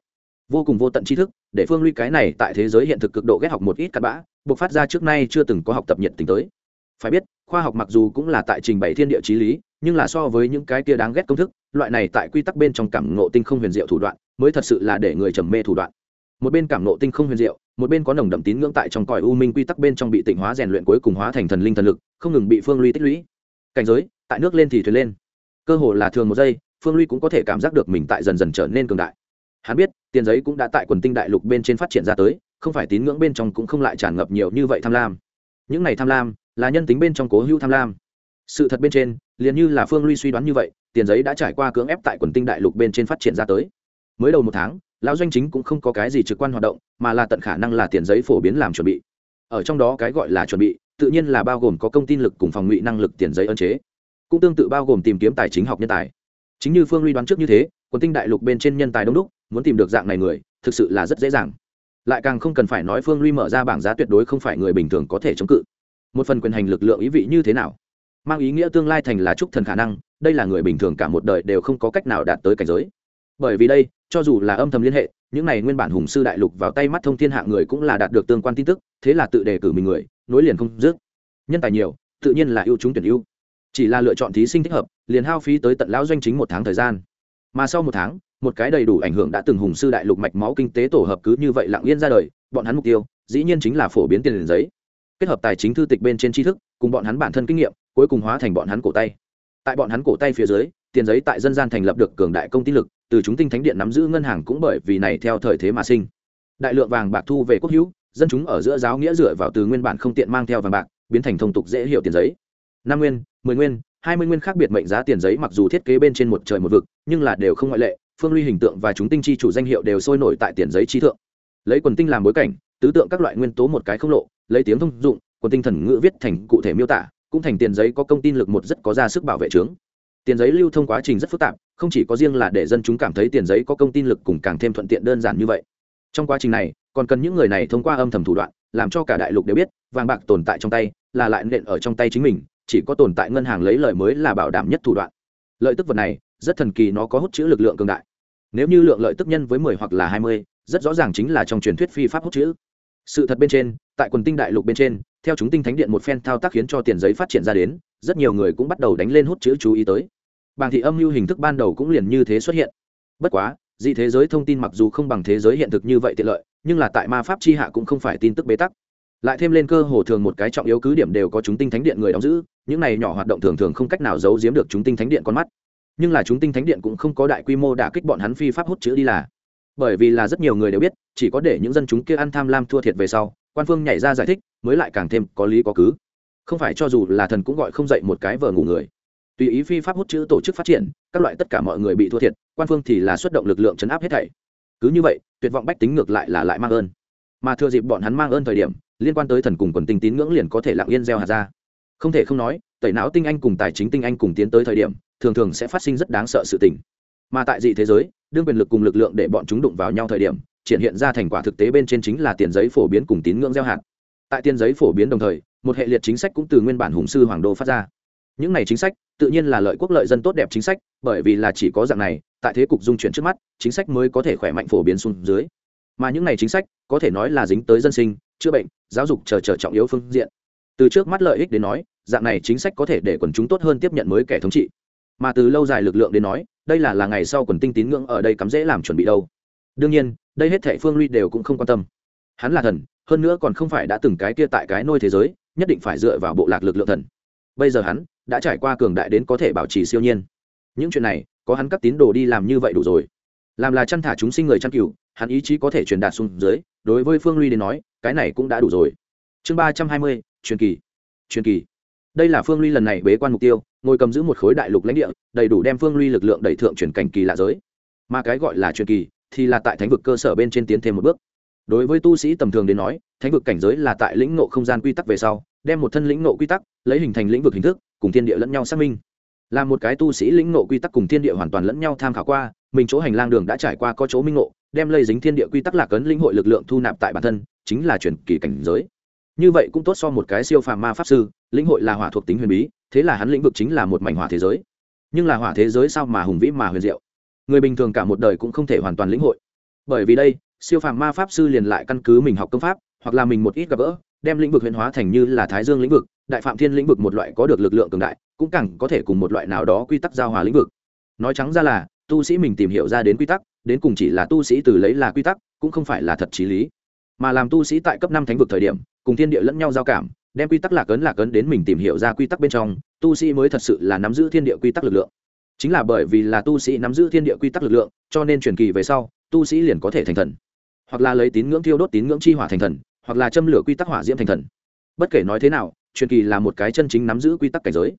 A: Vô cùng vô tận tri thức, để phương ly cái này tại thế giới hiện thực cực độ ghét học một ít cặn bã buộc phát ra trước nay chưa từng có học tập nhiệt tình tới. Phải biết, khoa học mặc dù cũng là tại trình bày thiên địa t r í lý, nhưng là so với những cái kia đáng ghét công thức, loại này tại quy tắc bên trong cảm ngộ tinh không huyền diệu thủ đoạn, mới thật sự là để người trầm mê thủ đoạn một bên cảm ngộ tinh không huyền diệu, một bên có nồng đậm tín ngưỡng tại trong cõi u minh quy tắc bên trong bị tịnh hóa rèn luyện cuối cùng hóa thành thần linh thần lực, không ngừng bị phương ly tích lũy. Cảnh giới, tại nước lên thì thuyền lên. Cơ hồ là thường một giây, phương ly cũng có thể cảm giác được mình tại dần dần trở nên cường đại. Hắn biết, tiền giấy cũng đã tại quần tinh đại lục bên trên phát triển ra tới, không phải tín ngưỡng bên trong cũng không lại tràn ngập nhiều như vậy tham lam. Những này tham lam, là nhân tính bên trong cố hữu tham lam. Sự thật bên trên, liền như là phương ly suy đoán như vậy, tiền giấy đã trải qua cưỡng ép tại quần tinh đại lục bên trên phát triển ra tới. Mới đầu một tháng lão doanh chính cũng không có cái gì trực quan hoạt động, mà là tận khả năng là tiền giấy phổ biến làm chuẩn bị. Ở trong đó cái gọi là chuẩn bị, tự nhiên là bao gồm có công tin lực cùng phòng ngụy năng lực tiền giấy ân chế. Cũng tương tự bao gồm tìm kiếm tài chính học nhân tài. Chính như phương ly đoán trước như thế, quần tinh đại lục bên trên nhân tài đông đúc, muốn tìm được dạng này người, thực sự là rất dễ dàng. Lại càng không cần phải nói phương ly mở ra bảng giá tuyệt đối không phải người bình thường có thể chống cự. Một phần quyền hành lực lượng ý vị như thế nào? Mang ý nghĩa tương lai thành là trúc thần khả năng, đây là người bình thường cả một đời đều không có cách nào đạt tới cảnh giới bởi vì đây, cho dù là âm thầm liên hệ, những này nguyên bản hùng sư đại lục vào tay mắt thông thiên hạng người cũng là đạt được tương quan tin tức, thế là tự đề cử mình người, nối liền không dứt. Nhân tài nhiều, tự nhiên là ưu chúng tuyển ưu. Chỉ là lựa chọn thí sinh thích hợp, liền hao phí tới tận lão doanh chính một tháng thời gian. Mà sau một tháng, một cái đầy đủ ảnh hưởng đã từng hùng sư đại lục mạch máu kinh tế tổ hợp cứ như vậy lặng yên ra đời, bọn hắn mục tiêu, dĩ nhiên chính là phổ biến tiền liền giấy. Kết hợp tài chính thư tịch bên trên tri thức, cùng bọn hắn bản thân kinh nghiệm, cuối cùng hóa thành bọn hắn cổ tay. Tại bọn hắn cổ tay phía dưới, tiền giấy tại dân gian thành lập được cường đại công ty lực từ chúng tinh thánh điện nắm giữ ngân hàng cũng bởi vì này theo thời thế mà sinh. Đại lượng vàng bạc thu về quốc hữu, dân chúng ở giữa giáo nghĩa dựa vào từ nguyên bản không tiện mang theo vàng bạc, biến thành thông tục dễ hiểu tiền giấy. Năm nguyên, mười nguyên, hai mươi nguyên khác biệt mệnh giá tiền giấy mặc dù thiết kế bên trên một trời một vực, nhưng là đều không ngoại lệ, phương ly hình tượng và chúng tinh chi chủ danh hiệu đều sôi nổi tại tiền giấy trí thượng. Lấy quần tinh làm bối cảnh, tứ tượng các loại nguyên tố một cái không lộ, lấy tiếng thông dụng, quần tinh thần ngữ viết thành cụ thể miêu tả, cũng thành tiền giấy có công tin lực một rất có ra sức bảo vệ trướng tiền giấy lưu thông quá trình rất phức tạp không chỉ có riêng là để dân chúng cảm thấy tiền giấy có công tin lực cùng càng thêm thuận tiện đơn giản như vậy. Trong quá trình này, còn cần những người này thông qua âm thầm thủ đoạn, làm cho cả đại lục đều biết, vàng bạc tồn tại trong tay, là lại nện ở trong tay chính mình, chỉ có tồn tại ngân hàng lấy lời mới là bảo đảm nhất thủ đoạn. Lợi tức vật này, rất thần kỳ, nó có hút chữ lực lượng cường đại. Nếu như lượng lợi tức nhân với mười hoặc là hai mươi, rất rõ ràng chính là trong truyền thuyết phi pháp hút chữ. Sự thật bên trên, tại quần tinh đại lục bên trên, theo chúng tinh thánh điện một phen thao tác khiến cho tiền giấy phát triển ra đến, rất nhiều người cũng bắt đầu đánh lên hút chữ chú ý tới. Bàng thị âm mưu hình thức ban đầu cũng liền như thế xuất hiện. Bất quá, dị thế giới thông tin mặc dù không bằng thế giới hiện thực như vậy tiện lợi, nhưng là tại ma pháp c h i hạ cũng không phải tin tức bế tắc. Lại thêm lên cơ hồ thường một cái trọng yếu cứ điểm đều có chúng tinh thánh điện người đóng giữ, những này nhỏ hoạt động thường thường không cách nào giấu giếm được chúng tinh thánh điện con mắt. Nhưng là chúng tinh thánh điện cũng không có đại quy mô đả kích bọn hắn phi pháp hút chữ đi là. Bởi vì là rất nhiều người đều biết, chỉ có để những dân chúng kia ăn tham lam thua thiệt về sau, quan phương nhảy ra giải thích, mới lại càng thêm có lý có cứ. Không phải cho dù là thần cũng gọi không dậy một cái vờ ngủ người tùy ý phi pháp hút chữ tổ chức phát triển, các loại tất cả mọi người bị thua thiệt, quan phương thì là xuất động lực lượng chấn áp hết thảy. Cứ như vậy, tuyệt vọng bách tính ngược lại là lại mang ơn. Mà thừa dịp bọn hắn mang ơn thời điểm, liên quan tới thần cùng quần tinh tín ngưỡng liền có thể lặng yên gieo hạt ra. Không thể không nói, tẩy não tinh anh cùng tài chính tinh anh cùng tiến tới thời điểm, thường thường sẽ phát sinh rất đáng sợ sự tình. Mà tại dị thế giới, đương quyền lực cùng lực lượng để bọn chúng đụng vào nhau thời điểm, triển hiện ra thành quả thực tế bên trên chính là tiền giấy phổ biến cùng tín ngưỡng gieo hạt. Tại tiền giấy phổ biến đồng thời, một hệ liệt chính sách cũng từ nguyên bản hùng sư hoàng đô phát ra. Những này chính sách tự nhiên là lợi quốc lợi dân tốt đẹp chính sách, bởi vì là chỉ có dạng này, tại thế cục dung chuyển trước mắt, chính sách mới có thể khỏe mạnh phổ biến xuống dưới. Mà những này chính sách, có thể nói là dính tới dân sinh, chữa bệnh, giáo dục chờ chờ trọng yếu phương diện. Từ trước mắt lợi ích đến nói, dạng này chính sách có thể để quần chúng tốt hơn tiếp nhận mới kẻ thống trị. Mà từ lâu dài lực lượng đến nói, đây là là ngày sau quần tinh tín ngưỡng ở đây cắm dễ làm chuẩn bị đâu. Đương nhiên, đây hết thệ phương ly đều cũng không quan tâm. Hắn là thần, hơn nữa còn không phải đã từng cái kia tại cái nôi thế giới, nhất định phải dựa vào bộ lạc lực lượng thần. Bây giờ hắn đã trải qua cường đại đến có thể bảo trì siêu nhiên. Những chuyện này, có hắn các tín đồ đi làm như vậy đủ rồi. Làm là chăn thả chúng sinh người chăn cừu, hắn ý chí có thể truyền đạt xuống dưới, đối với phương ly đến nói, cái này cũng đã đủ rồi. Chương ba trăm hai mươi, truyền kỳ. Truyền kỳ. Đây là phương ly lần này bế quan mục tiêu, ngồi cầm giữ một khối đại lục lãnh địa, đầy đủ đem phương ly lực lượng đẩy thượng truyền cảnh kỳ lạ giới. Mà cái gọi là truyền kỳ, thì là tại thánh vực cơ sở bên trên tiến thêm một bước. Đối với tu sĩ tầm thường đến nói, thánh vực cảnh giới là tại lĩnh ngộ không gian quy tắc về sau, đem một thân lĩnh ngộ quy tắc, lấy hình thành lĩnh vực hình thức cùng thiên địa lẫn nhau xác minh. Là một cái tu sĩ lĩnh ngộ quy tắc cùng thiên địa hoàn toàn lẫn nhau tham khảo qua, mình chỗ hành lang đường đã trải qua có chỗ minh ngộ, đem lây dính thiên địa quy tắc lạc ấn linh hội lực lượng thu nạp tại bản thân, chính là truyền kỳ cảnh giới. Như vậy cũng tốt so một cái siêu phàm ma pháp sư, lĩnh hội là hỏa thuộc tính huyền bí, thế là hắn lĩnh vực chính là một mảnh hỏa thế giới. Nhưng là hỏa thế giới sao mà hùng vĩ mà huyền diệu? Người bình thường cả một đời cũng không thể hoàn toàn lĩnh hội. Bởi vì đây, siêu phàm ma pháp sư liền lại căn cứ mình học công pháp, hoặc là mình một ít gặp gỡ, đem lĩnh vực huyền hóa thành như là thái dương lĩnh vực đại phạm thiên lĩnh vực một loại có được lực lượng cường đại, cũng càng có thể cùng một loại nào đó quy tắc giao hòa lĩnh vực. Nói trắng ra là, tu sĩ mình tìm hiểu ra đến quy tắc, đến cùng chỉ là tu sĩ từ lấy là quy tắc, cũng không phải là thật trí lý. Mà làm tu sĩ tại cấp năm thánh vực thời điểm, cùng thiên địa lẫn nhau giao cảm, đem quy tắc lạc ấn lạc ấn đến mình tìm hiểu ra quy tắc bên trong, tu sĩ mới thật sự là nắm giữ thiên địa quy tắc lực lượng. Chính là bởi vì là tu sĩ nắm giữ thiên địa quy tắc lực lượng, cho nên truyền kỳ về sau, tu sĩ liền có thể thành thần. Hoặc là lấy tín ngưỡng thiêu đốt tín ngưỡng chi hỏa thành thần, hoặc là châm lửa quy tắc hỏa diễm thành thần. Bất kể nói thế nào truyền kỳ là một cái chân chính nắm giữ quy tắc cảnh giới.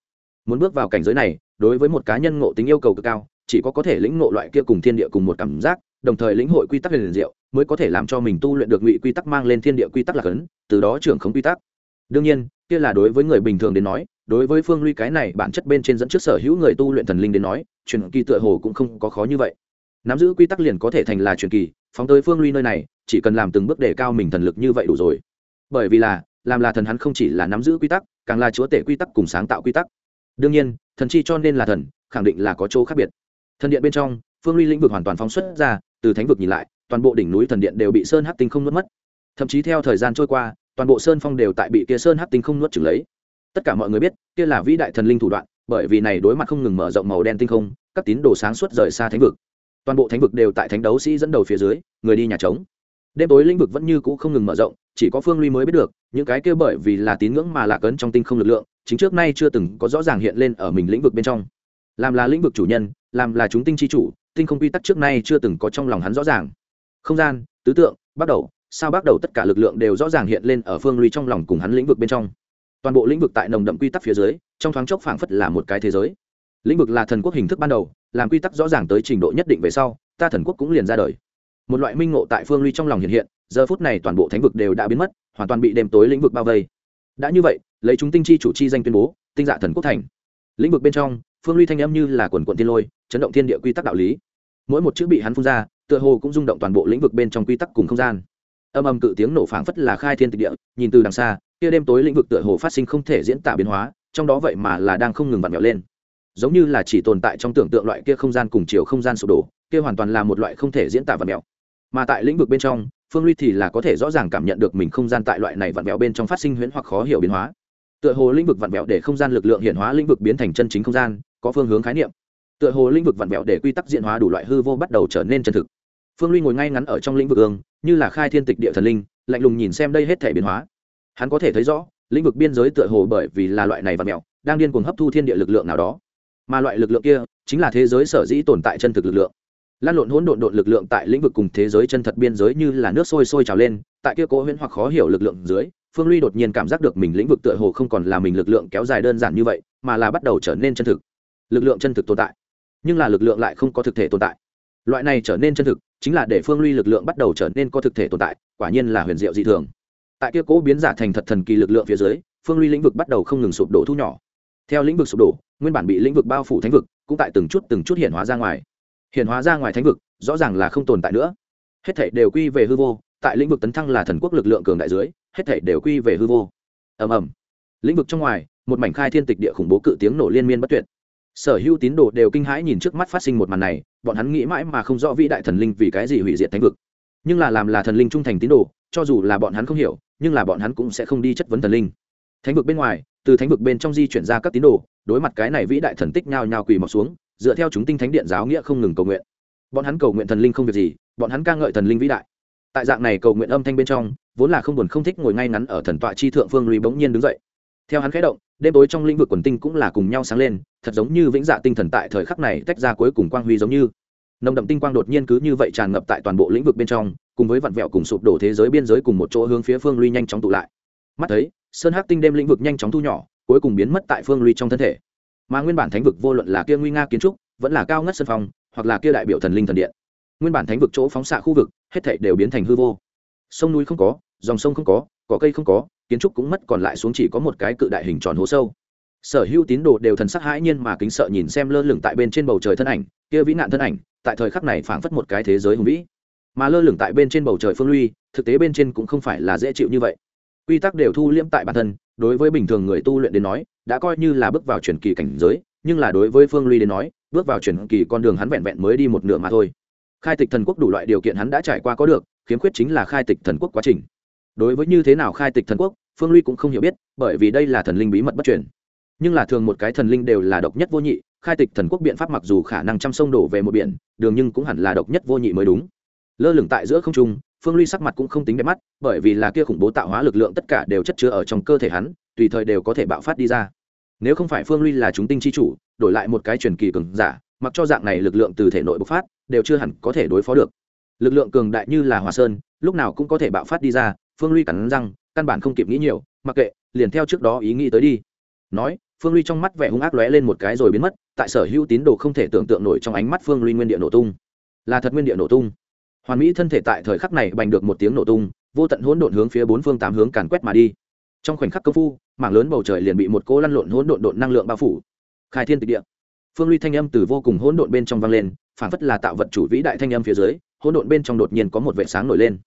A: Muốn bước vào cảnh giới này, đối với một cá nhân ngộ tính yêu cầu cực cao, chỉ có có thể lĩnh ngộ loại kia cùng thiên địa cùng một cảm giác, đồng thời lĩnh hội quy tắc liền diệu, mới có thể làm cho mình tu luyện được ngụy quy tắc mang lên thiên địa quy tắc là cấn từ đó trưởng không quy tắc. Đương nhiên, kia là đối với người bình thường đến nói, đối với phương luy cái này bản chất bên trên dẫn trước sở hữu người tu luyện thần linh đến nói, truyền kỳ tựa hồ cũng không có khó như vậy. Nắm giữ quy tắc liền có thể thành là truyền kỳ, phóng tới phương luy nơi này, chỉ cần làm từng bước để cao mình thần lực như vậy đủ rồi. Bởi vì là làm là thần hắn không chỉ là nắm giữ quy tắc, càng là chúa tể quy tắc cùng sáng tạo quy tắc. Đương nhiên, thần chi cho nên là thần, khẳng định là có chỗ khác biệt. Thần điện bên trong, phương ly lĩnh vực hoàn toàn phóng xuất ra, từ thánh vực nhìn lại, toàn bộ đỉnh núi thần điện đều bị sơn hát tinh không nuốt mất. Thậm chí theo thời gian trôi qua, toàn bộ sơn phong đều tại bị kia sơn hát tinh không nuốt trừng lấy. Tất cả mọi người biết, kia là vĩ đại thần linh thủ đoạn, bởi vì này đối mặt không ngừng mở rộng màu đen tinh không, các tín đồ sáng suốt rời xa thánh vực. Toàn bộ thánh vực đều tại thánh đấu sĩ dẫn đầu phía dưới, người đi nhà trống đêm tối lĩnh vực vẫn như cũ không ngừng mở rộng, chỉ có phương ly mới biết được, những cái kia bởi vì là tín ngưỡng mà lạc ấn trong tinh không lực lượng, chính trước nay chưa từng có rõ ràng hiện lên ở mình lĩnh vực bên trong. Làm là lĩnh vực chủ nhân, làm là chúng tinh chi chủ, tinh không quy tắc trước nay chưa từng có trong lòng hắn rõ ràng. Không gian, tứ tượng, bắt đầu, sao bắt đầu tất cả lực lượng đều rõ ràng hiện lên ở phương ly trong lòng cùng hắn lĩnh vực bên trong. Toàn bộ lĩnh vực tại nồng đậm quy tắc phía dưới, trong thoáng chốc phảng phất là một cái thế giới. Lĩnh vực là thần quốc hình thức ban đầu, làm quy tắc rõ ràng tới trình độ nhất định về sau, ta thần quốc cũng liền ra đời một loại minh ngộ tại phương ly trong lòng hiện hiện, giờ phút này toàn bộ thánh vực đều đã biến mất, hoàn toàn bị đêm tối lĩnh vực bao vây. Đã như vậy, lấy chúng tinh chi chủ chi danh tuyên bố, tinh dạ thần quốc thành. Lĩnh vực bên trong, phương ly thanh âm như là quần quận tiên lôi, chấn động thiên địa quy tắc đạo lý. Mỗi một chữ bị hắn phun ra, tựa hồ cũng rung động toàn bộ lĩnh vực bên trong quy tắc cùng không gian. Âm âm cự tiếng nổ phảng phất là khai thiên tịch địa, nhìn từ đằng xa, kia đêm tối lĩnh vực tựa hồ phát sinh không thể diễn tả biến hóa, trong đó vậy mà là đang không ngừng vặn vẹo lên. Giống như là chỉ tồn tại trong tưởng tượng loại kia không gian cùng chiều không gian sụp đổ, kia hoàn toàn là một loại không thể diễn tả vặn vẹo mà tại lĩnh vực bên trong, phương ly thì là có thể rõ ràng cảm nhận được mình không gian tại loại này vặn vẹo bên trong phát sinh huyễn hoặc khó hiểu biến hóa. Tựa hồ lĩnh vực vặn vẹo để không gian lực lượng hiện hóa lĩnh vực biến thành chân chính không gian, có phương hướng khái niệm. Tựa hồ lĩnh vực vặn vẹo để quy tắc diện hóa đủ loại hư vô bắt đầu trở nên chân thực. Phương ly ngồi ngay ngắn ở trong lĩnh vực ương như là khai thiên tịch địa thần linh, lạnh lùng nhìn xem đây hết thể biến hóa. Hắn có thể thấy rõ, lĩnh vực biên giới tựa hồ bởi vì là loại này vặn vẹo, đang điên cuồng hấp thu thiên địa lực lượng nào đó. Mà loại lực lượng kia chính là thế giới sở dĩ tồn tại chân thực lực lượng lan lộn hỗn độn độn lực lượng tại lĩnh vực cùng thế giới chân thật biên giới như là nước sôi sôi trào lên, tại kia cố huyễn hoặc khó hiểu lực lượng dưới, phương ly đột nhiên cảm giác được mình lĩnh vực tựa hồ không còn là mình lực lượng kéo dài đơn giản như vậy, mà là bắt đầu trở nên chân thực. Lực lượng chân thực tồn tại, nhưng là lực lượng lại không có thực thể tồn tại. Loại này trở nên chân thực, chính là để phương ly lực lượng bắt đầu trở nên có thực thể tồn tại, quả nhiên là huyền diệu dị thường. Tại kia cố biến giả thành thật thần kỳ lực lượng phía dưới, phương ly lĩnh vực bắt đầu không ngừng sụp đổ thu nhỏ. Theo lĩnh vực sụp đổ, nguyên bản bị lĩnh vực bao phủ thánh vực, cũng tại từng chút từng chút hiện hóa ra ngoài hiện hóa ra ngoài thánh vực, rõ ràng là không tồn tại nữa. Hết thảy đều quy về hư vô, tại lĩnh vực tấn thăng là thần quốc lực lượng cường đại dưới, hết thảy đều quy về hư vô. Ầm ầm. Lĩnh vực trong ngoài, một mảnh khai thiên tịch địa khủng bố cự tiếng nổ liên miên bất tuyệt. Sở hữu tín đồ đều kinh hãi nhìn trước mắt phát sinh một màn này, bọn hắn nghĩ mãi mà không rõ vĩ đại thần linh vì cái gì hủy diệt thánh vực. Nhưng là làm là thần linh trung thành tín đồ, cho dù là bọn hắn không hiểu, nhưng là bọn hắn cũng sẽ không đi chất vấn thần linh. Thánh vực bên ngoài, từ thánh vực bên trong di chuyển ra các tín đồ, đối mặt cái này vĩ đại thần tích nhao nhao quỳ mọc xuống dựa theo chúng tinh thánh điện giáo nghĩa không ngừng cầu nguyện. Bọn hắn cầu nguyện thần linh không việc gì, bọn hắn ca ngợi thần linh vĩ đại. Tại dạng này cầu nguyện âm thanh bên trong, vốn là không buồn không thích ngồi ngay ngắn ở thần tọa chi thượng phương lùi bỗng nhiên đứng dậy. Theo hắn khẽ động, đêm tối trong lĩnh vực quần tinh cũng là cùng nhau sáng lên, thật giống như vĩnh dạ tinh thần tại thời khắc này tách ra cuối cùng quang huy giống như. Nồng đậm tinh quang đột nhiên cứ như vậy tràn ngập tại toàn bộ lĩnh vực bên trong, cùng với vặn vẹo cùng sụp đổ thế giới biên giới cùng một chỗ hướng phía phương ly nhanh chóng tụ lại. Mắt thấy, sơn hắc tinh đêm lĩnh vực nhanh chóng thu nhỏ, cuối cùng biến mất tại phương ly trong thân thể mà nguyên bản thánh vực vô luận là kia nguy nga kiến trúc, vẫn là cao ngất sân phong, hoặc là kia đại biểu thần linh thần điện, nguyên bản thánh vực chỗ phóng xạ khu vực, hết thảy đều biến thành hư vô. Sông núi không có, dòng sông không có, cỏ cây không có, kiến trúc cũng mất, còn lại xuống chỉ có một cái cự đại hình tròn hố sâu. Sở hữu tín đồ đều thần sắc hãi nhiên mà kính sợ nhìn xem lơ lửng tại bên trên bầu trời thân ảnh, kia vĩ nạn thân ảnh, tại thời khắc này phảng phất một cái thế giới hùng vĩ. Mà lơ lửng tại bên trên bầu trời phương uy, thực tế bên trên cũng không phải là dễ chịu như vậy quy tắc đều thu liễm tại bản thân, đối với bình thường người tu luyện đến nói, đã coi như là bước vào truyền kỳ cảnh giới, nhưng là đối với phương ly đến nói, bước vào truyền kỳ con đường hắn vẹn vẹn mới đi một nửa mà thôi. Khai tịch thần quốc đủ loại điều kiện hắn đã trải qua có được, khiếm khuyết chính là khai tịch thần quốc quá trình. Đối với như thế nào khai tịch thần quốc, phương ly cũng không hiểu biết, bởi vì đây là thần linh bí mật bất truyền. Nhưng là thường một cái thần linh đều là độc nhất vô nhị, khai tịch thần quốc biện pháp mặc dù khả năng trăm sông đổ về một biển, đường nhưng cũng hẳn là độc nhất vô nhị mới đúng. Lơ lửng tại giữa không trung phương ly sắc mặt cũng không tính đẹp mắt, bởi vì là kia khủng bố tạo hóa lực lượng tất cả đều chất chứa ở trong cơ thể hắn, tùy thời đều có thể bạo phát đi ra. Nếu không phải phương ly là chúng tinh chi chủ, đổi lại một cái truyền kỳ cường giả, mặc cho dạng này lực lượng từ thể nội bộc phát, đều chưa hẳn có thể đối phó được. Lực lượng cường đại như là hòa sơn, lúc nào cũng có thể bạo phát đi ra, phương ly cắn răng, căn bản không kịp nghĩ nhiều, mặc kệ, liền theo trước đó ý nghĩ tới đi. Nói, phương ly trong mắt vẻ hung ác lóe lên một cái rồi biến mất, tại sở hữu tín đồ không thể tưởng tượng nổi trong ánh mắt phương ly nguyên địa nổ tung. Là thật nguyên địa nổ tung hoàn mỹ thân thể tại thời khắc này bành được một tiếng nổ tung, vô tận hỗn độn hướng phía bốn phương tám hướng càn quét mà đi. Trong khoảnh khắc công phu, mảng lớn bầu trời liền bị một cỗ lăn lộn hỗn độn độn năng lượng bao phủ. Khai thiên tịch địa. Phương ly thanh âm từ vô cùng hỗn độn bên trong vang lên, phản phất là tạo vật chủ vĩ đại thanh âm phía dưới, hỗn độn bên trong đột nhiên có một vệ sáng nổi lên.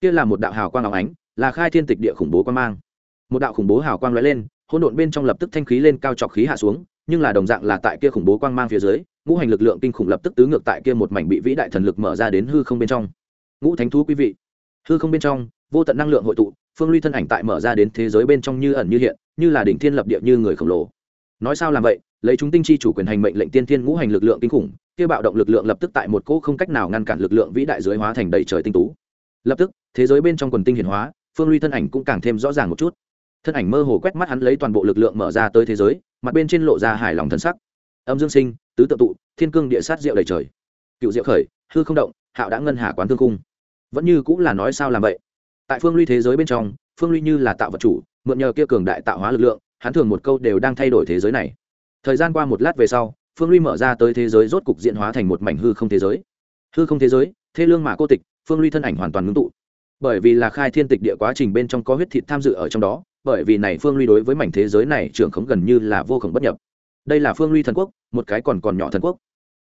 A: Kia là một đạo hào quang áo ánh, là khai thiên tịch địa khủng bố quan mang. Một đạo khủng bố hào quang lóe lên, hỗn độn bên trong lập tức thanh khí lên cao trọc khí hạ xuống, nhưng là đồng dạng là tại kia khủng bố quang mang phía dưới ngũ hành lực lượng kinh khủng lập tức tứ ngược tại kia một mảnh bị vĩ đại thần lực mở ra đến hư không bên trong. Ngũ thánh thú quý vị, hư không bên trong, vô tận năng lượng hội tụ, phương ly thân ảnh tại mở ra đến thế giới bên trong như ẩn như hiện, như là đỉnh thiên lập địa như người khổng lồ. Nói sao làm vậy? Lấy chúng tinh chi chủ quyền hành mệnh lệnh tiên thiên ngũ hành lực lượng kinh khủng, kia bạo động lực lượng lập tức tại một cỗ không cách nào ngăn cản lực lượng vĩ đại dưới hóa thành đầy trời tinh tú. Lập tức, thế giới bên trong quần tinh hiển hóa, phương ly thân ảnh cũng càng thêm rõ ràng một chút. Thân ảnh mơ hồ quét mắt hắn lấy toàn bộ lực lượng mở ra tới thế giới, mặt bên trên lộ ra hài lòng thân sắc âm dương sinh, tứ tự tụ, thiên cương địa sát diệu đầy trời. Cựu diệu khởi, hư không động, hạo đã ngân hà quán thương cung. Vẫn như cũng là nói sao làm vậy? Tại phương ly thế giới bên trong, phương ly như là tạo vật chủ, mượn nhờ kia cường đại tạo hóa lực lượng, hắn thường một câu đều đang thay đổi thế giới này. Thời gian qua một lát về sau, phương ly mở ra tới thế giới rốt cục diện hóa thành một mảnh hư không thế giới. Hư không thế giới thế lương mà cô tịch, phương ly thân ảnh hoàn toàn ngưng tụ. Bởi vì là khai thiên tịch địa quá trình bên trong có huyết thịt tham dự ở trong đó, bởi vì này phương ly đối với mảnh thế giới này trưởng khống gần như là vô khổng bất nhập đây là phương ly thần quốc, một cái còn còn nhỏ thần quốc.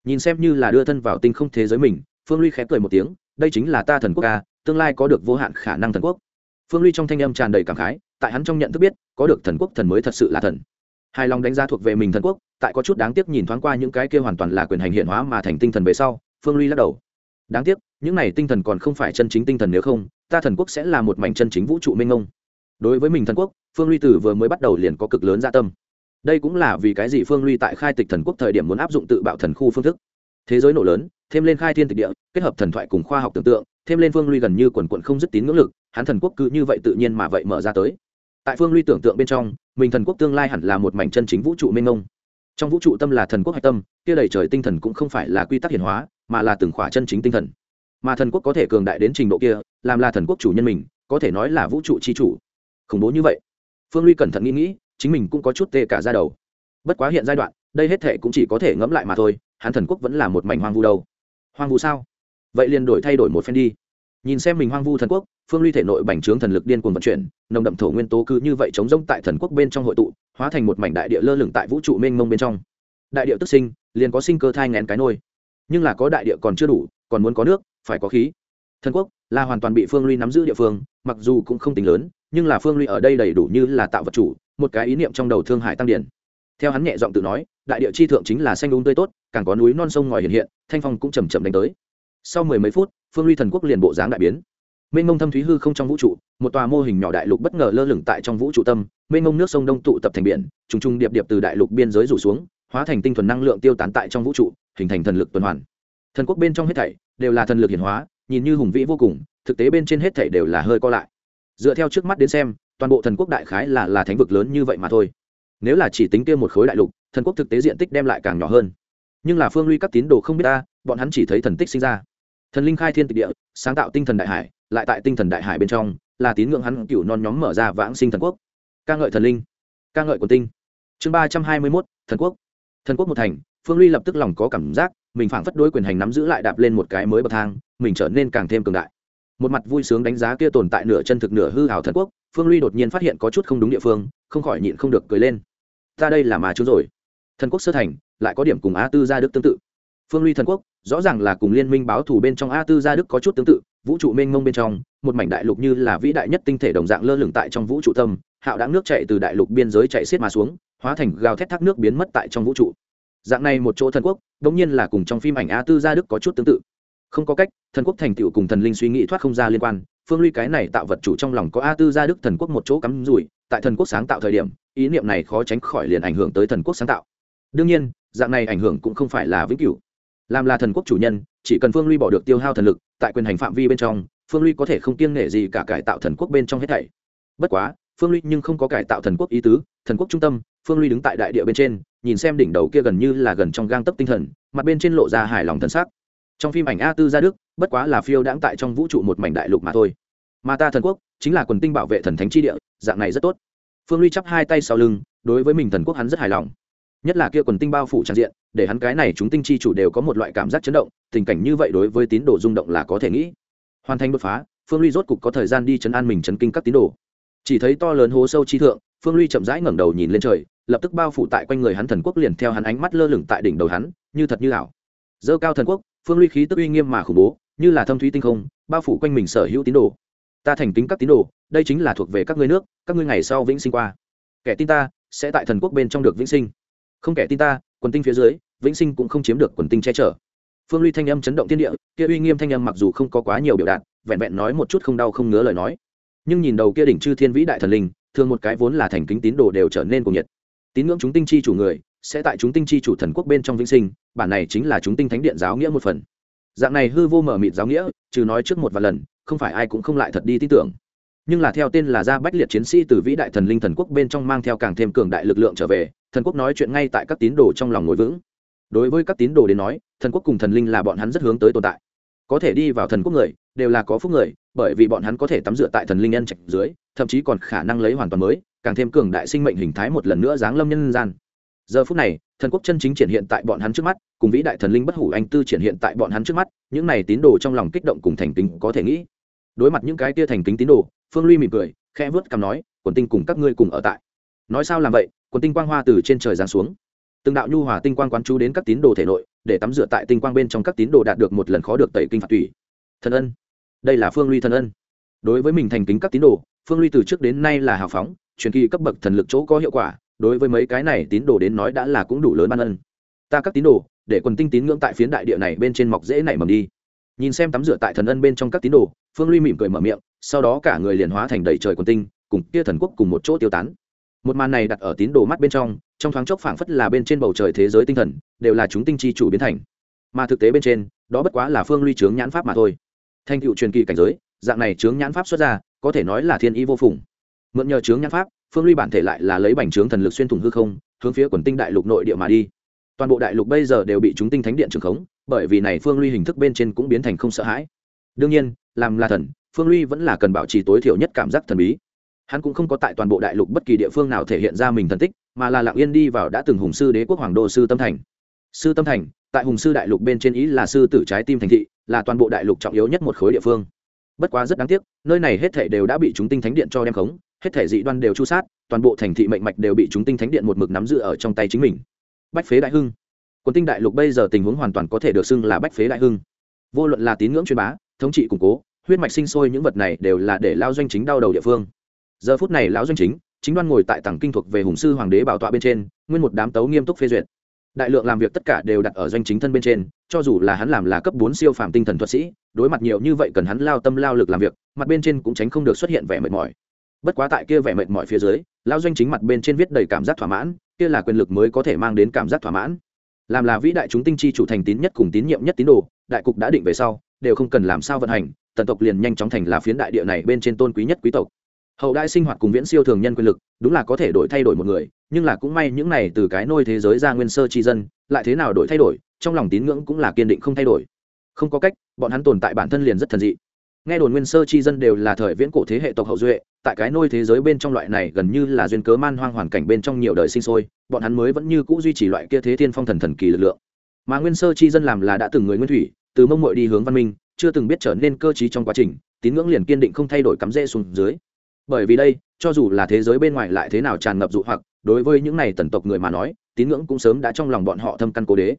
A: Nhìn xem như là đưa thân vào tinh không thế giới mình, phương ly khẽ cười một tiếng, đây chính là ta thần quốc ca tương lai có được vô hạn khả năng thần quốc. Phương ly trong thanh âm tràn đầy cảm khái, tại hắn trong nhận thức biết, có được thần quốc thần mới thật sự là thần. Hài lòng đánh giá thuộc về mình thần quốc, tại có chút đáng tiếc nhìn thoáng qua những cái kia hoàn toàn là quyền hành hiện hóa mà thành tinh thần về sau, phương ly lắc đầu. Đáng tiếc, những này tinh thần còn không phải chân chính tinh thần nếu không, ta thần quốc sẽ là một mảnh chân chính vũ trụ minh ông đối với mình thần quốc, phương ly tử vừa mới bắt đầu liền có cực lớn gia dạ tâm đây cũng là vì cái gì phương ly tại khai tịch thần quốc thời điểm muốn áp dụng tự bạo thần khu phương thức. Thế giới nổ lớn, thêm lên khai thiên tịch địa, kết hợp thần thoại cùng khoa học tưởng tượng, thêm lên phương ly gần như quần quận không dứt tín ngưỡng lực, hắn thần quốc cứ như vậy tự nhiên mà vậy mở ra tới. Tại phương ly tưởng tượng bên trong, mình thần quốc tương lai hẳn là một mảnh chân chính vũ trụ mênh mông. Trong vũ trụ tâm là thần quốc hạch tâm, kia đầy trời tinh thần cũng không phải là quy tắc hiển hóa, mà là từng khỏa chân chính tinh thần. Mà thần quốc có thể cường đại đến trình độ kia, làm là thần quốc chủ nhân mình, có thể nói là vũ trụ c h i chủ. Khủng bố như vậy. Phương ly cẩn thận nghĩ nghĩ chính mình cũng có chút tê cả ra đầu. Bất quá hiện giai đoạn, đây hết thệ cũng chỉ có thể ngẫm lại mà thôi, hắn thần quốc vẫn là một mảnh hoang vu đâu. Hoang vu sao? Vậy liền đổi thay đổi một phen đi. Nhìn xem mình hoang vu thần quốc, phương ly thể nội bành trướng thần lực điên cuồng vận chuyển, nồng đậm thổ nguyên tố cứ như vậy chống rông tại thần quốc bên trong hội tụ, hóa thành một mảnh đại địa lơ lửng tại vũ trụ mênh mông bên trong. Đại địa tức sinh, liền có sinh cơ thai ngén cái nôi. Nhưng là có đại địa còn chưa đủ, còn muốn có nước, phải có khí. Thần quốc là hoàn toàn bị phương ly nắm giữ địa phương, mặc dù cũng không tính lớn, nhưng là phương ly ở đây đầy đủ như là tạo vật chủ một cái ý niệm trong đầu thương hải tăng điển. Theo hắn nhẹ giọng tự nói, đại địa chi thượng chính là xanh đúng tươi tốt, càng có núi non sông ngòi hiện hiện, thanh phong cũng chầm chậm đánh tới. Sau mười mấy phút, phương ly thần quốc liền bộ dáng đại biến. Mênh mông thâm thúy hư không trong vũ trụ, một tòa mô hình nhỏ đại lục bất ngờ lơ lửng tại trong vũ trụ tâm, mênh mông nước sông đông tụ tập thành biển, trùng trùng điệp điệp từ đại lục biên giới rủ xuống, hóa thành tinh thuần năng lượng tiêu tán tại trong vũ trụ, hình thành thần lực tuần hoàn. Thần quốc bên trong hết thảy đều là thần lực hiển hóa, nhìn như hùng vĩ vô cùng, thực tế bên trên hết thảy đều là hơi co lại. Dựa theo trước mắt đến xem toàn bộ thần quốc đại khái là là thánh vực lớn như vậy mà thôi. Nếu là chỉ tính kia một khối đại lục, thần quốc thực tế diện tích đem lại càng nhỏ hơn. Nhưng là phương ly các tín đồ không biết ta, bọn hắn chỉ thấy thần tích sinh ra. Thần linh khai thiên tịch địa, sáng tạo tinh thần đại hải, lại tại tinh thần đại hải bên trong, là tín ngưỡng hắn cựu non nhóm mở ra vãng sinh thần quốc. Ca ngợi thần linh, ca ngợi quần tinh. Chương ba trăm hai mươi mốt, thần quốc. Thần quốc một thành, phương ly lập tức lòng có cảm giác, mình phảng phất đối quyền hành nắm giữ lại đạp lên một cái mới bậc thang, mình trở nên càng thêm cường đại. Một mặt vui sướng đánh giá kia tồn tại nửa chân thực nửa hư hào thần quốc phương ly đột nhiên phát hiện có chút không đúng địa phương, không khỏi nhịn không được cười lên. Ta đây là mà chú rồi. Thần quốc sơ thành, lại có điểm cùng a tư gia đức tương tự. Phương ly thần quốc, rõ ràng là cùng liên minh báo thủ bên trong a tư gia đức có chút tương tự, vũ trụ mênh mông bên trong, một mảnh đại lục như là vĩ đại nhất tinh thể đồng dạng lơ lửng tại trong vũ trụ tâm, hạo đáng nước chạy từ đại lục biên giới chạy xiết mà xuống, hóa thành gào thét thác nước biến mất tại trong vũ trụ. Dạng này một chỗ thần quốc, đống nhiên là cùng trong phim ảnh a tư gia đức có chút tương tự. Không có cách, thần quốc thành tựu cùng thần linh suy nghĩ thoát không ra liên quan phương ly cái này tạo vật chủ trong lòng có a tư gia đức thần quốc một chỗ cắm rủi, tại thần quốc sáng tạo thời điểm, ý niệm này khó tránh khỏi liền ảnh hưởng tới thần quốc sáng tạo. Đương nhiên, dạng này ảnh hưởng cũng không phải là vĩnh cửu. Làm là thần quốc chủ nhân, chỉ cần phương ly bỏ được tiêu hao thần lực, tại quyền hành phạm vi bên trong, phương ly có thể không kiêng nể gì cả cải tạo thần quốc bên trong hết thảy. Bất quá, phương ly nhưng không có cải tạo thần quốc ý tứ, thần quốc trung tâm, phương ly đứng tại đại địa bên trên, nhìn xem đỉnh đầu kia gần như là gần trong gang tấp tinh thần, mặt bên trên lộ ra hài lòng thần sắc trong phim ảnh a tư gia đức, bất quá là phiêu đãng tại trong vũ trụ một mảnh đại lục mà thôi. Mà ta thần quốc chính là quần tinh bảo vệ thần thánh chi địa, dạng này rất tốt. Phương ly chắp hai tay sau lưng, đối với mình thần quốc hắn rất hài lòng. Nhất là kia quần tinh bao phủ trang diện, để hắn cái này chúng tinh chi chủ đều có một loại cảm giác chấn động, tình cảnh như vậy đối với tín đồ rung động là có thể nghĩ. Hoàn thành đột phá, phương ly rốt cục có thời gian đi chấn an mình chấn kinh các tín đồ. Chỉ thấy to lớn hố sâu chi thượng, phương ly chậm rãi ngẩng đầu nhìn lên trời, lập tức bao phủ tại quanh người hắn thần quốc liền theo hắn ánh mắt lơ lửng tại đỉnh đầu hắn, như thật như ảo. Dơ cao thần quốc phương ly khí tức uy nghiêm mà khủng bố, như là thâm thúy tinh không, bao phủ quanh mình sở hữu tín đồ. Ta thành kính các tín đồ, đây chính là thuộc về các ngươi nước, các ngươi ngày sau vĩnh sinh qua. Kẻ tin ta, sẽ tại thần quốc bên trong được vĩnh sinh. Không kẻ tin ta, quần tinh phía dưới, vĩnh sinh cũng không chiếm được quần tinh che chở. Phương ly thanh âm chấn động thiên địa, kia uy nghiêm thanh âm mặc dù không có quá nhiều biểu đạt, vẹn vẹn nói một chút không đau không ngứa lời nói. Nhưng nhìn đầu kia đỉnh chư thiên vĩ đại thần linh, thường một cái vốn là thành kính tín đồ đều trở nên cuồng nhiệt. Tín ngưỡng chúng tinh chi chủ người sẽ tại chúng tinh chi chủ thần quốc bên trong vĩnh sinh, bản này chính là chúng tinh thánh điện giáo nghĩa một phần. Dạng này hư vô mở mịt giáo nghĩa, trừ nói trước một vài lần, không phải ai cũng không lại thật đi tin tưởng. Nhưng là theo tên là gia bách liệt chiến sĩ từ vĩ đại thần linh thần quốc bên trong mang theo càng thêm cường đại lực lượng trở về, thần quốc nói chuyện ngay tại các tín đồ trong lòng ngồi vững. Đối với các tín đồ đến nói, thần quốc cùng thần linh là bọn hắn rất hướng tới tồn tại. Có thể đi vào thần quốc người, đều là có phúc người, bởi vì bọn hắn có thể tắm rửa tại thần linh nhân trạch dưới, thậm chí còn khả năng lấy hoàn toàn mới, càng thêm cường đại sinh mệnh hình thái một lần nữa giáng lâm nhân gian giờ phút này, thần quốc chân chính triển hiện tại bọn hắn trước mắt, cùng vĩ đại thần linh bất hủ anh tư triển hiện tại bọn hắn trước mắt, những này tín đồ trong lòng kích động cùng thành kính có thể nghĩ. Đối mặt những cái tia thành kính tín đồ, phương ly mỉm cười, khẽ vớt cằm nói, quần tinh cùng các ngươi cùng ở tại. Nói sao làm vậy? Quần tinh quang hoa từ trên trời giáng xuống. Từng đạo nhu hòa tinh quang quán chú đến các tín đồ thể nội, để tắm rửa tại tinh quang bên trong các tín đồ đạt được một lần khó được tẩy kinh phạt tủy. Thần ân. Đây là phương ly thần ân. Đối với mình thành kính các tín đồ, phương ly từ trước đến nay là hào phóng, truyền kỳ cấp bậc thần lực chỗ có hiệu quả đối với mấy cái này tín đồ đến nói đã là cũng đủ lớn ban ân. Ta các tín đồ, để quần tinh tín ngưỡng tại phiến đại địa này bên trên mọc dễ nảy mầm đi. Nhìn xem tắm rửa tại thần ân bên trong các tín đồ, phương ly mỉm cười mở miệng, sau đó cả người liền hóa thành đầy trời quần tinh, cùng kia thần quốc cùng một chỗ tiêu tán. Một màn này đặt ở tín đồ mắt bên trong trong thoáng chốc phảng phất là bên trên bầu trời thế giới tinh thần, đều là chúng tinh chi chủ biến thành. Mà thực tế bên trên, đó bất quá là phương ly chướng nhãn pháp mà thôi. Thanh tựu truyền kỳ cảnh giới, dạng này chướng nhãn pháp xuất ra, có thể nói là thiên ý vô phùng. Mượn nhờ chướng nhãn pháp phương ly bản thể lại là lấy bành trướng thần lực xuyên thủng hư không, hướng phía quần tinh đại lục nội địa mà đi. Toàn bộ đại lục bây giờ đều bị chúng tinh thánh điện trường khống, bởi vì này phương ly hình thức bên trên cũng biến thành không sợ hãi. Đương nhiên, làm là thần, phương ly vẫn là cần bảo trì tối thiểu nhất cảm giác thần bí. Hắn cũng không có tại toàn bộ đại lục bất kỳ địa phương nào thể hiện ra mình thần tích, mà là lặng yên đi vào đã từng hùng sư đế quốc hoàng đô sư tâm thành. Sư tâm thành, tại hùng sư đại lục bên trên ý là sư tử trái tim thành thị, là toàn bộ đại lục trọng yếu nhất một khối địa phương. Bất quá rất đáng tiếc, nơi này hết thể đều đã bị chúng tinh thánh điện cho đem khống hết thể dị đoan đều chu sát, toàn bộ thành thị mệnh mạch đều bị chúng tinh thánh điện một mực nắm giữ ở trong tay chính mình. Bách phế đại hưng. Quân tinh đại lục bây giờ tình huống hoàn toàn có thể được xưng là bách phế đại hưng. Vô luận là tín ngưỡng truyền bá, thống trị củng cố, huyết mạch sinh sôi những vật này đều là để lao doanh chính đau đầu địa phương. Giờ phút này lão doanh chính chính đoan ngồi tại tầng kinh thuộc về hùng sư hoàng đế bảo tọa bên trên, nguyên một đám tấu nghiêm túc phê duyệt. Đại lượng làm việc tất cả đều đặt ở doanh chính thân bên trên, cho dù là hắn làm là cấp bốn siêu phàm tinh thần thuật sĩ, đối mặt nhiều như vậy cần hắn lao tâm lao lực làm việc, mặt bên trên cũng tránh không được xuất hiện vẻ mệt mỏi bất quá tại kia vẻ mệt mỏi phía dưới lao doanh chính mặt bên trên viết đầy cảm giác thỏa mãn, kia là quyền lực mới có thể mang đến cảm giác thỏa mãn. Làm là vĩ đại chúng tinh chi chủ thành tín nhất cùng tín nhiệm nhất tín đồ, đại cục đã định về sau, đều không cần làm sao vận hành, tần tộc liền nhanh chóng thành là phiến đại địa này bên trên tôn quý nhất quý tộc. Hậu đại sinh hoạt cùng viễn siêu thường nhân quyền lực, đúng là có thể đổi thay đổi một người, nhưng là cũng may những này từ cái nôi thế giới ra nguyên sơ tri dân, lại thế nào đổi thay đổi, trong lòng tín ngưỡng cũng là kiên định không thay đổi. Không có cách, bọn hắn tồn tại bản thân liền rất thần dị nghe đồn nguyên sơ chi dân đều là thời viễn cổ thế hệ tộc hậu duệ, tại cái nôi thế giới bên trong loại này gần như là duyên cớ man hoang hoàn cảnh bên trong nhiều đời sinh sôi, bọn hắn mới vẫn như cũ duy trì loại kia thế thiên phong thần thần kỳ lực lượng. Mà nguyên sơ chi dân làm là đã từng người nguyên thủy, từ mông mội đi hướng văn minh, chưa từng biết trở nên cơ t trong quá trình, tín ngưỡng liền kiên định không thay đổi cắm rễ xuống dưới. Bởi vì đây, cho dù là thế giới bên ngoài lại thế nào tràn ngập dụ hoặc, đối với những này tần tộc người mà nói, tín ngưỡng cũng sớm đã trong lòng bọn họ thâm căn cố đế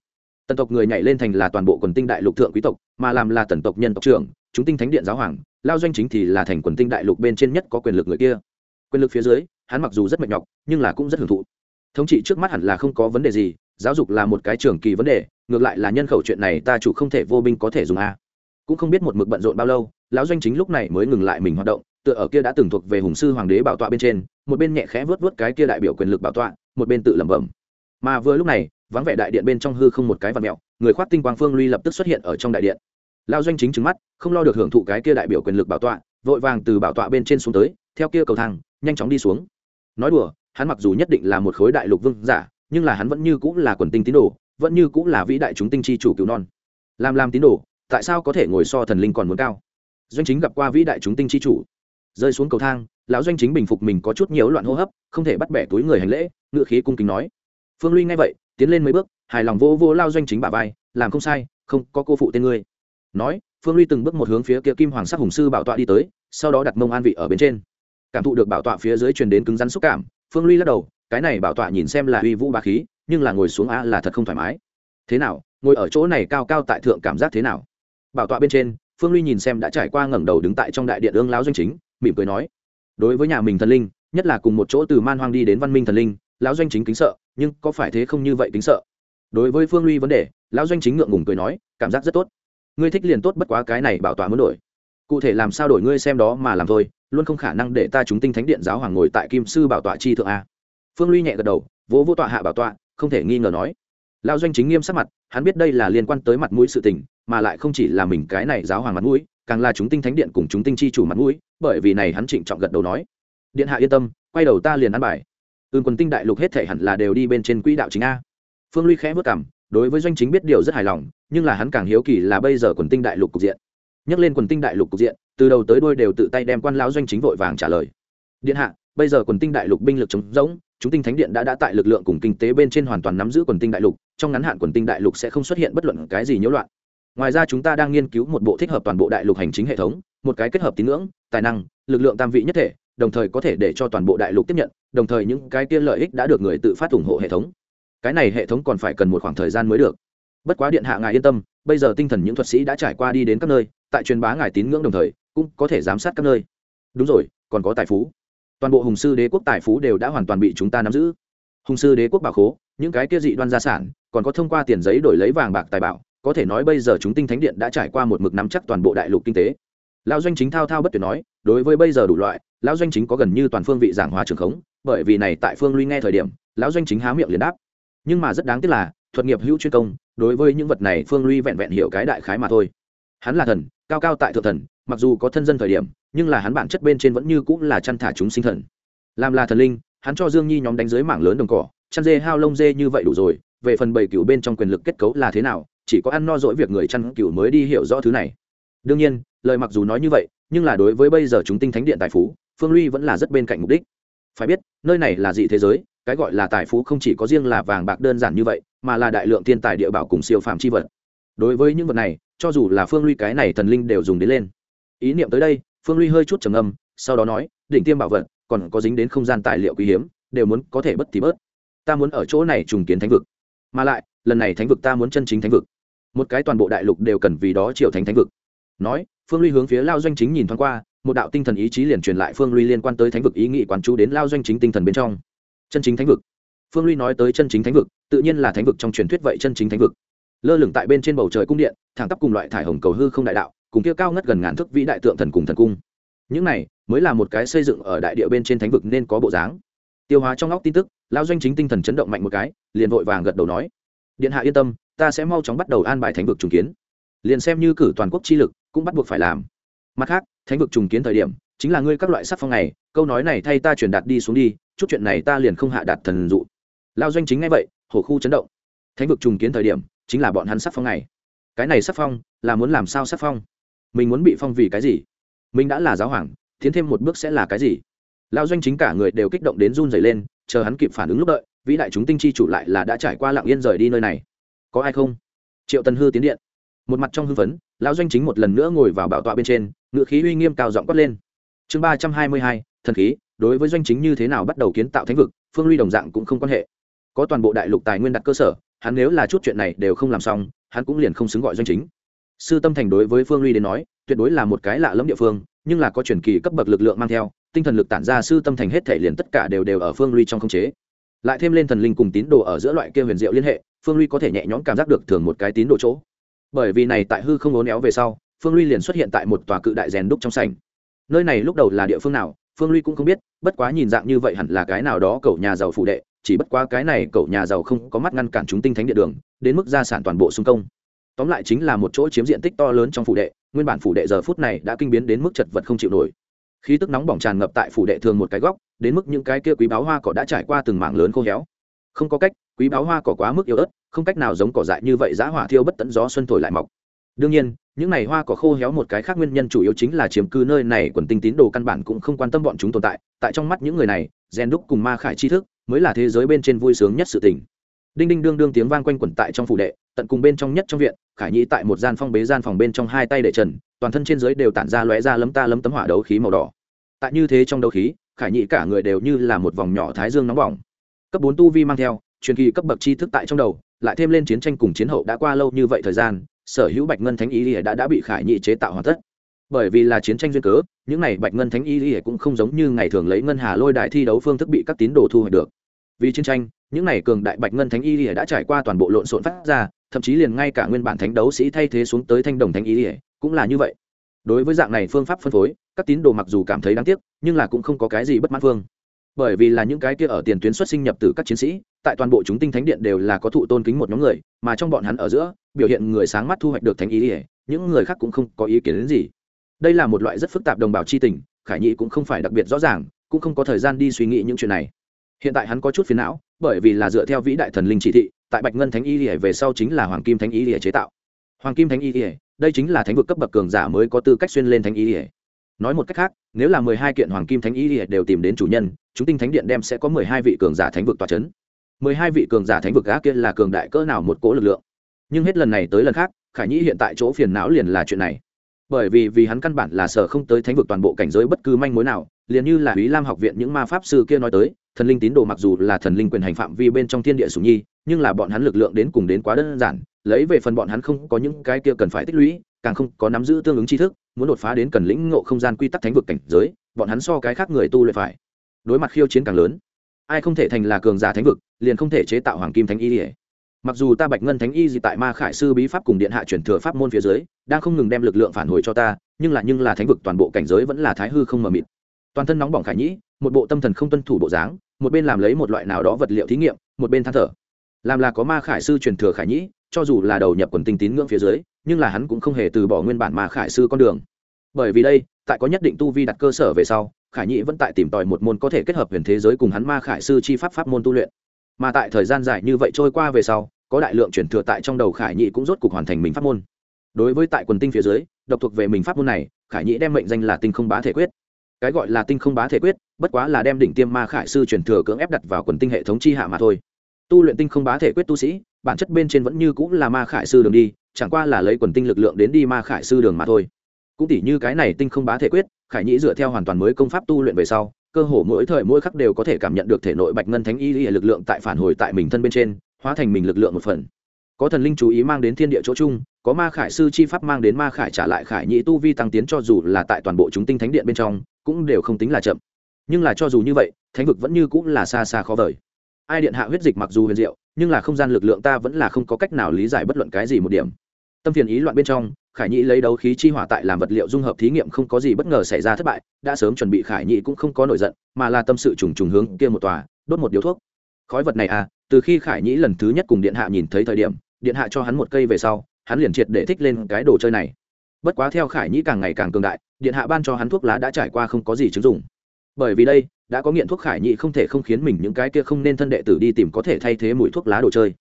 A: tần tộc người nhảy lên thành là toàn bộ quần tinh đại lục thượng quý tộc, mà làm là tần tộc nhân tộc trưởng, chúng tinh thánh điện giáo hoàng, lao doanh chính thì là thành quần tinh đại lục bên trên nhất có quyền lực người kia. Quyền lực phía dưới, hắn mặc dù rất mệt nhọc, nhưng là cũng rất hưởng thụ. Thống trị trước mắt hẳn là không có vấn đề gì, giáo dục là một cái trường kỳ vấn đề, ngược lại là nhân khẩu chuyện này ta chủ không thể vô binh có thể dùng a. Cũng không biết một mực bận rộn bao lâu, lão doanh chính lúc này mới ngừng lại mình hoạt động, tựa ở kia đã từng thuộc về hùng sư hoàng đế bảo tọa bên trên, một bên nhẹ khẽ vớt vớt cái kia đại biểu quyền lực bảo tọa, một bên tự lẩm bẩm. Mà vừa lúc này vắng vẻ đại điện bên trong hư không một cái vật mẹo, người khoác tinh quang phương ly lập tức xuất hiện ở trong đại điện. Lao doanh chính trứng mắt, không lo được hưởng thụ cái kia đại biểu quyền lực bảo tọa, vội vàng từ bảo tọa bên trên xuống tới, theo kia cầu thang, nhanh chóng đi xuống. Nói đùa, hắn mặc dù nhất định là một khối đại lục vương giả, nhưng là hắn vẫn như cũng là quần tinh tín đồ, vẫn như cũng là vĩ đại chúng tinh chi chủ cứu non. Làm làm tín đồ, tại sao có thể ngồi so thần linh còn muốn cao? Doanh chính gặp qua vĩ đại chúng tinh chi chủ. Rơi xuống cầu thang, lão doanh chính bình phục mình có chút nhiều loạn hô hấp, không thể bắt bẻ túi người hành lễ ngự khí cung kính nói. Phương ly nghe vậy tiến lên mấy bước, hài lòng vô vô lao doanh chính bà vai, làm không sai, không có cô phụ tên ngươi. Nói, phương ly từng bước một hướng phía kia kim hoàng sắc hùng sư bảo tọa đi tới, sau đó đặt mông an vị ở bên trên. Cảm thụ được bảo tọa phía dưới truyền đến cứng rắn xúc cảm, phương ly lắc đầu, cái này bảo tọa nhìn xem là uy vũ ba khí, nhưng là ngồi xuống a là thật không thoải mái. Thế nào? Ngồi ở chỗ này cao cao tại thượng cảm giác thế nào? Bảo tọa bên trên, phương ly nhìn xem đã trải qua ngẩng đầu đứng tại trong đại điện ương lão doanh chính, mỉm cười nói, đối với nhà mình thần linh, nhất là cùng một chỗ từ man hoang đi đến văn minh thần linh lão doanh chính kính sợ nhưng có phải thế không như vậy kính sợ? Đối với phương ly vấn đề, lão doanh chính ngượng ngùng cười nói, cảm giác rất tốt. Ngươi thích liền tốt bất quá cái này bảo tọa muốn đổi. Cụ thể làm sao đổi ngươi xem đó mà làm thôi, luôn không khả năng để ta chúng tinh thánh điện giáo hoàng ngồi tại kim sư bảo tọa chi thượng a. Phương ly nhẹ gật đầu, vỗ vô tọa hạ bảo tọa, không thể nghi ngờ nói. Lão doanh chính nghiêm sắc mặt, hắn biết đây là liên quan tới mặt mũi sự tình, mà lại không chỉ là mình cái này giáo hoàng mặt mũi, càng là chúng tinh thánh điện cùng chúng tinh chi chủ mặt mũi, bởi vì này hắn trịnh trọng gật đầu nói. Điện hạ yên tâm, quay đầu ta liền ăn bài ưn quần tinh đại lục hết thể hẳn là đều đi bên trên quỹ đạo chính a. Phương ly khẽ vất cảm đối với doanh chính biết điều rất hài lòng, nhưng là hắn càng hiếu kỳ là bây giờ quần tinh đại lục cục diện. Nhắc lên quần tinh đại lục cục diện, từ đầu tới đôi đều tự tay đem quan lão doanh chính vội vàng trả lời. Điện hạ, bây giờ quần tinh đại lục binh lực chống rỗng, chúng tinh thánh điện đã đã tại lực lượng cùng kinh tế bên trên hoàn toàn nắm giữ quần tinh đại lục, trong ngắn hạn quần tinh đại lục sẽ không xuất hiện bất luận cái gì nhiễu loạn. Ngoài ra chúng ta đang nghiên cứu một bộ thích hợp toàn bộ đại lục hành chính hệ thống, một cái kết hợp tín ngưỡng, tài năng, lực lượng tam vị nhất thể, đồng thời có thể để cho toàn bộ đại lục tiếp nhận đồng thời những cái kia lợi ích đã được người tự phát ủng hộ hệ thống. Cái này hệ thống còn phải cần một khoảng thời gian mới được. Bất quá điện hạ ngài yên tâm, bây giờ tinh thần những thuật sĩ đã trải qua đi đến các nơi, tại truyền bá ngài tín ngưỡng đồng thời, cũng có thể giám sát các nơi. Đúng rồi, còn có tài phú. Toàn bộ hùng sư đế quốc tài phú đều đã hoàn toàn bị chúng ta nắm giữ. Hùng sư đế quốc bảo khố, những cái kia dị đoan gia sản, còn có thông qua tiền giấy đổi lấy vàng bạc tài bảo, có thể nói bây giờ chúng tinh thánh điện đã trải qua một mực nắm chắc toàn bộ đại lục kinh tế. Lão doanh chính thao thao bất tuyệt nói, đối với bây giờ đủ loại lão doanh chính có gần như toàn phương vị giảng hòa trường khống, bởi vì này tại phương lui nghe thời điểm, lão doanh chính há miệng liền đáp. Nhưng mà rất đáng tiếc là, thuật nghiệp hữu chuyên công, đối với những vật này phương lui vẹn vẹn hiểu cái đại khái mà thôi. Hắn là thần, cao cao tại thượng thần, mặc dù có thân dân thời điểm, nhưng là hắn bản chất bên trên vẫn như cũng là chăn thả chúng sinh thần. Làm là thần linh, hắn cho dương nhi nhóm đánh dưới mảng lớn đồng cỏ, chăn dê hao lông dê như vậy đủ rồi, về phần bầy cựu bên trong quyền lực kết cấu là thế nào, chỉ có ăn no dỗi việc người chăn cựu mới đi hiểu rõ thứ này. Đương nhiên, lời mặc dù nói như vậy, nhưng là đối với bây giờ chúng tinh thánh điện tài phú phương luy vẫn là rất bên cạnh mục đích. Phải biết, nơi này là dị thế giới, cái gọi là tài phú không chỉ có riêng là vàng bạc đơn giản như vậy, mà là đại lượng thiên tài địa bảo cùng siêu phàm c h i vật. Đối với những vật này, cho dù là phương luy cái này thần linh đều dùng đến lên. Ý niệm tới đây, phương luy hơi chút trầm âm sau đó nói định tiêm bảo vật, còn có dính đến không gian tài liệu quý hiếm, đều muốn có thể bất thì bớt. Ta muốn ở chỗ này trùng kiến thánh vực. Mà lại, lần này thánh vực ta muốn chân chính thánh vực. Một cái toàn bộ đại lục đều cần vì đó triệu thánh thánh vực. Nói, phương ly hướng phía lao doanh chính nhìn thoáng qua một đạo tinh thần ý chí liền truyền lại phương ly liên quan tới thánh vực ý nghị quán chú đến lao doanh chính tinh thần bên trong. Chân chính thánh vực. Phương ly nói tới chân chính thánh vực, tự nhiên là thánh vực trong truyền thuyết vậy chân chính thánh vực. Lơ lửng tại bên trên bầu trời cung điện, thẳng tắp cùng loại thải hồng cầu hư không đại đạo, cùng kia cao ngất gần ngàn thước vĩ đại tượng thần cùng thần cung. Những này, mới là một cái xây dựng ở đại địa bên trên thánh vực nên có bộ dáng. Tiêu hóa trong óc tin tức, lao doanh chính tinh thần chấn động mạnh một cái, liền vội vàng gật đầu nói, điện hạ yên tâm, ta sẽ mau chóng bắt đầu an bài thánh vực trùng kiến. Liền xem như cử toàn quốc chi lực, cũng bắt buộc phải làm mặt khác, thánh vực trùng kiến thời điểm, chính là ngươi các loại sắc phong này, câu nói này thay ta truyền đạt đi xuống đi, chút chuyện này ta liền không hạ đạt thần dụ. Lao doanh chính ngay vậy, hổ khu chấn động. Thánh vực trùng kiến thời điểm, chính là bọn hắn sắc phong này. Cái này sắc phong, là muốn làm sao sắc phong? Mình muốn bị phong vì cái gì? Mình đã là giáo hoàng, tiến thêm một bước sẽ là cái gì? Lao doanh chính cả người đều kích động đến run dày lên, chờ hắn kịp phản ứng lúc đợi, vĩ đại chúng tinh chi chủ lại là đã trải qua lặng yên rời đi nơi này. Có ai không? Triệu tần hư tiến điện. Một mặt trong hư vấn lão doanh chính một lần nữa ngồi vào bảo tọa bên trên ngự khí uy nghiêm cao giọng quát lên. Chương ba trăm hai mươi hai, thần khí, đối với doanh chính như thế nào bắt đầu kiến tạo thánh vực, phương ly đồng dạng cũng không quan hệ. Có toàn bộ đại lục tài nguyên đặt cơ sở, hắn nếu là chút chuyện này đều không làm xong, hắn cũng liền không xứng gọi doanh chính. Sư tâm thành đối với phương ly đến nói, tuyệt đối là một cái lạ lẫm địa phương, nhưng là có truyền kỳ cấp bậc lực lượng mang theo, tinh thần lực tản ra sư tâm thành hết thể liền tất cả đều đều ở phương ly trong không chế. Lại thêm lên thần linh cùng tín đồ ở giữa loại kia huyền diệu liên hệ, phương ly có thể nhẹ nhõm cảm giác được thường một cái tín đồ chỗ. Bởi vì này tại hư không ốn éo về sau phương ly liền xuất hiện tại một tòa cự đại rèn đúc trong sảnh. Nơi này lúc đầu là địa phương nào, phương ly cũng không biết, bất quá nhìn dạng như vậy hẳn là cái nào đó cậu nhà giàu phụ đệ, chỉ bất quá cái này cậu nhà giàu không có mắt ngăn cản chúng tinh thánh địa đường, đến mức gia sản toàn bộ xung công. Tóm lại chính là một chỗ chiếm diện tích to lớn trong phủ đệ, nguyên bản phủ đệ giờ phút này đã kinh biến đến mức chật vật không chịu nổi. Khí tức nóng bỏng tràn ngập tại phủ đệ thường một cái góc, đến mức những cái kia quý báo hoa cỏ đã trải qua từng mảng lớn khô héo. Không có cách, quý báo hoa cỏ quá mức yếu ớt, không cách nào giống cỏ dại như vậy giá hỏa thiêu bất tận gió xuân thổi lại mọc. Đương nhiên những này hoa có khô héo một cái khác nguyên nhân chủ yếu chính là chiếm cư nơi này quần tinh tín đồ căn bản cũng không quan tâm bọn chúng tồn tại tại trong mắt những người này, rèn đúc cùng ma khải tri thức mới là thế giới bên trên vui sướng nhất sự tình. Đinh đinh đương đương tiếng vang quanh quẩn tại trong phủ đệ, tận cùng bên trong nhất trong viện, khải nhĩ tại một gian phong bế gian phòng bên trong hai tay để trần, toàn thân trên dưới đều tản ra lóe ra lấm ta lấm tấm hỏa đấu khí màu đỏ. Tại như thế trong đấu khí, khải nhĩ cả người đều như là một vòng nhỏ thái dương nóng bỏng. Cấp bốn tu vi mang theo, truyền kỳ cấp bậc tri thức tại trong đầu, lại thêm lên chiến tranh cùng chiến hậu đã qua lâu như vậy thời gian sở hữu bạch ngân thánh y đã đã bị khải nhị chế tạo hoàn tất. Bởi vì là chiến tranh duyên cớ, những này bạch ngân thánh y cũng không giống như ngày thường lấy ngân hà lôi đại thi đấu phương thức bị các tín đồ thu hoạch được. Vì chiến tranh, những này cường đại bạch ngân thánh y đã trải qua toàn bộ lộn xộn phát ra, thậm chí liền ngay cả nguyên bản thánh đấu sĩ thay thế xuống tới thanh đồng thánh y cũng là như vậy. Đối với dạng này phương pháp phân phối, các tín đồ mặc dù cảm thấy đáng tiếc, nhưng là cũng không có cái gì bất mãn phương bởi vì là những cái kia ở tiền tuyến xuất sinh nhập từ các chiến sĩ tại toàn bộ chúng tinh thánh điện đều là có thụ tôn kính một nhóm người, mà trong bọn hắn ở giữa, biểu hiện người sáng mắt thu hoạch được thánh ý ỉa những người khác cũng không có ý kiến đến gì. Đây là một loại rất phức tạp đồng bào c h i tình, khải nhị cũng không phải đặc biệt rõ ràng, cũng không có thời gian đi suy nghĩ những chuyện này. Hiện tại hắn có chút phiền não, bởi vì là dựa theo vĩ đại thần linh chỉ thị, tại bạch ngân thánh y ỉa về sau chính là hoàng kim thánh y ỉa chế tạo. Hoàng kim thánh y ỉa đây chính là thánh vực cấp bậc cường giả mới có tư cách xuyên lên thánh y ỉa nói một cách khác, nếu là mười hai kiện hoàng kim thánh y ỉa đều tìm đến chủ nhân, chúng tinh thánh điện đem sẽ có mười hai vị cường giả thánh vực tòa c h ấ n mười hai vị cường giả thánh vực gã kia là cường đại cỡ nào một cỗ lực lượng? Nhưng hết lần này tới lần khác, khải nhĩ hiện tại chỗ phiền não liền là chuyện này. Bởi vì vì hắn căn bản là sở không tới thánh vực toàn bộ cảnh giới bất cứ manh mối nào, liền như là ý lam học viện những ma pháp sư kia nói tới, thần linh tín đồ mặc dù là thần linh quyền hành phạm vi bên trong thiên địa sùng nhi, nhưng là bọn hắn lực lượng đến cùng đến quá đơn giản, lấy về phần bọn hắn không có những cái kia cần phải tích lũy, càng không có nắm giữ tương ứng tri thức, muốn đột phá đến cần lĩnh ngộ không gian quy tắc thánh vực cảnh giới, bọn hắn so cái khác người tu luyện phải. Đối mặt khiêu chiến càng lớn ai không thể thành là cường giả thánh vực, liền không thể chế tạo hoàng kim thánh y ỉa mặc dù ta bạch ngân thánh y gì tại ma khải sư bí pháp cùng điện hạ chuyển thừa pháp môn phía dưới, đang không ngừng đem lực lượng phản hồi cho ta, nhưng là nhưng là thánh vực toàn bộ cảnh giới vẫn là thái hư không mờ mịt. Toàn thân nóng bỏng khải nhĩ, một bộ tâm thần không tuân thủ bộ dáng, một bên làm lấy một loại nào đó vật liệu thí nghiệm, một bên than thở. Làm là có ma khải sư truyền thừa khải nhĩ, cho dù là đầu nhập quần tinh tín ngưỡng phía dưới, nhưng là hắn cũng không hề từ bỏ nguyên bản ma khải sư con đường. Bởi vì đây, tại có nhất định tu vi đặt cơ sở về sau khải nhĩ vẫn tại tìm tòi một môn có thể kết hợp huyền thế giới cùng hắn ma khải sư chi pháp pháp môn tu luyện. Mà tại thời gian dài như vậy trôi qua về sau, có đại lượng chuyển thừa tại trong đầu khải nhĩ cũng rốt cuộc hoàn thành mình pháp môn. Đối với tại quần tinh phía dưới, độc thuộc về mình pháp môn này, khải nhĩ đem mệnh danh là tinh không bá thể quyết. Cái gọi là tinh không bá thể quyết, bất quá là đem đỉnh tiêm ma khải sư truyền thừa cưỡng ép đặt vào quần tinh hệ thống chi hạ mà thôi. Tu luyện tinh không bá thể quyết tu sĩ, bản chất bên trên vẫn như cũng là ma khải sư đường đi, chẳng qua là lấy quần tinh lực lượng đến đi ma khải sư đường mà thôi cũng tỉ như cái này tinh không bá thể quyết, khải nhĩ dựa theo hoàn toàn mới công pháp tu luyện về sau, cơ hồ mỗi thời mỗi khắc đều có thể cảm nhận được thể nội bạch ngân thánh y lực lượng tại phản hồi tại mình thân bên trên, hóa thành mình lực lượng một phần. Có thần linh chú ý mang đến thiên địa chỗ chung, có ma khải sư chi pháp mang đến ma khải trả lại khải nhĩ tu vi tăng tiến cho dù là tại toàn bộ chúng tinh thánh điện bên trong, cũng đều không tính là chậm. Nhưng là cho dù như vậy, thánh vực vẫn như cũng là xa xa khó vời. Ai điện hạ huyết dịch mặc dù huyền diệu, nhưng là không gian lực lượng ta vẫn là không có cách nào lý giải bất luận cái gì một điểm. Tâm phiền ý loạn bên trong khải nhĩ lấy đấu khí chi hỏa tại làm vật liệu dung hợp thí nghiệm không có gì bất ngờ xảy ra thất bại, đã sớm chuẩn bị khải nhĩ cũng không có nổi giận, mà là tâm sự trùng trùng hướng kia một tòa, đốt một điếu thuốc. Khói vật này à từ khi khải nhĩ lần thứ nhất cùng điện hạ nhìn thấy thời điểm, điện hạ cho hắn một cây về sau, hắn liền triệt để thích lên cái đồ chơi này. Bất quá theo khải nhĩ càng ngày càng cường đại, điện hạ ban cho hắn thuốc lá đã trải qua không có gì chứng dụng. Bởi vì đây, đã có nghiện thuốc khải nhĩ không thể không khiến mình những cái kia không nên thân đệ tử đi tìm có thể thay thế mùi thuốc lá đồ chơi.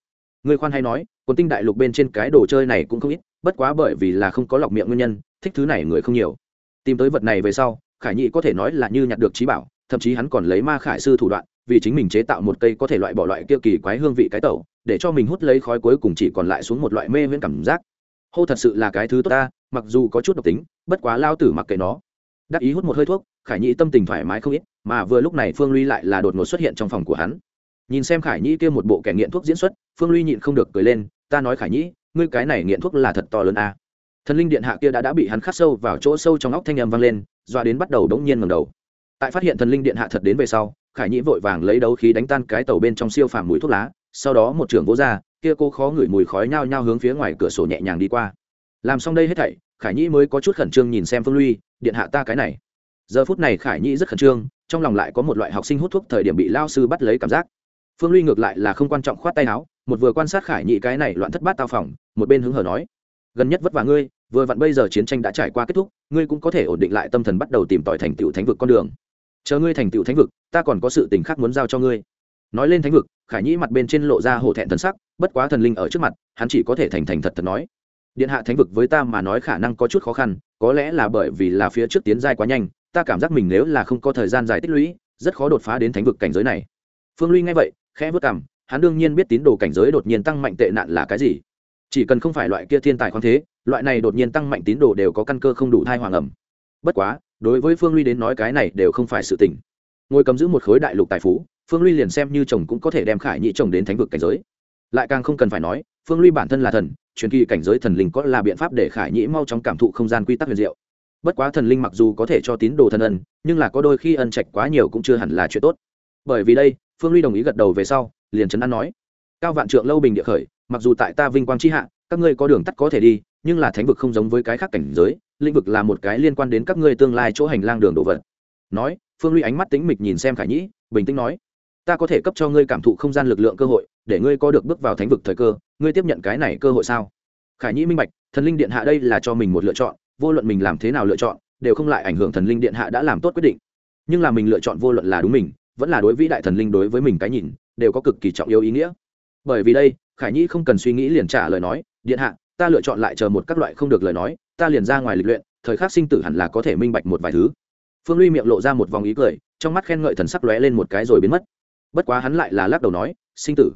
A: Người khoan hay nói quần tinh đại lục bên trên cái đồ chơi này cũng không ít bất quá bởi vì là không có lọc miệng nguyên nhân, thích thứ này người không nhiều. Tìm tới vật này về sau, khải nhị có thể nói là như nhặt được trí bảo, thậm chí hắn còn lấy ma khải sư thủ đoạn, vì chính mình chế tạo một cây có thể loại bỏ loại kia kỳ quái hương vị cái tẩu, để cho mình hút lấy khói cuối cùng chỉ còn lại xuống một loại mê viễn cảm giác. Hô thật sự là cái thứ tốt ta, mặc dù có chút độc tính, bất quá lao tử mặc kệ nó. Đắc ý hút một hơi thuốc, khải nhị tâm tình thoải mái không ít, mà vừa lúc này phương ly lại là đột ngột xuất hiện trong phòng của hắn. Nhìn xem khải nhị kia một bộ kẻ nghiện thuốc diễn xuất, phương ly nhịn không được cười lên, ta nói khải nhị ngươi cái này nghiện thuốc là thật to lớn a. À. thần linh điện hạ kia đã đã bị hắn khắc sâu vào chỗ sâu trong óc thanh âm vang lên, doa đến bắt đầu đống nhiên ngầm đầu. Tại phát hiện thần linh điện hạ thật đến về sau, khải nhĩ vội vàng lấy đấu khí đánh tan cái tàu bên trong siêu phàm mùi thuốc lá, sau đó một trưởng vỗ ra, kia cô khó ngửi mùi khói nhao nhao hướng phía ngoài cửa sổ nhẹ nhàng đi qua. Làm xong đây hết thảy, khải nhĩ mới có chút khẩn trương nhìn xem phương ly điện hạ ta cái này. Giờ phút này khải nhĩ rất khẩn trương, trong lòng lại có một loại học sinh hút thuốc thời điểm bị lao sư bắt lấy cảm giác. Phương ly ngược lại là không quan trọng khoát tay áo một vừa quan sát khải nhị cái này loạn thất bát tao phòng, một bên hứng hở nói, gần nhất vất vả ngươi, vừa vặn bây giờ chiến tranh đã trải qua kết thúc, ngươi cũng có thể ổn định lại tâm thần bắt đầu tìm tòi thành tựu thánh vực con đường. Chờ ngươi thành tựu thánh vực, ta còn có sự tình khác muốn giao cho ngươi. Nói lên thánh vực, khải nhĩ mặt bên trên lộ ra hổ thẹn thần sắc, bất quá thần linh ở trước mặt, hắn chỉ có thể thành thành thật thật nói. Điện hạ thánh vực với ta mà nói khả năng có chút khó khăn, có lẽ là bởi vì là phía trước tiến giai quá nhanh, ta cảm giác mình nếu là không có thời gian dài tích lũy, rất khó đột phá đến thánh vực cảnh giới này. Phương ly nghe vậy, khẽ vất cảm hắn đương nhiên biết tín đồ cảnh giới đột nhiên tăng mạnh tệ nạn là cái gì. Chỉ cần không phải loại kia thiên tài khoáng thế, loại này đột nhiên tăng mạnh tín đồ đều có căn cơ không đủ thai hoàng ẩm. Bất quá, đối với phương ly đến nói cái này đều không phải sự tình. Ngồi cầm giữ một khối đại lục tài phú, phương ly liền xem như chồng cũng có thể đem khải nhị chồng đến thánh vực cảnh giới. Lại càng không cần phải nói, phương ly bản thân là thần, truyền kỳ cảnh giới thần linh có là biện pháp để khải nhĩ mau chóng cảm thụ không gian quy tắc huyền diệu. Bất quá thần linh mặc dù có thể cho tín đồ thần ân, nhưng là có đôi khi ân trạch quá nhiều cũng chưa hẳn là chuyện tốt. Bởi vì đây phương ly đồng ý gật đầu về sau, liền trấn an nói, cao vạn trượng lâu bình địa khởi, mặc dù tại ta vinh quang tri hạ, các ngươi có đường tắt có thể đi, nhưng là thánh vực không giống với cái khác cảnh giới, lĩnh vực là một cái liên quan đến các ngươi tương lai chỗ hành lang đường đồ vật. Nói, phương ly ánh mắt tính mịch nhìn xem khải nhĩ, bình tĩnh nói, ta có thể cấp cho ngươi cảm thụ không gian lực lượng cơ hội, để ngươi có được bước vào thánh vực thời cơ, ngươi tiếp nhận cái này cơ hội sao? Khải nhĩ minh bạch, thần linh điện hạ đây là cho mình một lựa chọn, vô luận mình làm thế nào lựa chọn, đều không lại ảnh hưởng thần linh điện hạ đã làm tốt quyết định. Nhưng là mình lựa chọn vô luận là đúng mình vẫn là đối vĩ đại thần linh đối với mình cái nhìn, đều có cực kỳ trọng yếu ý nghĩa. Bởi vì đây, khải nhĩ không cần suy nghĩ liền trả lời nói, điện hạ, ta lựa chọn lại chờ một các loại không được lời nói, ta liền ra ngoài lịch luyện, thời khắc sinh tử hẳn là có thể minh bạch một vài thứ. Phương ly miệng lộ ra một vòng ý cười, trong mắt khen ngợi thần sắc lóe lên một cái rồi biến mất. Bất quá hắn lại là lắc đầu nói, sinh tử,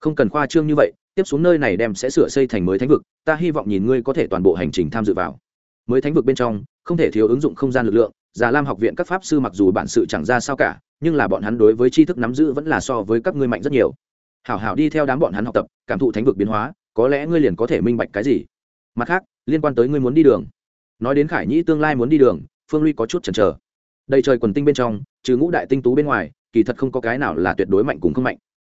A: không cần khoa trương như vậy, tiếp xuống nơi này đem sẽ sửa xây thành mới thánh vực, ta hy vọng nhìn ngươi có thể toàn bộ hành trình tham dự vào. Mới thánh vực bên trong, không thể thiếu ứng dụng không gian lực lượng, già lam học viện các pháp sư mặc dù bản sự chẳng ra sao cả nhưng là bọn hắn đối với tri thức nắm giữ vẫn là so với các ngươi mạnh rất nhiều. Hảo hảo đi theo đám bọn hắn học tập, cảm thụ thánh vực biến hóa, có lẽ ngươi liền có thể minh bạch cái gì. Mặt khác, liên quan tới ngươi muốn đi đường. Nói đến khải nhĩ tương lai muốn đi đường, phương ly có chút chần chờ. Đầy trời quần tinh bên trong, trừ ngũ đại tinh tú bên ngoài, kỳ thật không có cái nào là tuyệt đối mạnh cùng không mạnh.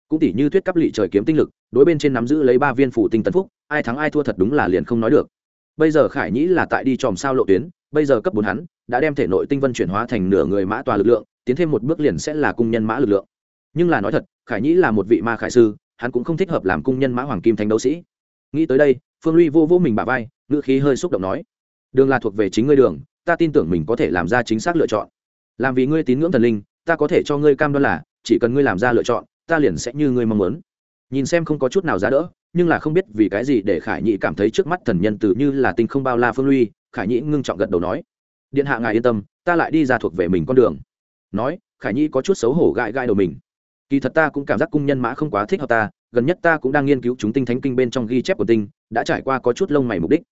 A: Cũng tỷ như thuyết cấp lị trời kiếm tinh lực, đối bên trên nắm giữ lấy ba viên phủ tinh tấn phúc, ai thắng ai thua thật đúng là liền không nói được. Bây giờ khải nhĩ là tại đi tròm sao lộ tuyến, bây giờ cấp bốn hắn, đã đem thể nội tinh vân chuyển hóa thành nửa người mã tòa lực lượng tiến thêm một bước liền sẽ là cung nhân mã lực lượng. Nhưng là nói thật, khải nhĩ là một vị ma khải sư, hắn cũng không thích hợp làm cung nhân mã hoàng kim thánh đấu sĩ. Nghĩ tới đây, phương uy vô vô mình bà vai, ngữ khí hơi xúc động nói, đường là thuộc về chính ngươi đường, ta tin tưởng mình có thể làm ra chính xác lựa chọn. Làm vì ngươi tín ngưỡng thần linh, ta có thể cho ngươi cam đoan là, chỉ cần ngươi làm ra lựa chọn, ta liền sẽ như ngươi mong muốn. Nhìn xem không có chút nào giá đỡ, nhưng là không biết vì cái gì để khải nhị cảm thấy trước mắt thần nhân tử như là tinh không bao la phương uy, khải nhị ngưng trọng gật đầu nói, điện hạ ngài yên tâm, ta lại đi ra thuộc về mình con đường nói, khải nhị có chút xấu hổ gãi gãi đầu mình. Kỳ thật ta cũng cảm giác cung nhân mã không quá thích hợp ta, gần nhất ta cũng đang nghiên cứu chúng tinh thánh kinh bên trong ghi chép của tinh, đã trải qua có chút lông mày mục đích.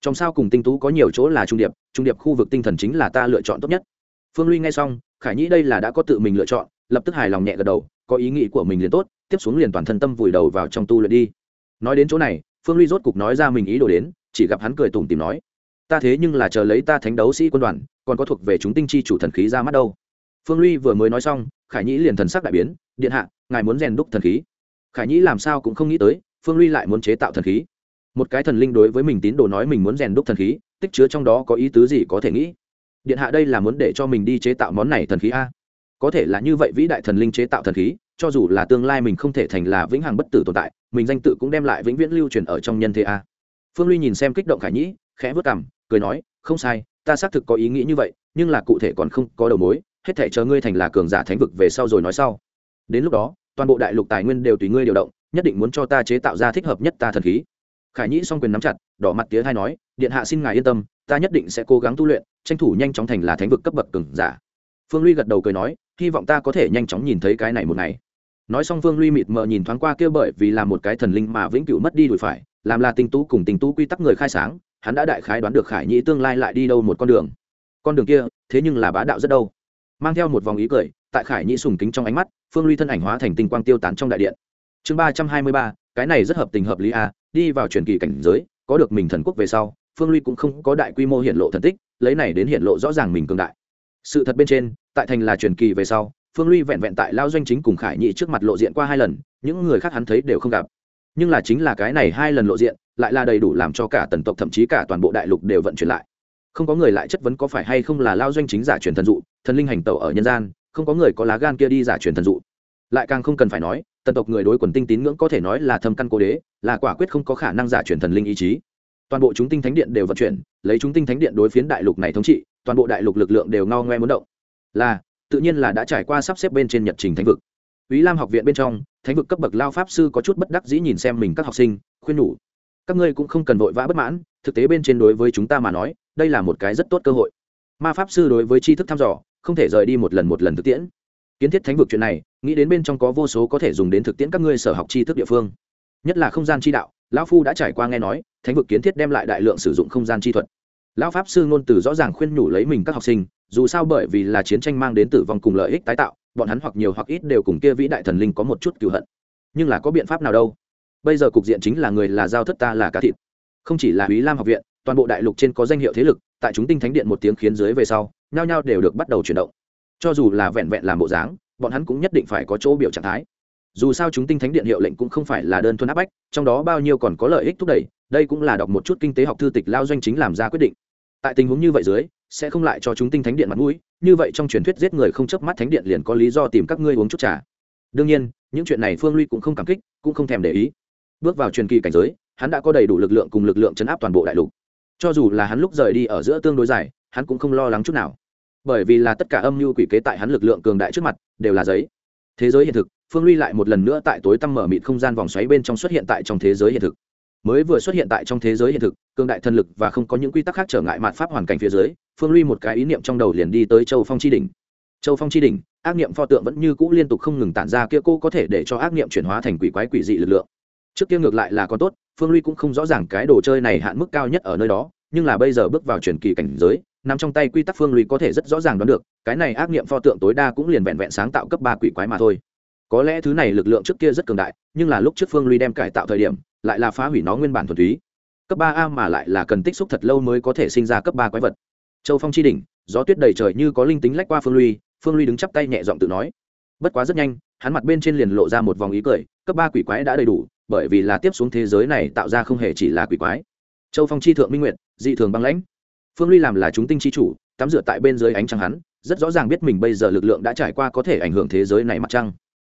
A: Trong sao cùng tinh tú có nhiều chỗ là trung điệp trung điệp khu vực tinh thần chính là ta lựa chọn tốt nhất. Phương ly nghe xong, khải nhi đây là đã có tự mình lựa chọn, lập tức hài lòng nhẹ gật đầu, có ý nghĩ của mình liền tốt, tiếp xuống liền toàn thân tâm vùi đầu vào trong tu luyện đi. Nói đến chỗ này, phương ly rốt cục nói ra mình ý đồ đến, chỉ gặp hắn cười tủm tìm nói, ta thế nhưng là chờ lấy ta thánh đấu sĩ quân đoàn, còn có thuộc về chúng tinh chi chủ thần khí ra mắt đâu phương ly vừa mới nói xong, khải nhĩ liền thần sắc đại biến, điện hạ, ngài muốn rèn đúc thần khí. Khải nhĩ làm sao cũng không nghĩ tới, phương ly lại muốn chế tạo thần khí. Một cái thần linh đối với mình tín đồ nói mình muốn rèn đúc thần khí, tích chứa trong đó có ý tứ gì có thể nghĩ? Điện hạ đây là muốn để cho mình đi chế tạo món này thần khí a? Có thể là như vậy vĩ đại thần linh chế tạo thần khí, cho dù là tương lai mình không thể thành là vĩnh hằng bất tử tồn tại, mình danh tự cũng đem lại vĩnh viễn lưu truyền ở trong nhân thế a. Phương ly nhìn xem kích động khải nhĩ, khẽ vớt cảm cười nói, không sai, ta xác thực có ý nghĩ như vậy, nhưng là cụ thể còn không có đầu mối hết thể chờ ngươi thành là cường giả thánh vực về sau rồi nói sau. Đến lúc đó, toàn bộ đại lục tài nguyên đều tùy ngươi điều động, nhất định muốn cho ta chế tạo ra thích hợp nhất ta thần khí. Khải nhĩ song quyền nắm chặt, đỏ mặt tía hai nói, điện hạ xin ngài yên tâm, ta nhất định sẽ cố gắng tu luyện, tranh thủ nhanh chóng thành là thánh vực cấp bậc cường giả. Phương ly gật đầu cười nói, hy vọng ta có thể nhanh chóng nhìn thấy cái này một ngày. Nói xong phương ly mịt mờ nhìn thoáng qua kia bởi vì là một cái thần linh mà vĩnh cửu mất đi đùi phải, làm là tinh tú cùng tinh tú quy tắc người khai sáng, hắn đã đại khái đoán được khải nhĩ tương lai lại đi đâu một con đường. Con đường kia, thế nhưng là bá đạo rất đâu mang theo một vòng ý cười, tại khải nhĩ sùng kính trong ánh mắt, phương ly thân ảnh hóa thành tinh quang tiêu tán trong đại điện. Chương ba trăm hai mươi ba, cái này rất hợp tình hợp lý a đi vào truyền kỳ cảnh giới, có được mình thần quốc về sau, phương ly cũng không có đại quy mô hiện lộ thần tích, lấy này đến hiện lộ rõ ràng mình cường đại. Sự thật bên trên, tại thành là truyền kỳ về sau, phương ly vẹn vẹn tại lao doanh chính cùng khải nhị trước mặt lộ diện qua hai lần, những người khác hắn thấy đều không gặp. Nhưng là chính là cái này hai lần lộ diện, lại là đầy đủ làm cho cả tần tộc thậm chí cả toàn bộ đại lục đều vận chuyển lại không có người lại chất vấn có phải hay không là lao doanh chính giả truyền thần dụ thần linh hành tẩu ở nhân gian không có người có lá gan kia đi giả truyền thần dụ. Lại càng không cần phải nói tần tộc người đối quần tinh tín ngưỡng có thể nói là thâm căn cố đế là quả quyết không có khả năng giả truyền thần linh ý chí. Toàn bộ chúng tinh thánh điện đều vận chuyển lấy chúng tinh thánh điện đối phiến đại lục này thống trị toàn bộ đại lục lực lượng đều ngao ngoe muốn động. Là tự nhiên là đã trải qua sắp xếp bên trên nhật trình thánh vực. Ý Lam học viện bên trong, thánh vực cấp bậc lao pháp sư có chút bất đắc dĩ nhìn xem mình các học sinh, khuyên nhủ: "Các ngươi cũng không cần vội vã bất mãn, thực tế bên trên đối với chúng ta mà nói, đây là một cái rất tốt cơ hội." Ma pháp sư đối với tri thức thăm dò, không thể rời đi một lần một lần thực tiễn. Kiến thiết thánh vực chuyện này, nghĩ đến bên trong có vô số có thể dùng đến thực tiễn các ngươi sở học tri thức địa phương. Nhất là không gian chi đạo, lão phu đã trải qua nghe nói, thánh vực kiến thiết đem lại đại lượng sử dụng không gian chi thuật. Lão pháp sư ngôn từ rõ ràng khuyên nhủ lấy mình các học sinh, dù sao bởi vì là chiến tranh mang đến tử vong cùng lợi ích tái tạo, bọn hắn hoặc nhiều hoặc ít đều cùng kia vĩ đại thần linh có một chút cựu hận nhưng là có biện pháp nào đâu bây giờ cục diện chính là người là giao thất ta là cá thịt. Không chỉ là ý lam học viện, toàn bộ đại lục trên có danh hiệu thế lực, tại chúng tinh thánh điện một tiếng khiến dưới về sau, nhao nhao đều được bắt đầu chuyển động. Cho dù là vẹn vẹn làm bộ dáng, bọn hắn cũng nhất định phải có chỗ biểu trạng thái. Dù sao chúng tinh thánh điện hiệu lệnh cũng không phải là đơn thuần áp bách, trong đó bao nhiêu còn có lợi ích thúc đẩy, đây cũng là đọc một chút kinh tế học thư tịch lao doanh chính làm ra quyết định. Tại tình huống như vậy dưới, sẽ không lại cho chúng tinh thánh điện mặt mũi, như vậy trong truyền thuyết giết người không chớp mắt thánh điện liền có lý do tìm các ngươi uống chút trà. Đương nhiên, những chuyện này phương ly cũng không cảm kích, cũng không thèm để ý bước vào truyền kỳ cảnh giới, hắn đã có đầy đủ lực lượng cùng lực lượng chấn áp toàn bộ đại lục. Cho dù là hắn lúc rời đi ở giữa tương đối dài, hắn cũng không lo lắng chút nào. Bởi vì là tất cả âm mưu quỷ kế tại hắn lực lượng cường đại trước mặt, đều là giấy. Thế giới hiện thực, phương ly lại một lần nữa tại tối tăm mở mịt không gian vòng xoáy bên trong xuất hiện tại trong thế giới hiện thực. Mới vừa xuất hiện tại trong thế giới hiện thực, cường đại thần lực và không có những quy tắc khác trở ngại mạn pháp hoàn cảnh phía dưới, phương ly một cái ý niệm trong đầu liền đi tới châu phong chi đỉnh. Châu phong chi đỉnh, ác niệm pho tượng vẫn như cũ liên tục không ngừng tản ra, kia cô có thể để cho ác niệm chuyển hóa thành quỷ quái quỷ dị lực lượng trước kia ngược lại là có tốt, phương ly cũng không rõ ràng cái đồ chơi này hạn mức cao nhất ở nơi đó, nhưng là bây giờ bước vào truyền kỳ cảnh giới, nằm trong tay quy tắc phương ly có thể rất rõ ràng đoán được, cái này ác niệm pho tượng tối đa cũng liền vẹn vẹn sáng tạo cấp ba quỷ quái mà thôi. Có lẽ thứ này lực lượng trước kia rất cường đại, nhưng là lúc trước phương ly đem cải tạo thời điểm, lại là phá hủy nó nguyên bản thuần túy. Cấp ba a mà lại là cần tích xúc thật lâu mới có thể sinh ra cấp ba quái vật. Châu phong chi đỉnh, gió tuyết đầy trời như có linh tính lách qua phương ly phương ly đứng chắp tay nhẹ giọng tự nói. Bất quá rất nhanh, hắn mặt bên trên liền lộ ra một vòng ý cười, cấp ba quỷ quái đã đầy đủ bởi vì là tiếp xuống thế giới này tạo ra không hề chỉ là quỷ quái. Châu phong chi thượng minh nguyện dị thường băng lãnh. Phương ly làm là chúng tinh chi chủ, tắm rửa tại bên dưới ánh trăng hắn, rất rõ ràng biết mình bây giờ lực lượng đã trải qua có thể ảnh hưởng thế giới này mặt trăng.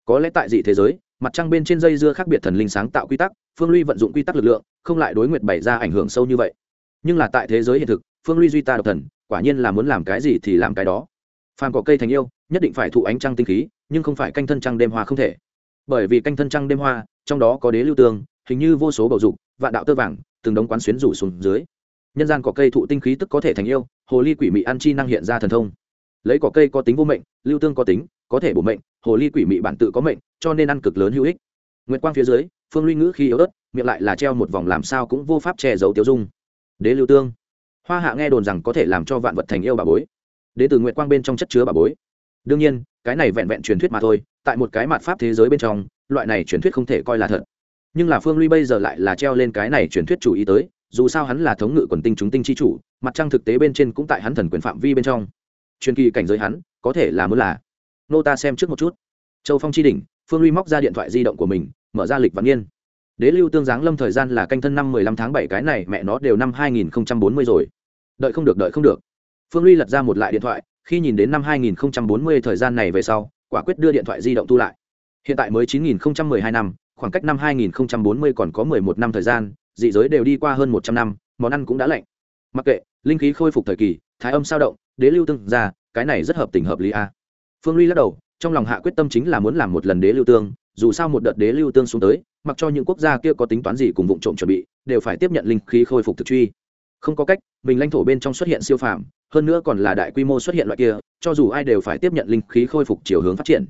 A: Có lẽ tại dị thế giới, mặt trăng bên trên dây dưa khác biệt thần linh sáng tạo quy tắc, phương ly vận dụng quy tắc lực lượng, không lại đối nguyệt bày ra ảnh hưởng sâu như vậy. Nhưng là tại thế giới hiện thực, phương ly duy ta độc thần, quả nhiên là muốn làm cái gì thì làm cái đó. Phàm có cây thành yêu, nhất định phải thụ ánh trăng tinh khí, nhưng không phải canh thân trăng đêm hoa không thể bởi vì canh thân trăng đêm hoa, trong đó có đế lưu tương, hình như vô số bầu dục, vạn đạo tơ vàng, từng đống quán xuyến rủ xuống dưới. Nhân gian có cây thụ tinh khí tức có thể thành yêu, hồ ly quỷ mị ăn chi năng hiện ra thần thông. Lấy cỏ cây có tính vô mệnh, lưu tương có tính, có thể bổ mệnh, hồ ly quỷ mị bản tự có mệnh, cho nên ăn cực lớn hữu ích. Nguyệt quang phía dưới, phương ly ngữ khi yếu ớt, miệng lại là treo một vòng làm sao cũng vô pháp che giấu tiêu dung. Đế lưu tương. Hoa hạ nghe đồn rằng có thể làm cho vạn vật thành yêu bà bối. Đế từ nguyệt quang bên trong chất chứa bà bối. Đương nhiên, cái này vẹn vẹn truyền thuyết mà thôi tại một cái mặt pháp thế giới bên trong, loại này truyền thuyết không thể coi là thật. Nhưng là phương ly bây giờ lại là treo lên cái này truyền thuyết chủ ý tới, dù sao hắn là thống ngự quần tinh chúng tinh chi chủ, mặt trăng thực tế bên trên cũng tại hắn thần quyền phạm vi bên trong. Truyền kỳ cảnh giới hắn, có thể là muốn là. Nô ta xem trước một chút. Châu phong chi đỉnh, phương ly móc ra điện thoại di động của mình, mở ra lịch văn niên. Đế lưu tương giáng lâm thời gian là canh thân năm mười lăm tháng bảy, cái này mẹ nó đều năm hai nghìn bốn mươi rồi. Đợi không được, đợi không được. Phương ly lật ra một lại điện thoại, khi nhìn đến năm hai nghìn bốn mươi thời gian này về sau quả quyết đưa điện thoại di động thu lại. Hiện tại mới chín nghìn hai năm, khoảng cách năm hai nghìn bốn mươi còn có mười một năm thời gian, dị giới đều đi qua hơn một trăm năm, món ăn cũng đã lạnh. Mặc kệ, linh khí khôi phục thời kỳ, thái âm sao động, đế lưu tương ra, cái này rất hợp tình hợp lý a. Phương ly lắc đầu, trong lòng hạ quyết tâm chính là muốn làm một lần đế lưu tương, dù sao một đợt đế lưu tương xuống tới, mặc cho những quốc gia kia có tính toán gì cùng vụ trộm chuẩn bị, đều phải tiếp nhận linh khí khôi phục thực truy không có cách, mình lãnh thổ bên trong xuất hiện siêu phàm, hơn nữa còn là đại quy mô xuất hiện loại kia, cho dù ai đều phải tiếp nhận linh khí khôi phục chiều hướng phát triển.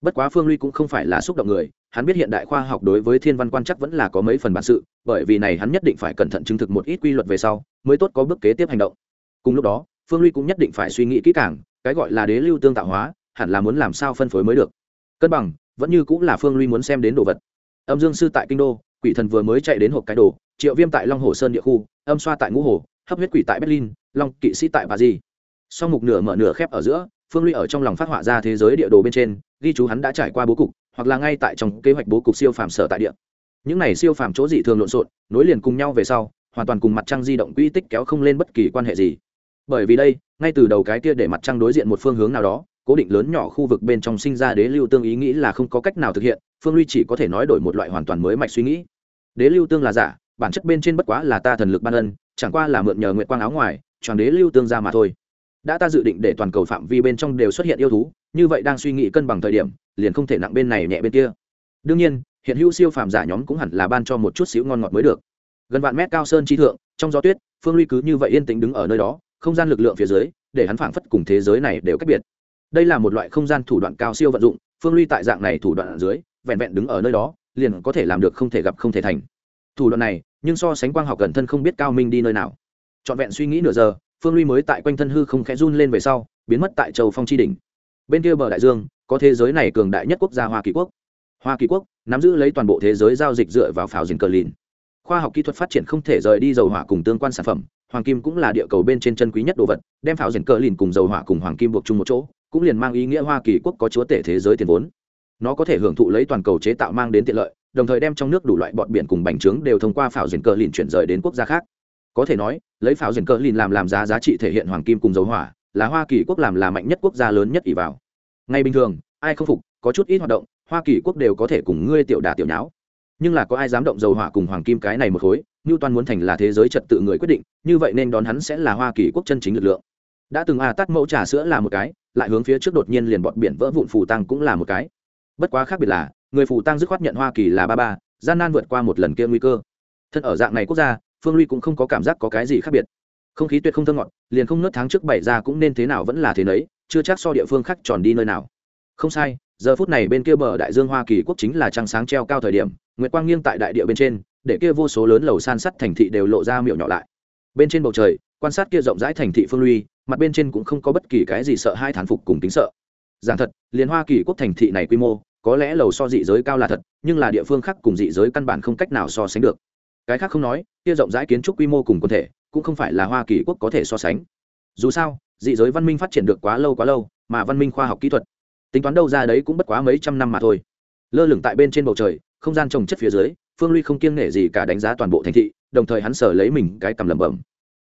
A: Bất quá phương ly cũng không phải là xúc động người, hắn biết hiện đại khoa học đối với thiên văn quan chắc vẫn là có mấy phần bản sự, bởi vì này hắn nhất định phải cẩn thận chứng thực một ít quy luật về sau, mới tốt có bước kế tiếp hành động. Cùng lúc đó, phương ly cũng nhất định phải suy nghĩ kỹ càng, cái gọi là đế lưu tương tạo hóa, hẳn là muốn làm sao phân phối mới được. Cân bằng, vẫn như cũng là phương ly muốn xem đến đồ vật. Âm dương sư tại kinh đô, quỷ thần vừa mới chạy đến hộp cái đồ triệu viêm tại long hồ sơn địa khu, âm xoa tại ngũ hồ, hấp huyết quỷ tại berlin, long kỵ sĩ tại bà di sau mục nửa mở nửa khép ở giữa, phương ly ở trong lòng phát họa ra thế giới địa đồ bên trên, ghi chú hắn đã trải qua bố cục, hoặc là ngay tại trong kế hoạch bố cục siêu phàm sở tại địa. Những này siêu phàm chỗ dị thường lộn xộn, nối liền cùng nhau về sau, hoàn toàn cùng mặt trăng di động quỹ tích kéo không lên bất kỳ quan hệ gì. Bởi vì đây, ngay từ đầu cái kia để mặt trăng đối diện một phương hướng nào đó, cố định lớn nhỏ khu vực bên trong sinh ra đế lưu tương ý nghĩ là không có cách nào thực hiện, phương ly chỉ có thể nói đổi một loại hoàn toàn mới mạch suy nghĩ. Đế lưu tương là giả bản chất bên trên bất quá là ta thần lực ban ân, chẳng qua là mượn nhờ nguyện quang áo ngoài tròn đế lưu tương ra mà thôi. Đã ta dự định để toàn cầu phạm vi bên trong đều xuất hiện yêu thú, như vậy đang suy nghĩ cân bằng thời điểm, liền không thể nặng bên này nhẹ bên kia. Đương nhiên, hiện hữu siêu phàm giả nhóm cũng hẳn là ban cho một chút xíu ngon ngọt mới được. Gần vạn mét cao sơn chi thượng, trong gió tuyết, phương ly cứ như vậy yên tĩnh đứng ở nơi đó, không gian lực lượng phía dưới, để hắn phảng phất cùng thế giới này đều cách biệt. Đây là một loại không gian thủ đoạn cao siêu vận dụng, phương ly tại dạng này thủ đoạn ở dưới, vẹn vẹn đứng ở nơi đó, liền có thể làm được không thể gặp không thể thành. Thủ đoạn này nhưng so sánh quang học gần thân không biết cao minh đi nơi nào. Trọn vẹn suy nghĩ nửa giờ, phương ly mới tại quanh thân hư không khẽ run lên về sau, biến mất tại châu phong chi đỉnh. Bên kia bờ đại dương, có thế giới này cường đại nhất quốc gia hoa kỳ quốc. Hoa kỳ quốc, nắm giữ lấy toàn bộ thế giới giao dịch dựa vào pháo dình cờ lìn. Khoa học kỹ thuật phát triển không thể rời đi dầu hỏa cùng tương quan sản phẩm, hoàng kim cũng là địa cầu bên trên chân quý nhất đồ vật, đem pháo dình cờ lìn cùng dầu hỏa cùng hoàng kim buộc chung một chỗ, cũng liền mang ý nghĩa hoa kỳ quốc có chúa tể thế giới tiền vốn. Nó có thể hưởng thụ lấy toàn cầu chế tạo mang đến tiện lợi đồng thời đem trong nước đủ loại bọt biển cùng bành trướng đều thông qua pháo dình cờ lìn chuyển rời đến quốc gia khác. Có thể nói, lấy pháo dình cờ lìn làm làm giá giá trị thể hiện hoàng kim cùng dầu hỏa, là hoa kỳ quốc làm là mạnh nhất quốc gia lớn nhất ỷ vào. Ngay bình thường, ai không phục, có chút ít hoạt động, hoa kỳ quốc đều có thể cùng ngươi tiểu đà tiểu nháo. Nhưng là có ai dám động dầu hỏa cùng hoàng kim cái này một khối như toàn muốn thành là thế giới trật tự người quyết định, như vậy nên đón hắn sẽ là hoa kỳ quốc chân chính lực lượng. Đã từng à tắt mẫu trà sữa là một cái, lại hướng phía trước đột nhiên liền bọn biển vỡ vụn phù tăng cũng là một cái. Bất quá khác biệt là người phù tăng dứt khoát nhận hoa kỳ là ba ba, gian nan vượt qua một lần kia nguy cơ. Thân ở dạng này quốc gia, phương ly cũng không có cảm giác có cái gì khác biệt. Không khí tuyệt không thơ ngọt, liền không nớt tháng trước bảy ra cũng nên thế nào vẫn là thế nấy, chưa chắc so địa phương khác tròn đi nơi nào. Không sai, giờ phút này bên kia bờ đại dương hoa kỳ quốc chính là trăng sáng treo cao thời điểm, nguyệt quang nghiêng tại đại địa bên trên, để kia vô số lớn lầu san sắt thành thị đều lộ ra miệng nhỏ lại. Bên trên bầu trời, quan sát kia rộng rãi thành thị phương ly, mặt bên trên cũng không có bất kỳ cái gì sợ hai thán phục cùng tính sợ. Giảng thật, liền hoa kỳ quốc thành thị này quy mô có lẽ lầu so dị giới cao là thật, nhưng là địa phương khác cùng dị giới căn bản không cách nào so sánh được. Cái khác không nói, kia rộng rãi kiến trúc quy mô cùng quần thể, cũng không phải là hoa kỳ quốc có thể so sánh. Dù sao, dị giới văn minh phát triển được quá lâu quá lâu, mà văn minh khoa học kỹ thuật, tính toán đâu ra đấy cũng bất quá mấy trăm năm mà thôi. Lơ lửng tại bên trên bầu trời, không gian trồng chất phía dưới, phương ly không kiêng nể gì cả đánh giá toàn bộ thành thị, đồng thời hắn sở lấy mình cái cầm lẩm bẩm.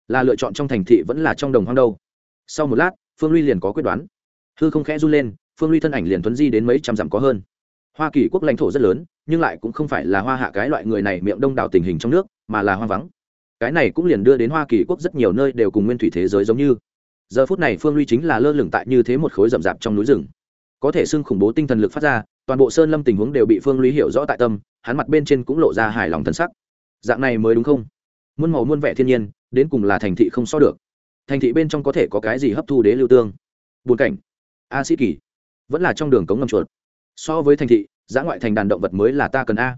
A: Là lựa chọn trong thành thị vẫn là trong đồng hoang đâu. Sau một lát, phương ly liền có quyết đoán. Hư không khẽ run lên, phương ly thân ảnh liền tuấn di đến mấy trăm dặm có hơn hoa kỳ quốc lãnh thổ rất lớn, nhưng lại cũng không phải là hoa hạ cái loại người này miệng đông đảo tình hình trong nước, mà là hoa vắng. Cái này cũng liền đưa đến hoa kỳ quốc rất nhiều nơi đều cùng nguyên thủy thế giới giống như. Giờ phút này phương ly chính là lơ lửng tại như thế một khối rậm rạp trong núi rừng. Có thể xưng khủng bố tinh thần lực phát ra, toàn bộ sơn lâm tình huống đều bị phương ly hiểu rõ tại tâm, hắn mặt bên trên cũng lộ ra hài lòng thân sắc. Dạng này mới đúng không? Muôn màu muôn vẻ thiên nhiên, đến cùng là thành thị không so được. Thành thị bên trong có thể có cái gì hấp thu đế lưu tương? Buồn cảnh. A sĩ kỳ. Vẫn là trong đường cống ngầm chuột so với thành thị, giã ngoại thành đàn động vật mới là ta cần a.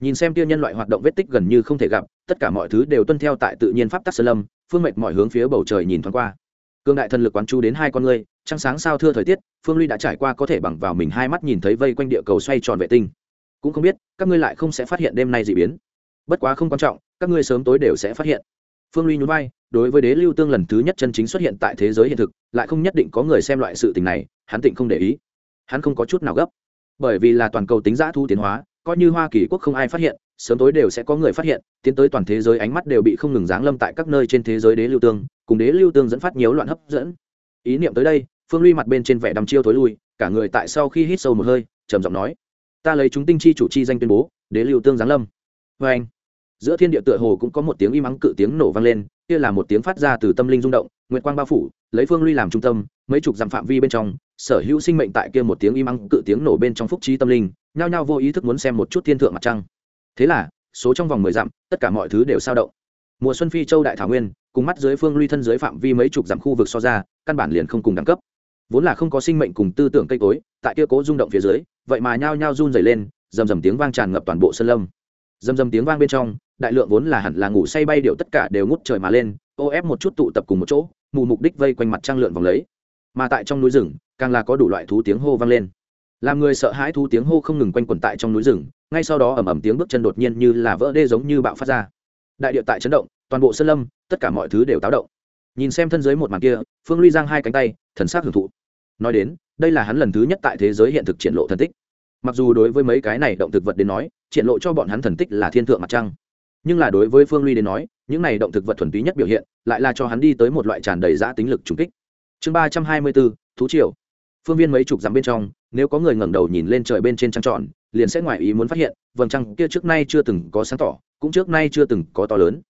A: Nhìn xem tia nhân loại hoạt động vết tích gần như không thể gặp, tất cả mọi thứ đều tuân theo tại tự nhiên pháp tắc sơ lâm, phương mệt mọi hướng phía bầu trời nhìn thoáng qua. Cương đại thần lực quán chú đến hai con ngươi, trăng sáng sao thưa thời tiết, phương ly đã trải qua có thể bằng vào mình hai mắt nhìn thấy vây quanh địa cầu xoay tròn vệ tinh. Cũng không biết, các ngươi lại không sẽ phát hiện đêm nay d ị biến. Bất quá không quan trọng, các ngươi sớm tối đều sẽ phát hiện. Phương ly nhún vai, đối với đế lưu tương lần thứ nhất chân chính xuất hiện tại thế giới hiện thực, lại không nhất định có người xem loại sự tình này, hắn tịnh không để ý. Hắn không có chút nào gấp bởi vì là toàn cầu tính giã thu tiến hóa, coi như hoa kỳ quốc không ai phát hiện, sớm tối đều sẽ có người phát hiện, tiến tới toàn thế giới ánh mắt đều bị không ngừng giáng lâm tại các nơi trên thế giới đế lưu tương, cùng đế lưu tương dẫn phát nhiều loạn hấp dẫn. Ý niệm tới đây, phương ly mặt bên trên vẻ đăm chiêu thối lui, cả người tại sau khi hít sâu một hơi, trầm giọng nói, ta lấy chúng tinh chi chủ chi danh tuyên bố, đế lưu tương giáng lâm. Vê anh giữa thiên địa tựa hồ cũng có một tiếng im ắng cự tiếng nổ vang lên kia là một tiếng phát ra từ tâm linh rung động, nguyệt quang bao phủ, lấy phương ly làm trung tâm, mấy chục dặm phạm vi bên trong, sở hữu sinh mệnh tại kia một tiếng im ắng, cự tiếng nổ bên trong phúc trí tâm linh, nhao nhao vô ý thức muốn xem một chút thiên thượng mặt trăng. Thế là, số trong vòng mười dặm, tất cả mọi thứ đều sao động. Mùa xuân phi châu đại thảo nguyên, cùng mắt dưới phương ly thân dưới phạm vi mấy chục dặm khu vực so ra, căn bản liền không cùng đẳng cấp. Vốn là không có sinh mệnh cùng tư tưởng cây cối, tại kia cố rung động phía dưới, vậy mà nhao nhao run dày lên, rầm rầm tiếng vang tràn ngập toàn bộ sân lâm. Rầm rầm tiếng vang bên trong đại lượng vốn là hẳn là ngủ say bay điệu tất cả đều ngút trời mà lên, ô ép một chút tụ tập cùng một chỗ, mù mục đích vây quanh mặt trăng lượn vòng lấy. Mà tại trong núi rừng, càng là có đủ loại thú tiếng hô vang lên. Làm người sợ hãi thú tiếng hô không ngừng quanh quẩn tại trong núi rừng, ngay sau đó ầm ầm tiếng bước chân đột nhiên như là vỡ đê giống như bạo phát ra. Đại địa tại chấn động, toàn bộ sân lâm, tất cả mọi thứ đều táo động. Nhìn xem thân dưới một màn kia, phương ly giang hai cánh tay, thần sắc hưởng thụ. Nói đến, đây là hắn lần thứ nhất tại thế giới hiện thực triển lộ thần tích. Mặc dù đối với mấy cái này động thực vật đến nói, triển lộ cho bọn hắn thần tích là thiên thượng mặt trăng nhưng là đối với phương ly đến nói, những này động thực vật thuần túy nhất biểu hiện, lại là cho hắn đi tới một loại tràn đầy giã tính lực trùng kích. Chương ba trăm hai mươi bốn, thú triều. Phương viên mấy chục dặm bên trong, nếu có người ngẩng đầu nhìn lên trời bên trên trăng tròn, liền sẽ ngoài ý muốn phát hiện, vầng trăng kia trước nay chưa từng có sáng tỏ, cũng trước nay chưa từng có to lớn.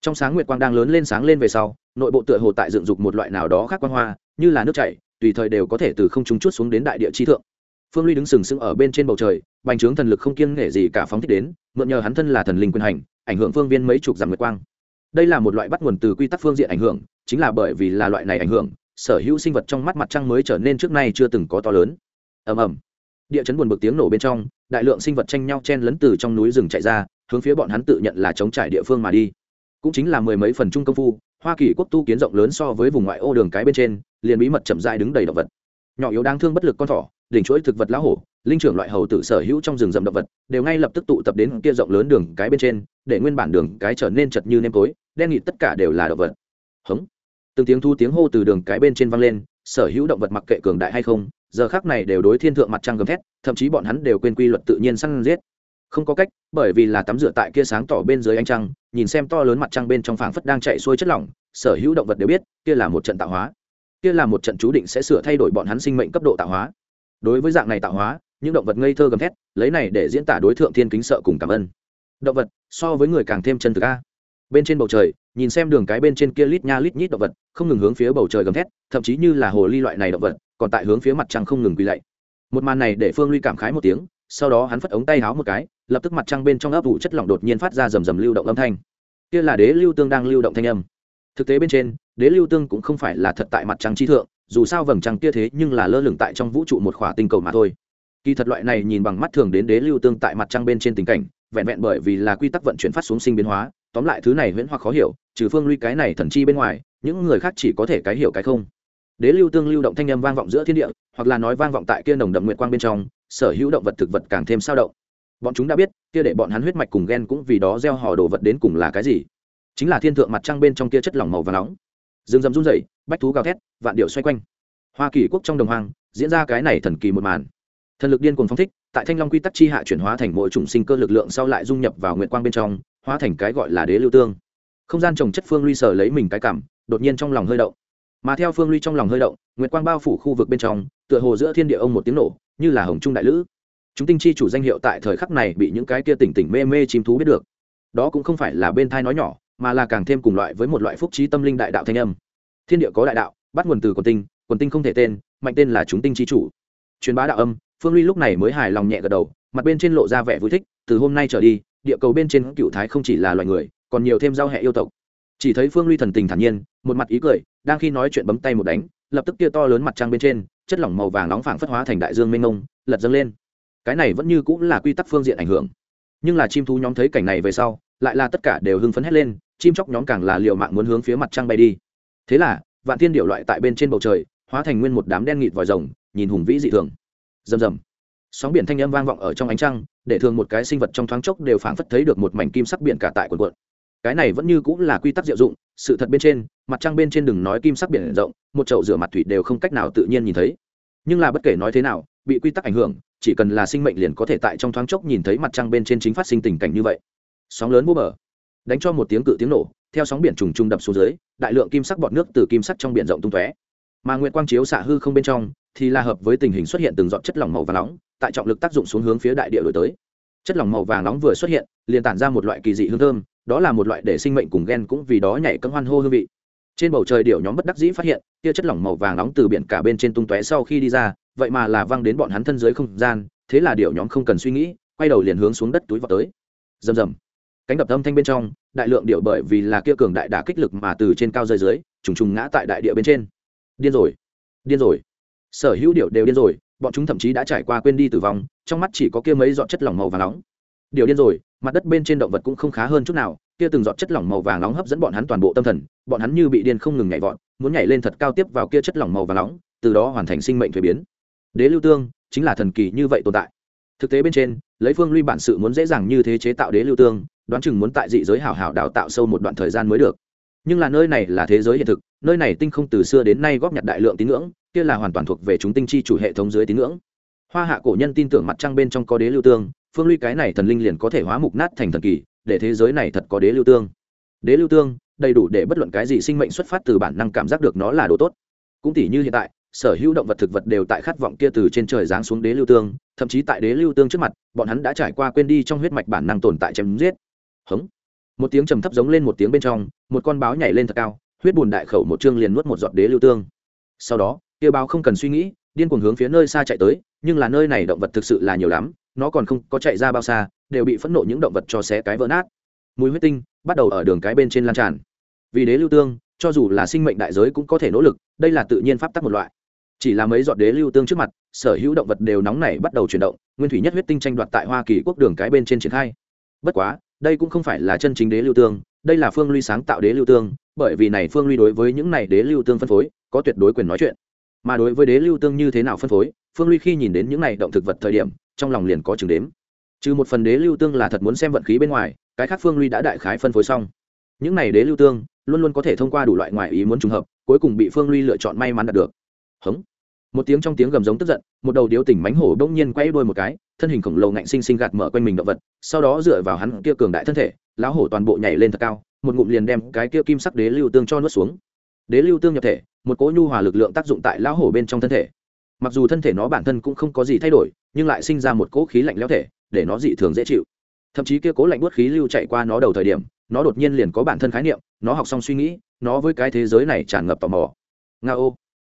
A: Trong sáng nguyệt quang đang lớn lên sáng lên về sau, nội bộ tựa hồ tại dựng dục một loại nào đó khác quan hoa, như là nước chảy, tùy thời đều có thể từ không trung chút xuống đến đại địa chi thượng. Phương ly đứng sừng sững ở bên trên bầu trời, bành trướng thần lực không kiêng nể gì cả phóng thích đến mượn nhờ hắn thân là thần linh quyền hành, ảnh hưởng phương viên mấy chục dặm nguyệt quang. Đây là một loại bắt nguồn từ quy tắc phương diện ảnh hưởng, chính là bởi vì là loại này ảnh hưởng, sở hữu sinh vật trong mắt mặt trăng mới trở nên trước nay chưa từng có to lớn. Ầm ầm. Địa chấn buồn bực tiếng nổ bên trong, đại lượng sinh vật tranh nhau chen lấn từ trong núi rừng chạy ra, hướng phía bọn hắn tự nhận là chống trải địa phương mà đi. Cũng chính là mười mấy phần trung công phu, hoa kỳ quốc tu kiến rộng lớn so với vùng ngoại ô đường cái bên trên, liền bí mật chậm dại đứng đầy động vật. Nhỏ yếu đáng thương bất lực con thỏ, đỉnh chuỗi thực vật lá hổ linh trưởng loại hầu tử sở hữu trong rừng rậm động vật, đều ngay lập tức tụ tập đến kia rộng lớn đường cái bên trên, để nguyên bản đường cái trở nên chật như nêm tối, đen nghịt tất cả đều là động vật. Hống. Từng tiếng thu tiếng hô từ đường cái bên trên vang lên, sở hữu động vật mặc kệ cường đại hay không, giờ khác này đều đối thiên thượng mặt trăng gầm thét, thậm chí bọn hắn đều quên quy luật tự nhiên săn giết. Không có cách, bởi vì là tắm rửa tại kia sáng tỏ bên dưới ánh trăng, nhìn xem to lớn mặt trăng bên trong phảng phất đang chạy xuôi chất lỏng, sở hữu động vật đều biết, kia là một trận tạo hóa. Kia là một trận chú định sẽ sửa thay đổi bọn hắn sinh mệnh cấp độ tạo hóa. Đối với dạng này tạo hóa những động vật ngây thơ gầm thét, lấy này để diễn tả đối tượng thiên kính sợ cùng cảm ơn. Động vật, so với người càng thêm chân thực a. Bên trên bầu trời, nhìn xem đường cái bên trên kia lít nha lít nhít động vật, không ngừng hướng phía bầu trời gầm thét, thậm chí như là hồ ly loại này động vật, còn tại hướng phía mặt trăng không ngừng quỳ lạy. Một màn này để phương ly cảm khái một tiếng, sau đó hắn phất ống tay háo một cái, lập tức mặt trăng bên trong ấp vụ chất lỏng đột nhiên phát ra rầm rầm lưu động âm thanh. Kia là đế lưu tương đang lưu động thanh âm. Thực tế bên trên, đế lưu tương cũng không phải là thật tại mặt trăng chi thượng, dù sao vầng trăng kia thế nhưng là lơ lửng tại trong vũ trụ một khỏa tinh cầu mà thôi kỳ thật loại này nhìn bằng mắt thường đến đế lưu tương tại mặt trăng bên trên tình cảnh, vẹn vẹn bởi vì là quy tắc vận chuyển phát xuống sinh biến hóa, tóm lại thứ này huyễn hoặc khó hiểu, trừ phương luy cái này thần chi bên ngoài, những người khác chỉ có thể cái hiểu cái không. Đế lưu tương lưu động thanh âm vang vọng giữa thiên địa, hoặc là nói vang vọng tại kia nồng đậm nguyện quang bên trong, sở hữu động vật thực vật càng thêm sao động. Bọn chúng đã biết, kia để bọn hắn huyết mạch cùng ghen cũng vì đó gieo họ đồ vật đến cùng là cái gì. Chính là thiên thượng mặt trăng bên trong kia chất lỏng màu và nóng. Rừng rậm run rẩy, bách thú gào thét, vạn điệu xoay quanh. Hoa kỳ quốc trong đồng hoang, diễn ra cái này thần kỳ một màn thần lực điên cuồng phong thích, tại thanh long quy tắc chi hạ chuyển hóa thành mỗi chủng sinh cơ lực lượng sau lại dung nhập vào nguyện quang bên trong, hóa thành cái gọi là đế lưu tương. Không gian trồng chất phương ly sở lấy mình cái cảm, đột nhiên trong lòng hơi động. Mà theo phương ly trong lòng hơi động, nguyệt quang bao phủ khu vực bên trong, tựa hồ giữa thiên địa ông một tiếng nổ, như là hồng trung đại lữ. Chúng tinh chi chủ danh hiệu tại thời khắc này bị những cái kia tỉnh tỉnh mê mê chim thú biết được. Đó cũng không phải là bên thai nói nhỏ, mà là càng thêm cùng loại với một loại phúc trí tâm linh đại đạo thanh âm. Thiên địa có đại đạo, bắt nguồn từ quần tinh quần tinh không thể tên, mạnh tên là chúng tinh chi chủ. Truyền bá đạo âm phương ly lúc này mới hài lòng nhẹ gật đầu, mặt bên trên lộ ra vẻ vui thích, từ hôm nay trở đi, địa cầu bên trên cựu thái không chỉ là loài người, còn nhiều thêm giao hệ yêu tộc. Chỉ thấy phương ly thần tình thản nhiên, một mặt ý cười, đang khi nói chuyện bấm tay một đánh, lập tức kia to lớn mặt trăng bên trên, chất lỏng màu vàng nóng phảng phất hóa thành đại dương mênh mông, lật dâng lên. Cái này vẫn như cũng là quy tắc phương diện ảnh hưởng. Nhưng là chim thú nhóm thấy cảnh này về sau, lại là tất cả đều hưng phấn hét lên, chim chóc nhóm càng là liệu mạng muốn hướng phía mặt trăng bay đi. Thế là, vạn thiên điệu loại tại bên trên bầu trời, hóa thành nguyên một đám đen nghịt vòi rồng, nhìn hùng vĩ dị thường rầm rầm. Sóng biển thanh âm vang vọng ở trong ánh trăng, để thường một cái sinh vật trong thoáng chốc đều phảng phất thấy được một mảnh kim sắc biển cả tại quần quận cái này vẫn như cũng là quy tắc diệu dụng, sự thật bên trên, mặt trăng bên trên đừng nói kim sắc biển rộng, một chậu rửa mặt thủy đều không cách nào tự nhiên nhìn thấy. Nhưng là bất kể nói thế nào, bị quy tắc ảnh hưởng, chỉ cần là sinh mệnh liền có thể tại trong thoáng chốc nhìn thấy mặt trăng bên trên chính phát sinh tình cảnh như vậy. Sóng lớn vô bờ. Đánh cho một tiếng cự tiếng nổ, theo sóng biển trùng trùng đập xuống dưới, đại lượng kim sắc bọt nước từ kim sắc trong biển rộng tung tóe. Mà nguyện quang chiếu xạ hư không bên trong thì là hợp với tình hình xuất hiện từng giọt chất lỏng màu vàng nóng, tại trọng lực tác dụng xuống hướng phía đại địa đổi tới. Chất lỏng màu vàng nóng vừa xuất hiện, liền tản ra một loại kỳ dị hương thơm, đó là một loại để sinh mệnh cùng ghen cũng vì đó nhảy cấm hoan hô hương vị. Trên bầu trời điệu nhóm bất đắc dĩ phát hiện, tia chất lỏng màu vàng nóng từ biển cả bên trên tung tóe sau khi đi ra, vậy mà là văng đến bọn hắn thân dưới không gian, thế là điệu nhóm không cần suy nghĩ, quay đầu liền hướng xuống đất túi vào tới. Rầm rầm. Cánh đập âm thanh bên trong, đại lượng điệu bởi vì là kia cường đại đả kích lực mà từ trên cao rơi dưới, trùng trùng ngã tại đại địa bên trên. Điên rồi. Điên rồi sở hữu điệu đều điên rồi, bọn chúng thậm chí đã trải qua quên đi tử vong, trong mắt chỉ có kia mấy giọt chất lỏng màu vàng nóng. Điều điên rồi, mặt đất bên trên động vật cũng không khá hơn chút nào, kia từng giọt chất lỏng màu vàng nóng hấp dẫn bọn hắn toàn bộ tâm thần, bọn hắn như bị điên không ngừng nhảy vọt, muốn nhảy lên thật cao tiếp vào kia chất lỏng màu vàng nóng, từ đó hoàn thành sinh mệnh thuế biến. Đế lưu tương, chính là thần kỳ như vậy tồn tại. Thực tế bên trên, lấy phương ly bản sự muốn dễ dàng như thế chế tạo đế lưu tương, đoán chừng muốn tại dị giới hảo hảo đào tạo sâu một đoạn thời gian mới được. Nhưng là nơi này là thế giới hiện thực, nơi này tinh không từ xưa đến nay góp nhặt đại lượng tín ngưỡng kia là hoàn toàn thuộc về chúng tinh chi chủ hệ thống dưới tín ngưỡng. Hoa hạ cổ nhân tin tưởng mặt trăng bên trong có đế lưu tương, phương ly cái này thần linh liền có thể hóa mục nát thành thần kỳ, để thế giới này thật có đế lưu tương. Đế lưu tương, đầy đủ để bất luận cái gì sinh mệnh xuất phát từ bản năng cảm giác được nó là đồ tốt. Cũng tỷ như hiện tại, sở hữu động vật thực vật đều tại khát vọng kia từ trên trời giáng xuống đế lưu tương, thậm chí tại đế lưu tương trước mặt, bọn hắn đã trải qua quên đi trong huyết mạch bản năng tồn tại chém giết. Hống. Một tiếng trầm thấp giống lên một tiếng bên trong, một con báo nhảy lên thật cao, huyết bùn đại khẩu một chương liền nuốt một giọt đế lưu tương. Sau đó kia báo không cần suy nghĩ, điên cuồng hướng phía nơi xa chạy tới, nhưng là nơi này động vật thực sự là nhiều lắm, nó còn không có chạy ra bao xa, đều bị phẫn nộ những động vật cho xé cái vỡ nát. Mùi huyết tinh bắt đầu ở đường cái bên trên lan tràn. Vì đế lưu tương, cho dù là sinh mệnh đại giới cũng có thể nỗ lực, đây là tự nhiên pháp tắc một loại. Chỉ là mấy giọt đế lưu tương trước mặt, sở hữu động vật đều nóng này bắt đầu chuyển động, nguyên thủy nhất huyết tinh tranh đoạt tại hoa kỳ quốc đường cái bên trên triển khai. Bất quá, đây cũng không phải là chân chính đế lưu tương, đây là phương ly sáng tạo đế lưu tương, bởi vì này phương ly đối với những này đế lưu tương phân phối, có tuyệt đối quyền nói chuyện mà đối với đế lưu tương như thế nào phân phối, phương ly khi nhìn đến những này động thực vật thời điểm, trong lòng liền có chừng đếm. Trừ một phần đế lưu tương là thật muốn xem vận khí bên ngoài, cái khác phương ly đã đại khái phân phối xong. Những này đế lưu tương, luôn luôn có thể thông qua đủ loại ngoại ý muốn trùng hợp, cuối cùng bị phương ly lựa chọn may mắn đạt được. Hống. Một tiếng trong tiếng gầm giống tức giận, một đầu điếu tỉnh mánh hổ đông nhiên quay đuôi một cái, thân hình khổng lồ ngạnh sinh sinh gạt mở quanh mình động vật, sau đó dựa vào hắn kia cường đại thân thể lão hổ toàn bộ nhảy lên thật cao, một ngụm liền đem cái kia kim sắc đế lưu tương cho nuốt xuống. Đế lưu tương nhập thể một cỗ nhu hòa lực lượng tác dụng tại lão hổ bên trong thân thể. Mặc dù thân thể nó bản thân cũng không có gì thay đổi, nhưng lại sinh ra một cỗ khí lạnh lẽo thể, để nó dị thường dễ chịu. Thậm chí kia cố lạnh buốt khí lưu chạy qua nó đầu thời điểm, nó đột nhiên liền có bản thân khái niệm, nó học xong suy nghĩ, nó với cái thế giới này tràn ngập tò mò. Nga ô.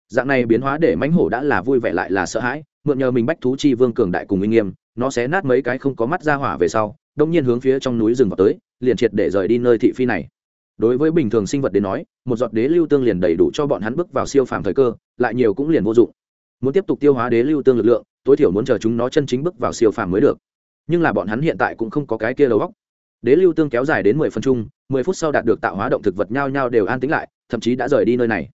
A: Dạng này biến hóa để mãnh hổ đã là vui vẻ lại là sợ hãi, mượn nhờ mình bách thú chi vương cường đại cùng uy nghiêm, nó sẽ nát mấy cái không có mắt ra hỏa về sau, đông nhiên hướng phía trong núi rừng vào tới, liền triệt để rời đi nơi thị phi này đối với bình thường sinh vật đến nói, một giọt đế lưu tương liền đầy đủ cho bọn hắn bước vào siêu phàm thời cơ, lại nhiều cũng liền vô dụng. Muốn tiếp tục tiêu hóa đế lưu tương lực lượng, tối thiểu muốn chờ chúng nó chân chính bước vào siêu phàm mới được. Nhưng là bọn hắn hiện tại cũng không có cái kia lầu góc đế lưu tương kéo dài đến mười phân chung, mười phút sau đạt được tạo hóa động thực vật nhao nhao đều an tính lại, thậm chí đã rời đi nơi này.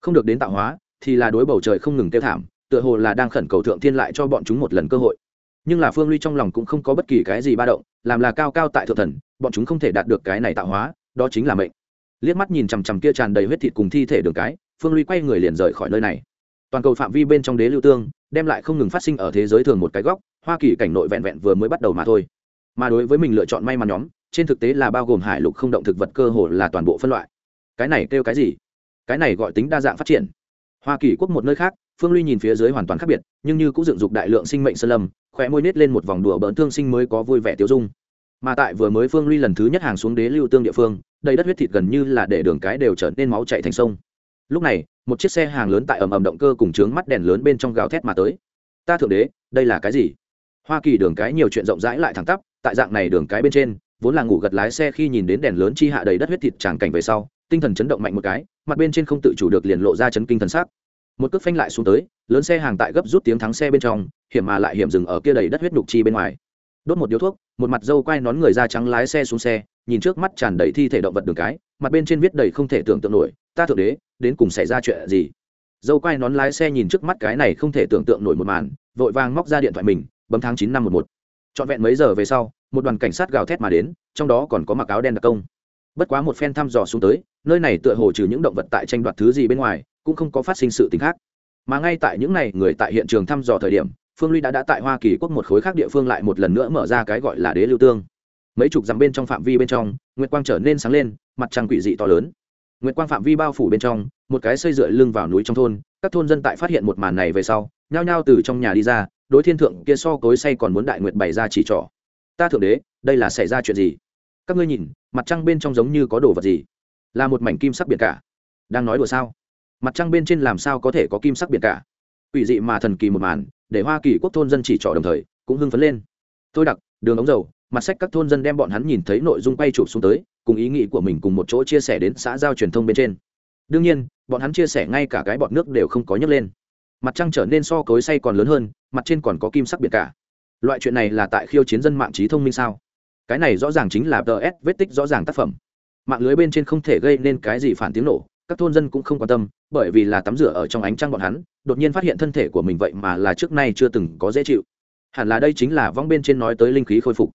A: Không được đến tạo hóa, thì là đối bầu trời không ngừng tiêu thảm, tựa hồ là đang khẩn cầu thượng thiên lại cho bọn chúng một lần cơ hội. Nhưng là phương ly trong lòng cũng không có bất kỳ cái gì ba động, làm là cao cao tại thượng thần, bọn chúng không thể đạt được cái này tạo hóa đó chính là mệnh. Liếc mắt nhìn chằm chằm kia tràn đầy huyết thịt cùng thi thể đường cái, phương ly quay người liền rời khỏi nơi này. Toàn cầu phạm vi bên trong đế lưu tương, đem lại không ngừng phát sinh ở thế giới thường một cái góc, hoa kỳ cảnh nội vẹn vẹn vừa mới bắt đầu mà thôi. Mà đối với mình lựa chọn may mắn nhóm, trên thực tế là bao gồm hải lục không động thực vật cơ hồ là toàn bộ phân loại. Cái này kêu cái gì? Cái này gọi tính đa dạng phát triển. Hoa kỳ quốc một nơi khác, phương ly nhìn phía dưới hoàn toàn khác biệt, nhưng như cũng dựng dục đại lượng sinh mệnh sơn lâm khỏe môi nết lên một vòng đùa bỡn thương sinh mới có vui vẻ tiêu dung mà tại vừa mới phương ly lần thứ nhất hàng xuống đế lưu tương địa phương, đầy đất huyết thịt gần như là để đường cái đều trở nên máu chạy thành sông. Lúc này, một chiếc xe hàng lớn tại ầm ầm động cơ cùng trướng mắt đèn lớn bên trong gào thét mà tới. Ta thượng đế, đây là cái gì? Hoa kỳ đường cái nhiều chuyện rộng rãi lại thẳng tắp, tại dạng này đường cái bên trên, vốn là ngủ gật lái xe khi nhìn đến đèn lớn chi hạ đầy đất huyết thịt tràng cảnh về sau, tinh thần chấn động mạnh một cái, mặt bên trên không tự chủ được liền lộ ra chấn kinh thần sắc. Một cước phanh lại xuống tới, lớn xe hàng tại gấp rút tiếng thắng xe bên trong, hiểm mà lại hiểm dừng ở kia đầy đất huyết nhục chi bên ngoài đốt một điếu thuốc, một mặt dâu quai nón người da trắng lái xe xuống xe, nhìn trước mắt tràn đầy thi thể động vật đường cái, mặt bên trên viết đầy không thể tưởng tượng nổi, ta thượng đế, đến cùng xảy ra chuyện gì? Dâu quai nón lái xe nhìn trước mắt cái này không thể tưởng tượng nổi một màn, vội vàng móc ra điện thoại mình, bấm tháng chín năm một một. Trọn vẹn mấy giờ về sau, một đoàn cảnh sát gào thét mà đến, trong đó còn có mặc áo đen đặc công. Bất quá một phen thăm dò xuống tới, nơi này tựa hồ trừ những động vật tại tranh đoạt thứ gì bên ngoài, cũng không có phát sinh sự t khác. Mà ngay tại những n à y người tại hiện trường thăm dò thời điểm phương ly đã đã tại hoa kỳ quốc một khối khác địa phương lại một lần nữa mở ra cái gọi là đế lưu tương. Mấy chục dặm bên trong phạm vi bên trong, nguyệt quang trở nên sáng lên, mặt trăng quỷ dị to lớn. Nguyệt quang phạm vi bao phủ bên trong, một cái xây dựa lưng vào núi trong thôn, các thôn dân tại phát hiện một màn này về sau, nhao nhao từ trong nhà đi ra, đối thiên thượng kia so cối say còn muốn đại nguyệt bày ra chỉ trỏ. Ta thượng đế, đây là xảy ra chuyện gì? Các ngươi nhìn, mặt trăng bên trong giống như có đồ vật gì? Là một mảnh kim sắc biển cả. Đang nói đùa sao? Mặt trăng bên trên làm sao có thể có kim sắc biển cả? Ủy dị mà thần kỳ một màn, để hoa kỳ quốc thôn dân chỉ trỏ đồng thời, cũng hưng phấn lên. Tôi đặc, đường ống dầu, mặt sách các thôn dân đem bọn hắn nhìn thấy nội dung quay chụp xuống tới, cùng ý nghĩ của mình cùng một chỗ chia sẻ đến xã giao truyền thông bên trên. Đương nhiên, bọn hắn chia sẻ ngay cả cái bọn nước đều không có nhấc lên. Mặt trăng trở nên so cối say còn lớn hơn, mặt trên còn có kim sắc biệt cả. Loại chuyện này là tại khiêu chiến dân mạng trí thông minh sao? Cái này rõ ràng chính là ts vết tích rõ ràng tác phẩm. Mạng lưới bên trên không thể gây nên cái gì phản tiếng nổ, các thôn dân cũng không quan tâm, bởi vì là tắm rửa ở trong ánh trăng bọn hắn đột nhiên phát hiện thân thể của mình vậy mà là trước nay chưa từng có dễ chịu. Hẳn là đây chính là vong bên trên nói tới linh khí khôi phục.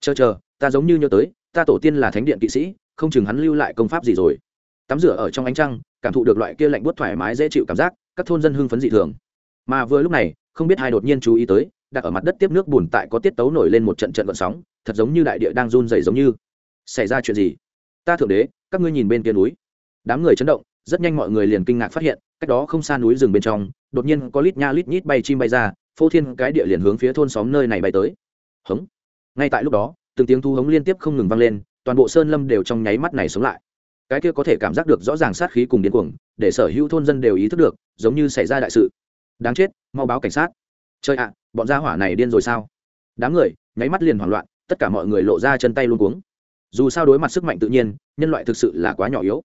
A: Chờ chờ, ta giống như nhớ tới, ta tổ tiên là thánh điện kỵ sĩ, không chừng hắn lưu lại công pháp gì rồi. Tắm rửa ở trong ánh trăng, cảm thụ được loại kia lạnh buốt thoải mái dễ chịu cảm giác, các thôn dân hưng phấn dị thường. Mà vừa lúc này, không biết hai đột nhiên chú ý tới, đặt ở mặt đất tiếp nước bùn tại có tiết tấu nổi lên một trận trận vận sóng, thật giống như đại địa đang run dày giống như. Xảy ra chuyện gì? Ta thượng đế, các ngươi nhìn bên kia núi. Đám người chấn động, rất nhanh mọi người liền kinh ngạc phát hiện cách đó không xa núi rừng bên trong, đột nhiên có lít nha lít nhít bay chim bay ra, phô thiên cái địa liền hướng phía thôn xóm nơi này bay tới. Hống. Ngay tại lúc đó, từng tiếng thu hống liên tiếp không ngừng vang lên, toàn bộ sơn lâm đều trong nháy mắt này sống lại. Cái kia có thể cảm giác được rõ ràng sát khí cùng điên cuồng, để sở hữu thôn dân đều ý thức được, giống như xảy ra đại sự. Đáng chết, mau báo cảnh sát. Chơi ạ, bọn gia hỏa này điên rồi sao? Đám người, nháy mắt liền hoảng loạn, tất cả mọi người lộ ra chân tay luôn cuống. Dù sao đối mặt sức mạnh tự nhiên, nhân loại thực sự là quá nhỏ yếu.